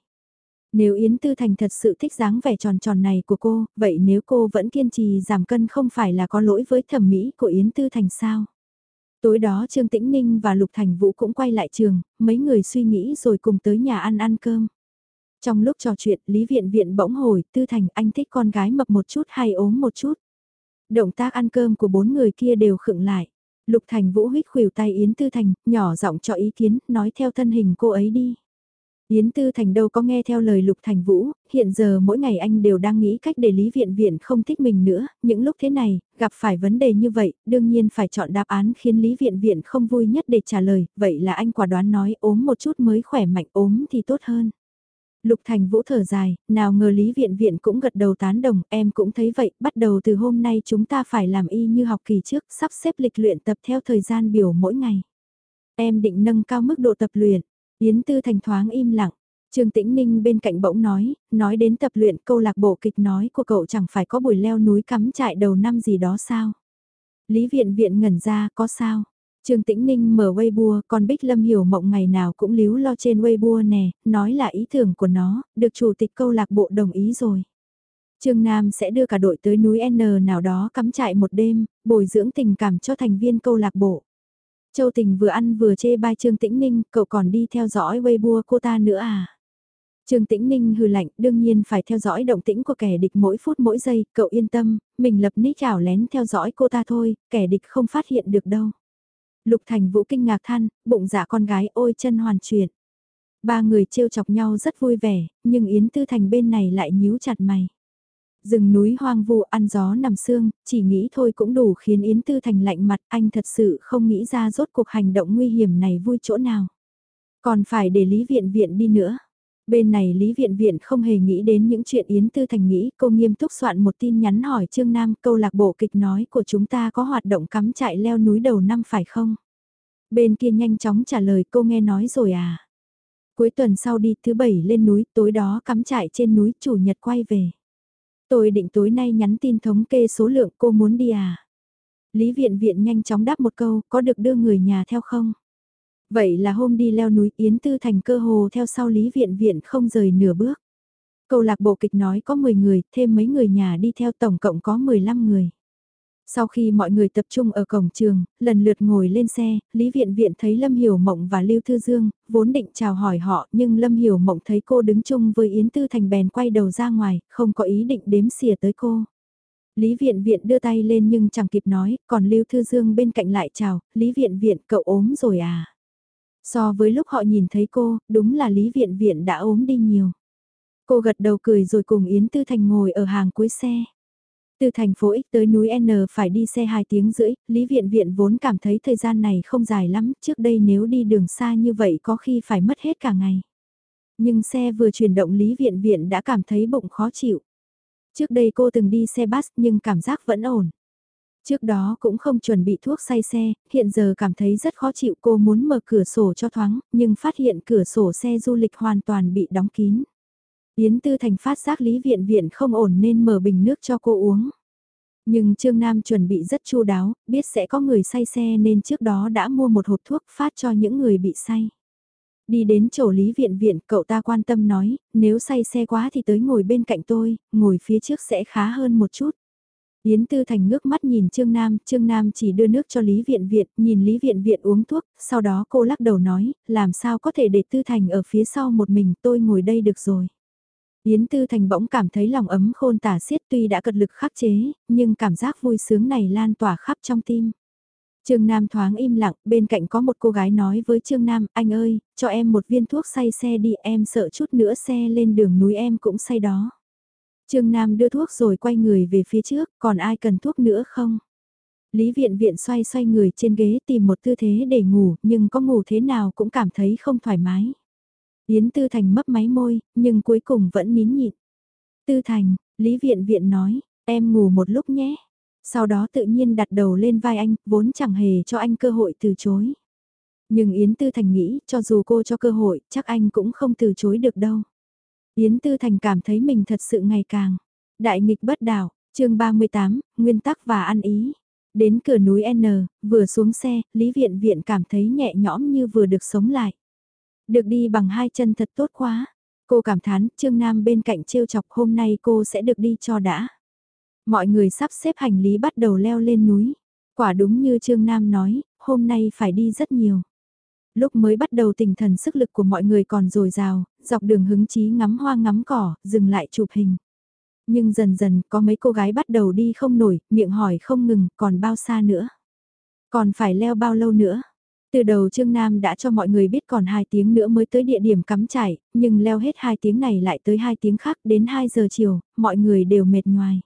Nếu Yến Tư Thành thật sự thích dáng vẻ tròn tròn này của cô, vậy nếu cô vẫn kiên trì giảm cân không phải là có lỗi với thẩm mỹ của Yến Tư Thành sao? Tối đó Trương Tĩnh Ninh và Lục Thành Vũ cũng quay lại trường, mấy người suy nghĩ rồi cùng tới nhà ăn ăn cơm. Trong lúc trò chuyện, Lý Viện Viện bỗng hồi, Tư Thành anh thích con gái mập một chút hay ốm một chút. Động tác ăn cơm của bốn người kia đều khựng lại. Lục Thành Vũ huyết khuỷu tay Yến Tư Thành, nhỏ giọng cho ý kiến, nói theo thân hình cô ấy đi. Yến Tư Thành đâu có nghe theo lời Lục Thành Vũ, hiện giờ mỗi ngày anh đều đang nghĩ cách để Lý Viện Viện không thích mình nữa, những lúc thế này, gặp phải vấn đề như vậy, đương nhiên phải chọn đáp án khiến Lý Viện Viện không vui nhất để trả lời, vậy là anh quả đoán nói ốm một chút mới khỏe mạnh ốm thì tốt hơn. Lục Thành Vũ thở dài, nào ngờ Lý Viện Viện cũng gật đầu tán đồng, em cũng thấy vậy, bắt đầu từ hôm nay chúng ta phải làm y như học kỳ trước, sắp xếp lịch luyện tập theo thời gian biểu mỗi ngày. Em định nâng cao mức độ tập luyện, Yến Tư Thành thoáng im lặng. Trương Tĩnh Ninh bên cạnh bỗng nói, nói đến tập luyện câu lạc bộ kịch nói của cậu chẳng phải có buổi leo núi cắm trại đầu năm gì đó sao? Lý Viện Viện ngẩn ra, có sao? Trương Tĩnh Ninh mở Weibo, còn Bích Lâm hiểu mộng ngày nào cũng líu lo trên Weibo nè, nói là ý tưởng của nó, được chủ tịch câu lạc bộ đồng ý rồi. Trương Nam sẽ đưa cả đội tới núi N nào đó cắm trại một đêm, bồi dưỡng tình cảm cho thành viên câu lạc bộ. Châu Tình vừa ăn vừa chê bai Trương Tĩnh Ninh, cậu còn đi theo dõi Weibo cô ta nữa à? Trương Tĩnh Ninh hừ lạnh, đương nhiên phải theo dõi động tĩnh của kẻ địch mỗi phút mỗi giây, cậu yên tâm, mình lập nick ảo lén theo dõi cô ta thôi, kẻ địch không phát hiện được đâu. Lục Thành Vũ kinh ngạc than, bụng dạ con gái ôi chân hoàn chuyển. Ba người trêu chọc nhau rất vui vẻ, nhưng Yến Tư Thành bên này lại nhíu chặt mày. Rừng núi hoang vu ăn gió nằm sương, chỉ nghĩ thôi cũng đủ khiến Yến Tư Thành lạnh mặt, anh thật sự không nghĩ ra rốt cuộc hành động nguy hiểm này vui chỗ nào. Còn phải để Lý Viện Viện đi nữa. Bên này Lý Viện Viện không hề nghĩ đến những chuyện Yến Tư Thành nghĩ, cô nghiêm túc soạn một tin nhắn hỏi Trương Nam câu lạc bộ kịch nói của chúng ta có hoạt động cắm trại leo núi đầu năm phải không? Bên kia nhanh chóng trả lời cô nghe nói rồi à? Cuối tuần sau đi thứ bảy lên núi, tối đó cắm trại trên núi chủ nhật quay về. Tôi định tối nay nhắn tin thống kê số lượng cô muốn đi à? Lý Viện Viện nhanh chóng đáp một câu, có được đưa người nhà theo không? Vậy là hôm đi leo núi Yến Tư Thành cơ hồ theo sau Lý Viện Viện không rời nửa bước. Câu lạc bộ kịch nói có 10 người, thêm mấy người nhà đi theo tổng cộng có 15 người. Sau khi mọi người tập trung ở cổng trường, lần lượt ngồi lên xe, Lý Viện Viện thấy Lâm Hiểu Mộng và Lưu Thư Dương, vốn định chào hỏi họ nhưng Lâm Hiểu Mộng thấy cô đứng chung với Yến Tư Thành bèn quay đầu ra ngoài, không có ý định đếm xỉa tới cô. Lý Viện Viện đưa tay lên nhưng chẳng kịp nói, còn Lưu Thư Dương bên cạnh lại chào, Lý Viện Viện cậu ốm rồi à? So với lúc họ nhìn thấy cô, đúng là Lý Viện Viện đã ốm đi nhiều. Cô gật đầu cười rồi cùng Yến Tư Thành ngồi ở hàng cuối xe. Từ thành phố X tới núi N phải đi xe 2 tiếng rưỡi, Lý Viện Viện vốn cảm thấy thời gian này không dài lắm, trước đây nếu đi đường xa như vậy có khi phải mất hết cả ngày. Nhưng xe vừa chuyển động Lý Viện Viện đã cảm thấy bụng khó chịu. Trước đây cô từng đi xe bus nhưng cảm giác vẫn ổn. Trước đó cũng không chuẩn bị thuốc say xe, hiện giờ cảm thấy rất khó chịu cô muốn mở cửa sổ cho thoáng, nhưng phát hiện cửa sổ xe du lịch hoàn toàn bị đóng kín. Yến Tư Thành phát giác Lý Viện Viện không ổn nên mở bình nước cho cô uống. Nhưng Trương Nam chuẩn bị rất chu đáo, biết sẽ có người say xe nên trước đó đã mua một hộp thuốc phát cho những người bị say. Đi đến chỗ Lý Viện Viện, cậu ta quan tâm nói, nếu say xe quá thì tới ngồi bên cạnh tôi, ngồi phía trước sẽ khá hơn một chút. Yến Tư Thành ngước mắt nhìn Trương Nam, Trương Nam chỉ đưa nước cho Lý Viện Viện, nhìn Lý Viện Viện uống thuốc, sau đó cô lắc đầu nói, làm sao có thể để Tư Thành ở phía sau một mình, tôi ngồi đây được rồi. Yến Tư Thành bỗng cảm thấy lòng ấm khôn tả xiết tuy đã cật lực khắc chế, nhưng cảm giác vui sướng này lan tỏa khắp trong tim. Trương Nam thoáng im lặng, bên cạnh có một cô gái nói với Trương Nam, anh ơi, cho em một viên thuốc say xe đi, em sợ chút nữa xe lên đường núi em cũng say đó. Trương Nam đưa thuốc rồi quay người về phía trước, còn ai cần thuốc nữa không? Lý viện viện xoay xoay người trên ghế tìm một tư thế để ngủ, nhưng có ngủ thế nào cũng cảm thấy không thoải mái. Yến Tư Thành mấp máy môi, nhưng cuối cùng vẫn nín nhịn. Tư Thành, Lý viện viện nói, em ngủ một lúc nhé. Sau đó tự nhiên đặt đầu lên vai anh, vốn chẳng hề cho anh cơ hội từ chối. Nhưng Yến Tư Thành nghĩ, cho dù cô cho cơ hội, chắc anh cũng không từ chối được đâu. Yến Tư Thành cảm thấy mình thật sự ngày càng. Đại nghịch bất đảo, chương 38, nguyên tắc và ăn ý. Đến cửa núi N, vừa xuống xe, Lý Viện Viện cảm thấy nhẹ nhõm như vừa được sống lại. Được đi bằng hai chân thật tốt quá. Cô cảm thán, Trương Nam bên cạnh trêu chọc hôm nay cô sẽ được đi cho đã. Mọi người sắp xếp hành lý bắt đầu leo lên núi. Quả đúng như Trương Nam nói, hôm nay phải đi rất nhiều. Lúc mới bắt đầu tinh thần sức lực của mọi người còn dồi dào, dọc đường hứng chí ngắm hoa ngắm cỏ, dừng lại chụp hình. Nhưng dần dần có mấy cô gái bắt đầu đi không nổi, miệng hỏi không ngừng, còn bao xa nữa? Còn phải leo bao lâu nữa? Từ đầu Trương Nam đã cho mọi người biết còn 2 tiếng nữa mới tới địa điểm cắm trại, nhưng leo hết 2 tiếng này lại tới 2 tiếng khác đến 2 giờ chiều, mọi người đều mệt nhoài.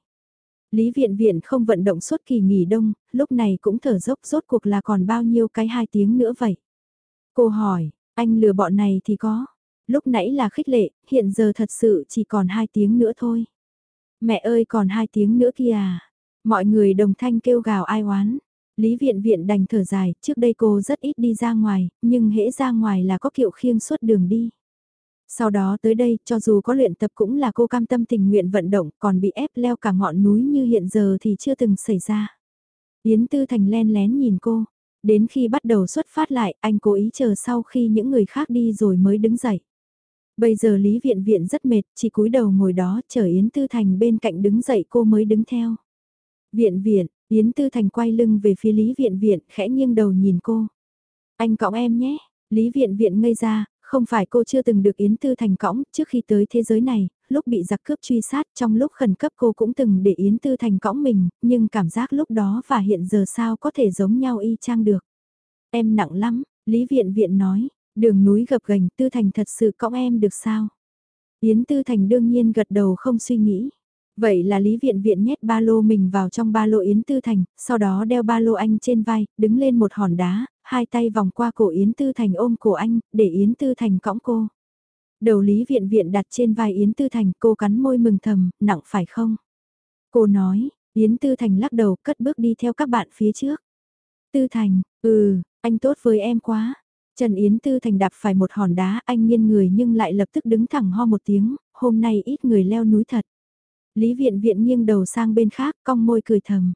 Lý Viện Viện không vận động suốt kỳ nghỉ đông, lúc này cũng thở dốc rốt cuộc là còn bao nhiêu cái 2 tiếng nữa vậy. Cô hỏi, anh lừa bọn này thì có. Lúc nãy là khích lệ, hiện giờ thật sự chỉ còn 2 tiếng nữa thôi. Mẹ ơi còn 2 tiếng nữa kìa à. Mọi người đồng thanh kêu gào ai oán. Lý viện viện đành thở dài, trước đây cô rất ít đi ra ngoài, nhưng hễ ra ngoài là có kiệu khiêng suốt đường đi. Sau đó tới đây, cho dù có luyện tập cũng là cô cam tâm tình nguyện vận động, còn bị ép leo cả ngọn núi như hiện giờ thì chưa từng xảy ra. Yến Tư Thành len lén nhìn cô, đến khi bắt đầu xuất phát lại, anh cố ý chờ sau khi những người khác đi rồi mới đứng dậy. Bây giờ Lý Viện Viện rất mệt, chỉ cúi đầu ngồi đó, chờ Yến Tư Thành bên cạnh đứng dậy cô mới đứng theo. Viện Viện, Yến Tư Thành quay lưng về phía Lý Viện Viện, khẽ nghiêng đầu nhìn cô. Anh cõng em nhé, Lý Viện Viện ngây ra, không phải cô chưa từng được Yến Tư Thành cõng trước khi tới thế giới này, lúc bị giặc cướp truy sát trong lúc khẩn cấp cô cũng từng để Yến Tư Thành cõng mình, nhưng cảm giác lúc đó và hiện giờ sao có thể giống nhau y chang được. Em nặng lắm, Lý Viện Viện nói, đường núi gập gành Tư Thành thật sự cõng em được sao? Yến Tư Thành đương nhiên gật đầu không suy nghĩ. Vậy là Lý Viện Viện nhét ba lô mình vào trong ba lô Yến Tư Thành, sau đó đeo ba lô anh trên vai, đứng lên một hòn đá, hai tay vòng qua cổ Yến Tư Thành ôm cổ anh, để Yến Tư Thành cõng cô. Đầu Lý Viện Viện đặt trên vai Yến Tư Thành, cô cắn môi mừng thầm, nặng phải không? Cô nói, Yến Tư Thành lắc đầu, cất bước đi theo các bạn phía trước. Tư Thành, ừ, anh tốt với em quá. Trần Yến Tư Thành đạp phải một hòn đá, anh nghiêng người nhưng lại lập tức đứng thẳng ho một tiếng, hôm nay ít người leo núi thật. Lý Viện Viện nghiêng đầu sang bên khác, cong môi cười thầm.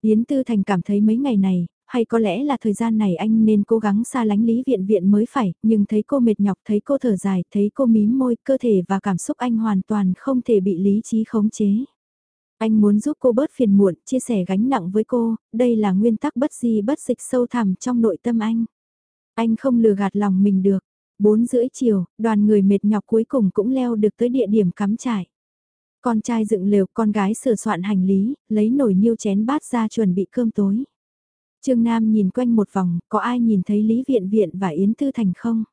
Yến Tư Thành cảm thấy mấy ngày này, hay có lẽ là thời gian này anh nên cố gắng xa lánh Lý Viện Viện mới phải, nhưng thấy cô mệt nhọc, thấy cô thở dài, thấy cô mím môi, cơ thể và cảm xúc anh hoàn toàn không thể bị lý trí khống chế. Anh muốn giúp cô bớt phiền muộn, chia sẻ gánh nặng với cô, đây là nguyên tắc bất di bất dịch sâu thẳm trong nội tâm anh. Anh không lừa gạt lòng mình được. Bốn rưỡi chiều, đoàn người mệt nhọc cuối cùng cũng leo được tới địa điểm cắm trại. Con trai dựng lều, con gái sửa soạn hành lý, lấy nồi niêu chén bát ra chuẩn bị cơm tối. Trương Nam nhìn quanh một vòng, có ai nhìn thấy Lý Viện Viện và Yến Tư Thành không?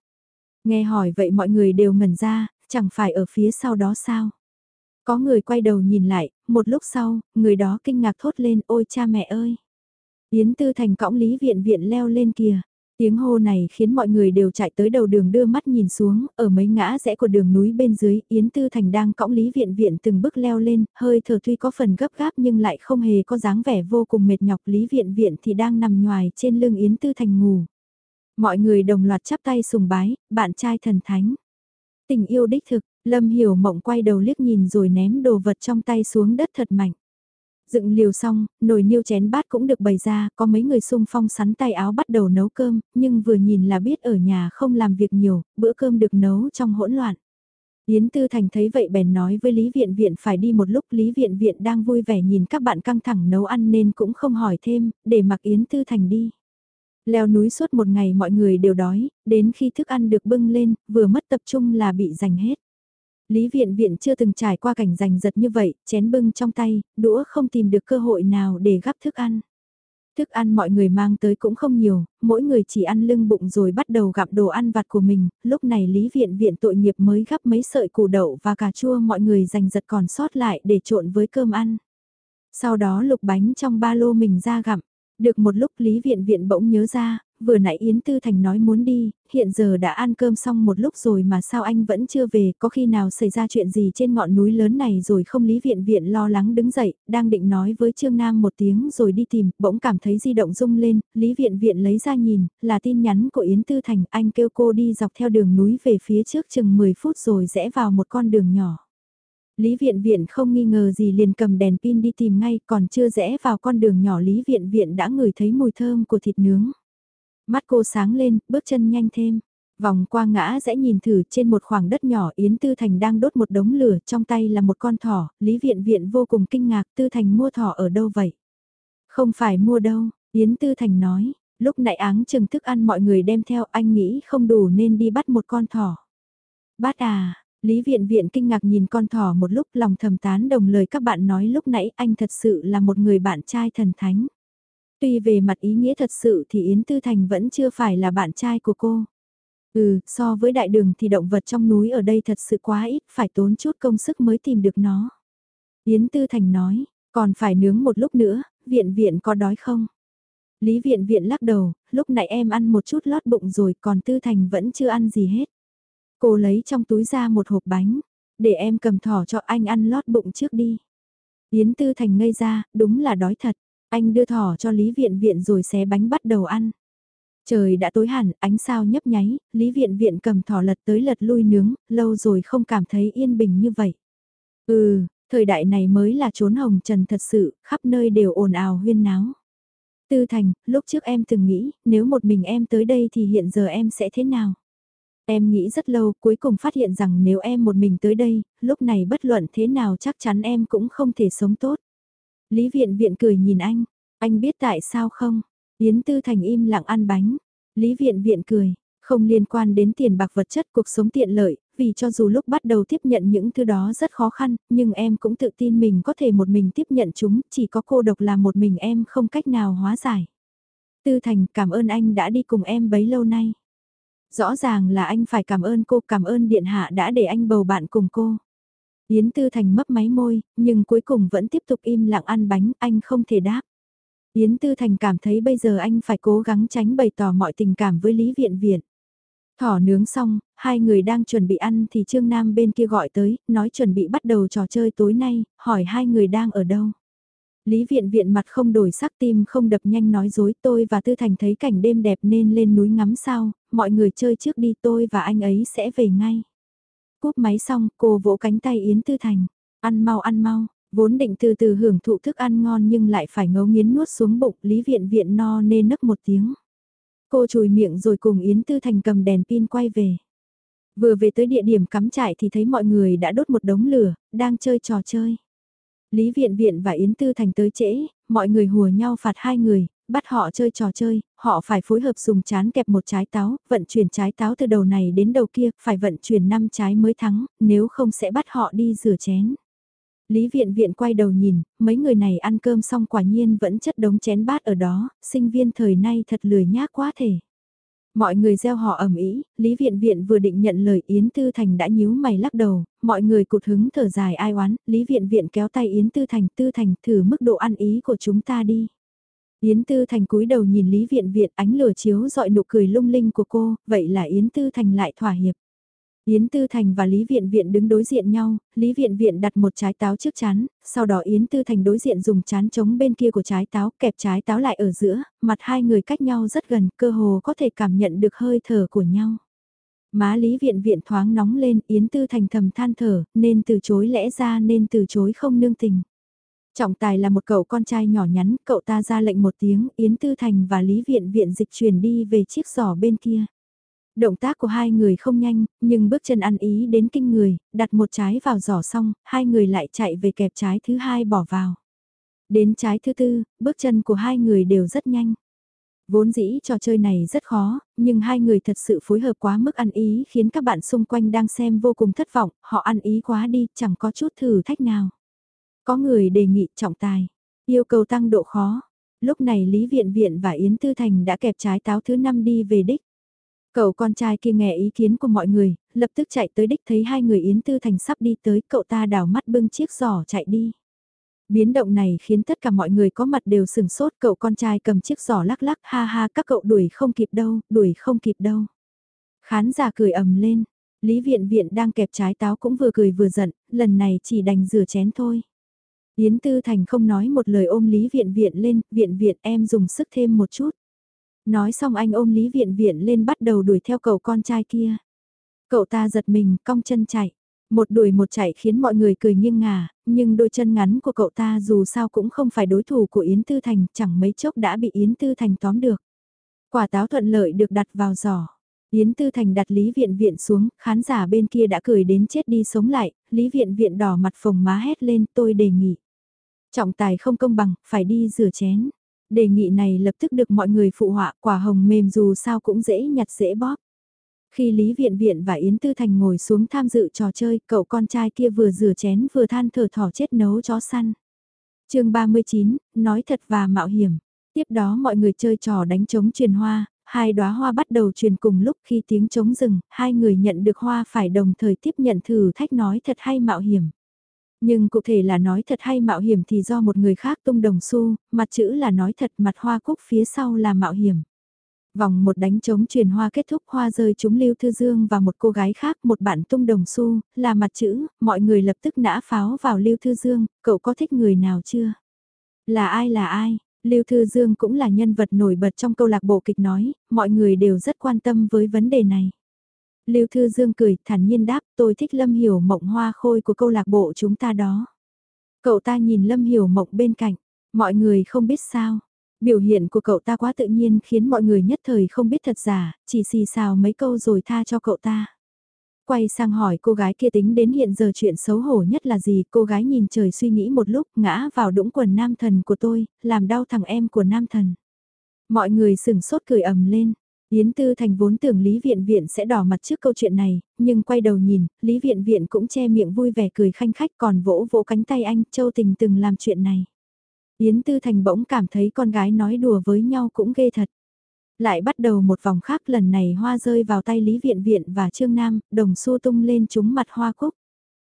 Nghe hỏi vậy mọi người đều ngẩn ra, chẳng phải ở phía sau đó sao? Có người quay đầu nhìn lại, một lúc sau, người đó kinh ngạc thốt lên ôi cha mẹ ơi! Yến Tư Thành cõng Lý Viện Viện leo lên kìa. Tiếng hô này khiến mọi người đều chạy tới đầu đường đưa mắt nhìn xuống, ở mấy ngã rẽ của đường núi bên dưới, Yến Tư Thành đang cõng Lý Viện Viện từng bước leo lên, hơi thở tuy có phần gấp gáp nhưng lại không hề có dáng vẻ vô cùng mệt nhọc Lý Viện Viện thì đang nằm nhoài trên lưng Yến Tư Thành ngủ. Mọi người đồng loạt chắp tay sùng bái, bạn trai thần thánh. Tình yêu đích thực, Lâm Hiểu Mộng quay đầu liếc nhìn rồi ném đồ vật trong tay xuống đất thật mạnh. Dựng liều xong, nồi niêu chén bát cũng được bày ra, có mấy người xung phong sắn tay áo bắt đầu nấu cơm, nhưng vừa nhìn là biết ở nhà không làm việc nhiều, bữa cơm được nấu trong hỗn loạn. Yến Tư Thành thấy vậy bèn nói với Lý Viện Viện phải đi một lúc Lý Viện Viện đang vui vẻ nhìn các bạn căng thẳng nấu ăn nên cũng không hỏi thêm, để mặc Yến Tư Thành đi. Leo núi suốt một ngày mọi người đều đói, đến khi thức ăn được bưng lên, vừa mất tập trung là bị giành hết. Lý viện viện chưa từng trải qua cảnh giành giật như vậy, chén bưng trong tay, đũa không tìm được cơ hội nào để gắp thức ăn. Thức ăn mọi người mang tới cũng không nhiều, mỗi người chỉ ăn lưng bụng rồi bắt đầu gặm đồ ăn vặt của mình, lúc này Lý Viện Viện tội nghiệp mới gắp mấy sợi củ đậu và cà chua mọi người giành giật còn sót lại để trộn với cơm ăn. Sau đó lục bánh trong ba lô mình ra gặm, được một lúc Lý Viện Viện bỗng nhớ ra, vừa nãy Yến Tư Thành nói muốn đi, hiện giờ đã ăn cơm xong một lúc rồi mà sao anh vẫn chưa về, có khi nào xảy ra chuyện gì trên ngọn núi lớn này rồi không Lý Viện Viện lo lắng đứng dậy, đang định nói với Trương Nam một tiếng rồi đi tìm, bỗng cảm thấy di động rung lên, Lý Viện Viện lấy ra nhìn, là tin nhắn của Yến Tư Thành, anh kêu cô đi dọc theo đường núi về phía trước chừng 10 phút rồi rẽ vào một con đường nhỏ. Lý Viện Viện không nghi ngờ gì liền cầm đèn pin đi tìm ngay, còn chưa rẽ vào con đường nhỏ Lý Viện Viện đã ngửi thấy mùi thơm của thịt nướng. Mắt cô sáng lên, bước chân nhanh thêm. Vòng qua ngã sẽ nhìn thử trên một khoảng đất nhỏ Yến Tư Thành đang đốt một đống lửa trong tay là một con thỏ, Lý Viện Viện vô cùng kinh ngạc Tư Thành mua thỏ ở đâu vậy? Không phải mua đâu, Yến Tư Thành nói, lúc nãy áng chừng thức ăn mọi người đem theo anh nghĩ không đủ nên đi bắt một con thỏ. Bắt à, Lý Viện Viện kinh ngạc nhìn con thỏ một lúc lòng thầm tán đồng lời các bạn nói lúc nãy anh thật sự là một người bạn trai thần thánh. Tuy về mặt ý nghĩa thật sự thì Yến Tư Thành vẫn chưa phải là bạn trai của cô. Ừ, so với đại đường thì động vật trong núi ở đây thật sự quá ít, phải tốn chút công sức mới tìm được nó. Yến Tư Thành nói, còn phải nướng một lúc nữa, viện viện có đói không? Lý viện viện lắc đầu, lúc nãy em ăn một chút lót bụng rồi còn Tư Thành vẫn chưa ăn gì hết. Cô lấy trong túi ra một hộp bánh, để em cầm thỏ cho anh ăn lót bụng trước đi. Yến Tư Thành ngây ra, đúng là đói thật. Anh đưa thỏ cho Lý Viện Viện rồi xé bánh bắt đầu ăn. Trời đã tối hẳn, ánh sao nhấp nháy, Lý Viện Viện cầm thỏ lật tới lật lui nướng, lâu rồi không cảm thấy yên bình như vậy. Ừ, thời đại này mới là trốn hồng trần thật sự, khắp nơi đều ồn ào huyên náo. Tư Thành, lúc trước em từng nghĩ, nếu một mình em tới đây thì hiện giờ em sẽ thế nào? Em nghĩ rất lâu, cuối cùng phát hiện rằng nếu em một mình tới đây, lúc này bất luận thế nào chắc chắn em cũng không thể sống tốt. Lý Viện Viện cười nhìn anh, anh biết tại sao không? Yến Tư Thành im lặng ăn bánh. Lý Viện Viện cười, không liên quan đến tiền bạc vật chất cuộc sống tiện lợi, vì cho dù lúc bắt đầu tiếp nhận những thứ đó rất khó khăn, nhưng em cũng tự tin mình có thể một mình tiếp nhận chúng, chỉ có cô độc là một mình em không cách nào hóa giải. Tư Thành cảm ơn anh đã đi cùng em bấy lâu nay. Rõ ràng là anh phải cảm ơn cô, cảm ơn Điện Hạ đã để anh bầu bạn cùng cô. Yến Tư Thành mấp máy môi, nhưng cuối cùng vẫn tiếp tục im lặng ăn bánh, anh không thể đáp. Yến Tư Thành cảm thấy bây giờ anh phải cố gắng tránh bày tỏ mọi tình cảm với Lý Viện Viện. Thỏ nướng xong, hai người đang chuẩn bị ăn thì Trương Nam bên kia gọi tới, nói chuẩn bị bắt đầu trò chơi tối nay, hỏi hai người đang ở đâu. Lý Viện Viện mặt không đổi sắc tim không đập nhanh nói dối tôi và Tư Thành thấy cảnh đêm đẹp nên lên núi ngắm sao, mọi người chơi trước đi tôi và anh ấy sẽ về ngay. Cúp máy xong cô vỗ cánh tay Yến Tư Thành, ăn mau ăn mau, Vốn định từ từ hưởng thụ thức ăn ngon nhưng lại phải ngấu nghiến nuốt xuống bụng, Lý Viện Viện no nên nấc một tiếng. Cô chùi miệng rồi cùng Yến Tư Thành cầm đèn pin quay về. Vừa về tới địa điểm cắm trại thì thấy mọi người đã đốt một đống lửa, đang chơi trò chơi. Lý Viện Viện và Yến Tư Thành tới trễ, mọi người hùa nhau phạt hai người, bắt họ chơi trò chơi, họ phải phối hợp dùng chán kẹp một trái táo, vận chuyển trái táo từ đầu này đến đầu kia, phải vận chuyển 5 trái mới thắng, nếu không sẽ bắt họ đi rửa chén. Lý viện viện quay đầu nhìn, mấy người này ăn cơm xong quả nhiên vẫn chất đống chén bát ở đó, sinh viên thời nay thật lười nhác quá thể. Mọi người gieo họ ẩm ý, Lý Viện Viện vừa định nhận lời Yến Tư Thành đã nhíu mày lắc đầu, mọi người cụt hứng thở dài ai oán, Lý Viện Viện kéo tay Yến Tư Thành, Tư Thành thử mức độ ăn ý của chúng ta đi. Yến Tư Thành cúi đầu nhìn Lý Viện Viện ánh lửa chiếu dọi nụ cười lung linh của cô, vậy là Yến Tư Thành lại thỏa hiệp. Yến Tư Thành và Lý Viện Viện đứng đối diện nhau, Lý Viện Viện đặt một trái táo trước chán, sau đó Yến Tư Thành đối diện dùng chán chống bên kia của trái táo, kẹp trái táo lại ở giữa, mặt hai người cách nhau rất gần, cơ hồ có thể cảm nhận được hơi thở của nhau. Má Lý Viện Viện thoáng nóng lên, Yến Tư Thành thầm than thở, nên từ chối lẽ ra nên từ chối không nương tình. Trọng tài là một cậu con trai nhỏ nhắn, cậu ta ra lệnh một tiếng, Yến Tư Thành và Lý Viện Viện dịch chuyển đi về chiếc giỏ bên kia. Động tác của hai người không nhanh, nhưng bước chân ăn ý đến kinh người, đặt một trái vào giỏ xong, hai người lại chạy về kẹp trái thứ hai bỏ vào. Đến trái thứ tư, bước chân của hai người đều rất nhanh. Vốn dĩ trò chơi này rất khó, nhưng hai người thật sự phối hợp quá mức ăn ý khiến các bạn xung quanh đang xem vô cùng thất vọng, họ ăn ý quá đi, chẳng có chút thử thách nào. Có người đề nghị trọng tài, yêu cầu tăng độ khó. Lúc này Lý Viện Viện và Yến Tư Thành đã kẹp trái táo thứ năm đi về đích. Cậu con trai kia nghe ý kiến của mọi người, lập tức chạy tới đích thấy hai người Yến Tư Thành sắp đi tới, cậu ta đảo mắt bưng chiếc giỏ chạy đi. Biến động này khiến tất cả mọi người có mặt đều sừng sốt, cậu con trai cầm chiếc giỏ lắc lắc, ha ha các cậu đuổi không kịp đâu, đuổi không kịp đâu. Khán giả cười ầm lên, Lý Viện Viện đang kẹp trái táo cũng vừa cười vừa giận, lần này chỉ đành rửa chén thôi. Yến Tư Thành không nói một lời ôm Lý Viện Viện lên, Viện Viện em dùng sức thêm một chút. Nói xong anh ôm Lý Viện Viện lên bắt đầu đuổi theo cậu con trai kia. Cậu ta giật mình, cong chân chạy. Một đuổi một chạy khiến mọi người cười nghiêng ngả, nhưng đôi chân ngắn của cậu ta dù sao cũng không phải đối thủ của Yến Tư Thành, chẳng mấy chốc đã bị Yến Tư Thành tóm được. Quả táo thuận lợi được đặt vào giỏ. Yến Tư Thành đặt Lý Viện Viện xuống, khán giả bên kia đã cười đến chết đi sống lại, Lý Viện Viện đỏ mặt phồng má hét lên tôi đề nghị. Trọng tài không công bằng, phải đi rửa chén. Đề nghị này lập tức được mọi người phụ họa quả hồng mềm dù sao cũng dễ nhặt dễ bóp. Khi Lý Viện Viện và Yến Tư Thành ngồi xuống tham dự trò chơi, cậu con trai kia vừa rửa chén vừa than thở thỏ chết nấu chó săn. chương 39, nói thật và mạo hiểm. Tiếp đó mọi người chơi trò đánh trống truyền hoa, hai đóa hoa bắt đầu truyền cùng lúc khi tiếng trống dừng, hai người nhận được hoa phải đồng thời tiếp nhận thử thách nói thật hay mạo hiểm. Nhưng cụ thể là nói thật hay mạo hiểm thì do một người khác tung đồng xu, mặt chữ là nói thật mặt hoa cúc phía sau là mạo hiểm. Vòng một đánh trống truyền hoa kết thúc hoa rơi trúng Lưu Thư Dương và một cô gái khác một bạn tung đồng xu, là mặt chữ, mọi người lập tức nã pháo vào Lưu Thư Dương, cậu có thích người nào chưa? Là ai là ai? Lưu Thư Dương cũng là nhân vật nổi bật trong câu lạc bộ kịch nói, mọi người đều rất quan tâm với vấn đề này. Lưu Thư Dương cười, thản nhiên đáp, tôi thích Lâm Hiểu Mộng hoa khôi của câu lạc bộ chúng ta đó. Cậu ta nhìn Lâm Hiểu Mộng bên cạnh, mọi người không biết sao. Biểu hiện của cậu ta quá tự nhiên khiến mọi người nhất thời không biết thật giả, chỉ xì xào mấy câu rồi tha cho cậu ta. Quay sang hỏi cô gái kia tính đến hiện giờ chuyện xấu hổ nhất là gì, cô gái nhìn trời suy nghĩ một lúc ngã vào đũng quần nam thần của tôi, làm đau thằng em của nam thần. Mọi người sừng sốt cười ầm lên, Yến Tư Thành vốn tưởng Lý Viện Viện sẽ đỏ mặt trước câu chuyện này, nhưng quay đầu nhìn, Lý Viện Viện cũng che miệng vui vẻ cười khanh khách còn vỗ vỗ cánh tay anh, Châu Tình từng làm chuyện này. Yến Tư Thành bỗng cảm thấy con gái nói đùa với nhau cũng ghê thật. Lại bắt đầu một vòng khác lần này hoa rơi vào tay Lý Viện Viện và Trương Nam, đồng xu tung lên trúng mặt hoa cúc.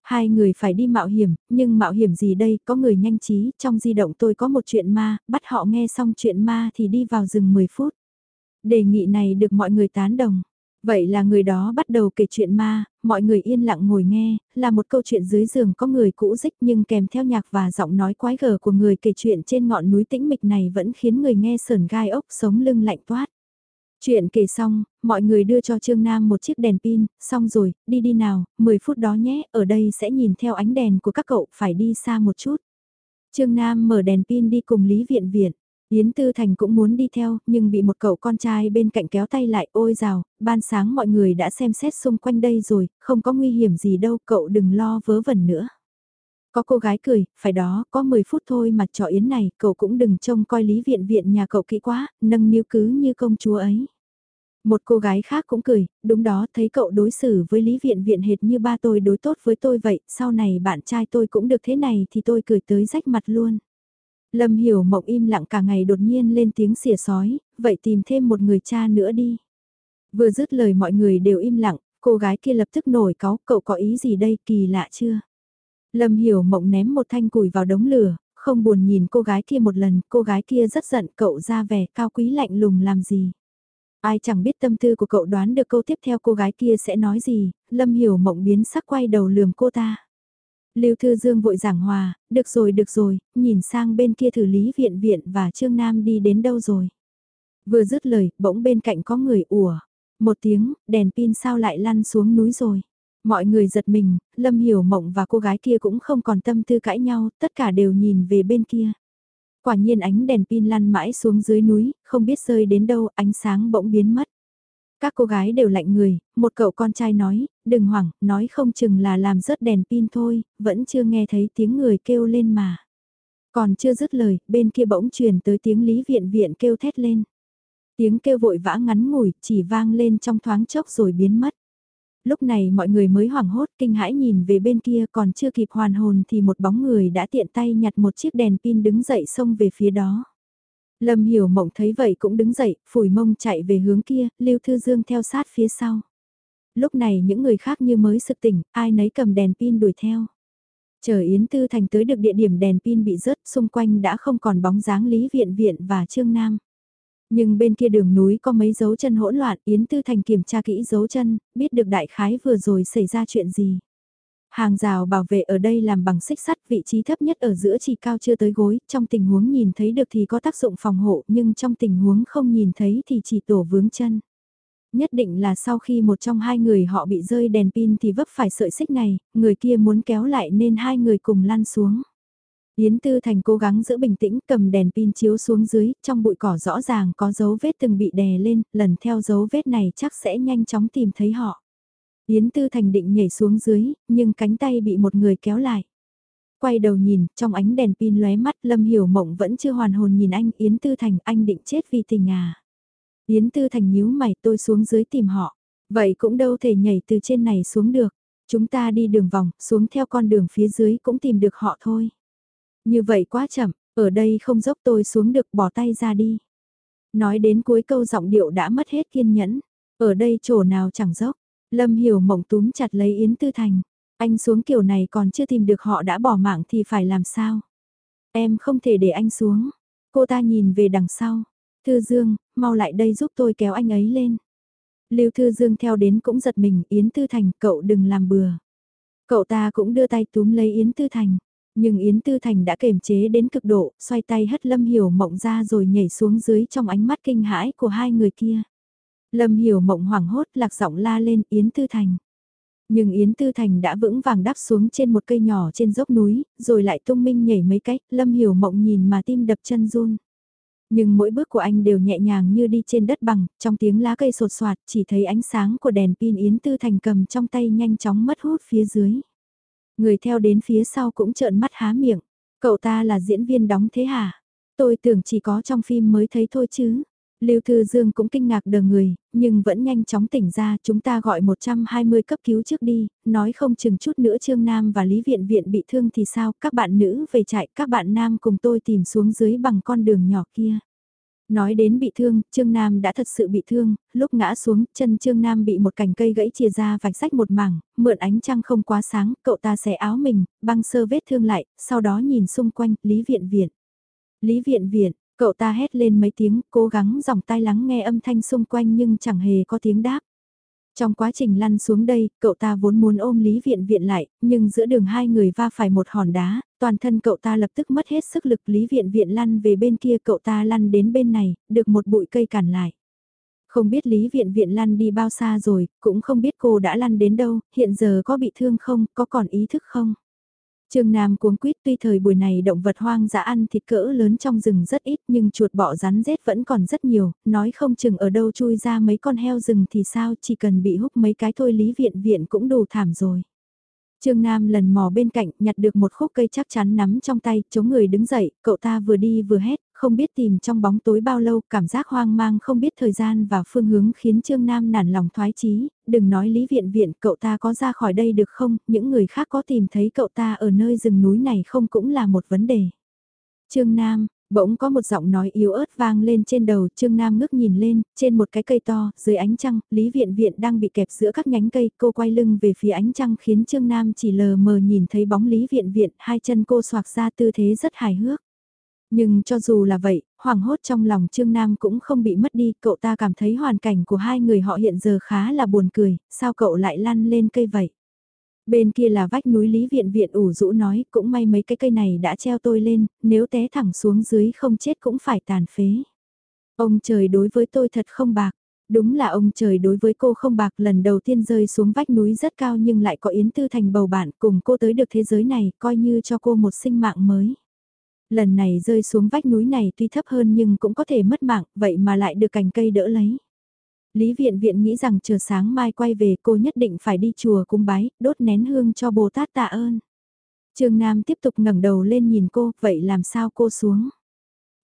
Hai người phải đi mạo hiểm, nhưng mạo hiểm gì đây, có người nhanh trí, trong di động tôi có một chuyện ma, bắt họ nghe xong chuyện ma thì đi vào rừng 10 phút. Đề nghị này được mọi người tán đồng. Vậy là người đó bắt đầu kể chuyện ma, mọi người yên lặng ngồi nghe, là một câu chuyện dưới giường có người cũ dích nhưng kèm theo nhạc và giọng nói quái gở của người kể chuyện trên ngọn núi tĩnh mịch này vẫn khiến người nghe sờn gai ốc sống lưng lạnh toát. Chuyện kể xong, mọi người đưa cho Trương Nam một chiếc đèn pin, xong rồi, đi đi nào, 10 phút đó nhé, ở đây sẽ nhìn theo ánh đèn của các cậu, phải đi xa một chút. Trương Nam mở đèn pin đi cùng Lý Viện Viện. Yến Tư Thành cũng muốn đi theo, nhưng bị một cậu con trai bên cạnh kéo tay lại, ôi rào, ban sáng mọi người đã xem xét xung quanh đây rồi, không có nguy hiểm gì đâu, cậu đừng lo vớ vẩn nữa. Có cô gái cười, phải đó, có 10 phút thôi mà trò Yến này, cậu cũng đừng trông coi lý viện viện nhà cậu kỹ quá, nâng niu cứ như công chúa ấy. Một cô gái khác cũng cười, đúng đó, thấy cậu đối xử với Lý Viện Viện hệt như ba tôi đối tốt với tôi vậy, sau này bạn trai tôi cũng được thế này thì tôi cười tới rách mặt luôn. Lâm Hiểu Mộng im lặng cả ngày đột nhiên lên tiếng xỉa sói, vậy tìm thêm một người cha nữa đi. Vừa dứt lời mọi người đều im lặng, cô gái kia lập tức nổi cáu, cậu có ý gì đây, kỳ lạ chưa? Lâm Hiểu Mộng ném một thanh củi vào đống lửa, không buồn nhìn cô gái kia một lần, cô gái kia rất giận cậu ra vẻ cao quý lạnh lùng làm gì. Ai chẳng biết tâm tư của cậu đoán được câu tiếp theo cô gái kia sẽ nói gì, Lâm Hiểu Mộng biến sắc quay đầu lườm cô ta. Lưu Thư Dương vội giảng hòa, được rồi được rồi, nhìn sang bên kia thử lý viện viện và Trương Nam đi đến đâu rồi. Vừa dứt lời, bỗng bên cạnh có người ủa. Một tiếng, đèn pin sao lại lăn xuống núi rồi. Mọi người giật mình, Lâm Hiểu Mộng và cô gái kia cũng không còn tâm tư cãi nhau, tất cả đều nhìn về bên kia. Quả nhiên ánh đèn pin lăn mãi xuống dưới núi, không biết rơi đến đâu, ánh sáng bỗng biến mất. Các cô gái đều lạnh người, một cậu con trai nói, đừng hoảng, nói không chừng là làm rớt đèn pin thôi, vẫn chưa nghe thấy tiếng người kêu lên mà. Còn chưa dứt lời, bên kia bỗng truyền tới tiếng Lý Viện Viện kêu thét lên. Tiếng kêu vội vã ngắn ngủi, chỉ vang lên trong thoáng chốc rồi biến mất. Lúc này mọi người mới hoảng hốt kinh hãi nhìn về bên kia còn chưa kịp hoàn hồn thì một bóng người đã tiện tay nhặt một chiếc đèn pin đứng dậy xông về phía đó. Lâm Hiểu Mộng thấy vậy cũng đứng dậy, phủi mông chạy về hướng kia, Lưu Thư Dương theo sát phía sau. Lúc này những người khác như mới sực tỉnh, ai nấy cầm đèn pin đuổi theo. Chờ Yến Tư Thành tới được địa điểm đèn pin bị rớt, xung quanh đã không còn bóng dáng Lý Viện Viện và Trương Nam. Nhưng bên kia đường núi có mấy dấu chân hỗn loạn, Yến Tư Thành kiểm tra kỹ dấu chân, biết được đại khái vừa rồi xảy ra chuyện gì. Hàng rào bảo vệ ở đây làm bằng xích sắt vị trí thấp nhất ở giữa chỉ cao chưa tới gối, trong tình huống nhìn thấy được thì có tác dụng phòng hộ nhưng trong tình huống không nhìn thấy thì chỉ tổ vướng chân. Nhất định là sau khi một trong hai người họ bị rơi đèn pin thì vấp phải sợi xích này, người kia muốn kéo lại nên hai người cùng lăn xuống. Yến Tư Thành cố gắng giữ bình tĩnh cầm đèn pin chiếu xuống dưới, trong bụi cỏ rõ ràng có dấu vết từng bị đè lên, lần theo dấu vết này chắc sẽ nhanh chóng tìm thấy họ. Yến Tư Thành định nhảy xuống dưới, nhưng cánh tay bị một người kéo lại. Quay đầu nhìn, trong ánh đèn pin lóe mắt Lâm Hiểu Mộng vẫn chưa hoàn hồn nhìn anh Yến Tư Thành anh định chết vì tình à. Yến Tư Thành nhíu mày tôi xuống dưới tìm họ. Vậy cũng đâu thể nhảy từ trên này xuống được. Chúng ta đi đường vòng, xuống theo con đường phía dưới cũng tìm được họ thôi. Như vậy quá chậm, ở đây không dốc tôi xuống được bỏ tay ra đi. Nói đến cuối câu giọng điệu đã mất hết kiên nhẫn. Ở đây chỗ nào chẳng dốc. Lâm Hiểu Mộng túm chặt lấy Yến Tư Thành. Anh xuống kiểu này còn chưa tìm được họ đã bỏ mạng thì phải làm sao? Em không thể để anh xuống. Cô ta nhìn về đằng sau. Thư Dương, mau lại đây giúp tôi kéo anh ấy lên. Lưu Thư Dương theo đến cũng giật mình, Yến Tư Thành, cậu đừng làm bừa. Cậu ta cũng đưa tay túm lấy Yến Tư Thành. Nhưng Yến Tư Thành đã kềm chế đến cực độ, xoay tay hất Lâm Hiểu Mộng ra rồi nhảy xuống dưới trong ánh mắt kinh hãi của hai người kia. Lâm Hiểu Mộng hoảng hốt lạc giọng la lên Yến Tư Thành. Nhưng Yến Tư Thành đã vững vàng đáp xuống trên một cây nhỏ trên dốc núi, rồi lại tung minh nhảy mấy cách, Lâm Hiểu Mộng nhìn mà tim đập chân run. Nhưng mỗi bước của anh đều nhẹ nhàng như đi trên đất bằng, trong tiếng lá cây sột soạt chỉ thấy ánh sáng của đèn pin Yến Tư Thành cầm trong tay nhanh chóng mất hút phía dưới. Người theo đến phía sau cũng trợn mắt há miệng. Cậu ta là diễn viên đóng thế hả? Tôi tưởng chỉ có trong phim mới thấy thôi chứ. Lưu Thư Dương cũng kinh ngạc đờ người, nhưng vẫn nhanh chóng tỉnh ra chúng ta gọi 120 cấp cứu trước đi, nói không chừng chút nữa Trương Nam và Lý Viện Viện bị thương thì sao, các bạn nữ về chạy, các bạn nam cùng tôi tìm xuống dưới bằng con đường nhỏ kia. Nói đến bị thương, Trương Nam đã thật sự bị thương, lúc ngã xuống, chân Trương Nam bị một cành cây gãy chia ra vạch rách một mảng, mượn ánh trăng không quá sáng, cậu ta xẻ áo mình, băng sơ vết thương lại, sau đó nhìn xung quanh, Lý Viện Viện. Lý Viện Viện, cậu ta hét lên mấy tiếng, cố gắng dòng tai lắng nghe âm thanh xung quanh nhưng chẳng hề có tiếng đáp. Trong quá trình lăn xuống đây, cậu ta vốn muốn ôm Lý Viện Viện lại, nhưng giữa đường hai người va phải một hòn đá, toàn thân cậu ta lập tức mất hết sức lực Lý Viện Viện lăn về bên kia cậu ta lăn đến bên này, được một bụi cây cản lại. Không biết Lý Viện Viện lăn đi bao xa rồi, cũng không biết cô đã lăn đến đâu, hiện giờ có bị thương không, có còn ý thức không. Trương Nam cuống quýt tuy thời buổi này động vật hoang dã ăn thịt cỡ lớn trong rừng rất ít nhưng chuột bọ rắn rết vẫn còn rất nhiều, nói không chừng ở đâu chui ra mấy con heo rừng thì sao chỉ cần bị húc mấy cái thôi lý viện viện cũng đủ thảm rồi. Trương Nam lần mò bên cạnh nhặt được một khúc cây chắc chắn nắm trong tay, chống người đứng dậy, cậu ta vừa đi vừa hét, không biết tìm trong bóng tối bao lâu, cảm giác hoang mang không biết thời gian và phương hướng khiến Trương Nam nản lòng thoái chí, đừng nói Lý Viện Viện cậu ta có ra khỏi đây được không, những người khác có tìm thấy cậu ta ở nơi rừng núi này không cũng là một vấn đề. Trương Nam, Bỗng có một giọng nói yếu ớt vang lên trên đầu, Trương Nam ngước nhìn lên, trên một cái cây to, dưới ánh trăng, Lý Viện Viện đang bị kẹp giữa các nhánh cây, cô quay lưng về phía ánh trăng khiến Trương Nam chỉ lờ mờ nhìn thấy bóng Lý Viện Viện, hai chân cô xoạc ra tư thế rất hài hước. Nhưng cho dù là vậy, hoàng hốt trong lòng Trương Nam cũng không bị mất đi, cậu ta cảm thấy hoàn cảnh của hai người họ hiện giờ khá là buồn cười, sao cậu lại lăn lên cây vậy? Bên kia là vách núi Lý Viện Viện ủ rũ nói, cũng may mấy cái cây này đã treo tôi lên, nếu té thẳng xuống dưới không chết cũng phải tàn phế. Ông trời đối với tôi thật không bạc. Đúng là ông trời đối với cô không bạc lần đầu tiên rơi xuống vách núi rất cao nhưng lại có Yến Tư Thành bầu bạn cùng cô tới được thế giới này coi như cho cô một sinh mạng mới. Lần này rơi xuống vách núi này tuy thấp hơn nhưng cũng có thể mất mạng vậy mà lại được cành cây đỡ lấy. Lý Viện Viện nghĩ rằng chờ sáng mai quay về cô nhất định phải đi chùa cung bái, đốt nén hương cho Bồ Tát tạ ơn. Trương Nam tiếp tục ngẩng đầu lên nhìn cô, vậy làm sao cô xuống?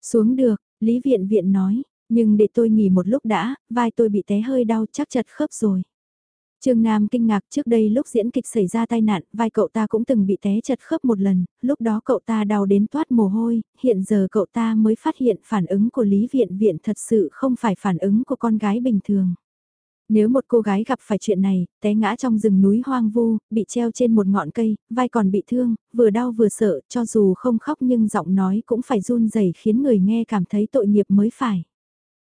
Xuống được, Lý Viện Viện nói, nhưng để tôi nghỉ một lúc đã, vai tôi bị té hơi đau chắc chật khớp rồi. Trương Nam kinh ngạc trước đây lúc diễn kịch xảy ra tai nạn, vai cậu ta cũng từng bị té chật khớp một lần, lúc đó cậu ta đau đến toát mồ hôi, hiện giờ cậu ta mới phát hiện phản ứng của Lý Viện Viện thật sự không phải phản ứng của con gái bình thường. Nếu một cô gái gặp phải chuyện này, té ngã trong rừng núi hoang vu, bị treo trên một ngọn cây, vai còn bị thương, vừa đau vừa sợ, cho dù không khóc nhưng giọng nói cũng phải run rẩy khiến người nghe cảm thấy tội nghiệp mới phải.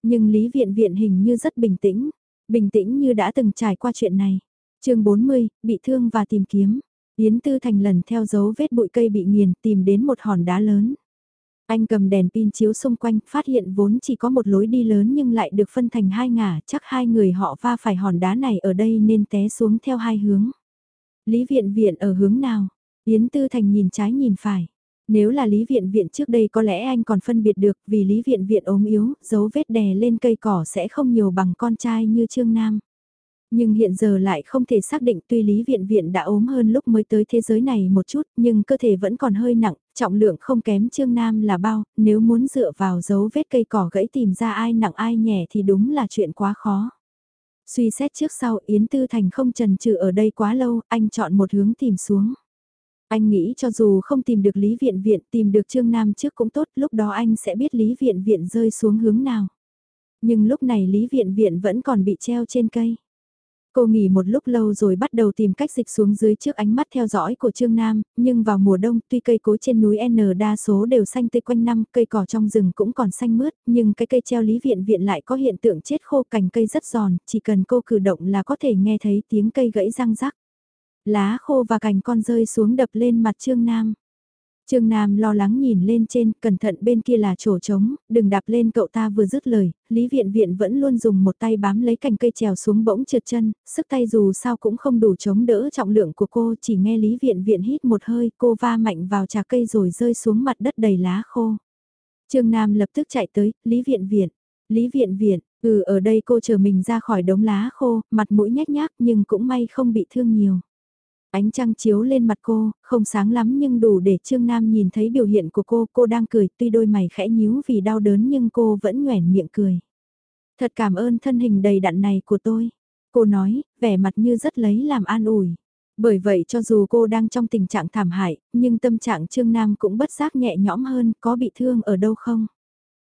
Nhưng Lý Viện Viện hình như rất bình tĩnh, bình tĩnh như đã từng trải qua chuyện này. chương 40, bị thương và tìm kiếm. Yến Tư Thành lần theo dấu vết bụi cây bị nghiền tìm đến một hòn đá lớn. Anh cầm đèn pin chiếu xung quanh, phát hiện vốn chỉ có một lối đi lớn nhưng lại được phân thành hai ngả, chắc hai người họ va phải hòn đá này ở đây nên té xuống theo hai hướng. Lý Viện Viện ở hướng nào? Yến Tư Thành nhìn trái nhìn phải. Nếu là Lý Viện Viện trước đây có lẽ anh còn phân biệt được vì Lý Viện Viện ốm yếu, dấu vết đè lên cây cỏ sẽ không nhiều bằng con trai như Trương Nam. Nhưng hiện giờ lại không thể xác định tuy Lý Viện Viện đã ốm hơn lúc mới tới thế giới này một chút nhưng cơ thể vẫn còn hơi nặng, trọng lượng không kém Trương Nam là bao, nếu muốn dựa vào dấu vết cây cỏ gãy tìm ra ai nặng ai nhẹ thì đúng là chuyện quá khó. Suy xét trước sau Yến Tư Thành không trần trừ ở đây quá lâu, anh chọn một hướng tìm xuống. Anh nghĩ cho dù không tìm được Lý Viện Viện tìm được Trương Nam trước cũng tốt, lúc đó anh sẽ biết Lý Viện Viện rơi xuống hướng nào. Nhưng lúc này Lý Viện Viện vẫn còn bị treo trên cây. Cô nghỉ một lúc lâu rồi bắt đầu tìm cách dịch xuống dưới trước ánh mắt theo dõi của Trương Nam, nhưng vào mùa đông tuy cây cối trên núi N đa số đều xanh tươi quanh năm, cây cỏ trong rừng cũng còn xanh mướt, nhưng cái cây treo lý viện viện lại có hiện tượng chết khô cành cây rất giòn, chỉ cần cô cử động là có thể nghe thấy tiếng cây gãy răng rắc. Lá khô và cành con rơi xuống đập lên mặt Trương Nam. Trương Nam lo lắng nhìn lên trên, cẩn thận bên kia là chỗ trống, đừng đạp lên cậu ta vừa dứt lời, Lý Viện Viện vẫn luôn dùng một tay bám lấy cành cây trèo xuống bỗng trượt chân, sức tay dù sao cũng không đủ chống đỡ trọng lượng của cô, chỉ nghe Lý Viện Viện hít một hơi, cô va mạnh vào trà cây rồi rơi xuống mặt đất đầy lá khô. Trương Nam lập tức chạy tới, Lý Viện Viện, Lý Viện Viện, ừ ở đây cô chờ mình ra khỏi đống lá khô, mặt mũi nhếch nhác nhưng cũng may không bị thương nhiều. Ánh trăng chiếu lên mặt cô, không sáng lắm nhưng đủ để Trương Nam nhìn thấy biểu hiện của cô, cô đang cười, tuy đôi mày khẽ nhíu vì đau đớn nhưng cô vẫn nhoẻn miệng cười. Thật cảm ơn thân hình đầy đặn này của tôi. Cô nói, vẻ mặt như rất lấy làm an ủi. Bởi vậy cho dù cô đang trong tình trạng thảm hại, nhưng tâm trạng Trương Nam cũng bất giác nhẹ nhõm hơn, có bị thương ở đâu không?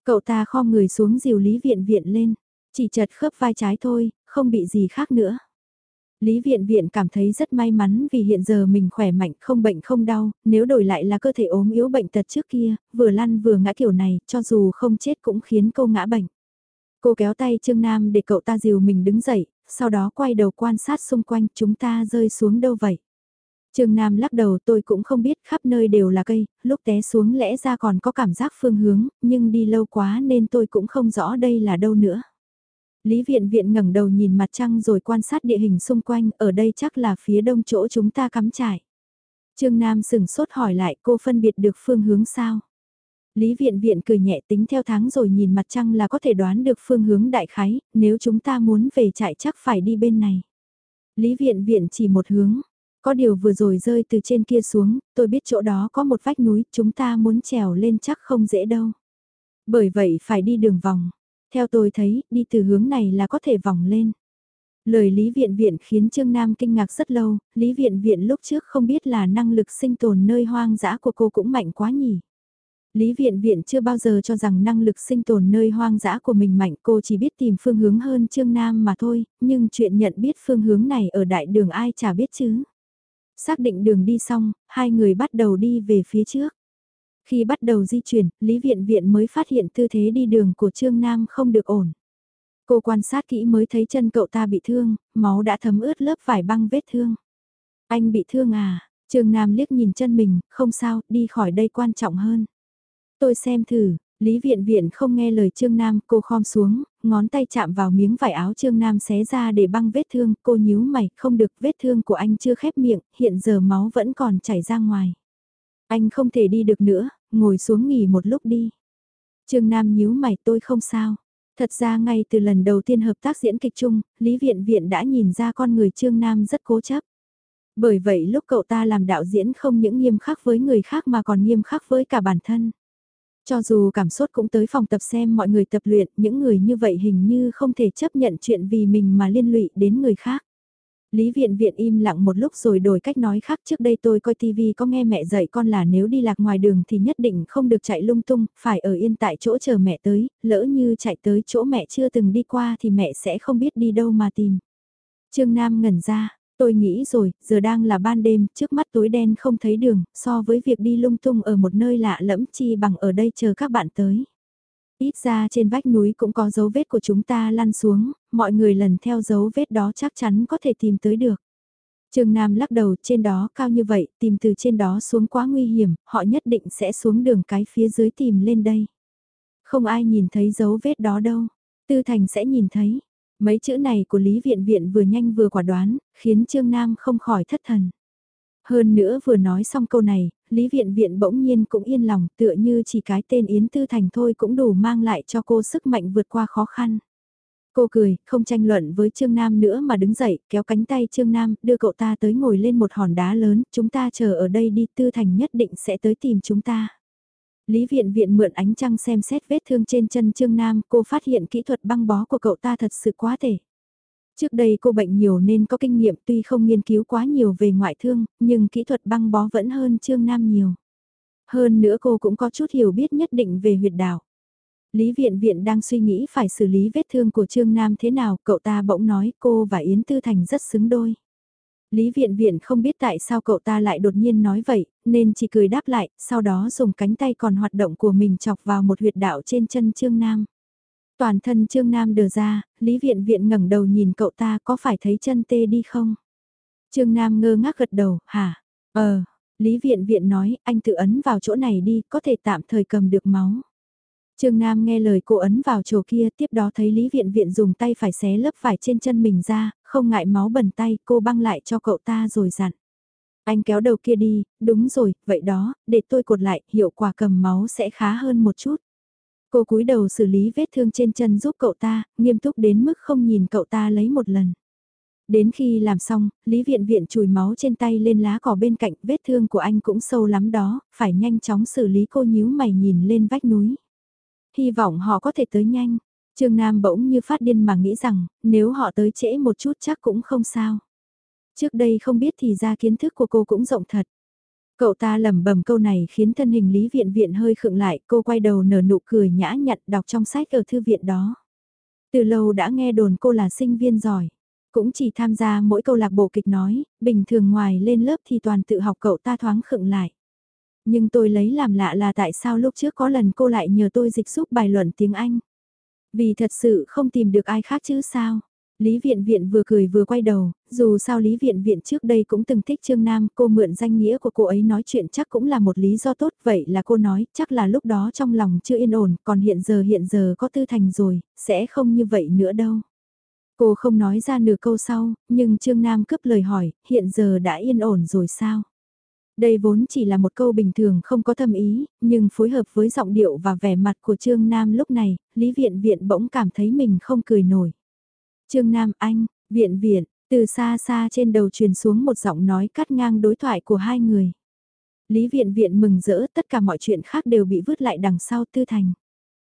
Cậu ta kho người xuống dìu Lý Viện Viện lên, chỉ chật khớp vai trái thôi, không bị gì khác nữa. Lý Viện Viện cảm thấy rất may mắn vì hiện giờ mình khỏe mạnh không bệnh không đau, nếu đổi lại là cơ thể ốm yếu bệnh tật trước kia, vừa lăn vừa ngã kiểu này, cho dù không chết cũng khiến cô ngã bệnh. Cô kéo tay Trương Nam để cậu ta dìu mình đứng dậy, sau đó quay đầu quan sát xung quanh chúng ta rơi xuống đâu vậy. Trương Nam lắc đầu tôi cũng không biết khắp nơi đều là cây, lúc té xuống lẽ ra còn có cảm giác phương hướng, nhưng đi lâu quá nên tôi cũng không rõ đây là đâu nữa. Lý Viện Viện ngẩng đầu nhìn mặt trăng rồi quan sát địa hình xung quanh, ở đây chắc là phía đông chỗ chúng ta cắm trại. Trương Nam sừng sốt hỏi lại cô phân biệt được phương hướng sao? Lý Viện Viện cười nhẹ tính theo tháng rồi nhìn mặt trăng là có thể đoán được phương hướng đại khái, nếu chúng ta muốn về trại chắc phải đi bên này. Lý Viện Viện chỉ một hướng, có điều vừa rồi rơi từ trên kia xuống, tôi biết chỗ đó có một vách núi, chúng ta muốn trèo lên chắc không dễ đâu. Bởi vậy phải đi đường vòng. Theo tôi thấy, đi từ hướng này là có thể vòng lên. Lời Lý Viện Viện khiến Trương Nam kinh ngạc rất lâu, Lý Viện Viện lúc trước không biết là năng lực sinh tồn nơi hoang dã của cô cũng mạnh quá nhỉ. Lý Viện Viện chưa bao giờ cho rằng năng lực sinh tồn nơi hoang dã của mình mạnh cô chỉ biết tìm phương hướng hơn Trương Nam mà thôi, nhưng chuyện nhận biết phương hướng này ở đại đường ai chả biết chứ. Xác định đường đi xong, hai người bắt đầu đi về phía trước. Khi bắt đầu di chuyển, Lý Viện Viện mới phát hiện tư thế đi đường của Trương Nam không được ổn. Cô quan sát kỹ mới thấy chân cậu ta bị thương, máu đã thấm ướt lớp vải băng vết thương. Anh bị thương à? Trương Nam liếc nhìn chân mình, không sao, đi khỏi đây quan trọng hơn. Tôi xem thử, Lý Viện Viện không nghe lời Trương Nam, cô khom xuống, ngón tay chạm vào miếng vải áo Trương Nam xé ra để băng vết thương, cô nhíu mày, không được, vết thương của anh chưa khép miệng, hiện giờ máu vẫn còn chảy ra ngoài. Anh không thể đi được nữa, ngồi xuống nghỉ một lúc đi. Trương Nam nhíu mày tôi không sao. Thật ra ngay từ lần đầu tiên hợp tác diễn kịch chung, Lý Viện Viện đã nhìn ra con người Trương Nam rất cố chấp. Bởi vậy lúc cậu ta làm đạo diễn không những nghiêm khắc với người khác mà còn nghiêm khắc với cả bản thân. Cho dù cảm xúc cũng tới phòng tập xem mọi người tập luyện, những người như vậy hình như không thể chấp nhận chuyện vì mình mà liên lụy đến người khác. Lý Viện Viện im lặng một lúc rồi đổi cách nói khác trước đây tôi coi TV có nghe mẹ dạy con là nếu đi lạc ngoài đường thì nhất định không được chạy lung tung, phải ở yên tại chỗ chờ mẹ tới, lỡ như chạy tới chỗ mẹ chưa từng đi qua thì mẹ sẽ không biết đi đâu mà tìm. Trương Nam ngẩn ra, tôi nghĩ rồi, giờ đang là ban đêm, trước mắt tối đen không thấy đường, so với việc đi lung tung ở một nơi lạ lẫm chi bằng ở đây chờ các bạn tới. Ít ra trên vách núi cũng có dấu vết của chúng ta lăn xuống, mọi người lần theo dấu vết đó chắc chắn có thể tìm tới được. Trương Nam lắc đầu trên đó cao như vậy, tìm từ trên đó xuống quá nguy hiểm, họ nhất định sẽ xuống đường cái phía dưới tìm lên đây. Không ai nhìn thấy dấu vết đó đâu, Tư Thành sẽ nhìn thấy. Mấy chữ này của Lý Viện Viện vừa nhanh vừa quả đoán, khiến Trương Nam không khỏi thất thần. Hơn nữa vừa nói xong câu này, Lý Viện Viện bỗng nhiên cũng yên lòng tựa như chỉ cái tên Yến Tư Thành thôi cũng đủ mang lại cho cô sức mạnh vượt qua khó khăn. Cô cười, không tranh luận với Trương Nam nữa mà đứng dậy, kéo cánh tay Trương Nam, đưa cậu ta tới ngồi lên một hòn đá lớn, chúng ta chờ ở đây đi, Tư Thành nhất định sẽ tới tìm chúng ta. Lý Viện Viện mượn ánh trăng xem xét vết thương trên chân Trương Nam, cô phát hiện kỹ thuật băng bó của cậu ta thật sự quá thể. Trước đây cô bệnh nhiều nên có kinh nghiệm tuy không nghiên cứu quá nhiều về ngoại thương, nhưng kỹ thuật băng bó vẫn hơn Trương Nam nhiều. Hơn nữa cô cũng có chút hiểu biết nhất định về huyệt đạo. Lý Viện Viện đang suy nghĩ phải xử lý vết thương của Trương Nam thế nào, cậu ta bỗng nói cô và Yến Tư Thành rất xứng đôi. Lý Viện Viện không biết tại sao cậu ta lại đột nhiên nói vậy, nên chỉ cười đáp lại, sau đó dùng cánh tay còn hoạt động của mình chọc vào một huyệt đạo trên chân Trương Nam. Toàn thân Trương Nam đờ ra, Lý Viện Viện ngẩng đầu nhìn cậu ta có phải thấy chân tê đi không? Trương Nam ngơ ngác gật đầu, hả? Ờ, Lý Viện Viện nói, anh tự ấn vào chỗ này đi, có thể tạm thời cầm được máu. Trương Nam nghe lời cô ấn vào chỗ kia, tiếp đó thấy Lý Viện Viện dùng tay phải xé lớp vải trên chân mình ra, không ngại máu bẩn tay, cô băng lại cho cậu ta rồi dặn. Anh kéo đầu kia đi, đúng rồi, vậy đó, để tôi cột lại, hiệu quả cầm máu sẽ khá hơn một chút. Cô cúi đầu xử lý vết thương trên chân giúp cậu ta, nghiêm túc đến mức không nhìn cậu ta lấy một lần. Đến khi làm xong, Lý Viện Viện chùi máu trên tay lên lá cỏ bên cạnh, vết thương của anh cũng sâu lắm đó, phải nhanh chóng xử lý cô nhíu mày nhìn lên vách núi. Hy vọng họ có thể tới nhanh. Trương Nam bỗng như phát điên mà nghĩ rằng, nếu họ tới trễ một chút chắc cũng không sao. Trước đây không biết thì ra kiến thức của cô cũng rộng thật. Cậu ta lẩm bẩm câu này khiến thân hình Lý Viện Viện hơi khựng lại, cô quay đầu nở nụ cười nhã nhặn đọc trong sách ở thư viện đó. Từ lâu đã nghe đồn cô là sinh viên giỏi, cũng chỉ tham gia mỗi câu lạc bộ kịch nói, bình thường ngoài lên lớp thì toàn tự học cậu ta thoáng khựng lại. Nhưng tôi lấy làm lạ là tại sao lúc trước có lần cô lại nhờ tôi dịch giúp bài luận tiếng Anh. Vì thật sự không tìm được ai khác chứ sao. Lý Viện Viện vừa cười vừa quay đầu, dù sao Lý Viện Viện trước đây cũng từng thích Trương Nam, cô mượn danh nghĩa của cô ấy nói chuyện chắc cũng là một lý do tốt, vậy là cô nói, chắc là lúc đó trong lòng chưa yên ổn, còn hiện giờ hiện giờ có tư thành rồi, sẽ không như vậy nữa đâu. Cô không nói ra nửa câu sau, nhưng Trương Nam cướp lời hỏi, hiện giờ đã yên ổn rồi sao? Đây vốn chỉ là một câu bình thường không có thâm ý, nhưng phối hợp với giọng điệu và vẻ mặt của Trương Nam lúc này, Lý Viện Viện bỗng cảm thấy mình không cười nổi. Trương Nam Anh, Viện Viện, từ xa xa trên đầu truyền xuống một giọng nói cắt ngang đối thoại của hai người. Lý Viện Viện mừng rỡ tất cả mọi chuyện khác đều bị vứt lại đằng sau Tư Thành.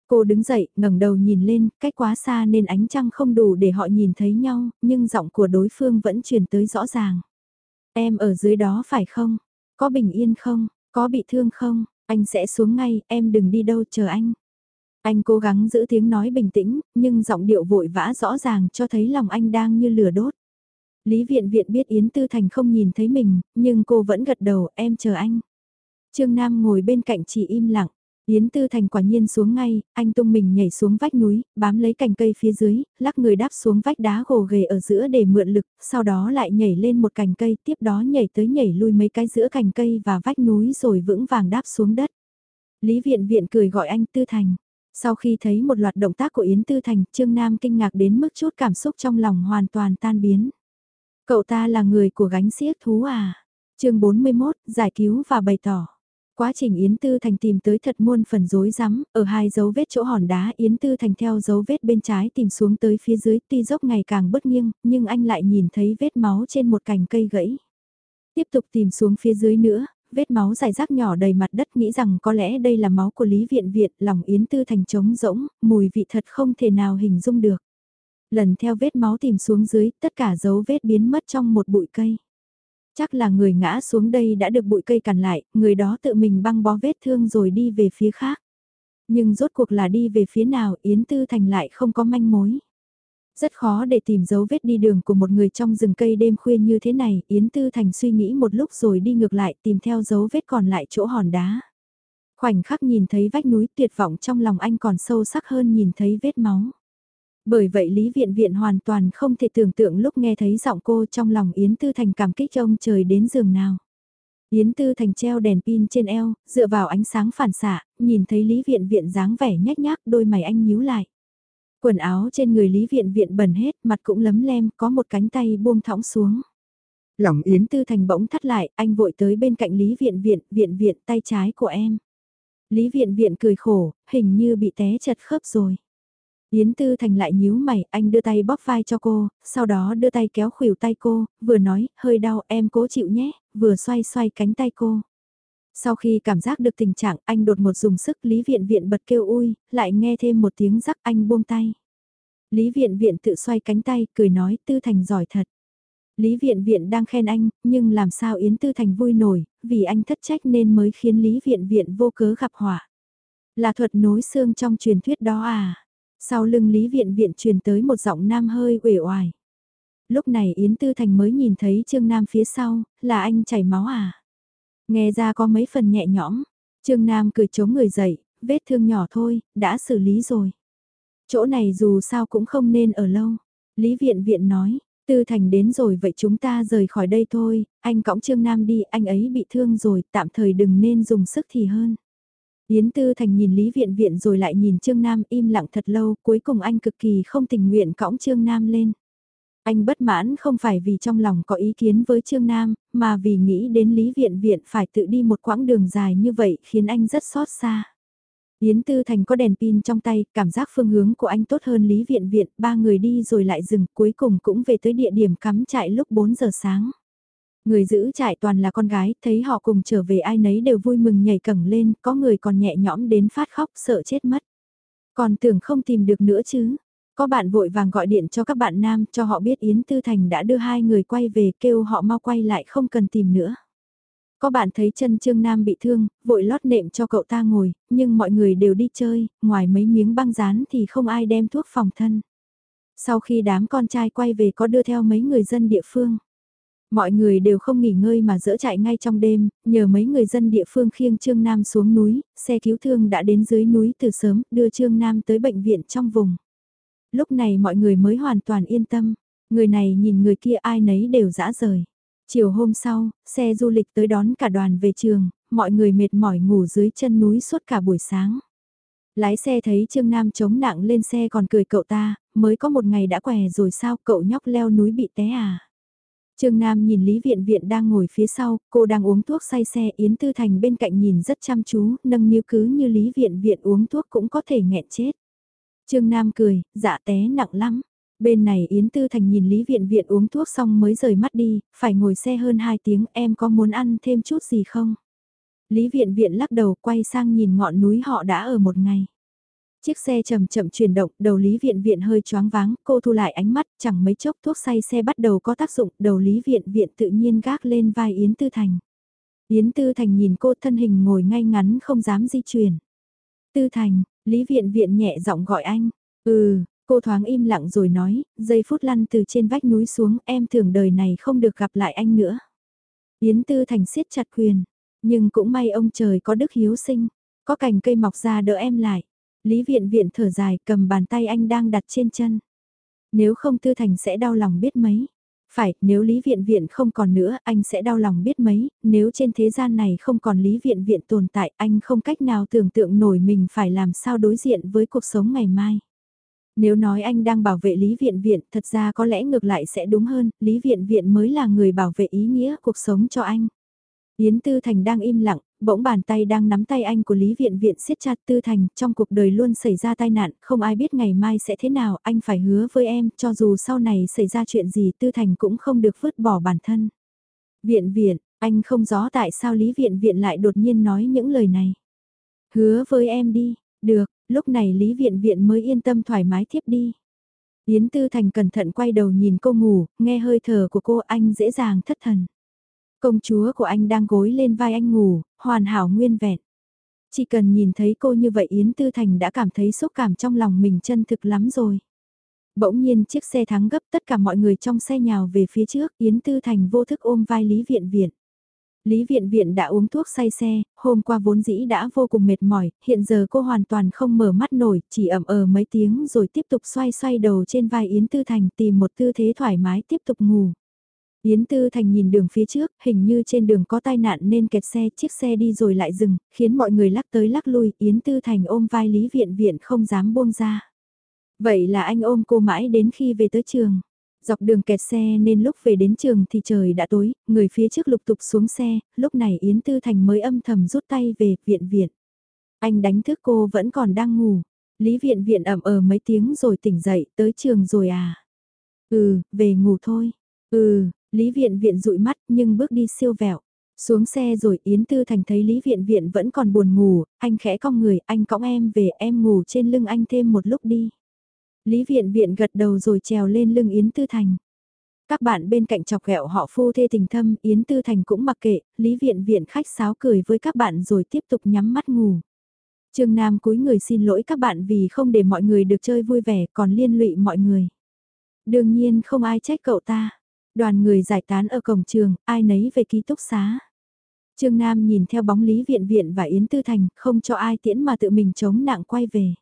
Cô đứng dậy, ngẩng đầu nhìn lên, cách quá xa nên ánh trăng không đủ để họ nhìn thấy nhau, nhưng giọng của đối phương vẫn truyền tới rõ ràng. Em ở dưới đó phải không? Có bình yên không? Có bị thương không? Anh sẽ xuống ngay, em đừng đi đâu chờ anh. Anh cố gắng giữ tiếng nói bình tĩnh, nhưng giọng điệu vội vã rõ ràng cho thấy lòng anh đang như lửa đốt. Lý Viện Viện biết Yến Tư Thành không nhìn thấy mình, nhưng cô vẫn gật đầu, em chờ anh. Trương Nam ngồi bên cạnh chỉ im lặng. Yến Tư Thành quả nhiên xuống ngay, anh tung mình nhảy xuống vách núi, bám lấy cành cây phía dưới, lắc người đáp xuống vách đá gồ ghề ở giữa để mượn lực, sau đó lại nhảy lên một cành cây, tiếp đó nhảy tới nhảy lui mấy cái giữa cành cây và vách núi rồi vững vàng đáp xuống đất. Lý Viện Viện cười gọi anh Tư Thành. Sau khi thấy một loạt động tác của Yến Tư Thành, Trương Nam kinh ngạc đến mức chút cảm xúc trong lòng hoàn toàn tan biến. Cậu ta là người của gánh xiếc thú à? chương 41, giải cứu và bày tỏ. Quá trình Yến Tư Thành tìm tới thật muôn phần rối rắm, ở hai dấu vết chỗ hòn đá Yến Tư Thành theo dấu vết bên trái tìm xuống tới phía dưới tuy dốc ngày càng bất nghiêng, nhưng anh lại nhìn thấy vết máu trên một cành cây gãy. Tiếp tục tìm xuống phía dưới nữa, vết máu dài rác nhỏ đầy mặt đất nghĩ rằng có lẽ đây là máu của Lý Viện Viện, lòng Yến Tư Thành trống rỗng, mùi vị thật không thể nào hình dung được. Lần theo vết máu tìm xuống dưới, tất cả dấu vết biến mất trong một bụi cây. Chắc là người ngã xuống đây đã được bụi cây cản lại, người đó tự mình băng bó vết thương rồi đi về phía khác. Nhưng rốt cuộc là đi về phía nào Yến Tư Thành lại không có manh mối. Rất khó để tìm dấu vết đi đường của một người trong rừng cây đêm khuya như thế này, Yến Tư Thành suy nghĩ một lúc rồi đi ngược lại tìm theo dấu vết còn lại chỗ hòn đá. Khoảnh khắc nhìn thấy vách núi tuyệt vọng trong lòng anh còn sâu sắc hơn nhìn thấy vết máu. Bởi vậy Lý Viện Viện hoàn toàn không thể tưởng tượng lúc nghe thấy giọng cô trong lòng Yến Tư Thành cảm kích ông trời đến giường nào. Yến Tư Thành treo đèn pin trên eo, dựa vào ánh sáng phản xạ, nhìn thấy Lý Viện Viện dáng vẻ nhếch nhác đôi mày anh nhíu lại. Quần áo trên người Lý Viện Viện bẩn hết, mặt cũng lấm lem, có một cánh tay buông thõng xuống. Lòng Yến Tư Thành bỗng thắt lại, anh vội tới bên cạnh Lý Viện Viện, Viện Viện tay trái của em. Lý Viện Viện cười khổ, hình như bị té chật khớp rồi. Yến Tư Thành lại nhíu mày, anh đưa tay bóp vai cho cô, sau đó đưa tay kéo khuỷu tay cô, vừa nói, hơi đau em cố chịu nhé, vừa xoay xoay cánh tay cô. Sau khi cảm giác được tình trạng anh đột một dùng sức Lý Viện Viện bật kêu ui, lại nghe thêm một tiếng rắc anh buông tay. Lý Viện Viện tự xoay cánh tay, cười nói Tư Thành giỏi thật. Lý Viện Viện đang khen anh, nhưng làm sao Yến Tư Thành vui nổi, vì anh thất trách nên mới khiến Lý Viện Viện vô cớ gặp họa. Là thuật nối xương trong truyền thuyết đó à? Sau lưng Lý Viện Viện truyền tới một giọng nam hơi uể oải. Lúc này Yến Tư Thành mới nhìn thấy Trương Nam phía sau, là anh chảy máu à? Nghe ra có mấy phần nhẹ nhõm. Trương Nam cười chống người dậy, vết thương nhỏ thôi, đã xử lý rồi. Chỗ này dù sao cũng không nên ở lâu. Lý Viện Viện nói, Tư Thành đến rồi vậy chúng ta rời khỏi đây thôi, anh cõng Trương Nam đi, anh ấy bị thương rồi, tạm thời đừng nên dùng sức thì hơn. Yến Tư Thành nhìn Lý Viện Viện rồi lại nhìn Trương Nam im lặng thật lâu, cuối cùng anh cực kỳ không tình nguyện cõng Trương Nam lên. Anh bất mãn không phải vì trong lòng có ý kiến với Trương Nam, mà vì nghĩ đến Lý Viện Viện phải tự đi một quãng đường dài như vậy khiến anh rất xót xa. Yến Tư Thành có đèn pin trong tay, cảm giác phương hướng của anh tốt hơn Lý Viện Viện, ba người đi rồi lại dừng, cuối cùng cũng về tới địa điểm cắm trại lúc 4 giờ sáng. Người giữ trại toàn là con gái, thấy họ cùng trở về ai nấy đều vui mừng nhảy cẳng lên, có người còn nhẹ nhõm đến phát khóc sợ chết mất. Còn tưởng không tìm được nữa chứ. Có bạn vội vàng gọi điện cho các bạn nam cho họ biết Yến Tư Thành đã đưa hai người quay về kêu họ mau quay lại không cần tìm nữa. Có bạn thấy chân Trương Nam bị thương, vội lót nệm cho cậu ta ngồi, nhưng mọi người đều đi chơi, ngoài mấy miếng băng dán thì không ai đem thuốc phòng thân. Sau khi đám con trai quay về có đưa theo mấy người dân địa phương. Mọi người đều không nghỉ ngơi mà dỡ chạy ngay trong đêm, nhờ mấy người dân địa phương khiêng Trương Nam xuống núi, xe cứu thương đã đến dưới núi từ sớm, đưa Trương Nam tới bệnh viện trong vùng. Lúc này mọi người mới hoàn toàn yên tâm, người này nhìn người kia ai nấy đều dã rời. Chiều hôm sau, xe du lịch tới đón cả đoàn về trường, mọi người mệt mỏi ngủ dưới chân núi suốt cả buổi sáng. Lái xe thấy Trương Nam chống nặng lên xe còn cười cậu ta, mới có một ngày đã què rồi sao cậu nhóc leo núi bị té à. Trương Nam nhìn Lý Viện Viện đang ngồi phía sau, cô đang uống thuốc say xe Yến Tư Thành bên cạnh nhìn rất chăm chú, nâng niu cứ như Lý Viện Viện uống thuốc cũng có thể nghẹn chết. Trương Nam cười, dạ té nặng lắm. Bên này Yến Tư Thành nhìn Lý Viện Viện uống thuốc xong mới rời mắt đi, phải ngồi xe hơn 2 tiếng em có muốn ăn thêm chút gì không? Lý Viện Viện lắc đầu quay sang nhìn ngọn núi họ đã ở một ngày. Chiếc xe chậm chậm chuyển động, đầu Lý Viện Viện hơi choáng váng, cô thu lại ánh mắt, chẳng mấy chốc thuốc say xe bắt đầu có tác dụng, đầu Lý Viện Viện tự nhiên gác lên vai Yến Tư Thành. Yến Tư Thành nhìn cô thân hình ngồi ngay ngắn không dám di chuyển. Tư Thành, Lý Viện Viện nhẹ giọng gọi anh. Ừ, cô thoáng im lặng rồi nói, giây phút lăn từ trên vách núi xuống em thường đời này không được gặp lại anh nữa. Yến Tư Thành siết chặt quyền, nhưng cũng may ông trời có đức hiếu sinh, có cành cây mọc ra đỡ em lại. Lý Viện Viện thở dài cầm bàn tay anh đang đặt trên chân. Nếu không Tư Thành sẽ đau lòng biết mấy. Phải, nếu Lý Viện Viện không còn nữa, anh sẽ đau lòng biết mấy, nếu trên thế gian này không còn Lý Viện Viện tồn tại, anh không cách nào tưởng tượng nổi mình phải làm sao đối diện với cuộc sống ngày mai. Nếu nói anh đang bảo vệ Lý Viện Viện, thật ra có lẽ ngược lại sẽ đúng hơn, Lý Viện Viện mới là người bảo vệ ý nghĩa cuộc sống cho anh. Yến Tư Thành đang im lặng, bỗng bàn tay đang nắm tay anh của Lý Viện Viện siết chặt Tư Thành, trong cuộc đời luôn xảy ra tai nạn, không ai biết ngày mai sẽ thế nào, anh phải hứa với em, cho dù sau này xảy ra chuyện gì Tư Thành cũng không được vứt bỏ bản thân. Viện Viện, anh không rõ tại sao Lý Viện Viện lại đột nhiên nói những lời này. Hứa với em đi, được, lúc này Lý Viện Viện mới yên tâm thoải mái tiếp đi. Yến Tư Thành cẩn thận quay đầu nhìn cô ngủ, nghe hơi thở của cô anh dễ dàng thất thần. Công chúa của anh đang gối lên vai anh ngủ, hoàn hảo nguyên vẹn. Chỉ cần nhìn thấy cô như vậy Yến Tư Thành đã cảm thấy xúc cảm trong lòng mình chân thực lắm rồi. Bỗng nhiên chiếc xe thắng gấp tất cả mọi người trong xe nhào về phía trước Yến Tư Thành vô thức ôm vai Lý Viện Viện. Lý Viện Viện đã uống thuốc say xe, hôm qua vốn dĩ đã vô cùng mệt mỏi, hiện giờ cô hoàn toàn không mở mắt nổi, chỉ ẩm ờ mấy tiếng rồi tiếp tục xoay xoay đầu trên vai Yến Tư Thành tìm một tư thế thoải mái tiếp tục ngủ. Yến Tư Thành nhìn đường phía trước, hình như trên đường có tai nạn nên kẹt xe, chiếc xe đi rồi lại dừng, khiến mọi người lắc tới lắc lui, Yến Tư Thành ôm vai Lý Viện Viện không dám buông ra. Vậy là anh ôm cô mãi đến khi về tới trường. Dọc đường kẹt xe nên lúc về đến trường thì trời đã tối, người phía trước lục tục xuống xe, lúc này Yến Tư Thành mới âm thầm rút tay về viện viện. Anh đánh thức cô vẫn còn đang ngủ. Lý viện viện ẩm ờ mấy tiếng rồi tỉnh dậy, tới trường rồi à? Ừ, về ngủ thôi. Ừ, Lý viện viện dụi mắt nhưng bước đi siêu vẹo. Xuống xe rồi Yến Tư Thành thấy Lý Viện Viện vẫn còn buồn ngủ, anh khẽ cong người, anh cõng em về, em ngủ trên lưng anh thêm một lúc đi. Lý Viện Viện gật đầu rồi trèo lên lưng Yến Tư Thành. Các bạn bên cạnh chọc ghẹo họ phu thê tình thâm, Yến Tư Thành cũng mặc kệ, Lý Viện Viện khách sáo cười với các bạn rồi tiếp tục nhắm mắt ngủ. Trương Nam cúi người xin lỗi các bạn vì không để mọi người được chơi vui vẻ còn liên lụy mọi người. Đương nhiên không ai trách cậu ta. Đoàn người giải tán ở cổng trường, ai nấy về ký túc xá. Trương Nam nhìn theo bóng Lý Viện Viện và Yến Tư Thành, không cho ai tiễn mà tự mình chống nặng quay về.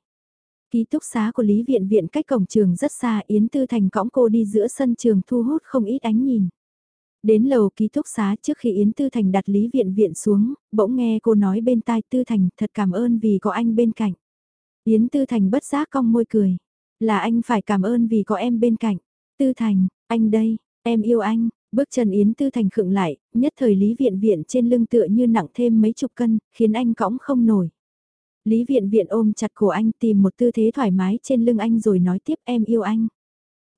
Ký túc xá của Lý Viện Viện cách cổng trường rất xa, Yến Tư Thành cõng cô đi giữa sân trường thu hút không ít ánh nhìn. Đến lầu ký túc xá trước khi Yến Tư Thành đặt Lý Viện Viện xuống, bỗng nghe cô nói bên tai Tư Thành thật cảm ơn vì có anh bên cạnh. Yến Tư Thành bất giác cong môi cười. Là anh phải cảm ơn vì có em bên cạnh. Tư Thành, anh đây, em yêu anh. Bước chân Yến Tư Thành khựng lại, nhất thời Lý Viện Viện trên lưng tựa như nặng thêm mấy chục cân, khiến anh cõng không nổi. Lý Viện Viện ôm chặt cổ anh tìm một tư thế thoải mái trên lưng anh rồi nói tiếp em yêu anh.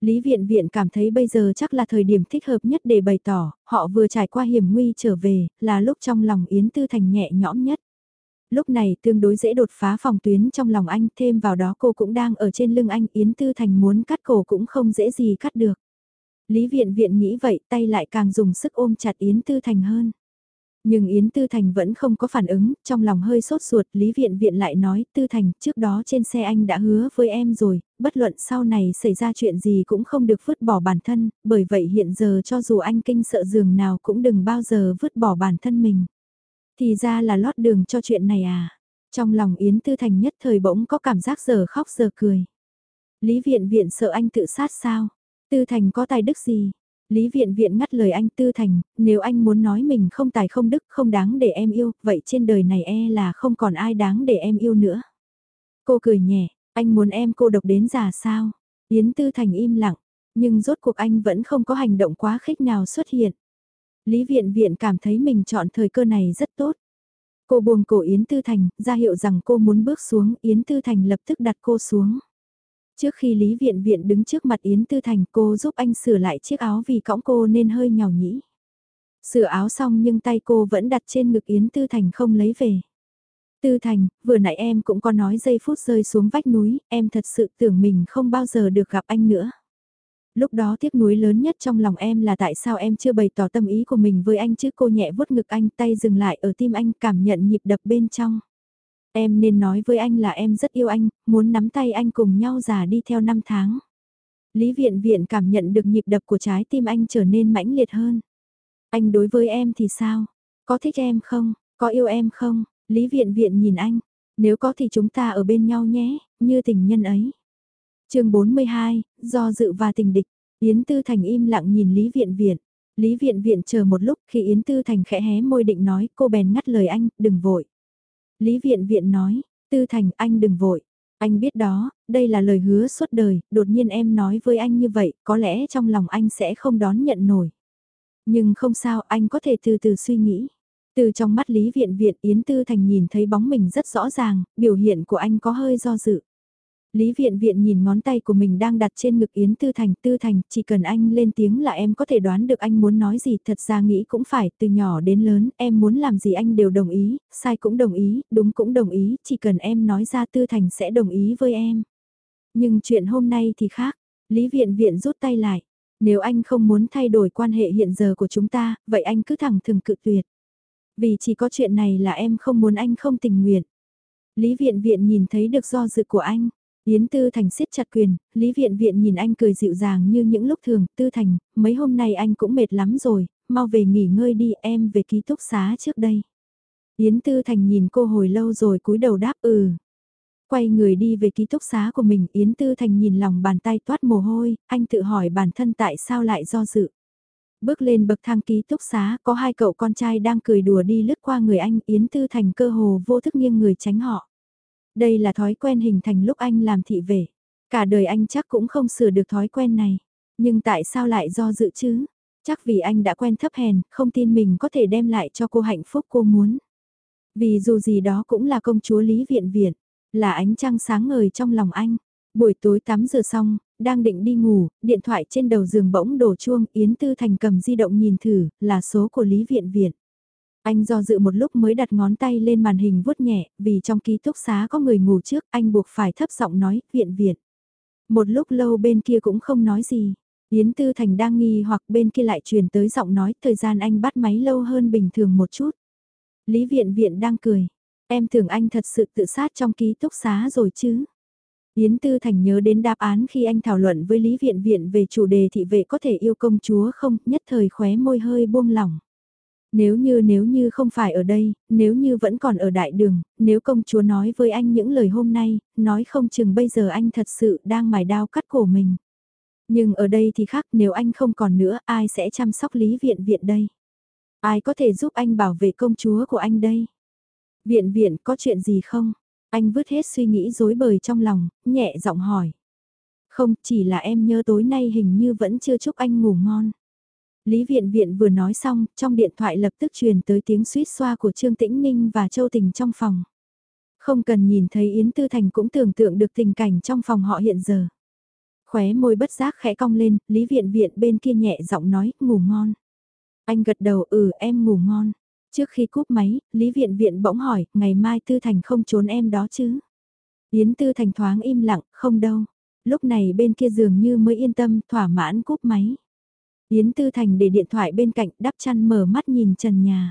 Lý Viện Viện cảm thấy bây giờ chắc là thời điểm thích hợp nhất để bày tỏ, họ vừa trải qua hiểm nguy trở về, là lúc trong lòng Yến Tư Thành nhẹ nhõm nhất. Lúc này tương đối dễ đột phá phòng tuyến trong lòng anh, thêm vào đó cô cũng đang ở trên lưng anh, Yến Tư Thành muốn cắt cổ cũng không dễ gì cắt được. Lý Viện Viện nghĩ vậy tay lại càng dùng sức ôm chặt Yến Tư Thành hơn. Nhưng Yến Tư Thành vẫn không có phản ứng, trong lòng hơi sốt ruột, Lý Viện Viện lại nói, Tư Thành, trước đó trên xe anh đã hứa với em rồi, bất luận sau này xảy ra chuyện gì cũng không được vứt bỏ bản thân, bởi vậy hiện giờ cho dù anh kinh sợ giường nào cũng đừng bao giờ vứt bỏ bản thân mình. Thì ra là lót đường cho chuyện này à. Trong lòng Yến Tư Thành nhất thời bỗng có cảm giác giờ khóc giờ cười. Lý Viện Viện sợ anh tự sát sao? Tư Thành có tài đức gì? Lý Viện Viện ngắt lời anh Tư Thành, nếu anh muốn nói mình không tài không đức không đáng để em yêu, vậy trên đời này e là không còn ai đáng để em yêu nữa. Cô cười nhẹ, anh muốn em cô độc đến già sao? Yến Tư Thành im lặng, nhưng rốt cuộc anh vẫn không có hành động quá khích nào xuất hiện. Lý Viện Viện cảm thấy mình chọn thời cơ này rất tốt. Cô buông cổ Yến Tư Thành, ra hiệu rằng cô muốn bước xuống, Yến Tư Thành lập tức đặt cô xuống. Trước khi Lý Viện Viện đứng trước mặt Yến Tư Thành cô giúp anh sửa lại chiếc áo vì cõng cô nên hơi nhỏ nhĩ. Sửa áo xong nhưng tay cô vẫn đặt trên ngực Yến Tư Thành không lấy về. Tư Thành, vừa nãy em cũng có nói giây phút rơi xuống vách núi, em thật sự tưởng mình không bao giờ được gặp anh nữa. Lúc đó tiếc nuối lớn nhất trong lòng em là tại sao em chưa bày tỏ tâm ý của mình với anh chứ cô nhẹ vuốt ngực anh tay dừng lại ở tim anh cảm nhận nhịp đập bên trong. Em nên nói với anh là em rất yêu anh, muốn nắm tay anh cùng nhau già đi theo năm tháng. Lý Viện Viện cảm nhận được nhịp đập của trái tim anh trở nên mãnh liệt hơn. Anh đối với em thì sao? Có thích em không? Có yêu em không? Lý Viện Viện nhìn anh. Nếu có thì chúng ta ở bên nhau nhé, như tình nhân ấy. chương 42, do dự và tình địch. Yến Tư Thành im lặng nhìn Lý Viện Viện. Lý Viện Viện chờ một lúc khi Yến Tư Thành khẽ hé môi định nói cô bèn ngắt lời anh, đừng vội. Lý Viện Viện nói, Tư Thành anh đừng vội. Anh biết đó, đây là lời hứa suốt đời, đột nhiên em nói với anh như vậy, có lẽ trong lòng anh sẽ không đón nhận nổi. Nhưng không sao, anh có thể từ từ suy nghĩ. Từ trong mắt Lý Viện Viện Yến Tư Thành nhìn thấy bóng mình rất rõ ràng, biểu hiện của anh có hơi do dự. Lý Viện Viện nhìn ngón tay của mình đang đặt trên ngực Yến Tư Thành. Tư Thành, chỉ cần anh lên tiếng là em có thể đoán được anh muốn nói gì. Thật ra nghĩ cũng phải, từ nhỏ đến lớn, em muốn làm gì anh đều đồng ý, sai cũng đồng ý, đúng cũng đồng ý, chỉ cần em nói ra Tư Thành sẽ đồng ý với em. Nhưng chuyện hôm nay thì khác, Lý Viện Viện rút tay lại. Nếu anh không muốn thay đổi quan hệ hiện giờ của chúng ta, vậy anh cứ thẳng thừng cự tuyệt. Vì chỉ có chuyện này là em không muốn anh không tình nguyện. Lý Viện Viện nhìn thấy được do dự của anh. Yến Tư Thành siết chặt quyền, Lý Viện Viện nhìn anh cười dịu dàng như những lúc thường, Tư Thành, mấy hôm nay anh cũng mệt lắm rồi, mau về nghỉ ngơi đi em về ký túc xá trước đây. Yến Tư Thành nhìn cô hồi lâu rồi cúi đầu đáp ừ. Quay người đi về ký túc xá của mình, Yến Tư Thành nhìn lòng bàn tay toát mồ hôi, anh tự hỏi bản thân tại sao lại do dự. Bước lên bậc thang ký túc xá, có hai cậu con trai đang cười đùa đi lướt qua người anh, Yến Tư Thành cơ hồ vô thức nghiêng người tránh họ. Đây là thói quen hình thành lúc anh làm thị vệ. Cả đời anh chắc cũng không sửa được thói quen này. Nhưng tại sao lại do dự chứ? Chắc vì anh đã quen thấp hèn, không tin mình có thể đem lại cho cô hạnh phúc cô muốn. Vì dù gì đó cũng là công chúa Lý Viện Viện, là ánh trăng sáng ngời trong lòng anh. Buổi tối 8 giờ xong, đang định đi ngủ, điện thoại trên đầu giường bỗng đổ chuông, Yến Tư Thành cầm di động nhìn thử, là số của Lý Viện Viện. Anh do dự một lúc mới đặt ngón tay lên màn hình vuốt nhẹ, vì trong ký túc xá có người ngủ trước, anh buộc phải thấp giọng nói, viện viện. Một lúc lâu bên kia cũng không nói gì. Yến Tư Thành đang nghi hoặc bên kia lại truyền tới giọng nói, thời gian anh bắt máy lâu hơn bình thường một chút. Lý viện viện đang cười. Em tưởng anh thật sự tự sát trong ký túc xá rồi chứ. Yến Tư Thành nhớ đến đáp án khi anh thảo luận với Lý Viện Viện về chủ đề thị vệ có thể yêu công chúa không, nhất thời khóe môi hơi buông lỏng. Nếu như nếu như không phải ở đây, nếu như vẫn còn ở đại đường, nếu công chúa nói với anh những lời hôm nay, nói không chừng bây giờ anh thật sự đang mài đao cắt cổ mình. Nhưng ở đây thì khác nếu anh không còn nữa ai sẽ chăm sóc Lý Viện Viện đây? Ai có thể giúp anh bảo vệ công chúa của anh đây? Viện Viện có chuyện gì không? Anh vứt hết suy nghĩ dối bời trong lòng, nhẹ giọng hỏi. Không, chỉ là em nhớ tối nay hình như vẫn chưa chúc anh ngủ ngon. Lý Viện Viện vừa nói xong, trong điện thoại lập tức truyền tới tiếng suýt xoa của Trương Tĩnh Ninh và Châu Tình trong phòng. Không cần nhìn thấy Yến Tư Thành cũng tưởng tượng được tình cảnh trong phòng họ hiện giờ. Khóe môi bất giác khẽ cong lên, Lý Viện Viện bên kia nhẹ giọng nói, ngủ ngon. Anh gật đầu, ừ em ngủ ngon. Trước khi cúp máy, Lý Viện Viện bỗng hỏi, ngày mai Tư Thành không trốn em đó chứ? Yến Tư Thành thoáng im lặng, không đâu. Lúc này bên kia dường như mới yên tâm, thỏa mãn cúp máy. Yến Tư Thành để điện thoại bên cạnh đắp chăn mở mắt nhìn trần nhà.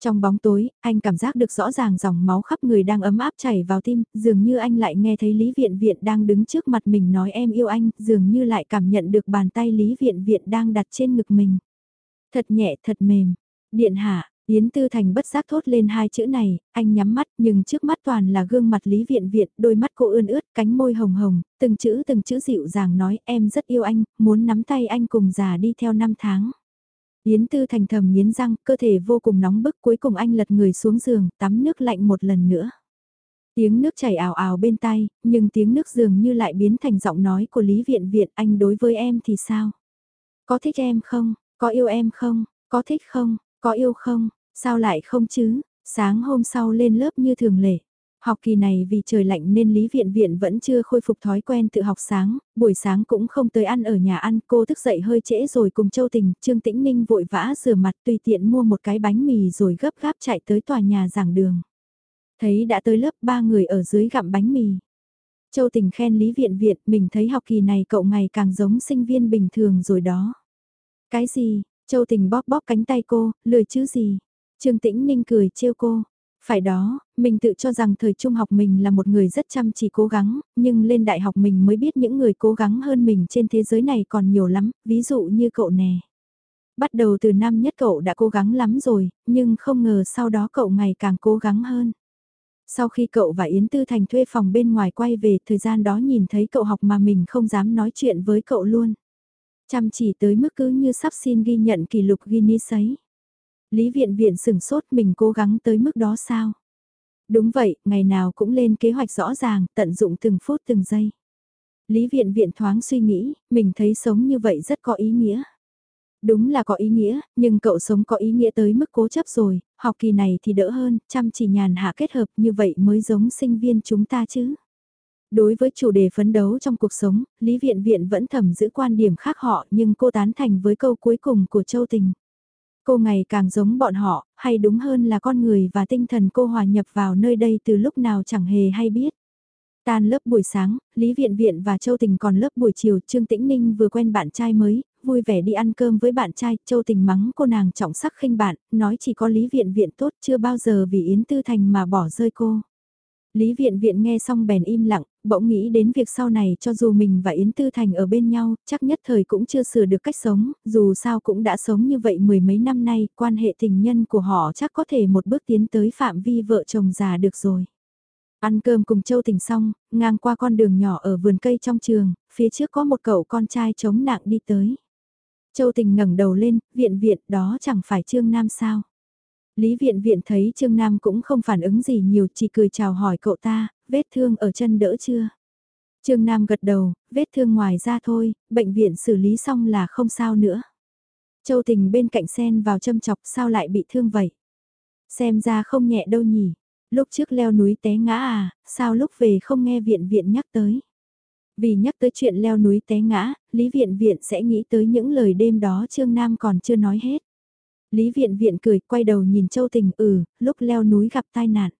Trong bóng tối, anh cảm giác được rõ ràng dòng máu khắp người đang ấm áp chảy vào tim, dường như anh lại nghe thấy Lý Viện Viện đang đứng trước mặt mình nói em yêu anh, dường như lại cảm nhận được bàn tay Lý Viện Viện đang đặt trên ngực mình. Thật nhẹ, thật mềm. Điện hạ, Yến Tư Thành bất giác thốt lên hai chữ này, anh nhắm mắt nhưng trước mắt toàn là gương mặt Lý Viện Viện, đôi mắt cô ươn ướt, cánh môi hồng hồng, từng chữ từng chữ dịu dàng nói em rất yêu anh, muốn nắm tay anh cùng già đi theo năm tháng. Yến Tư Thành thầm nghiến răng, cơ thể vô cùng nóng bức cuối cùng anh lật người xuống giường, tắm nước lạnh một lần nữa. Tiếng nước chảy ảo ảo bên tay, nhưng tiếng nước dường như lại biến thành giọng nói của Lý Viện Viện anh đối với em thì sao? Có thích em không? Có yêu em không? Có thích không? Có yêu không? Sao lại không chứ? Sáng hôm sau lên lớp như thường lệ. Học kỳ này vì trời lạnh nên Lý Viện Viện vẫn chưa khôi phục thói quen tự học sáng, buổi sáng cũng không tới ăn ở nhà ăn, cô thức dậy hơi trễ rồi cùng Châu Tình, Trương Tĩnh Ninh vội vã rửa mặt tùy tiện mua một cái bánh mì rồi gấp gáp chạy tới tòa nhà giảng đường. Thấy đã tới lớp ba người ở dưới gặm bánh mì. Châu Tình khen Lý Viện Viện, mình thấy học kỳ này cậu ngày càng giống sinh viên bình thường rồi đó. Cái gì, Châu Tình bóp bóp cánh tay cô, lười chứ gì. Trương Tĩnh Ninh cười trêu cô. Phải đó, mình tự cho rằng thời trung học mình là một người rất chăm chỉ cố gắng, nhưng lên đại học mình mới biết những người cố gắng hơn mình trên thế giới này còn nhiều lắm, ví dụ như cậu nè. Bắt đầu từ năm nhất cậu đã cố gắng lắm rồi, nhưng không ngờ sau đó cậu ngày càng cố gắng hơn. Sau khi cậu và Yến Tư Thành thuê phòng bên ngoài quay về, thời gian đó nhìn thấy cậu học mà mình không dám nói chuyện với cậu luôn. Chăm chỉ tới mức cứ như sắp xin ghi nhận kỷ lục Guinness ấy. Lý viện viện sừng sốt mình cố gắng tới mức đó sao? Đúng vậy, ngày nào cũng lên kế hoạch rõ ràng, tận dụng từng phút từng giây. Lý viện viện thoáng suy nghĩ, mình thấy sống như vậy rất có ý nghĩa. Đúng là có ý nghĩa, nhưng cậu sống có ý nghĩa tới mức cố chấp rồi, học kỳ này thì đỡ hơn, chăm chỉ nhàn hạ kết hợp như vậy mới giống sinh viên chúng ta chứ. Đối với chủ đề phấn đấu trong cuộc sống, Lý Viện Viện vẫn thầm giữ quan điểm khác họ nhưng cô tán thành với câu cuối cùng của Châu Tình. Cô ngày càng giống bọn họ, hay đúng hơn là con người và tinh thần cô hòa nhập vào nơi đây từ lúc nào chẳng hề hay biết. Tan lớp buổi sáng, Lý Viện Viện và Châu Tình còn lớp buổi chiều, Trương Tĩnh Ninh vừa quen bạn trai mới, vui vẻ đi ăn cơm với bạn trai, Châu Tình mắng cô nàng trọng sắc khinh bạn, nói chỉ có Lý Viện Viện tốt chưa bao giờ vì Yến Tư Thành mà bỏ rơi cô. Lý Viện Viện nghe xong bèn im lặng, bỗng nghĩ đến việc sau này cho dù mình và Yến Tư Thành ở bên nhau, chắc nhất thời cũng chưa sửa được cách sống, dù sao cũng đã sống như vậy mười mấy năm nay, quan hệ tình nhân của họ chắc có thể một bước tiến tới phạm vi vợ chồng già được rồi. Ăn cơm cùng Châu Tình xong, ngang qua con đường nhỏ ở vườn cây trong trường, phía trước có một cậu con trai chống nặng đi tới. Châu Tình ngẩng đầu lên, viện viện đó chẳng phải Trương Nam sao. Lý viện viện thấy Trương Nam cũng không phản ứng gì nhiều chỉ cười chào hỏi cậu ta, vết thương ở chân đỡ chưa? Trương Nam gật đầu, vết thương ngoài ra thôi, bệnh viện xử lý xong là không sao nữa. Châu Tình bên cạnh sen vào châm chọc sao lại bị thương vậy? Xem ra không nhẹ đâu nhỉ. Lúc trước leo núi té ngã à, sao lúc về không nghe viện viện nhắc tới? Vì nhắc tới chuyện leo núi té ngã, Lý Viện Viện sẽ nghĩ tới những lời đêm đó Trương Nam còn chưa nói hết. Lý Viện Viện cười quay đầu nhìn Châu Tình ừ, lúc leo núi gặp tai nạn.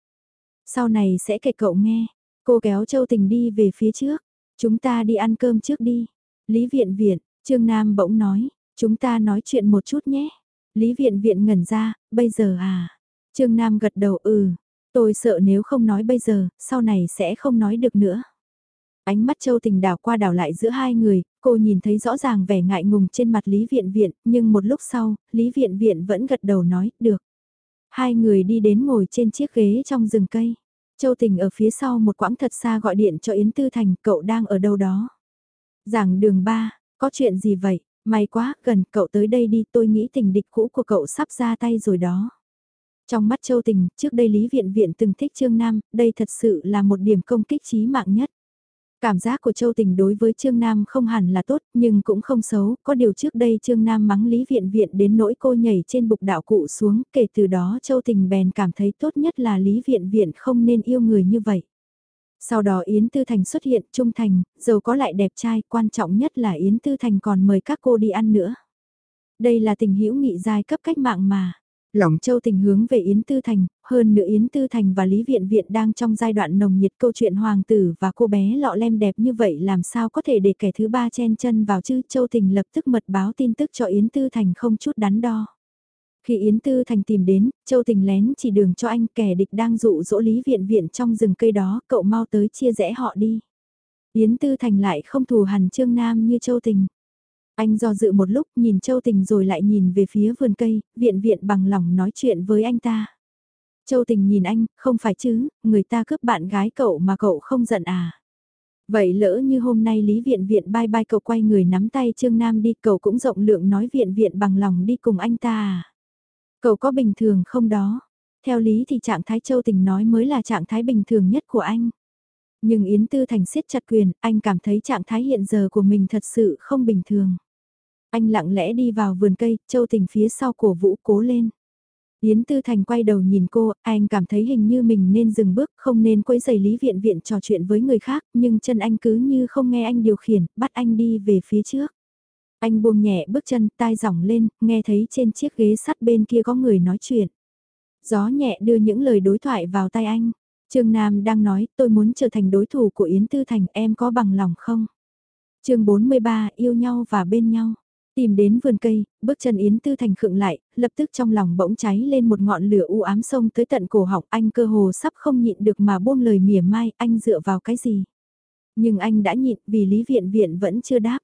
Sau này sẽ kể cậu nghe. Cô kéo Châu Tình đi về phía trước. Chúng ta đi ăn cơm trước đi. Lý Viện Viện, Trương Nam bỗng nói, chúng ta nói chuyện một chút nhé. Lý Viện Viện ngẩn ra, bây giờ à? Trương Nam gật đầu ừ, tôi sợ nếu không nói bây giờ, sau này sẽ không nói được nữa. Ánh mắt Châu Tình đảo qua đảo lại giữa hai người, cô nhìn thấy rõ ràng vẻ ngại ngùng trên mặt Lý Viện Viện, nhưng một lúc sau, Lý Viện Viện vẫn gật đầu nói, được. Hai người đi đến ngồi trên chiếc ghế trong rừng cây. Châu Tình ở phía sau một quãng thật xa gọi điện cho Yến Tư Thành, cậu đang ở đâu đó. Giảng đường ba, có chuyện gì vậy? May quá, gần cậu tới đây đi, tôi nghĩ tình địch cũ của cậu sắp ra tay rồi đó. Trong mắt Châu Tình, trước đây Lý Viện Viện từng thích Trương Nam, đây thật sự là một điểm công kích trí mạng nhất. Cảm giác của Châu Tình đối với Trương Nam không hẳn là tốt, nhưng cũng không xấu, có điều trước đây Trương Nam mắng Lý Viện Viện đến nỗi cô nhảy trên bục đạo cụ xuống, kể từ đó Châu Tình bèn cảm thấy tốt nhất là Lý Viện Viện không nên yêu người như vậy. Sau đó Yến Tư Thành xuất hiện trung thành, giàu có lại đẹp trai, quan trọng nhất là Yến Tư Thành còn mời các cô đi ăn nữa. Đây là tình hữu nghị giai cấp cách mạng mà. Lòng châu tình hướng về Yến Tư Thành, hơn nữa Yến Tư Thành và Lý Viện Viện đang trong giai đoạn nồng nhiệt câu chuyện hoàng tử và cô bé lọ lem đẹp như vậy làm sao có thể để kẻ thứ ba chen chân vào chứ châu tình lập tức mật báo tin tức cho Yến Tư Thành không chút đắn đo. Khi Yến Tư Thành tìm đến, Châu Tình lén chỉ đường cho anh kẻ địch đang dụ dỗ Lý Viện Viện trong rừng cây đó, cậu mau tới chia rẽ họ đi. Yến Tư Thành lại không thù hằn Trương Nam như Châu Tình. Anh do dự một lúc nhìn Châu Tình rồi lại nhìn về phía vườn cây, viện viện bằng lòng nói chuyện với anh ta. Châu Tình nhìn anh, không phải chứ, người ta cướp bạn gái cậu mà cậu không giận à. Vậy lỡ như hôm nay Lý Viện Viện bye bye cậu quay người nắm tay Trương Nam đi cậu cũng rộng lượng nói Viện Viện bằng lòng đi cùng anh ta à. Cậu có bình thường không đó? Theo lý thì trạng thái Châu Tình nói mới là trạng thái bình thường nhất của anh. Nhưng Yến Tư Thành siết chặt quyền, anh cảm thấy trạng thái hiện giờ của mình thật sự không bình thường. Anh lặng lẽ đi vào vườn cây, Châu Tình phía sau cổ vũ cố lên. Yến Tư Thành quay đầu nhìn cô, anh cảm thấy hình như mình nên dừng bước, không nên quấy giày Lý Viện Viện trò chuyện với người khác, nhưng chân anh cứ như không nghe anh điều khiển, bắt anh đi về phía trước. Anh buông nhẹ bước chân, tai giỏng lên, nghe thấy trên chiếc ghế sắt bên kia có người nói chuyện. Gió nhẹ đưa những lời đối thoại vào tai anh. Trương Nam đang nói, tôi muốn trở thành đối thủ của Yến Tư Thành, em có bằng lòng không? chương 43, yêu nhau và bên nhau. Tìm đến vườn cây, bước chân Yến Tư Thành khựng lại, lập tức trong lòng bỗng cháy lên một ngọn lửa u ám sông tới tận cổ họng anh cơ hồ sắp không nhịn được mà buông lời mỉa mai, anh dựa vào cái gì? Nhưng anh đã nhịn vì Lý Viện Viện vẫn chưa đáp.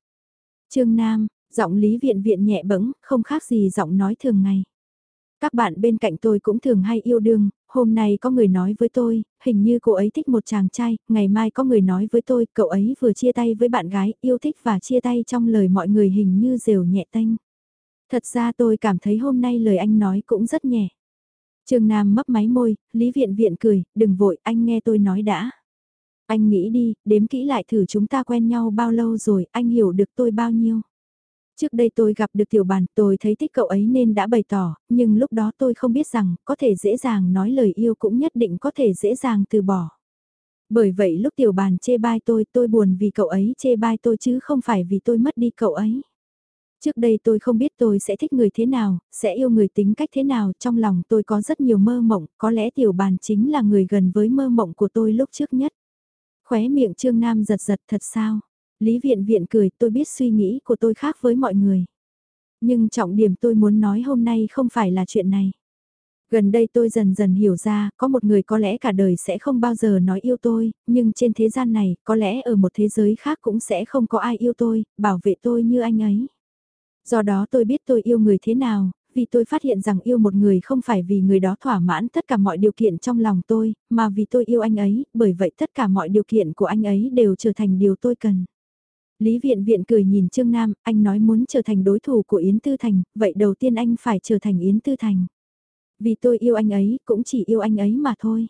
Trương Nam, giọng Lý Viện Viện nhẹ bẫng, không khác gì giọng nói thường ngày. Các bạn bên cạnh tôi cũng thường hay yêu đương, hôm nay có người nói với tôi, hình như cô ấy thích một chàng trai, ngày mai có người nói với tôi, cậu ấy vừa chia tay với bạn gái, yêu thích và chia tay trong lời mọi người hình như rều nhẹ tênh. Thật ra tôi cảm thấy hôm nay lời anh nói cũng rất nhẹ. Trương Nam mấp máy môi, Lý Viện Viện cười, đừng vội, anh nghe tôi nói đã. Anh nghĩ đi, đếm kỹ lại thử chúng ta quen nhau bao lâu rồi, anh hiểu được tôi bao nhiêu. Trước đây tôi gặp được tiểu bàn, tôi thấy thích cậu ấy nên đã bày tỏ, nhưng lúc đó tôi không biết rằng, có thể dễ dàng nói lời yêu cũng nhất định có thể dễ dàng từ bỏ. Bởi vậy lúc tiểu bàn chê bai tôi, tôi buồn vì cậu ấy chê bai tôi chứ không phải vì tôi mất đi cậu ấy. Trước đây tôi không biết tôi sẽ thích người thế nào, sẽ yêu người tính cách thế nào, trong lòng tôi có rất nhiều mơ mộng, có lẽ tiểu bàn chính là người gần với mơ mộng của tôi lúc trước nhất. Khóe miệng Trương Nam giật giật thật sao? Lý Viện Viện cười tôi biết suy nghĩ của tôi khác với mọi người. Nhưng trọng điểm tôi muốn nói hôm nay không phải là chuyện này. Gần đây tôi dần dần hiểu ra, có một người có lẽ cả đời sẽ không bao giờ nói yêu tôi, nhưng trên thế gian này, có lẽ ở một thế giới khác cũng sẽ không có ai yêu tôi, bảo vệ tôi như anh ấy. Do đó tôi biết tôi yêu người thế nào, vì tôi phát hiện rằng yêu một người không phải vì người đó thỏa mãn tất cả mọi điều kiện trong lòng tôi, mà vì tôi yêu anh ấy, bởi vậy tất cả mọi điều kiện của anh ấy đều trở thành điều tôi cần. Lý Viện Viện cười nhìn Trương Nam, anh nói muốn trở thành đối thủ của Yến Tư Thành, vậy đầu tiên anh phải trở thành Yến Tư Thành. Vì tôi yêu anh ấy, cũng chỉ yêu anh ấy mà thôi.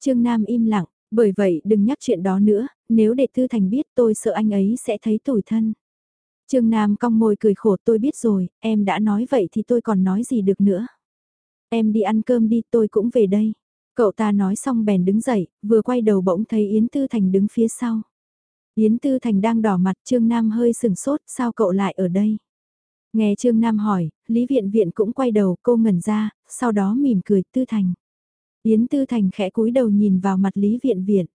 Trương Nam im lặng, Bởi vậy đừng nhắc chuyện đó nữa, nếu để Tư Thành biết tôi sợ anh ấy sẽ thấy tủi thân. Trương Nam cong môi cười khổ tôi biết rồi, em đã nói vậy thì tôi còn nói gì được nữa. Em đi ăn cơm đi tôi cũng về đây. Cậu ta nói xong bèn đứng dậy, vừa quay đầu bỗng thấy Yến Tư Thành đứng phía sau. Yến Tư Thành đang đỏ mặt Trương Nam hơi sừng sốt, sao cậu lại ở đây? Nghe Trương Nam hỏi, Lý Viện Viện cũng quay đầu cô ngẩn ra, sau đó mỉm cười Tư Thành. Yến Tư Thành khẽ cúi đầu nhìn vào mặt Lý Viện Viện.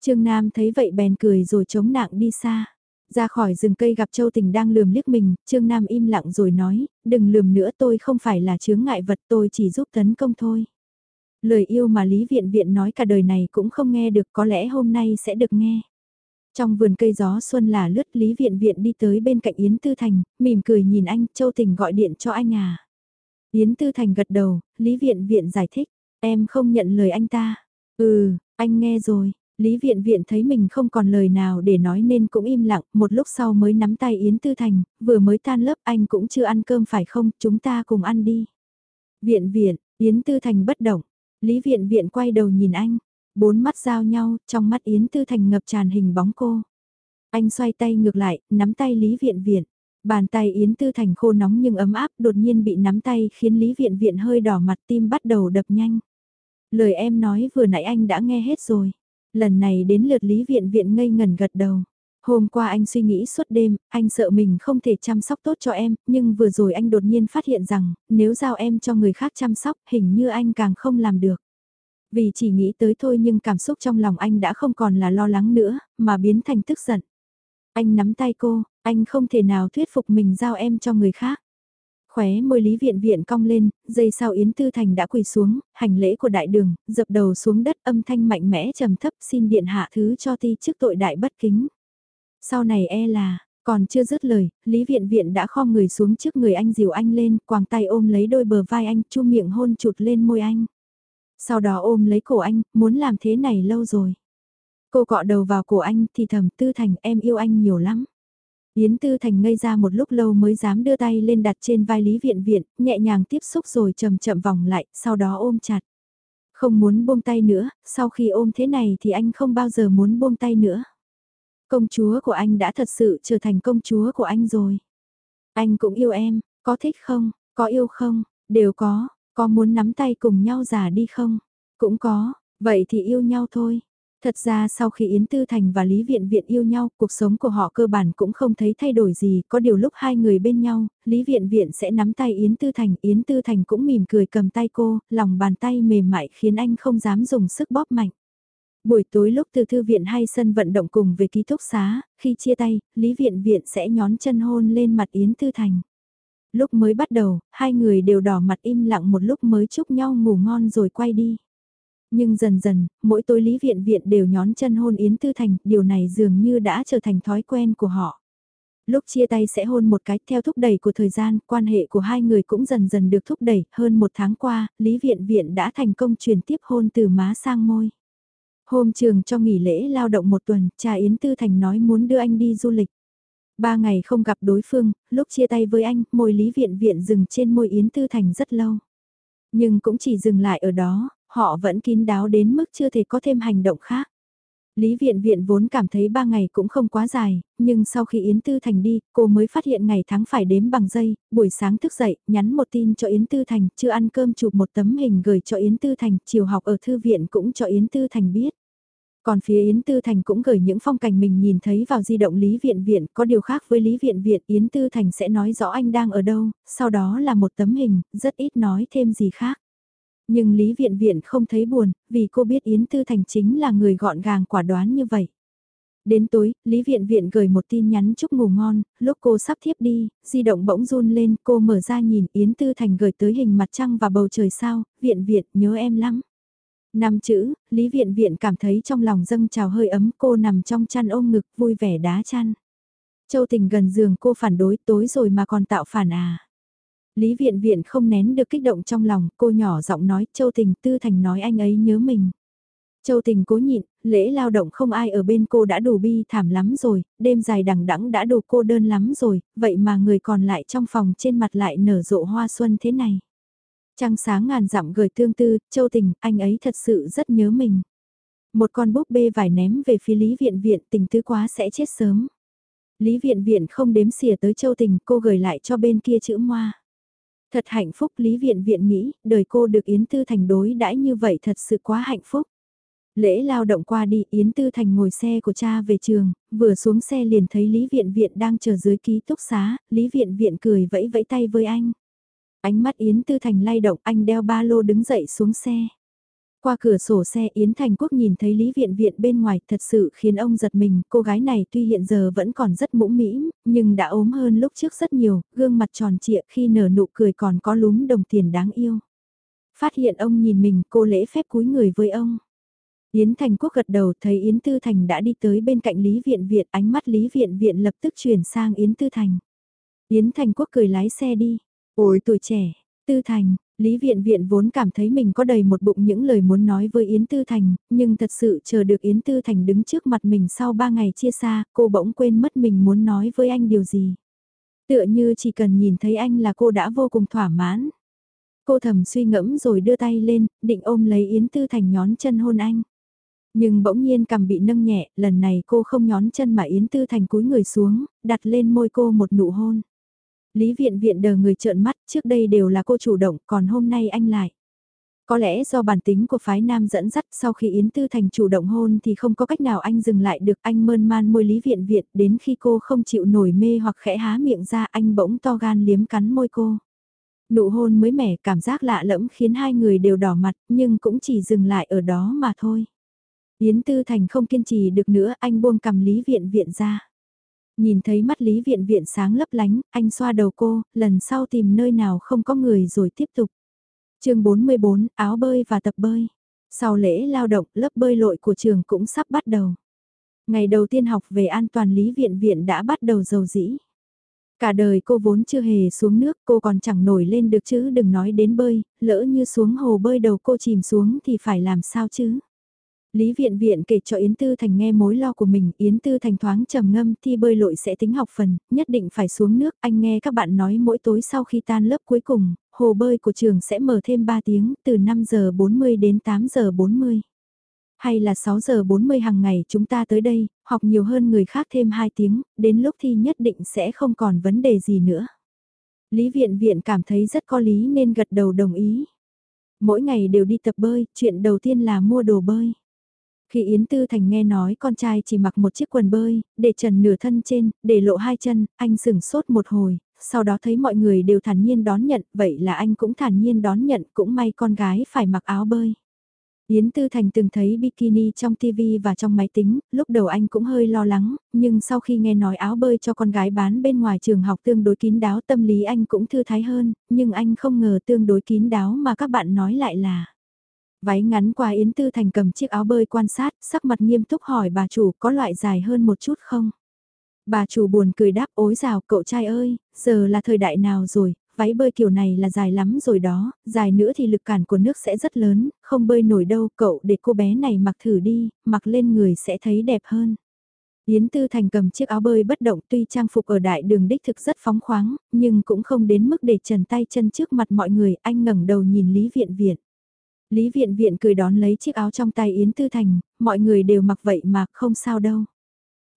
Trương Nam thấy vậy bèn cười rồi chống nạng đi xa. Ra khỏi rừng cây gặp Châu Tình đang lườm liếc mình, Trương Nam im lặng rồi nói, đừng lườm nữa tôi không phải là chướng ngại vật tôi chỉ giúp tấn công thôi. Lời yêu mà Lý Viện Viện nói cả đời này cũng không nghe được có lẽ hôm nay sẽ được nghe. Trong vườn cây gió xuân là lướt Lý Viện Viện đi tới bên cạnh Yến Tư Thành, mỉm cười nhìn anh, Châu Tình gọi điện cho anh à. Yến Tư Thành gật đầu, Lý Viện Viện giải thích, em không nhận lời anh ta. Ừ, anh nghe rồi, Lý Viện Viện thấy mình không còn lời nào để nói nên cũng im lặng, một lúc sau mới nắm tay Yến Tư Thành, vừa mới tan lớp anh cũng chưa ăn cơm phải không, chúng ta cùng ăn đi. Viện Viện, Yến Tư Thành bất động, Lý Viện Viện quay đầu nhìn anh, bốn mắt giao nhau, trong mắt Yến Tư Thành ngập tràn hình bóng cô. Anh xoay tay ngược lại, nắm tay Lý Viện Viện. Bàn tay Yến Tư Thành khô nóng nhưng ấm áp đột nhiên bị nắm tay khiến Lý Viện Viện hơi đỏ mặt tim bắt đầu đập nhanh. Lời em nói vừa nãy anh đã nghe hết rồi. Lần này đến lượt Lý Viện Viện ngây ngẩn gật đầu. Hôm qua anh suy nghĩ suốt đêm, anh sợ mình không thể chăm sóc tốt cho em, nhưng vừa rồi anh đột nhiên phát hiện rằng, nếu giao em cho người khác chăm sóc, hình như anh càng không làm được. Vì chỉ nghĩ tới thôi nhưng cảm xúc trong lòng anh đã không còn là lo lắng nữa, mà biến thành tức giận. Anh nắm tay cô, anh không thể nào thuyết phục mình giao em cho người khác. Khóe môi Lý Viện Viện cong lên, giây sau Yến Tư Thành đã quỳ xuống, hành lễ của đại đường, dập đầu xuống đất âm thanh mạnh mẽ trầm thấp xin điện hạ thứ cho ti trước tội đại bất kính. Sau này e là, còn chưa dứt lời, Lý Viện Viện đã khom người xuống trước người anh dìu anh lên, quàng tay ôm lấy đôi bờ vai anh, chu miệng hôn chụt lên môi anh. Sau đó ôm lấy cổ anh, muốn làm thế này lâu rồi. Cô cọ đầu vào cổ anh thì thầm Tư Thành em yêu anh nhiều lắm. Yến Tư Thành ngây ra một lúc lâu mới dám đưa tay lên đặt trên vai Lý Viện Viện, nhẹ nhàng tiếp xúc rồi chậm chậm vòng lại, sau đó ôm chặt. Không muốn buông tay nữa, sau khi ôm thế này thì anh không bao giờ muốn buông tay nữa. Công chúa của anh đã thật sự trở thành công chúa của anh rồi. Anh cũng yêu em, có thích không, có yêu không, đều có, có muốn nắm tay cùng nhau già đi không? Cũng có, vậy thì yêu nhau thôi. Thật ra sau khi Yến Tư Thành và Lý Viện Viện yêu nhau, cuộc sống của họ cơ bản cũng không thấy thay đổi gì, có điều lúc hai người bên nhau, Lý Viện Viện sẽ nắm tay Yến Tư Thành, Yến Tư Thành cũng mỉm cười cầm tay cô, lòng bàn tay mềm mại khiến anh không dám dùng sức bóp mạnh. Buổi tối lúc từ thư viện hay sân vận động cùng về ký túc xá, khi chia tay, Lý Viện Viện sẽ nhón chân hôn lên mặt Yến Tư Thành. Lúc mới bắt đầu, hai người đều đỏ mặt im lặng một lúc mới chúc nhau ngủ ngon rồi quay đi. Nhưng dần dần, mỗi tối Lý Viện Viện đều nhón chân hôn Yến Tư Thành, điều này dường như đã trở thành thói quen của họ. Lúc chia tay sẽ hôn một cái theo thúc đẩy của thời gian, quan hệ của hai người cũng dần dần được thúc đẩy. Hơn một tháng qua, Lý Viện Viện đã thành công truyền tiếp hôn từ má sang môi. Hôm trường cho nghỉ lễ lao động một tuần, cha Yến Tư Thành nói muốn đưa anh đi du lịch. Ba ngày không gặp đối phương, lúc chia tay với anh, môi Lý Viện Viện dừng trên môi Yến Tư Thành rất lâu. Nhưng cũng chỉ dừng lại ở đó, họ vẫn kín đáo đến mức chưa thể có thêm hành động khác. Lý Viện Viện vốn cảm thấy ba ngày cũng không quá dài, nhưng sau khi Yến Tư Thành đi, cô mới phát hiện ngày tháng phải đếm bằng giây, buổi sáng thức dậy, nhắn một tin cho Yến Tư Thành, chưa ăn cơm chụp một tấm hình gửi cho Yến Tư Thành, chiều học ở thư viện cũng cho Yến Tư Thành biết. Còn phía Yến Tư Thành cũng gửi những phong cảnh mình nhìn thấy vào di động Lý Viện Viện, có điều khác với Lý Viện Viện, Yến Tư Thành sẽ nói rõ anh đang ở đâu, sau đó là một tấm hình, rất ít nói thêm gì khác. Nhưng Lý Viện Viện không thấy buồn, vì cô biết Yến Tư Thành chính là người gọn gàng quả đoán như vậy. Đến tối, Lý Viện Viện gửi một tin nhắn chúc ngủ ngon, lúc cô sắp thiếp đi, di động bỗng run lên, cô mở ra nhìn Yến Tư Thành gửi tới hình mặt trăng và bầu trời sao, Viện Viện nhớ em lắm. Năm chữ, Lý Viện Viện cảm thấy trong lòng dâng trào hơi ấm cô nằm trong chăn ôm ngực vui vẻ đá chăn. Châu Tình gần giường cô phản đối tối rồi mà còn tạo phản à. Lý Viện Viện không nén được kích động trong lòng, cô nhỏ giọng nói Châu Tình Tư Thành nói anh ấy nhớ mình. Châu Tình cố nhịn, lễ lao động không ai ở bên cô đã đủ bi thảm lắm rồi, đêm dài đằng đẵng đã đủ cô đơn lắm rồi, vậy mà người còn lại trong phòng trên mặt lại nở rộ hoa xuân thế này. Trăng sáng ngàn dặm gửi tương tư, Châu Tình, anh ấy thật sự rất nhớ mình. Một con búp bê vải ném về phía Lý Viện Viện tình tứ quá sẽ chết sớm. Lý Viện Viện không đếm xỉa tới châu tình cô gửi lại cho bên kia chữ moa. Thật hạnh phúc Lý Viện Viện nghĩ, đời cô được Yến Tư Thành đối đãi như vậy thật sự quá hạnh phúc. Lễ lao động qua đi Yến Tư Thành ngồi xe của cha về trường, vừa xuống xe liền thấy Lý Viện Viện đang chờ dưới ký túc xá, Lý Viện Viện cười vẫy vẫy tay với anh. Ánh mắt Yến Tư Thành lay động anh đeo ba lô đứng dậy xuống xe. Qua cửa sổ xe Yến Thành Quốc nhìn thấy Lý Viện Viện bên ngoài thật sự khiến ông giật mình, cô gái này tuy hiện giờ vẫn còn rất mũm mĩm, nhưng đã ốm hơn lúc trước rất nhiều, gương mặt tròn trịa khi nở nụ cười còn có lúm đồng tiền đáng yêu. Phát hiện ông nhìn mình cô lễ phép cúi người với ông. Yến Thành Quốc gật đầu thấy Yến Tư Thành đã đi tới bên cạnh Lý Viện Viện ánh mắt Lý Viện Viện lập tức chuyển sang Yến Tư Thành. Yến Thành Quốc cười lái xe đi. Ôi tuổi trẻ, Tư Thành, Lý Viện Viện vốn cảm thấy mình có đầy một bụng những lời muốn nói với Yến Tư Thành, nhưng thật sự chờ được Yến Tư Thành đứng trước mặt mình sau ba ngày chia xa, cô bỗng quên mất mình muốn nói với anh điều gì. Tựa như chỉ cần nhìn thấy anh là cô đã vô cùng thỏa mãn. Cô thầm suy ngẫm rồi đưa tay lên, định ôm lấy Yến Tư Thành nhón chân hôn anh. Nhưng bỗng nhiên cầm bị nâng nhẹ, lần này cô không nhón chân mà Yến Tư Thành cúi người xuống, đặt lên môi cô một nụ hôn. Lý viện viện đờ người trợn mắt, trước đây đều là cô chủ động, còn hôm nay anh lại. Có lẽ do bản tính của phái nam dẫn dắt sau khi Yến Tư Thành chủ động hôn thì không có cách nào anh dừng lại được anh mơn man môi Lý Viện Viện đến khi cô không chịu nổi mê hoặc khẽ há miệng ra anh bỗng to gan liếm cắn môi cô. Nụ hôn mới mẻ cảm giác lạ lẫm khiến hai người đều đỏ mặt nhưng cũng chỉ dừng lại ở đó mà thôi. Yến Tư Thành không kiên trì được nữa anh buông cầm Lý Viện Viện ra. Nhìn thấy mắt Lý Viện Viện sáng lấp lánh, anh xoa đầu cô, lần sau tìm nơi nào không có người rồi tiếp tục. chương 44, áo bơi và tập bơi. Sau lễ lao động, lớp bơi lội của trường cũng sắp bắt đầu. Ngày đầu tiên học về an toàn Lý Viện Viện đã bắt đầu dầu dĩ. Cả đời cô vốn chưa hề xuống nước, cô còn chẳng nổi lên được chứ đừng nói đến bơi, lỡ như xuống hồ bơi đầu cô chìm xuống thì phải làm sao chứ. Lý Viện Viện kể cho Yến Tư Thành nghe mối lo của mình, Yến Tư Thành thoáng trầm ngâm thi bơi lội sẽ tính học phần, nhất định phải xuống nước, anh nghe các bạn nói mỗi tối sau khi tan lớp cuối cùng, hồ bơi của trường sẽ mở thêm 3 tiếng, từ 5 giờ 40 đến 8 giờ 40. Hay là 6 giờ 40 hàng ngày chúng ta tới đây, học nhiều hơn người khác thêm 2 tiếng, đến lúc thi nhất định sẽ không còn vấn đề gì nữa. Lý Viện Viện cảm thấy rất có lý nên gật đầu đồng ý. Mỗi ngày đều đi tập bơi, chuyện đầu tiên là mua đồ bơi. Khi Yến Tư Thành nghe nói con trai chỉ mặc một chiếc quần bơi, để trần nửa thân trên, để lộ hai chân, anh sừng sốt một hồi, sau đó thấy mọi người đều thản nhiên đón nhận, vậy là anh cũng thản nhiên đón nhận, cũng may con gái phải mặc áo bơi. Yến Tư Thành từng thấy bikini trong TV và trong máy tính, lúc đầu anh cũng hơi lo lắng, nhưng sau khi nghe nói áo bơi cho con gái bán bên ngoài trường học tương đối kín đáo tâm lý anh cũng thư thái hơn, nhưng anh không ngờ tương đối kín đáo mà các bạn nói lại là Váy ngắn qua Yến Tư Thành cầm chiếc áo bơi quan sát, sắc mặt nghiêm túc hỏi bà chủ có loại dài hơn một chút không? Bà chủ buồn cười đáp ối rào cậu trai ơi, giờ là thời đại nào rồi, váy bơi kiểu này là dài lắm rồi đó, dài nữa thì lực cản của nước sẽ rất lớn, không bơi nổi đâu cậu để cô bé này mặc thử đi, mặc lên người sẽ thấy đẹp hơn. Yến Tư Thành cầm chiếc áo bơi bất động tuy trang phục ở đại đường đích thực rất phóng khoáng, nhưng cũng không đến mức để trần tay chân trước mặt mọi người, anh ngẩng đầu nhìn Lý Viện Viện. Lý Viện Viện cười đón lấy chiếc áo trong tay Yến Tư Thành, mọi người đều mặc vậy mà không sao đâu.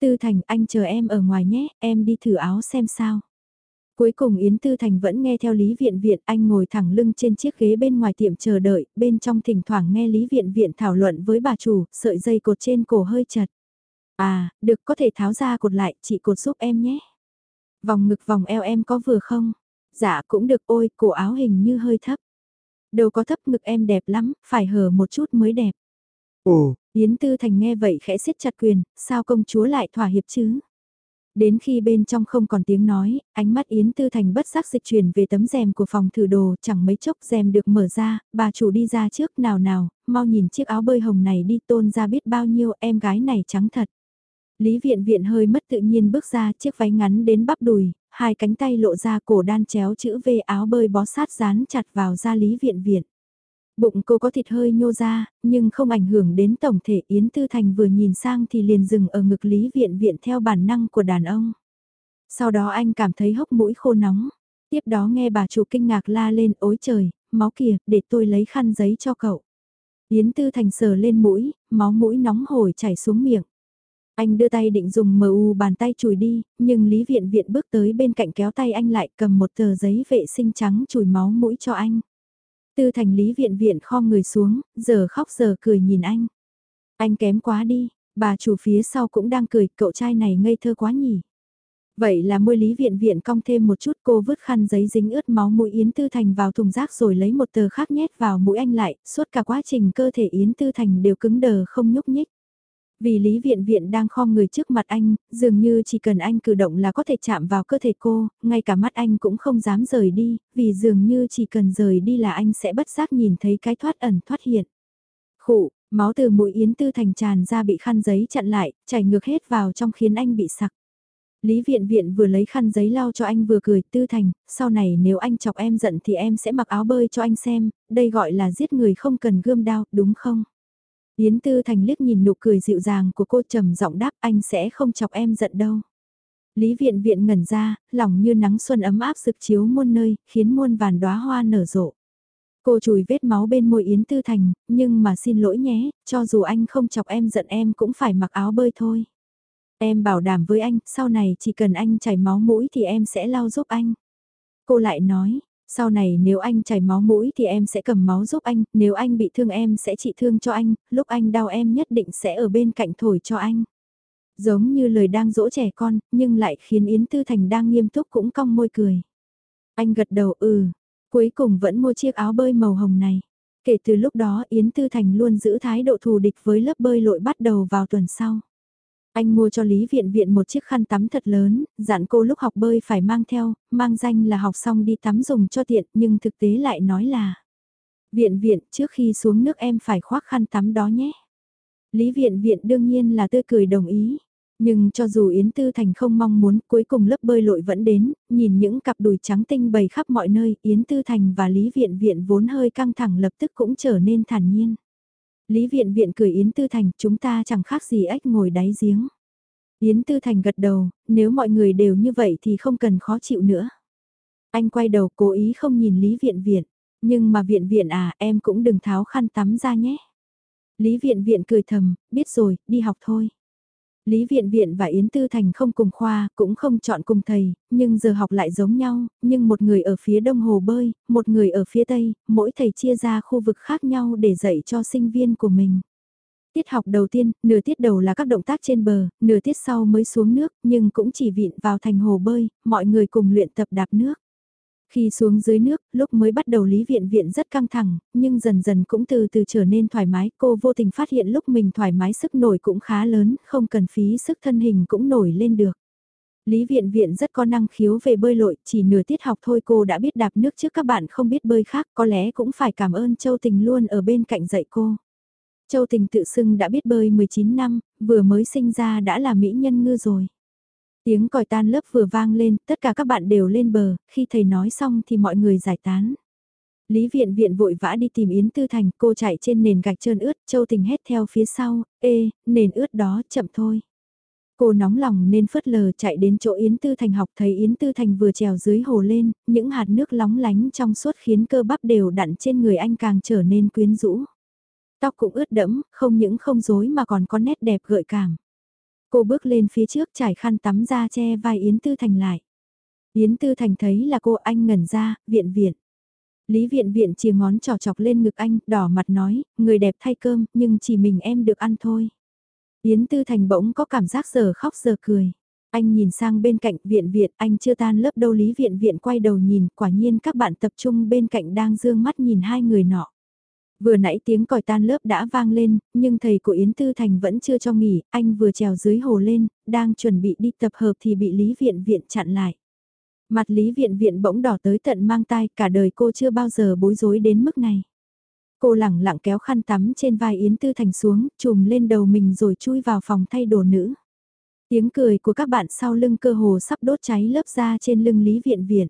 Tư Thành anh chờ em ở ngoài nhé, em đi thử áo xem sao. Cuối cùng Yến Tư Thành vẫn nghe theo Lý Viện Viện anh ngồi thẳng lưng trên chiếc ghế bên ngoài tiệm chờ đợi, bên trong thỉnh thoảng nghe Lý Viện Viện thảo luận với bà chủ, sợi dây cột trên cổ hơi chật. À, được có thể tháo ra cột lại, chị cột giúp em nhé. Vòng ngực vòng eo em có vừa không? Dạ cũng được ôi, cổ áo hình như hơi thấp. Đâu có thấp ngực em đẹp lắm, phải hở một chút mới đẹp. Ồ, Yến Tư Thành nghe vậy khẽ siết chặt quyền, sao công chúa lại thỏa hiệp chứ? Đến khi bên trong không còn tiếng nói, ánh mắt Yến Tư Thành bất giác dịch chuyển về tấm rèm của phòng thử đồ, chẳng mấy chốc rèm được mở ra, bà chủ đi ra trước nào nào, mau nhìn chiếc áo bơi hồng này đi tôn ra biết bao nhiêu em gái này trắng thật. Lý viện viện hơi mất tự nhiên bước ra chiếc váy ngắn đến bắp đùi, hai cánh tay lộ ra cổ đan chéo chữ V áo bơi bó sát dán chặt vào da Lý viện viện. Bụng cô có thịt hơi nhô ra, nhưng không ảnh hưởng đến tổng thể Yến Tư Thành vừa nhìn sang thì liền dừng ở ngực Lý Viện Viện theo bản năng của đàn ông. Sau đó anh cảm thấy hốc mũi khô nóng. Tiếp đó nghe bà chủ kinh ngạc la lên ối trời, máu kìa, để tôi lấy khăn giấy cho cậu. Yến Tư Thành sờ lên mũi, máu mũi nóng hổi chảy xuống miệng. Anh đưa tay định dùng mờ u bàn tay chùi đi, nhưng Lý Viện Viện bước tới bên cạnh kéo tay anh lại cầm một tờ giấy vệ sinh trắng chùi máu mũi cho anh. Tư Thành Lý Viện Viện kho người xuống, giờ khóc giờ cười nhìn anh. Anh kém quá đi, bà chủ phía sau cũng đang cười, cậu trai này ngây thơ quá nhỉ. Vậy là môi lý viện viện cong thêm một chút cô vứt khăn giấy dính ướt máu mũi Yến Tư Thành vào thùng rác rồi lấy một tờ khác nhét vào mũi anh lại, suốt cả quá trình cơ thể Yến Tư Thành đều cứng đờ không nhúc nhích. Vì Lý Viện Viện đang khom người trước mặt anh, dường như chỉ cần anh cử động là có thể chạm vào cơ thể cô, ngay cả mắt anh cũng không dám rời đi, vì dường như chỉ cần rời đi là anh sẽ bất giác nhìn thấy cái thoát ẩn thoát hiện. Khụ, máu từ mũi Yến Tư Thành tràn ra bị khăn giấy chặn lại, chảy ngược hết vào trong khiến anh bị sặc. Lý Viện Viện vừa lấy khăn giấy lau cho anh vừa cười, Tư Thành, sau này nếu anh chọc em giận thì em sẽ mặc áo bơi cho anh xem, đây gọi là giết người không cần gươm đao, đúng không? Yến Tư Thành liếc nhìn nụ cười dịu dàng của cô trầm giọng đáp anh sẽ không chọc em giận đâu. Lý Viện Viện ngẩn ra, lòng như nắng xuân ấm áp rực chiếu muôn nơi, khiến muôn vàn đóa hoa nở rộ. Cô chùi vết máu bên môi Yến Tư Thành, nhưng mà xin lỗi nhé, cho dù anh không chọc em giận em cũng phải mặc áo bơi thôi. Em bảo đảm với anh, sau này chỉ cần anh chảy máu mũi thì em sẽ lau giúp anh. Cô lại nói, sau này nếu anh chảy máu mũi thì em sẽ cầm máu giúp anh, nếu anh bị thương em sẽ trị thương cho anh, lúc anh đau em nhất định sẽ ở bên cạnh thổi cho anh. Giống như lời đang dỗ trẻ con, nhưng lại khiến Yến Tư Thành đang nghiêm túc cũng cong môi cười. Anh gật đầu ừ, cuối cùng vẫn mua chiếc áo bơi màu hồng này. Kể từ lúc đó Yến Tư Thành luôn giữ thái độ thù địch với lớp bơi lội bắt đầu vào tuần sau. Anh mua cho Lý Viện Viện một chiếc khăn tắm thật lớn, dặn cô lúc học bơi phải mang theo, mang danh là học xong đi tắm dùng cho tiện nhưng thực tế lại nói là Viện Viện trước khi xuống nước em phải khoác khăn tắm đó nhé. Lý Viện Viện đương nhiên là tươi cười đồng ý. Nhưng cho dù Yến Tư Thành không mong muốn, cuối cùng lớp bơi lội vẫn đến, nhìn những cặp đùi trắng tinh bầy khắp mọi nơi, Yến Tư Thành và Lý Viện Viện vốn hơi căng thẳng lập tức cũng trở nên thản nhiên. Lý Viện Viện cười Yến Tư Thành, chúng ta chẳng khác gì ếch ngồi đáy giếng. Yến Tư Thành gật đầu, nếu mọi người đều như vậy thì không cần khó chịu nữa. Anh quay đầu cố ý không nhìn Lý Viện Viện, nhưng mà Viện Viện à em cũng đừng tháo khăn tắm ra nhé. Lý Viện Viện cười thầm, biết rồi, đi học thôi. Lý Viện Viện và Yến Tư Thành không cùng khoa, cũng không chọn cùng thầy, nhưng giờ học lại giống nhau, nhưng một người ở phía đông hồ bơi, một người ở phía tây, mỗi thầy chia ra khu vực khác nhau để dạy cho sinh viên của mình. Tiết học đầu tiên, nửa tiết đầu là các động tác trên bờ, nửa tiết sau mới xuống nước, nhưng cũng chỉ vịn vào thành hồ bơi, mọi người cùng luyện tập đạp nước. Khi xuống dưới nước, lúc mới bắt đầu Lý Viện Viện rất căng thẳng, nhưng dần dần cũng từ từ trở nên thoải mái. Cô vô tình phát hiện lúc mình thoải mái sức nổi cũng khá lớn, không cần phí sức thân hình cũng nổi lên được. Lý Viện Viện rất có năng khiếu về bơi lội, chỉ nửa tiết học thôi cô đã biết đạp nước trước các bạn không biết bơi khác, có lẽ cũng phải cảm ơn Châu Tình luôn ở bên cạnh dạy cô. Châu Tình tự xưng đã biết bơi 19 năm, vừa mới sinh ra đã là mỹ nhân ngư rồi. Tiếng còi tan lớp vừa vang lên, tất cả các bạn đều lên bờ, khi thầy nói xong thì mọi người giải tán. Lý viện viện vội vã đi tìm Yến Tư Thành, cô chạy trên nền gạch trơn ướt, Châu Tình hét theo phía sau, ê, nền ướt đó, chậm thôi. Cô nóng lòng nên phớt lờ chạy đến chỗ Yến Tư Thành học thấy Yến Tư Thành vừa trèo dưới hồ lên, những hạt nước lóng lánh trong suốt khiến cơ bắp đều đặn trên người anh càng trở nên quyến rũ. Tóc cũng ướt đẫm, không những không rối mà còn có nét đẹp gợi cảm. Cô bước lên phía trước trải khăn tắm ra che vai Yến Tư Thành lại. Yến Tư Thành thấy là cô anh ngẩn ra, viện viện. Lý viện viện chìa ngón trỏ chọc lên ngực anh, đỏ mặt nói, người đẹp thay cơm, nhưng chỉ mình em được ăn thôi. Yến Tư Thành bỗng có cảm giác giờ khóc giờ cười. Anh nhìn sang bên cạnh viện viện, anh chưa tan lớp đâu Lý viện viện quay đầu nhìn, quả nhiên các bạn tập trung bên cạnh đang dương mắt nhìn hai người nọ. Vừa nãy tiếng còi tan lớp đã vang lên, nhưng thầy của Yến Tư Thành vẫn chưa cho nghỉ, anh vừa trèo dưới hồ lên, đang chuẩn bị đi tập hợp thì bị Lý Viện Viện chặn lại. Mặt Lý Viện Viện bỗng đỏ tới tận mang tai, cả đời cô chưa bao giờ bối rối đến mức này. Cô lẳng lặng kéo khăn tắm trên vai Yến Tư Thành xuống, chùm lên đầu mình rồi chui vào phòng thay đồ nữ. Tiếng cười của các bạn sau lưng cơ hồ sắp đốt cháy lớp da trên lưng Lý Viện Viện.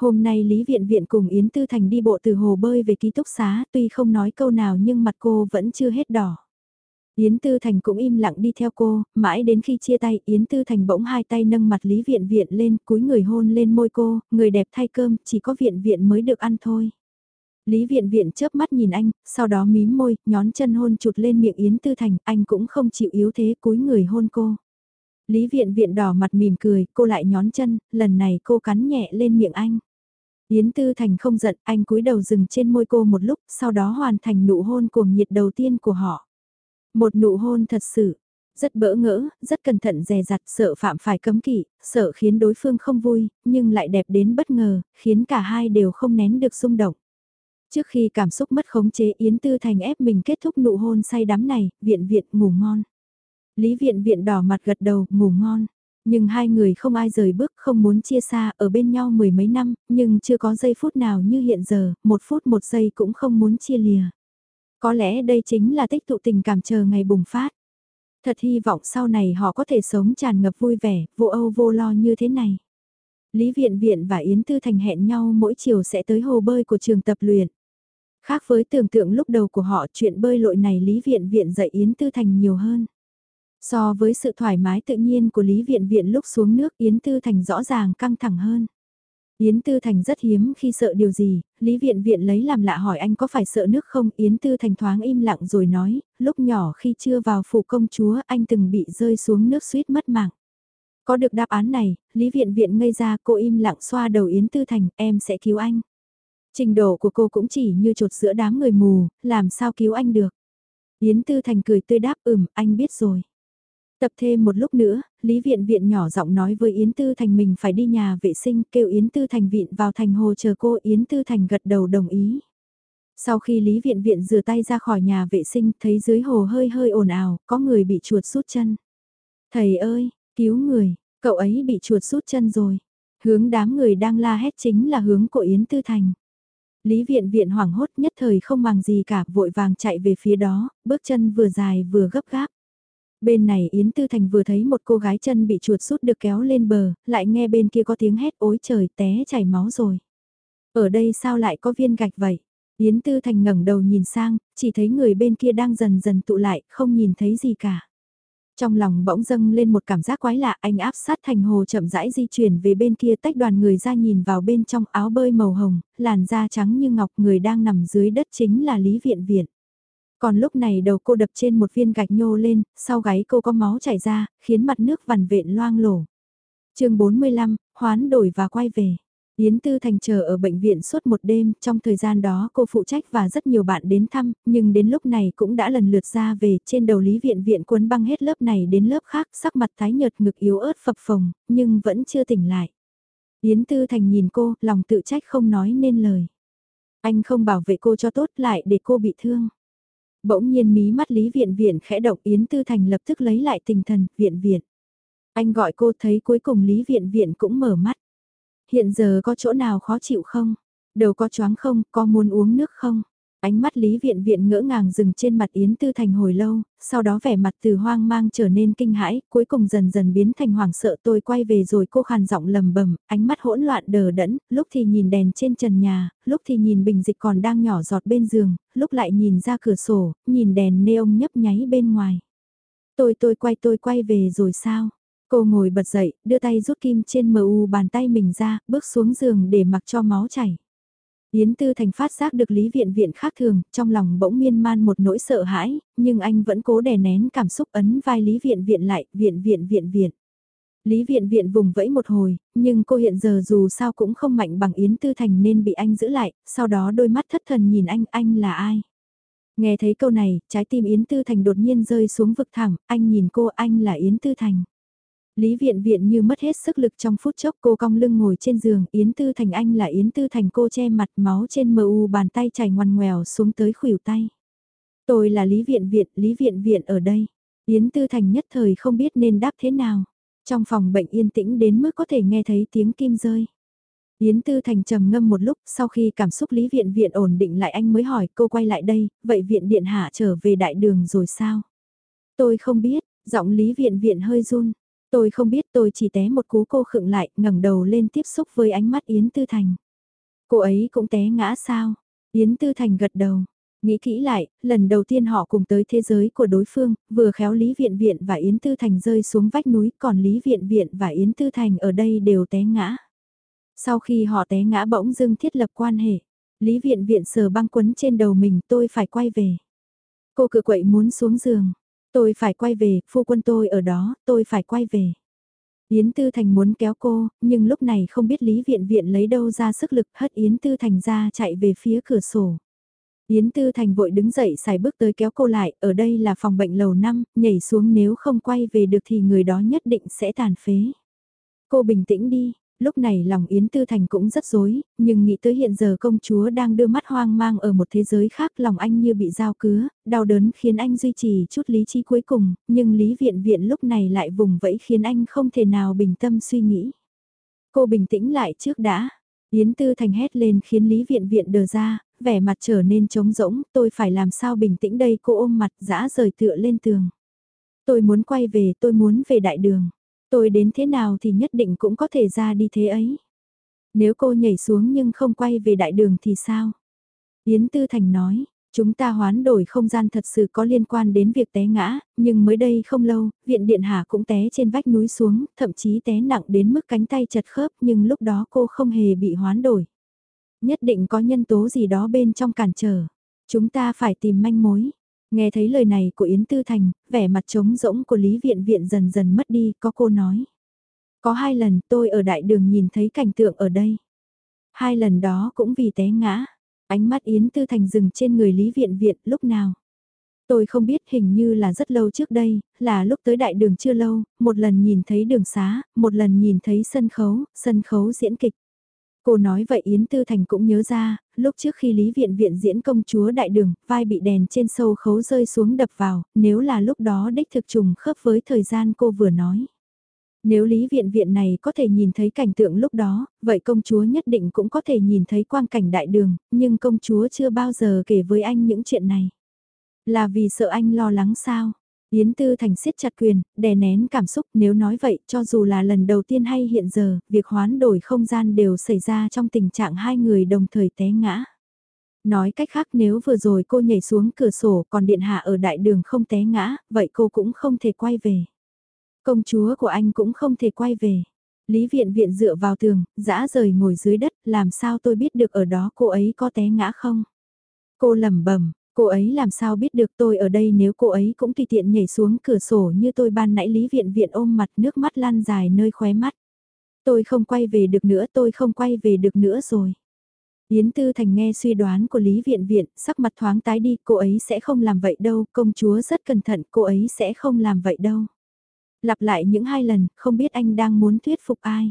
Hôm nay Lý Viện Viện cùng Yến Tư Thành đi bộ từ hồ bơi về ký túc xá, tuy không nói câu nào nhưng mặt cô vẫn chưa hết đỏ. Yến Tư Thành cũng im lặng đi theo cô, mãi đến khi chia tay Yến Tư Thành bỗng hai tay nâng mặt Lý Viện Viện lên, cúi người hôn lên môi cô, người đẹp thay cơm, chỉ có Viện Viện mới được ăn thôi. Lý viện viện chớp mắt nhìn anh, sau đó mím môi, nhón chân hôn chụt lên miệng Yến Tư Thành, anh cũng không chịu yếu thế cúi người hôn cô. Lý viện viện đỏ mặt mỉm cười, cô lại nhón chân, lần này cô cắn nhẹ lên miệng anh. Yến Tư Thành không giận, anh cúi đầu dừng trên môi cô một lúc, sau đó hoàn thành nụ hôn cuồng nhiệt đầu tiên của họ. Một nụ hôn thật sự, rất bỡ ngỡ, rất cẩn thận dè dặt, sợ phạm phải cấm kỵ, sợ khiến đối phương không vui, nhưng lại đẹp đến bất ngờ, khiến cả hai đều không nén được xung động. Trước khi cảm xúc mất khống chế Yến Tư Thành ép mình kết thúc nụ hôn say đắm này, viện viện ngủ ngon. Lý viện viện đỏ mặt gật đầu, ngủ ngon. Nhưng hai người không ai rời bước, không muốn chia xa, ở bên nhau mười mấy năm, nhưng chưa có giây phút nào như hiện giờ, một phút một giây cũng không muốn chia lìa. Có lẽ đây chính là tích tụ tình cảm chờ ngày bùng phát. Thật hy vọng sau này họ có thể sống tràn ngập vui vẻ, vô âu vô lo như thế này. Lý Viện Viện và Yến Tư Thành hẹn nhau mỗi chiều sẽ tới hồ bơi của trường tập luyện. Khác với tưởng tượng lúc đầu của họ chuyện bơi lội này Lý Viện Viện dạy Yến Tư Thành nhiều hơn. So với sự thoải mái tự nhiên của Lý Viện Viện lúc xuống nước Yến Tư Thành rõ ràng căng thẳng hơn. Yến Tư Thành rất hiếm khi sợ điều gì, Lý Viện Viện lấy làm lạ hỏi anh có phải sợ nước không, Yến Tư Thành thoáng im lặng rồi nói, lúc nhỏ khi chưa vào phủ công chúa anh từng bị rơi xuống nước suýt mất mạng. Có được đáp án này, Lý Viện Viện ngây ra cô im lặng xoa đầu Yến Tư Thành, em sẽ cứu anh. Trình độ của cô cũng chỉ như trột giữa đám người mù, làm sao cứu anh được. Yến Tư Thành cười tươi đáp ừm, anh biết rồi. Tập thêm một lúc nữa, Lý Viện Viện nhỏ giọng nói với Yến Tư Thành mình phải đi nhà vệ sinh kêu Yến Tư Thành viện vào thành hồ chờ cô Yến Tư Thành gật đầu đồng ý. Sau khi Lý Viện Viện rửa tay ra khỏi nhà vệ sinh thấy dưới hồ hơi hơi ồn ào, có người bị chuột rút chân. Thầy ơi, cứu người, cậu ấy bị chuột rút chân rồi. Hướng đám người đang la hét chính là hướng của Yến Tư Thành. Lý Viện Viện hoảng hốt nhất thời không màng gì cả vội vàng chạy về phía đó, bước chân vừa dài vừa gấp gáp. Bên này Yến Tư Thành vừa thấy một cô gái chân bị chuột rút được kéo lên bờ, lại nghe bên kia có tiếng hét ối trời té chảy máu rồi. Ở đây sao lại có viên gạch vậy? Yến Tư Thành ngẩng đầu nhìn sang, chỉ thấy người bên kia đang dần dần tụ lại, không nhìn thấy gì cả. Trong lòng bỗng dâng lên một cảm giác quái lạ, anh áp sát thành hồ chậm rãi di chuyển về bên kia tách đoàn người ra nhìn vào bên trong áo bơi màu hồng, làn da trắng như ngọc người đang nằm dưới đất chính là Lý Viện Viện. Còn lúc này đầu cô đập trên một viên gạch nhô lên, sau gáy cô có máu chảy ra, khiến mặt nước vằn vện loang lổ. chương 45, hoán đổi và quay về. Yến Tư Thành chờ ở bệnh viện suốt một đêm, trong thời gian đó cô phụ trách và rất nhiều bạn đến thăm, nhưng đến lúc này cũng đã lần lượt ra về, trên đầu lý viện viện cuốn băng hết lớp này đến lớp khác, sắc mặt tái nhợt ngực yếu ớt phập phồng, nhưng vẫn chưa tỉnh lại. Yến Tư Thành nhìn cô, lòng tự trách không nói nên lời. Anh không bảo vệ cô cho tốt lại để cô bị thương. Bỗng nhiên mí mắt Lý Viện Viện khẽ động Yến Tư Thành lập tức lấy lại tinh thần, Viện Viện. Anh gọi cô thấy cuối cùng Lý Viện Viện cũng mở mắt. Hiện giờ có chỗ nào khó chịu không? Đầu có choáng không? Có muốn uống nước không? Ánh mắt Lý Viện Viện ngỡ ngàng dừng trên mặt Yến Tư Thành hồi lâu, sau đó vẻ mặt từ hoang mang trở nên kinh hãi, cuối cùng dần dần biến thành hoảng sợ tôi quay về rồi cô khàn giọng lầm bầm, ánh mắt hỗn loạn đờ đẫn, lúc thì nhìn đèn trên trần nhà, lúc thì nhìn bình dịch còn đang nhỏ giọt bên giường, lúc lại nhìn ra cửa sổ, nhìn đèn neon nhấp nháy bên ngoài. Tôi tôi quay tôi quay về rồi sao? Cô ngồi bật dậy, đưa tay rút kim trên mu bàn tay mình ra, bước xuống giường để mặc cho máu chảy. Yến Tư Thành phát giác được Lý Viện Viện khác thường, trong lòng bỗng miên man một nỗi sợ hãi, nhưng anh vẫn cố đè nén cảm xúc ấn vai Lý Viện Viện lại, Viện Viện Viện Viện. Lý Viện Viện vùng vẫy một hồi, nhưng cô hiện giờ dù sao cũng không mạnh bằng Yến Tư Thành nên bị anh giữ lại, sau đó đôi mắt thất thần nhìn anh, anh là ai? Nghe thấy câu này, trái tim Yến Tư Thành đột nhiên rơi xuống vực thẳng, anh nhìn cô, anh là Yến Tư Thành. Lý viện viện như mất hết sức lực trong phút chốc cô cong lưng ngồi trên giường, Yến Tư Thành anh là Yến Tư Thành cô che mặt máu trên mờ u bàn tay chảy ngoằn ngoèo xuống tới khuỷu tay. Tôi là Lý viện viện, Lý viện viện ở đây. Yến Tư Thành nhất thời không biết nên đáp thế nào. Trong phòng bệnh yên tĩnh đến mức có thể nghe thấy tiếng kim rơi. Yến Tư Thành trầm ngâm một lúc, sau khi cảm xúc Lý Viện Viện ổn định lại anh mới hỏi cô quay lại đây, vậy Viện Điện Hạ trở về đại đường rồi sao? Tôi không biết, giọng Lý Viện Viện hơi run, Tôi không biết tôi chỉ té một cú cô khựng lại, ngẩng đầu lên tiếp xúc với ánh mắt Yến Tư Thành. Cô ấy cũng té ngã sao? Yến Tư Thành gật đầu. Nghĩ kỹ lại, lần đầu tiên họ cùng tới thế giới của đối phương, vừa khéo Lý Viện Viện và Yến Tư Thành rơi xuống vách núi, còn Lý Viện Viện và Yến Tư Thành ở đây đều té ngã. Sau khi họ té ngã bỗng dưng thiết lập quan hệ, Lý viện viện sờ băng quấn trên đầu mình tôi phải quay về. Cô cự quậy muốn xuống giường. Tôi phải quay về, phu quân tôi ở đó, tôi phải quay về. Yến Tư Thành muốn kéo cô, nhưng lúc này không biết Lý Viện Viện lấy đâu ra sức lực hất Yến Tư Thành ra chạy về phía cửa sổ. Yến Tư Thành vội đứng dậy xài bước tới kéo cô lại, ở đây là phòng bệnh lầu 5, nhảy xuống nếu không quay về được thì người đó nhất định sẽ tàn phế. Cô bình tĩnh đi, lúc này lòng Yến Tư Thành cũng rất dối, nhưng nghĩ tới hiện giờ công chúa đang đưa mắt hoang mang ở một thế giới khác lòng anh như bị dao cứa, đau đớn khiến anh duy trì chút lý trí cuối cùng, nhưng Lý Viện Viện lúc này lại vùng vẫy khiến anh không thể nào bình tâm suy nghĩ. Cô bình tĩnh lại trước đã. Yến Tư Thành hét lên khiến Lý Viện Viện đờ ra, vẻ mặt trở nên trống rỗng, tôi phải làm sao bình tĩnh đây cô ôm mặt dã rời tựa lên tường. Tôi muốn quay về, tôi muốn về đại đường. Tôi đến thế nào thì nhất định cũng có thể ra đi thế ấy. Nếu cô nhảy xuống nhưng không quay về đại đường thì sao? Yến Tư Thành nói, chúng ta hoán đổi không gian thật sự có liên quan đến việc té ngã, nhưng mới đây không lâu, viện điện hạ cũng té trên vách núi xuống, thậm chí té nặng đến mức cánh tay chật khớp nhưng lúc đó cô không hề bị hoán đổi. Nhất định có nhân tố gì đó bên trong cản trở. Chúng ta phải tìm manh mối. Nghe thấy lời này của Yến Tư Thành, vẻ mặt trống rỗng của Lý Viện Viện dần dần mất đi, có cô nói. Có hai lần tôi ở đại đường nhìn thấy cảnh tượng ở đây. Hai lần đó cũng vì té ngã. Ánh mắt Yến Tư Thành dừng trên người Lý Viện Viện lúc nào. Tôi không biết hình như là rất lâu trước đây, là lúc tới đại đường chưa lâu, một lần nhìn thấy đường xá, một lần nhìn thấy sân khấu, sân khấu diễn kịch. Cô nói vậy Yến Tư Thành cũng nhớ ra, lúc trước khi Lý Viện Viện diễn công chúa đại đường, vai bị đèn trên sâu khấu rơi xuống đập vào, nếu là lúc đó đích thực trùng khớp với thời gian cô vừa nói. Nếu Lý Viện Viện này có thể nhìn thấy cảnh tượng lúc đó, vậy công chúa nhất định cũng có thể nhìn thấy quang cảnh đại đường, nhưng công chúa chưa bao giờ kể với anh những chuyện này. Là vì sợ anh lo lắng sao? Yến Tư Thành siết chặt quyền, đè nén cảm xúc nếu nói vậy cho dù là lần đầu tiên hay hiện giờ, việc hoán đổi không gian đều xảy ra trong tình trạng hai người đồng thời té ngã. Nói cách khác nếu vừa rồi cô nhảy xuống cửa sổ còn điện hạ ở đại đường không té ngã, vậy cô cũng không thể quay về. Công chúa của anh cũng không thể quay về. Lý viện viện dựa vào tường, dã rời ngồi dưới đất, làm sao tôi biết được ở đó cô ấy có té ngã không? Cô lẩm bẩm Cô ấy làm sao biết được tôi ở đây nếu cô ấy cũng tùy tiện nhảy xuống cửa sổ như tôi ban nãy Lý Viện Viện ôm mặt nước mắt lan dài nơi khóe mắt. Tôi không quay về được nữa, tôi không quay về được nữa rồi. Yến Tư Thành nghe suy đoán của Lý Viện Viện, sắc mặt thoáng tái đi, cô ấy sẽ không làm vậy đâu, công chúa rất cẩn thận, cô ấy sẽ không làm vậy đâu. Lặp lại những hai lần, không biết anh đang muốn thuyết phục ai.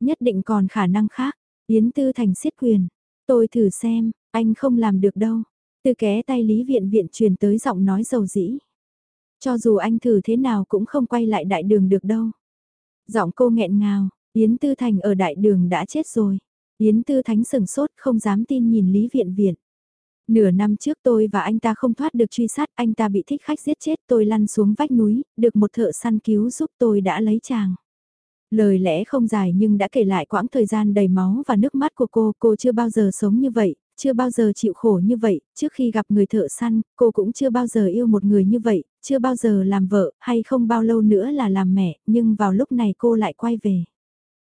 Nhất định còn khả năng khác, Yến Tư Thành siết quyền. Tôi thử xem, anh không làm được đâu. Từ ké tay Lý Viện Viện truyền tới giọng nói dầu dĩ. Cho dù anh thử thế nào cũng không quay lại đại đường được đâu. Giọng cô nghẹn ngào, Yến Tư Thành ở đại đường đã chết rồi. Yến Tư Thánh sừng sốt không dám tin nhìn Lý Viện Viện. Nửa năm trước tôi và anh ta không thoát được truy sát, anh ta bị thích khách giết chết tôi lăn xuống vách núi, được một thợ săn cứu giúp tôi đã lấy chàng. Lời lẽ không dài nhưng đã kể lại quãng thời gian đầy máu và nước mắt của cô, cô chưa bao giờ sống như vậy, chưa bao giờ chịu khổ như vậy, trước khi gặp người thợ săn, cô cũng chưa bao giờ yêu một người như vậy, chưa bao giờ làm vợ, hay không bao lâu nữa là làm mẹ, nhưng vào lúc này cô lại quay về.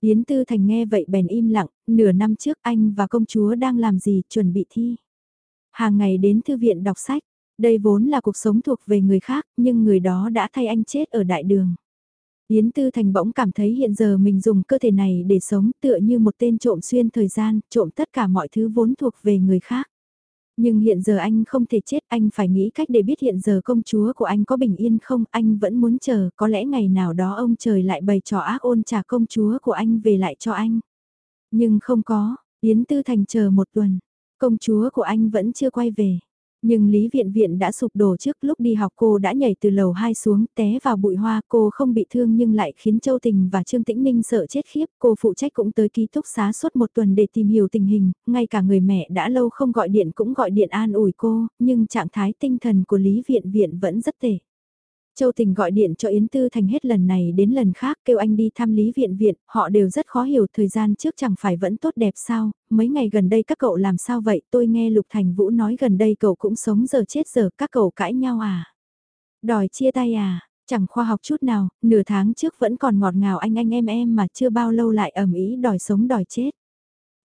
Yến Tư Thành nghe vậy bèn im lặng, nửa năm trước anh và công chúa đang làm gì, chuẩn bị thi. Hàng ngày đến thư viện đọc sách, đây vốn là cuộc sống thuộc về người khác, nhưng người đó đã thay anh chết ở đại đường. Yến Tư Thành bỗng cảm thấy hiện giờ mình dùng cơ thể này để sống tựa như một tên trộm xuyên thời gian, trộm tất cả mọi thứ vốn thuộc về người khác. Nhưng hiện giờ anh không thể chết, anh phải nghĩ cách để biết hiện giờ công chúa của anh có bình yên không, anh vẫn muốn chờ, có lẽ ngày nào đó ông trời lại bày trò ác ôn trả công chúa của anh về lại cho anh. Nhưng không có, Yến Tư Thành chờ một tuần, công chúa của anh vẫn chưa quay về. Nhưng Lý Viện Viện đã sụp đổ trước lúc đi học cô đã nhảy từ lầu 2 xuống té vào bụi hoa cô không bị thương nhưng lại khiến Châu Tình và Trương Tĩnh Ninh sợ chết khiếp cô phụ trách cũng tới ký túc xá suốt một tuần để tìm hiểu tình hình, ngay cả người mẹ đã lâu không gọi điện cũng gọi điện an ủi cô, nhưng trạng thái tinh thần của Lý Viện Viện vẫn rất tệ. Châu Tình gọi điện cho Yến Tư Thành hết lần này đến lần khác kêu anh đi thăm Lý Viện Viện, họ đều rất khó hiểu thời gian trước chẳng phải vẫn tốt đẹp sao, mấy ngày gần đây các cậu làm sao vậy, tôi nghe Lục Thành Vũ nói gần đây cậu cũng sống giờ chết giờ, các cậu cãi nhau à? Đòi chia tay à? Chẳng khoa học chút nào, nửa tháng trước vẫn còn ngọt ngào anh anh em em mà chưa bao lâu lại ẩm ý đòi sống đòi chết.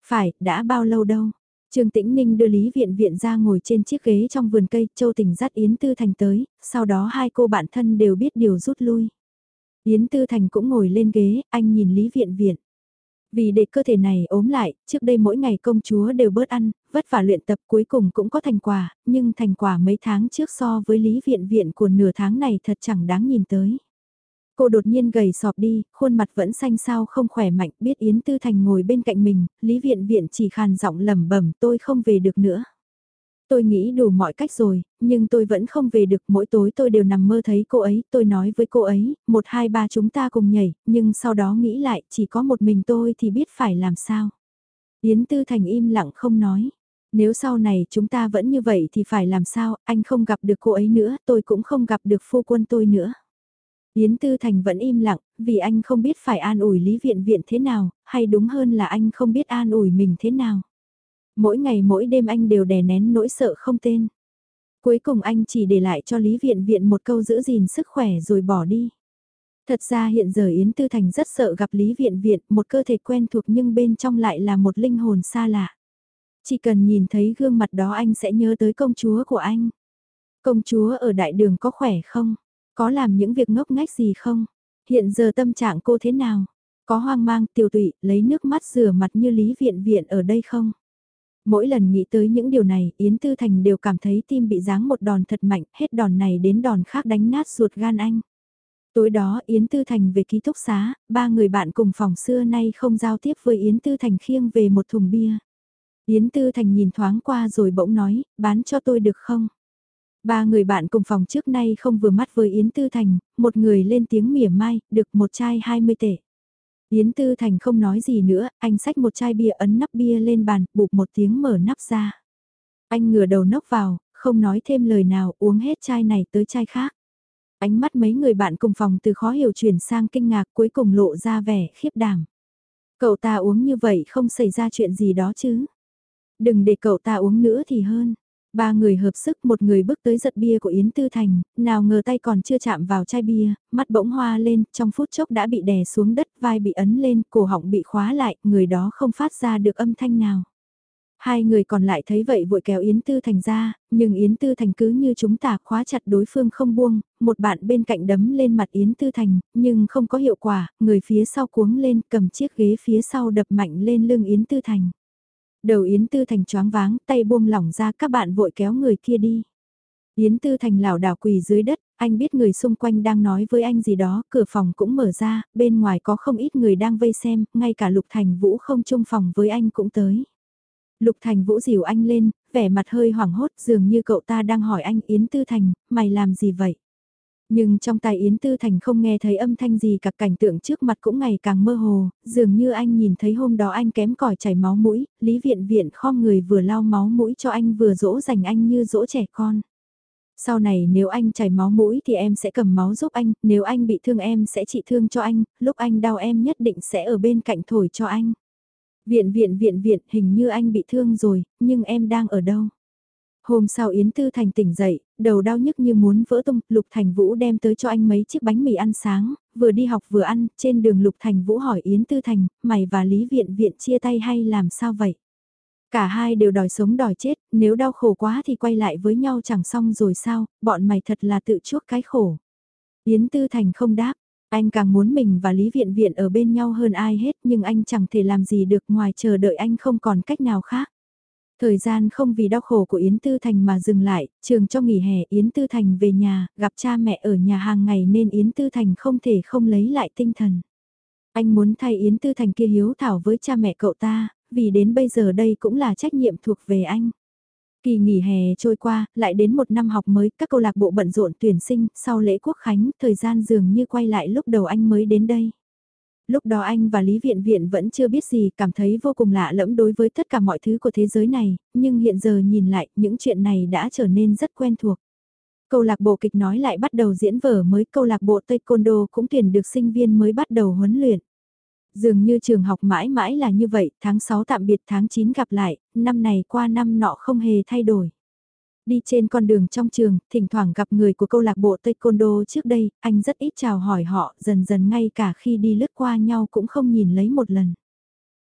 Phải, đã bao lâu đâu? Trương Tĩnh Ninh đưa Lý Viện Viện ra ngồi trên chiếc ghế trong vườn cây, Châu Tình dắt Yến Tư Thành tới, sau đó hai cô bạn thân đều biết điều rút lui. Yến Tư Thành cũng ngồi lên ghế, anh nhìn Lý Viện Viện. Vì để cơ thể này ốm lại, trước đây mỗi ngày công chúa đều bớt ăn, vất vả luyện tập cuối cùng cũng có thành quả, nhưng thành quả mấy tháng trước so với Lý Viện Viện của nửa tháng này thật chẳng đáng nhìn tới. Cô đột nhiên gầy sọp đi, khuôn mặt vẫn xanh sao không khỏe mạnh, biết Yến Tư Thành ngồi bên cạnh mình, Lý Viện Viện chỉ khàn giọng lẩm bẩm tôi không về được nữa. Tôi nghĩ đủ mọi cách rồi, nhưng tôi vẫn không về được, mỗi tối tôi đều nằm mơ thấy cô ấy, tôi nói với cô ấy, một hai ba chúng ta cùng nhảy, nhưng sau đó nghĩ lại, chỉ có một mình tôi thì biết phải làm sao. Yến Tư Thành im lặng không nói. Nếu sau này chúng ta vẫn như vậy thì phải làm sao, anh không gặp được cô ấy nữa, tôi cũng không gặp được phu quân tôi nữa. Yến Tư Thành vẫn im lặng, vì anh không biết phải an ủi Lý Viện Viện thế nào, hay đúng hơn là anh không biết an ủi mình thế nào. Mỗi ngày mỗi đêm anh đều đè nén nỗi sợ không tên. Cuối cùng anh chỉ để lại cho Lý Viện Viện một câu giữ gìn sức khỏe rồi bỏ đi. Thật ra hiện giờ Yến Tư Thành rất sợ gặp Lý Viện Viện, một cơ thể quen thuộc nhưng bên trong lại là một linh hồn xa lạ. Chỉ cần nhìn thấy gương mặt đó anh sẽ nhớ tới công chúa của anh. Công chúa ở đại đường có khỏe không? Có làm những việc ngốc nghếch gì không? Hiện giờ tâm trạng cô thế nào? Có hoang mang, tiêu tụy, lấy nước mắt rửa mặt như Lý Viện Viện ở đây không? Mỗi lần nghĩ tới những điều này, Yến Tư Thành đều cảm thấy tim bị giáng một đòn thật mạnh, hết đòn này đến đòn khác đánh nát ruột gan anh. Tối đó Yến Tư Thành về ký túc xá, ba người bạn cùng phòng xưa nay không giao tiếp với Yến Tư Thành khiêng về một thùng bia. Yến Tư Thành nhìn thoáng qua rồi bỗng nói, bán cho tôi được không? Ba người bạn cùng phòng trước nay không vừa mắt với Yến Tư Thành, một người lên tiếng mỉa mai, được một chai 20 tệ. Yến Tư Thành không nói gì nữa, anh xách một chai bia ấn nắp bia lên bàn, bụp một tiếng mở nắp ra. Anh ngửa đầu nốc vào, không nói thêm lời nào, uống hết chai này tới chai khác. Ánh mắt mấy người bạn cùng phòng từ khó hiểu chuyển sang kinh ngạc cuối cùng lộ ra vẻ khiếp đảm. Cậu ta uống như vậy không xảy ra chuyện gì đó chứ. Đừng để cậu ta uống nữa thì hơn. Ba người hợp sức một người bước tới giật bia của Yến Tư Thành, nào ngờ tay còn chưa chạm vào chai bia, mắt bỗng hoa lên, trong phút chốc đã bị đè xuống đất, vai bị ấn lên, cổ họng bị khóa lại, người đó không phát ra được âm thanh nào. Hai người còn lại thấy vậy vội kéo Yến Tư Thành ra, nhưng Yến Tư Thành cứ như chúng ta khóa chặt đối phương không buông, một bạn bên cạnh đấm lên mặt Yến Tư Thành, nhưng không có hiệu quả, người phía sau cuống lên cầm chiếc ghế phía sau đập mạnh lên lưng Yến Tư Thành. Đầu Yến Tư Thành choáng váng, tay buông lỏng ra các bạn vội kéo người kia đi. Yến Tư Thành lảo đảo quỳ dưới đất, anh biết người xung quanh đang nói với anh gì đó, cửa phòng cũng mở ra, bên ngoài có không ít người đang vây xem, ngay cả Lục Thành Vũ không chung phòng với anh cũng tới. Lục Thành Vũ dìu anh lên, vẻ mặt hơi hoảng hốt dường như cậu ta đang hỏi anh Yến Tư Thành, mày làm gì vậy? Nhưng trong tai Yến Tư Thành không nghe thấy âm thanh gì cả cảnh tượng trước mặt cũng ngày càng mơ hồ, dường như anh nhìn thấy hôm đó anh kém cỏi chảy máu mũi, Lý Viện Viện khom người vừa lau máu mũi cho anh vừa dỗ dành anh như dỗ trẻ con. Sau này nếu anh chảy máu mũi thì em sẽ cầm máu giúp anh, nếu anh bị thương em sẽ trị thương cho anh, lúc anh đau em nhất định sẽ ở bên cạnh thổi cho anh. Viện viện viện viện hình như anh bị thương rồi, nhưng em đang ở đâu? Hôm sau Yến Tư Thành tỉnh dậy, đầu đau nhức như muốn vỡ tung, Lục Thành Vũ đem tới cho anh mấy chiếc bánh mì ăn sáng, vừa đi học vừa ăn, trên đường Lục Thành Vũ hỏi Yến Tư Thành, mày và Lý Viện Viện chia tay hay làm sao vậy? Cả hai đều đòi sống đòi chết, nếu đau khổ quá thì quay lại với nhau chẳng xong rồi sao, bọn mày thật là tự chuốc cái khổ. Yến Tư Thành không đáp, anh càng muốn mình và Lý Viện Viện ở bên nhau hơn ai hết nhưng anh chẳng thể làm gì được ngoài chờ đợi anh không còn cách nào khác. Thời gian không vì đau khổ của Yến Tư Thành mà dừng lại, trường cho nghỉ hè Yến Tư Thành về nhà, gặp cha mẹ ở nhà hàng ngày nên Yến Tư Thành không thể không lấy lại tinh thần. Anh muốn thay Yến Tư Thành kia hiếu thảo với cha mẹ cậu ta, vì đến bây giờ đây cũng là trách nhiệm thuộc về anh. Kỳ nghỉ hè trôi qua, lại đến một năm học mới, các câu lạc bộ bận rộn tuyển sinh, sau lễ quốc khánh, thời gian dường như quay lại lúc đầu anh mới đến đây. Lúc đó anh và Lý Viện Viện vẫn chưa biết gì, cảm thấy vô cùng lạ lẫm đối với tất cả mọi thứ của thế giới này, nhưng hiện giờ nhìn lại, những chuyện này đã trở nên rất quen thuộc. Câu lạc bộ kịch nói lại bắt đầu diễn vở mới, câu lạc bộ Taekwondo cũng tuyển được sinh viên mới bắt đầu huấn luyện. Dường như trường học mãi mãi là như vậy, tháng 6 tạm biệt tháng 9 gặp lại, năm này qua năm nọ không hề thay đổi. Đi trên con đường trong trường, thỉnh thoảng gặp người của câu lạc bộ Taekwondo trước đây, anh rất ít chào hỏi họ, dần dần ngay cả khi đi lướt qua nhau cũng không nhìn lấy một lần.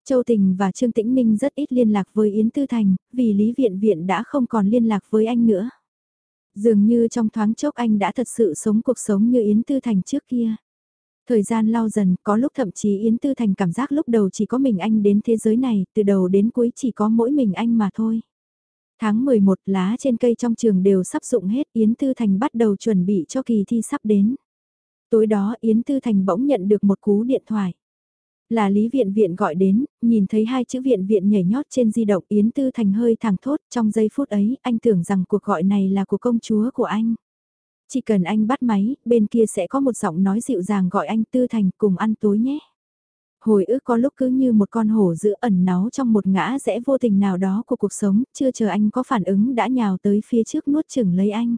Châu Tình và Trương Tĩnh Ninh rất ít liên lạc với Yến Tư Thành, vì Lý Viện Viện đã không còn liên lạc với anh nữa. Dường như trong thoáng chốc anh đã thật sự sống cuộc sống như Yến Tư Thành trước kia. Thời gian lao dần, có lúc thậm chí Yến Tư Thành cảm giác lúc đầu chỉ có mình anh đến thế giới này, từ đầu đến cuối chỉ có mỗi mình anh mà thôi. Tháng 11 lá trên cây trong trường đều sắp dụng hết, Yến Tư Thành bắt đầu chuẩn bị cho kỳ thi sắp đến. Tối đó Yến Tư Thành bỗng nhận được một cú điện thoại. Là Lý Viện Viện gọi đến, nhìn thấy hai chữ Viện Viện nhảy nhót trên di động Yến Tư Thành hơi thẳng thốt trong giây phút ấy anh tưởng rằng cuộc gọi này là của công chúa của anh. Chỉ cần anh bắt máy, bên kia sẽ có một giọng nói dịu dàng gọi anh Tư Thành cùng ăn tối nhé. Hồi ức có lúc cứ như một con hổ giữ ẩn náu trong một ngã rẽ vô tình nào đó của cuộc sống, chưa chờ anh có phản ứng đã nhào tới phía trước nuốt chừng lấy anh.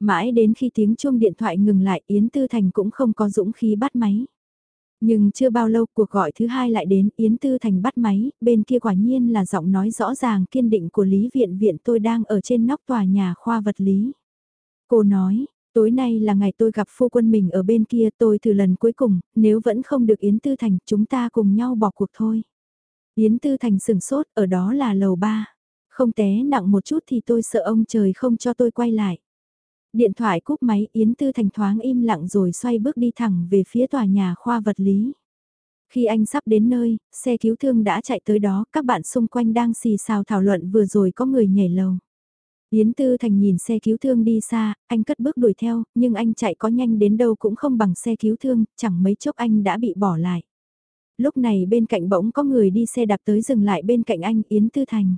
Mãi đến khi tiếng chuông điện thoại ngừng lại Yến Tư Thành cũng không có dũng khí bắt máy. Nhưng chưa bao lâu cuộc gọi thứ hai lại đến Yến Tư Thành bắt máy, bên kia quả nhiên là giọng nói rõ ràng kiên định của Lý Viện Viện tôi đang ở trên nóc tòa nhà khoa vật lý. Cô nói, tối nay là ngày tôi gặp phu quân mình ở bên kia tôi thử lần cuối cùng, nếu vẫn không được Yến Tư Thành chúng ta cùng nhau bỏ cuộc thôi. Yến Tư Thành sừng sốt ở đó là lầu ba Không té nặng một chút thì tôi sợ ông trời không cho tôi quay lại. Điện thoại cúp máy Yến Tư Thành thoáng im lặng rồi xoay bước đi thẳng về phía tòa nhà khoa vật lý. Khi anh sắp đến nơi, xe cứu thương đã chạy tới đó, các bạn xung quanh đang xì xào thảo luận vừa rồi có người nhảy lầu. Yến Tư Thành nhìn xe cứu thương đi xa, anh cất bước đuổi theo, nhưng anh chạy có nhanh đến đâu cũng không bằng xe cứu thương, chẳng mấy chốc anh đã bị bỏ lại. Lúc này bên cạnh bỗng có người đi xe đạp tới dừng lại bên cạnh anh Yến Tư Thành.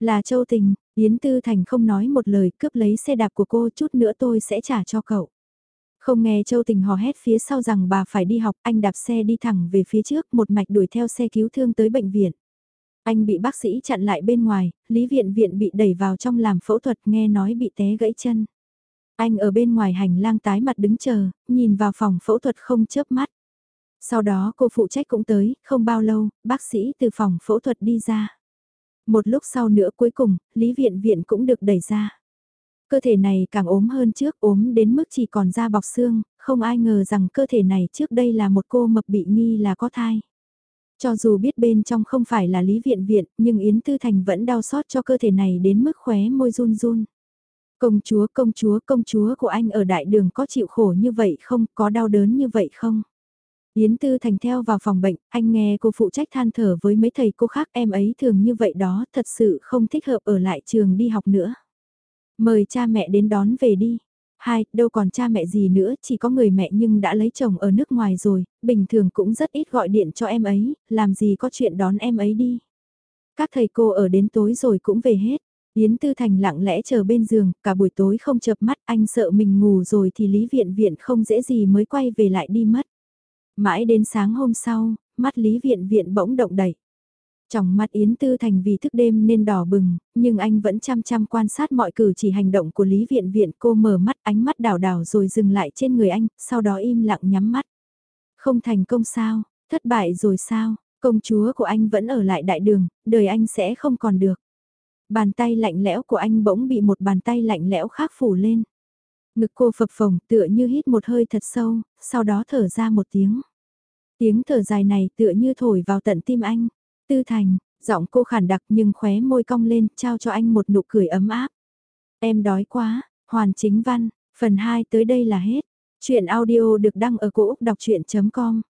Là Châu Tình, Yến Tư Thành không nói một lời cướp lấy xe đạp của cô chút nữa tôi sẽ trả cho cậu. Không nghe Châu Tình hò hét phía sau rằng bà phải đi học, anh đạp xe đi thẳng về phía trước, một mạch đuổi theo xe cứu thương tới bệnh viện. Anh bị bác sĩ chặn lại bên ngoài, Lý Viện Viện bị đẩy vào trong làm phẫu thuật nghe nói bị té gãy chân. Anh ở bên ngoài hành lang tái mặt đứng chờ, nhìn vào phòng phẫu thuật không chớp mắt. Sau đó cô phụ trách cũng tới, không bao lâu, bác sĩ từ phòng phẫu thuật đi ra. Một lúc sau nữa cuối cùng, Lý Viện Viện cũng được đẩy ra. Cơ thể này càng ốm hơn trước, ốm đến mức chỉ còn da bọc xương, không ai ngờ rằng cơ thể này trước đây là một cô mập bị nghi là có thai. Cho dù biết bên trong không phải là Lý Viện Viện, nhưng Yến Tư Thành vẫn đau xót cho cơ thể này đến mức khóe môi run run. Công chúa, công chúa, công chúa của anh ở đại đường có chịu khổ như vậy không, có đau đớn như vậy không? Yến Tư Thành theo vào phòng bệnh, anh nghe cô phụ trách than thở với mấy thầy cô khác em ấy thường như vậy đó, thật sự không thích hợp ở lại trường đi học nữa. Mời cha mẹ đến đón về đi. Hai, đâu còn cha mẹ gì nữa, chỉ có người mẹ nhưng đã lấy chồng ở nước ngoài rồi, bình thường cũng rất ít gọi điện cho em ấy, làm gì có chuyện đón em ấy đi. Các thầy cô ở đến tối rồi cũng về hết. Yến Tư Thành lặng lẽ chờ bên giường, cả buổi tối không chợp mắt, anh sợ mình ngủ rồi thì Lý Viện Viện không dễ gì mới quay về lại đi mất. Mãi đến sáng hôm sau, mắt Lý Viện Viện bỗng động đẩy. Trong mắt Yến Tư Thành vì thức đêm nên đỏ bừng, nhưng anh vẫn chăm chăm quan sát mọi cử chỉ hành động của Lý Viện Viện. Cô mở mắt ánh mắt đảo đảo rồi dừng lại trên người anh, sau đó im lặng nhắm mắt. Không thành công sao, thất bại rồi sao, công chúa của anh vẫn ở lại đại đường, đời anh sẽ không còn được. Bàn tay lạnh lẽo của anh bỗng bị một bàn tay lạnh lẽo khác phủ lên. Ngực cô phập phồng tựa như hít một hơi thật sâu, sau đó thở ra một tiếng. Tiếng thở dài này tựa như thổi vào tận tim anh. Tư Thành, giọng cô khản đặc nhưng khóe môi cong lên, trao cho anh một nụ cười ấm áp. Em đói quá, hoàn chính văn, phần 2 tới đây là hết. Chuyện audio được đăng ở cổ Úc đọc chuyện.com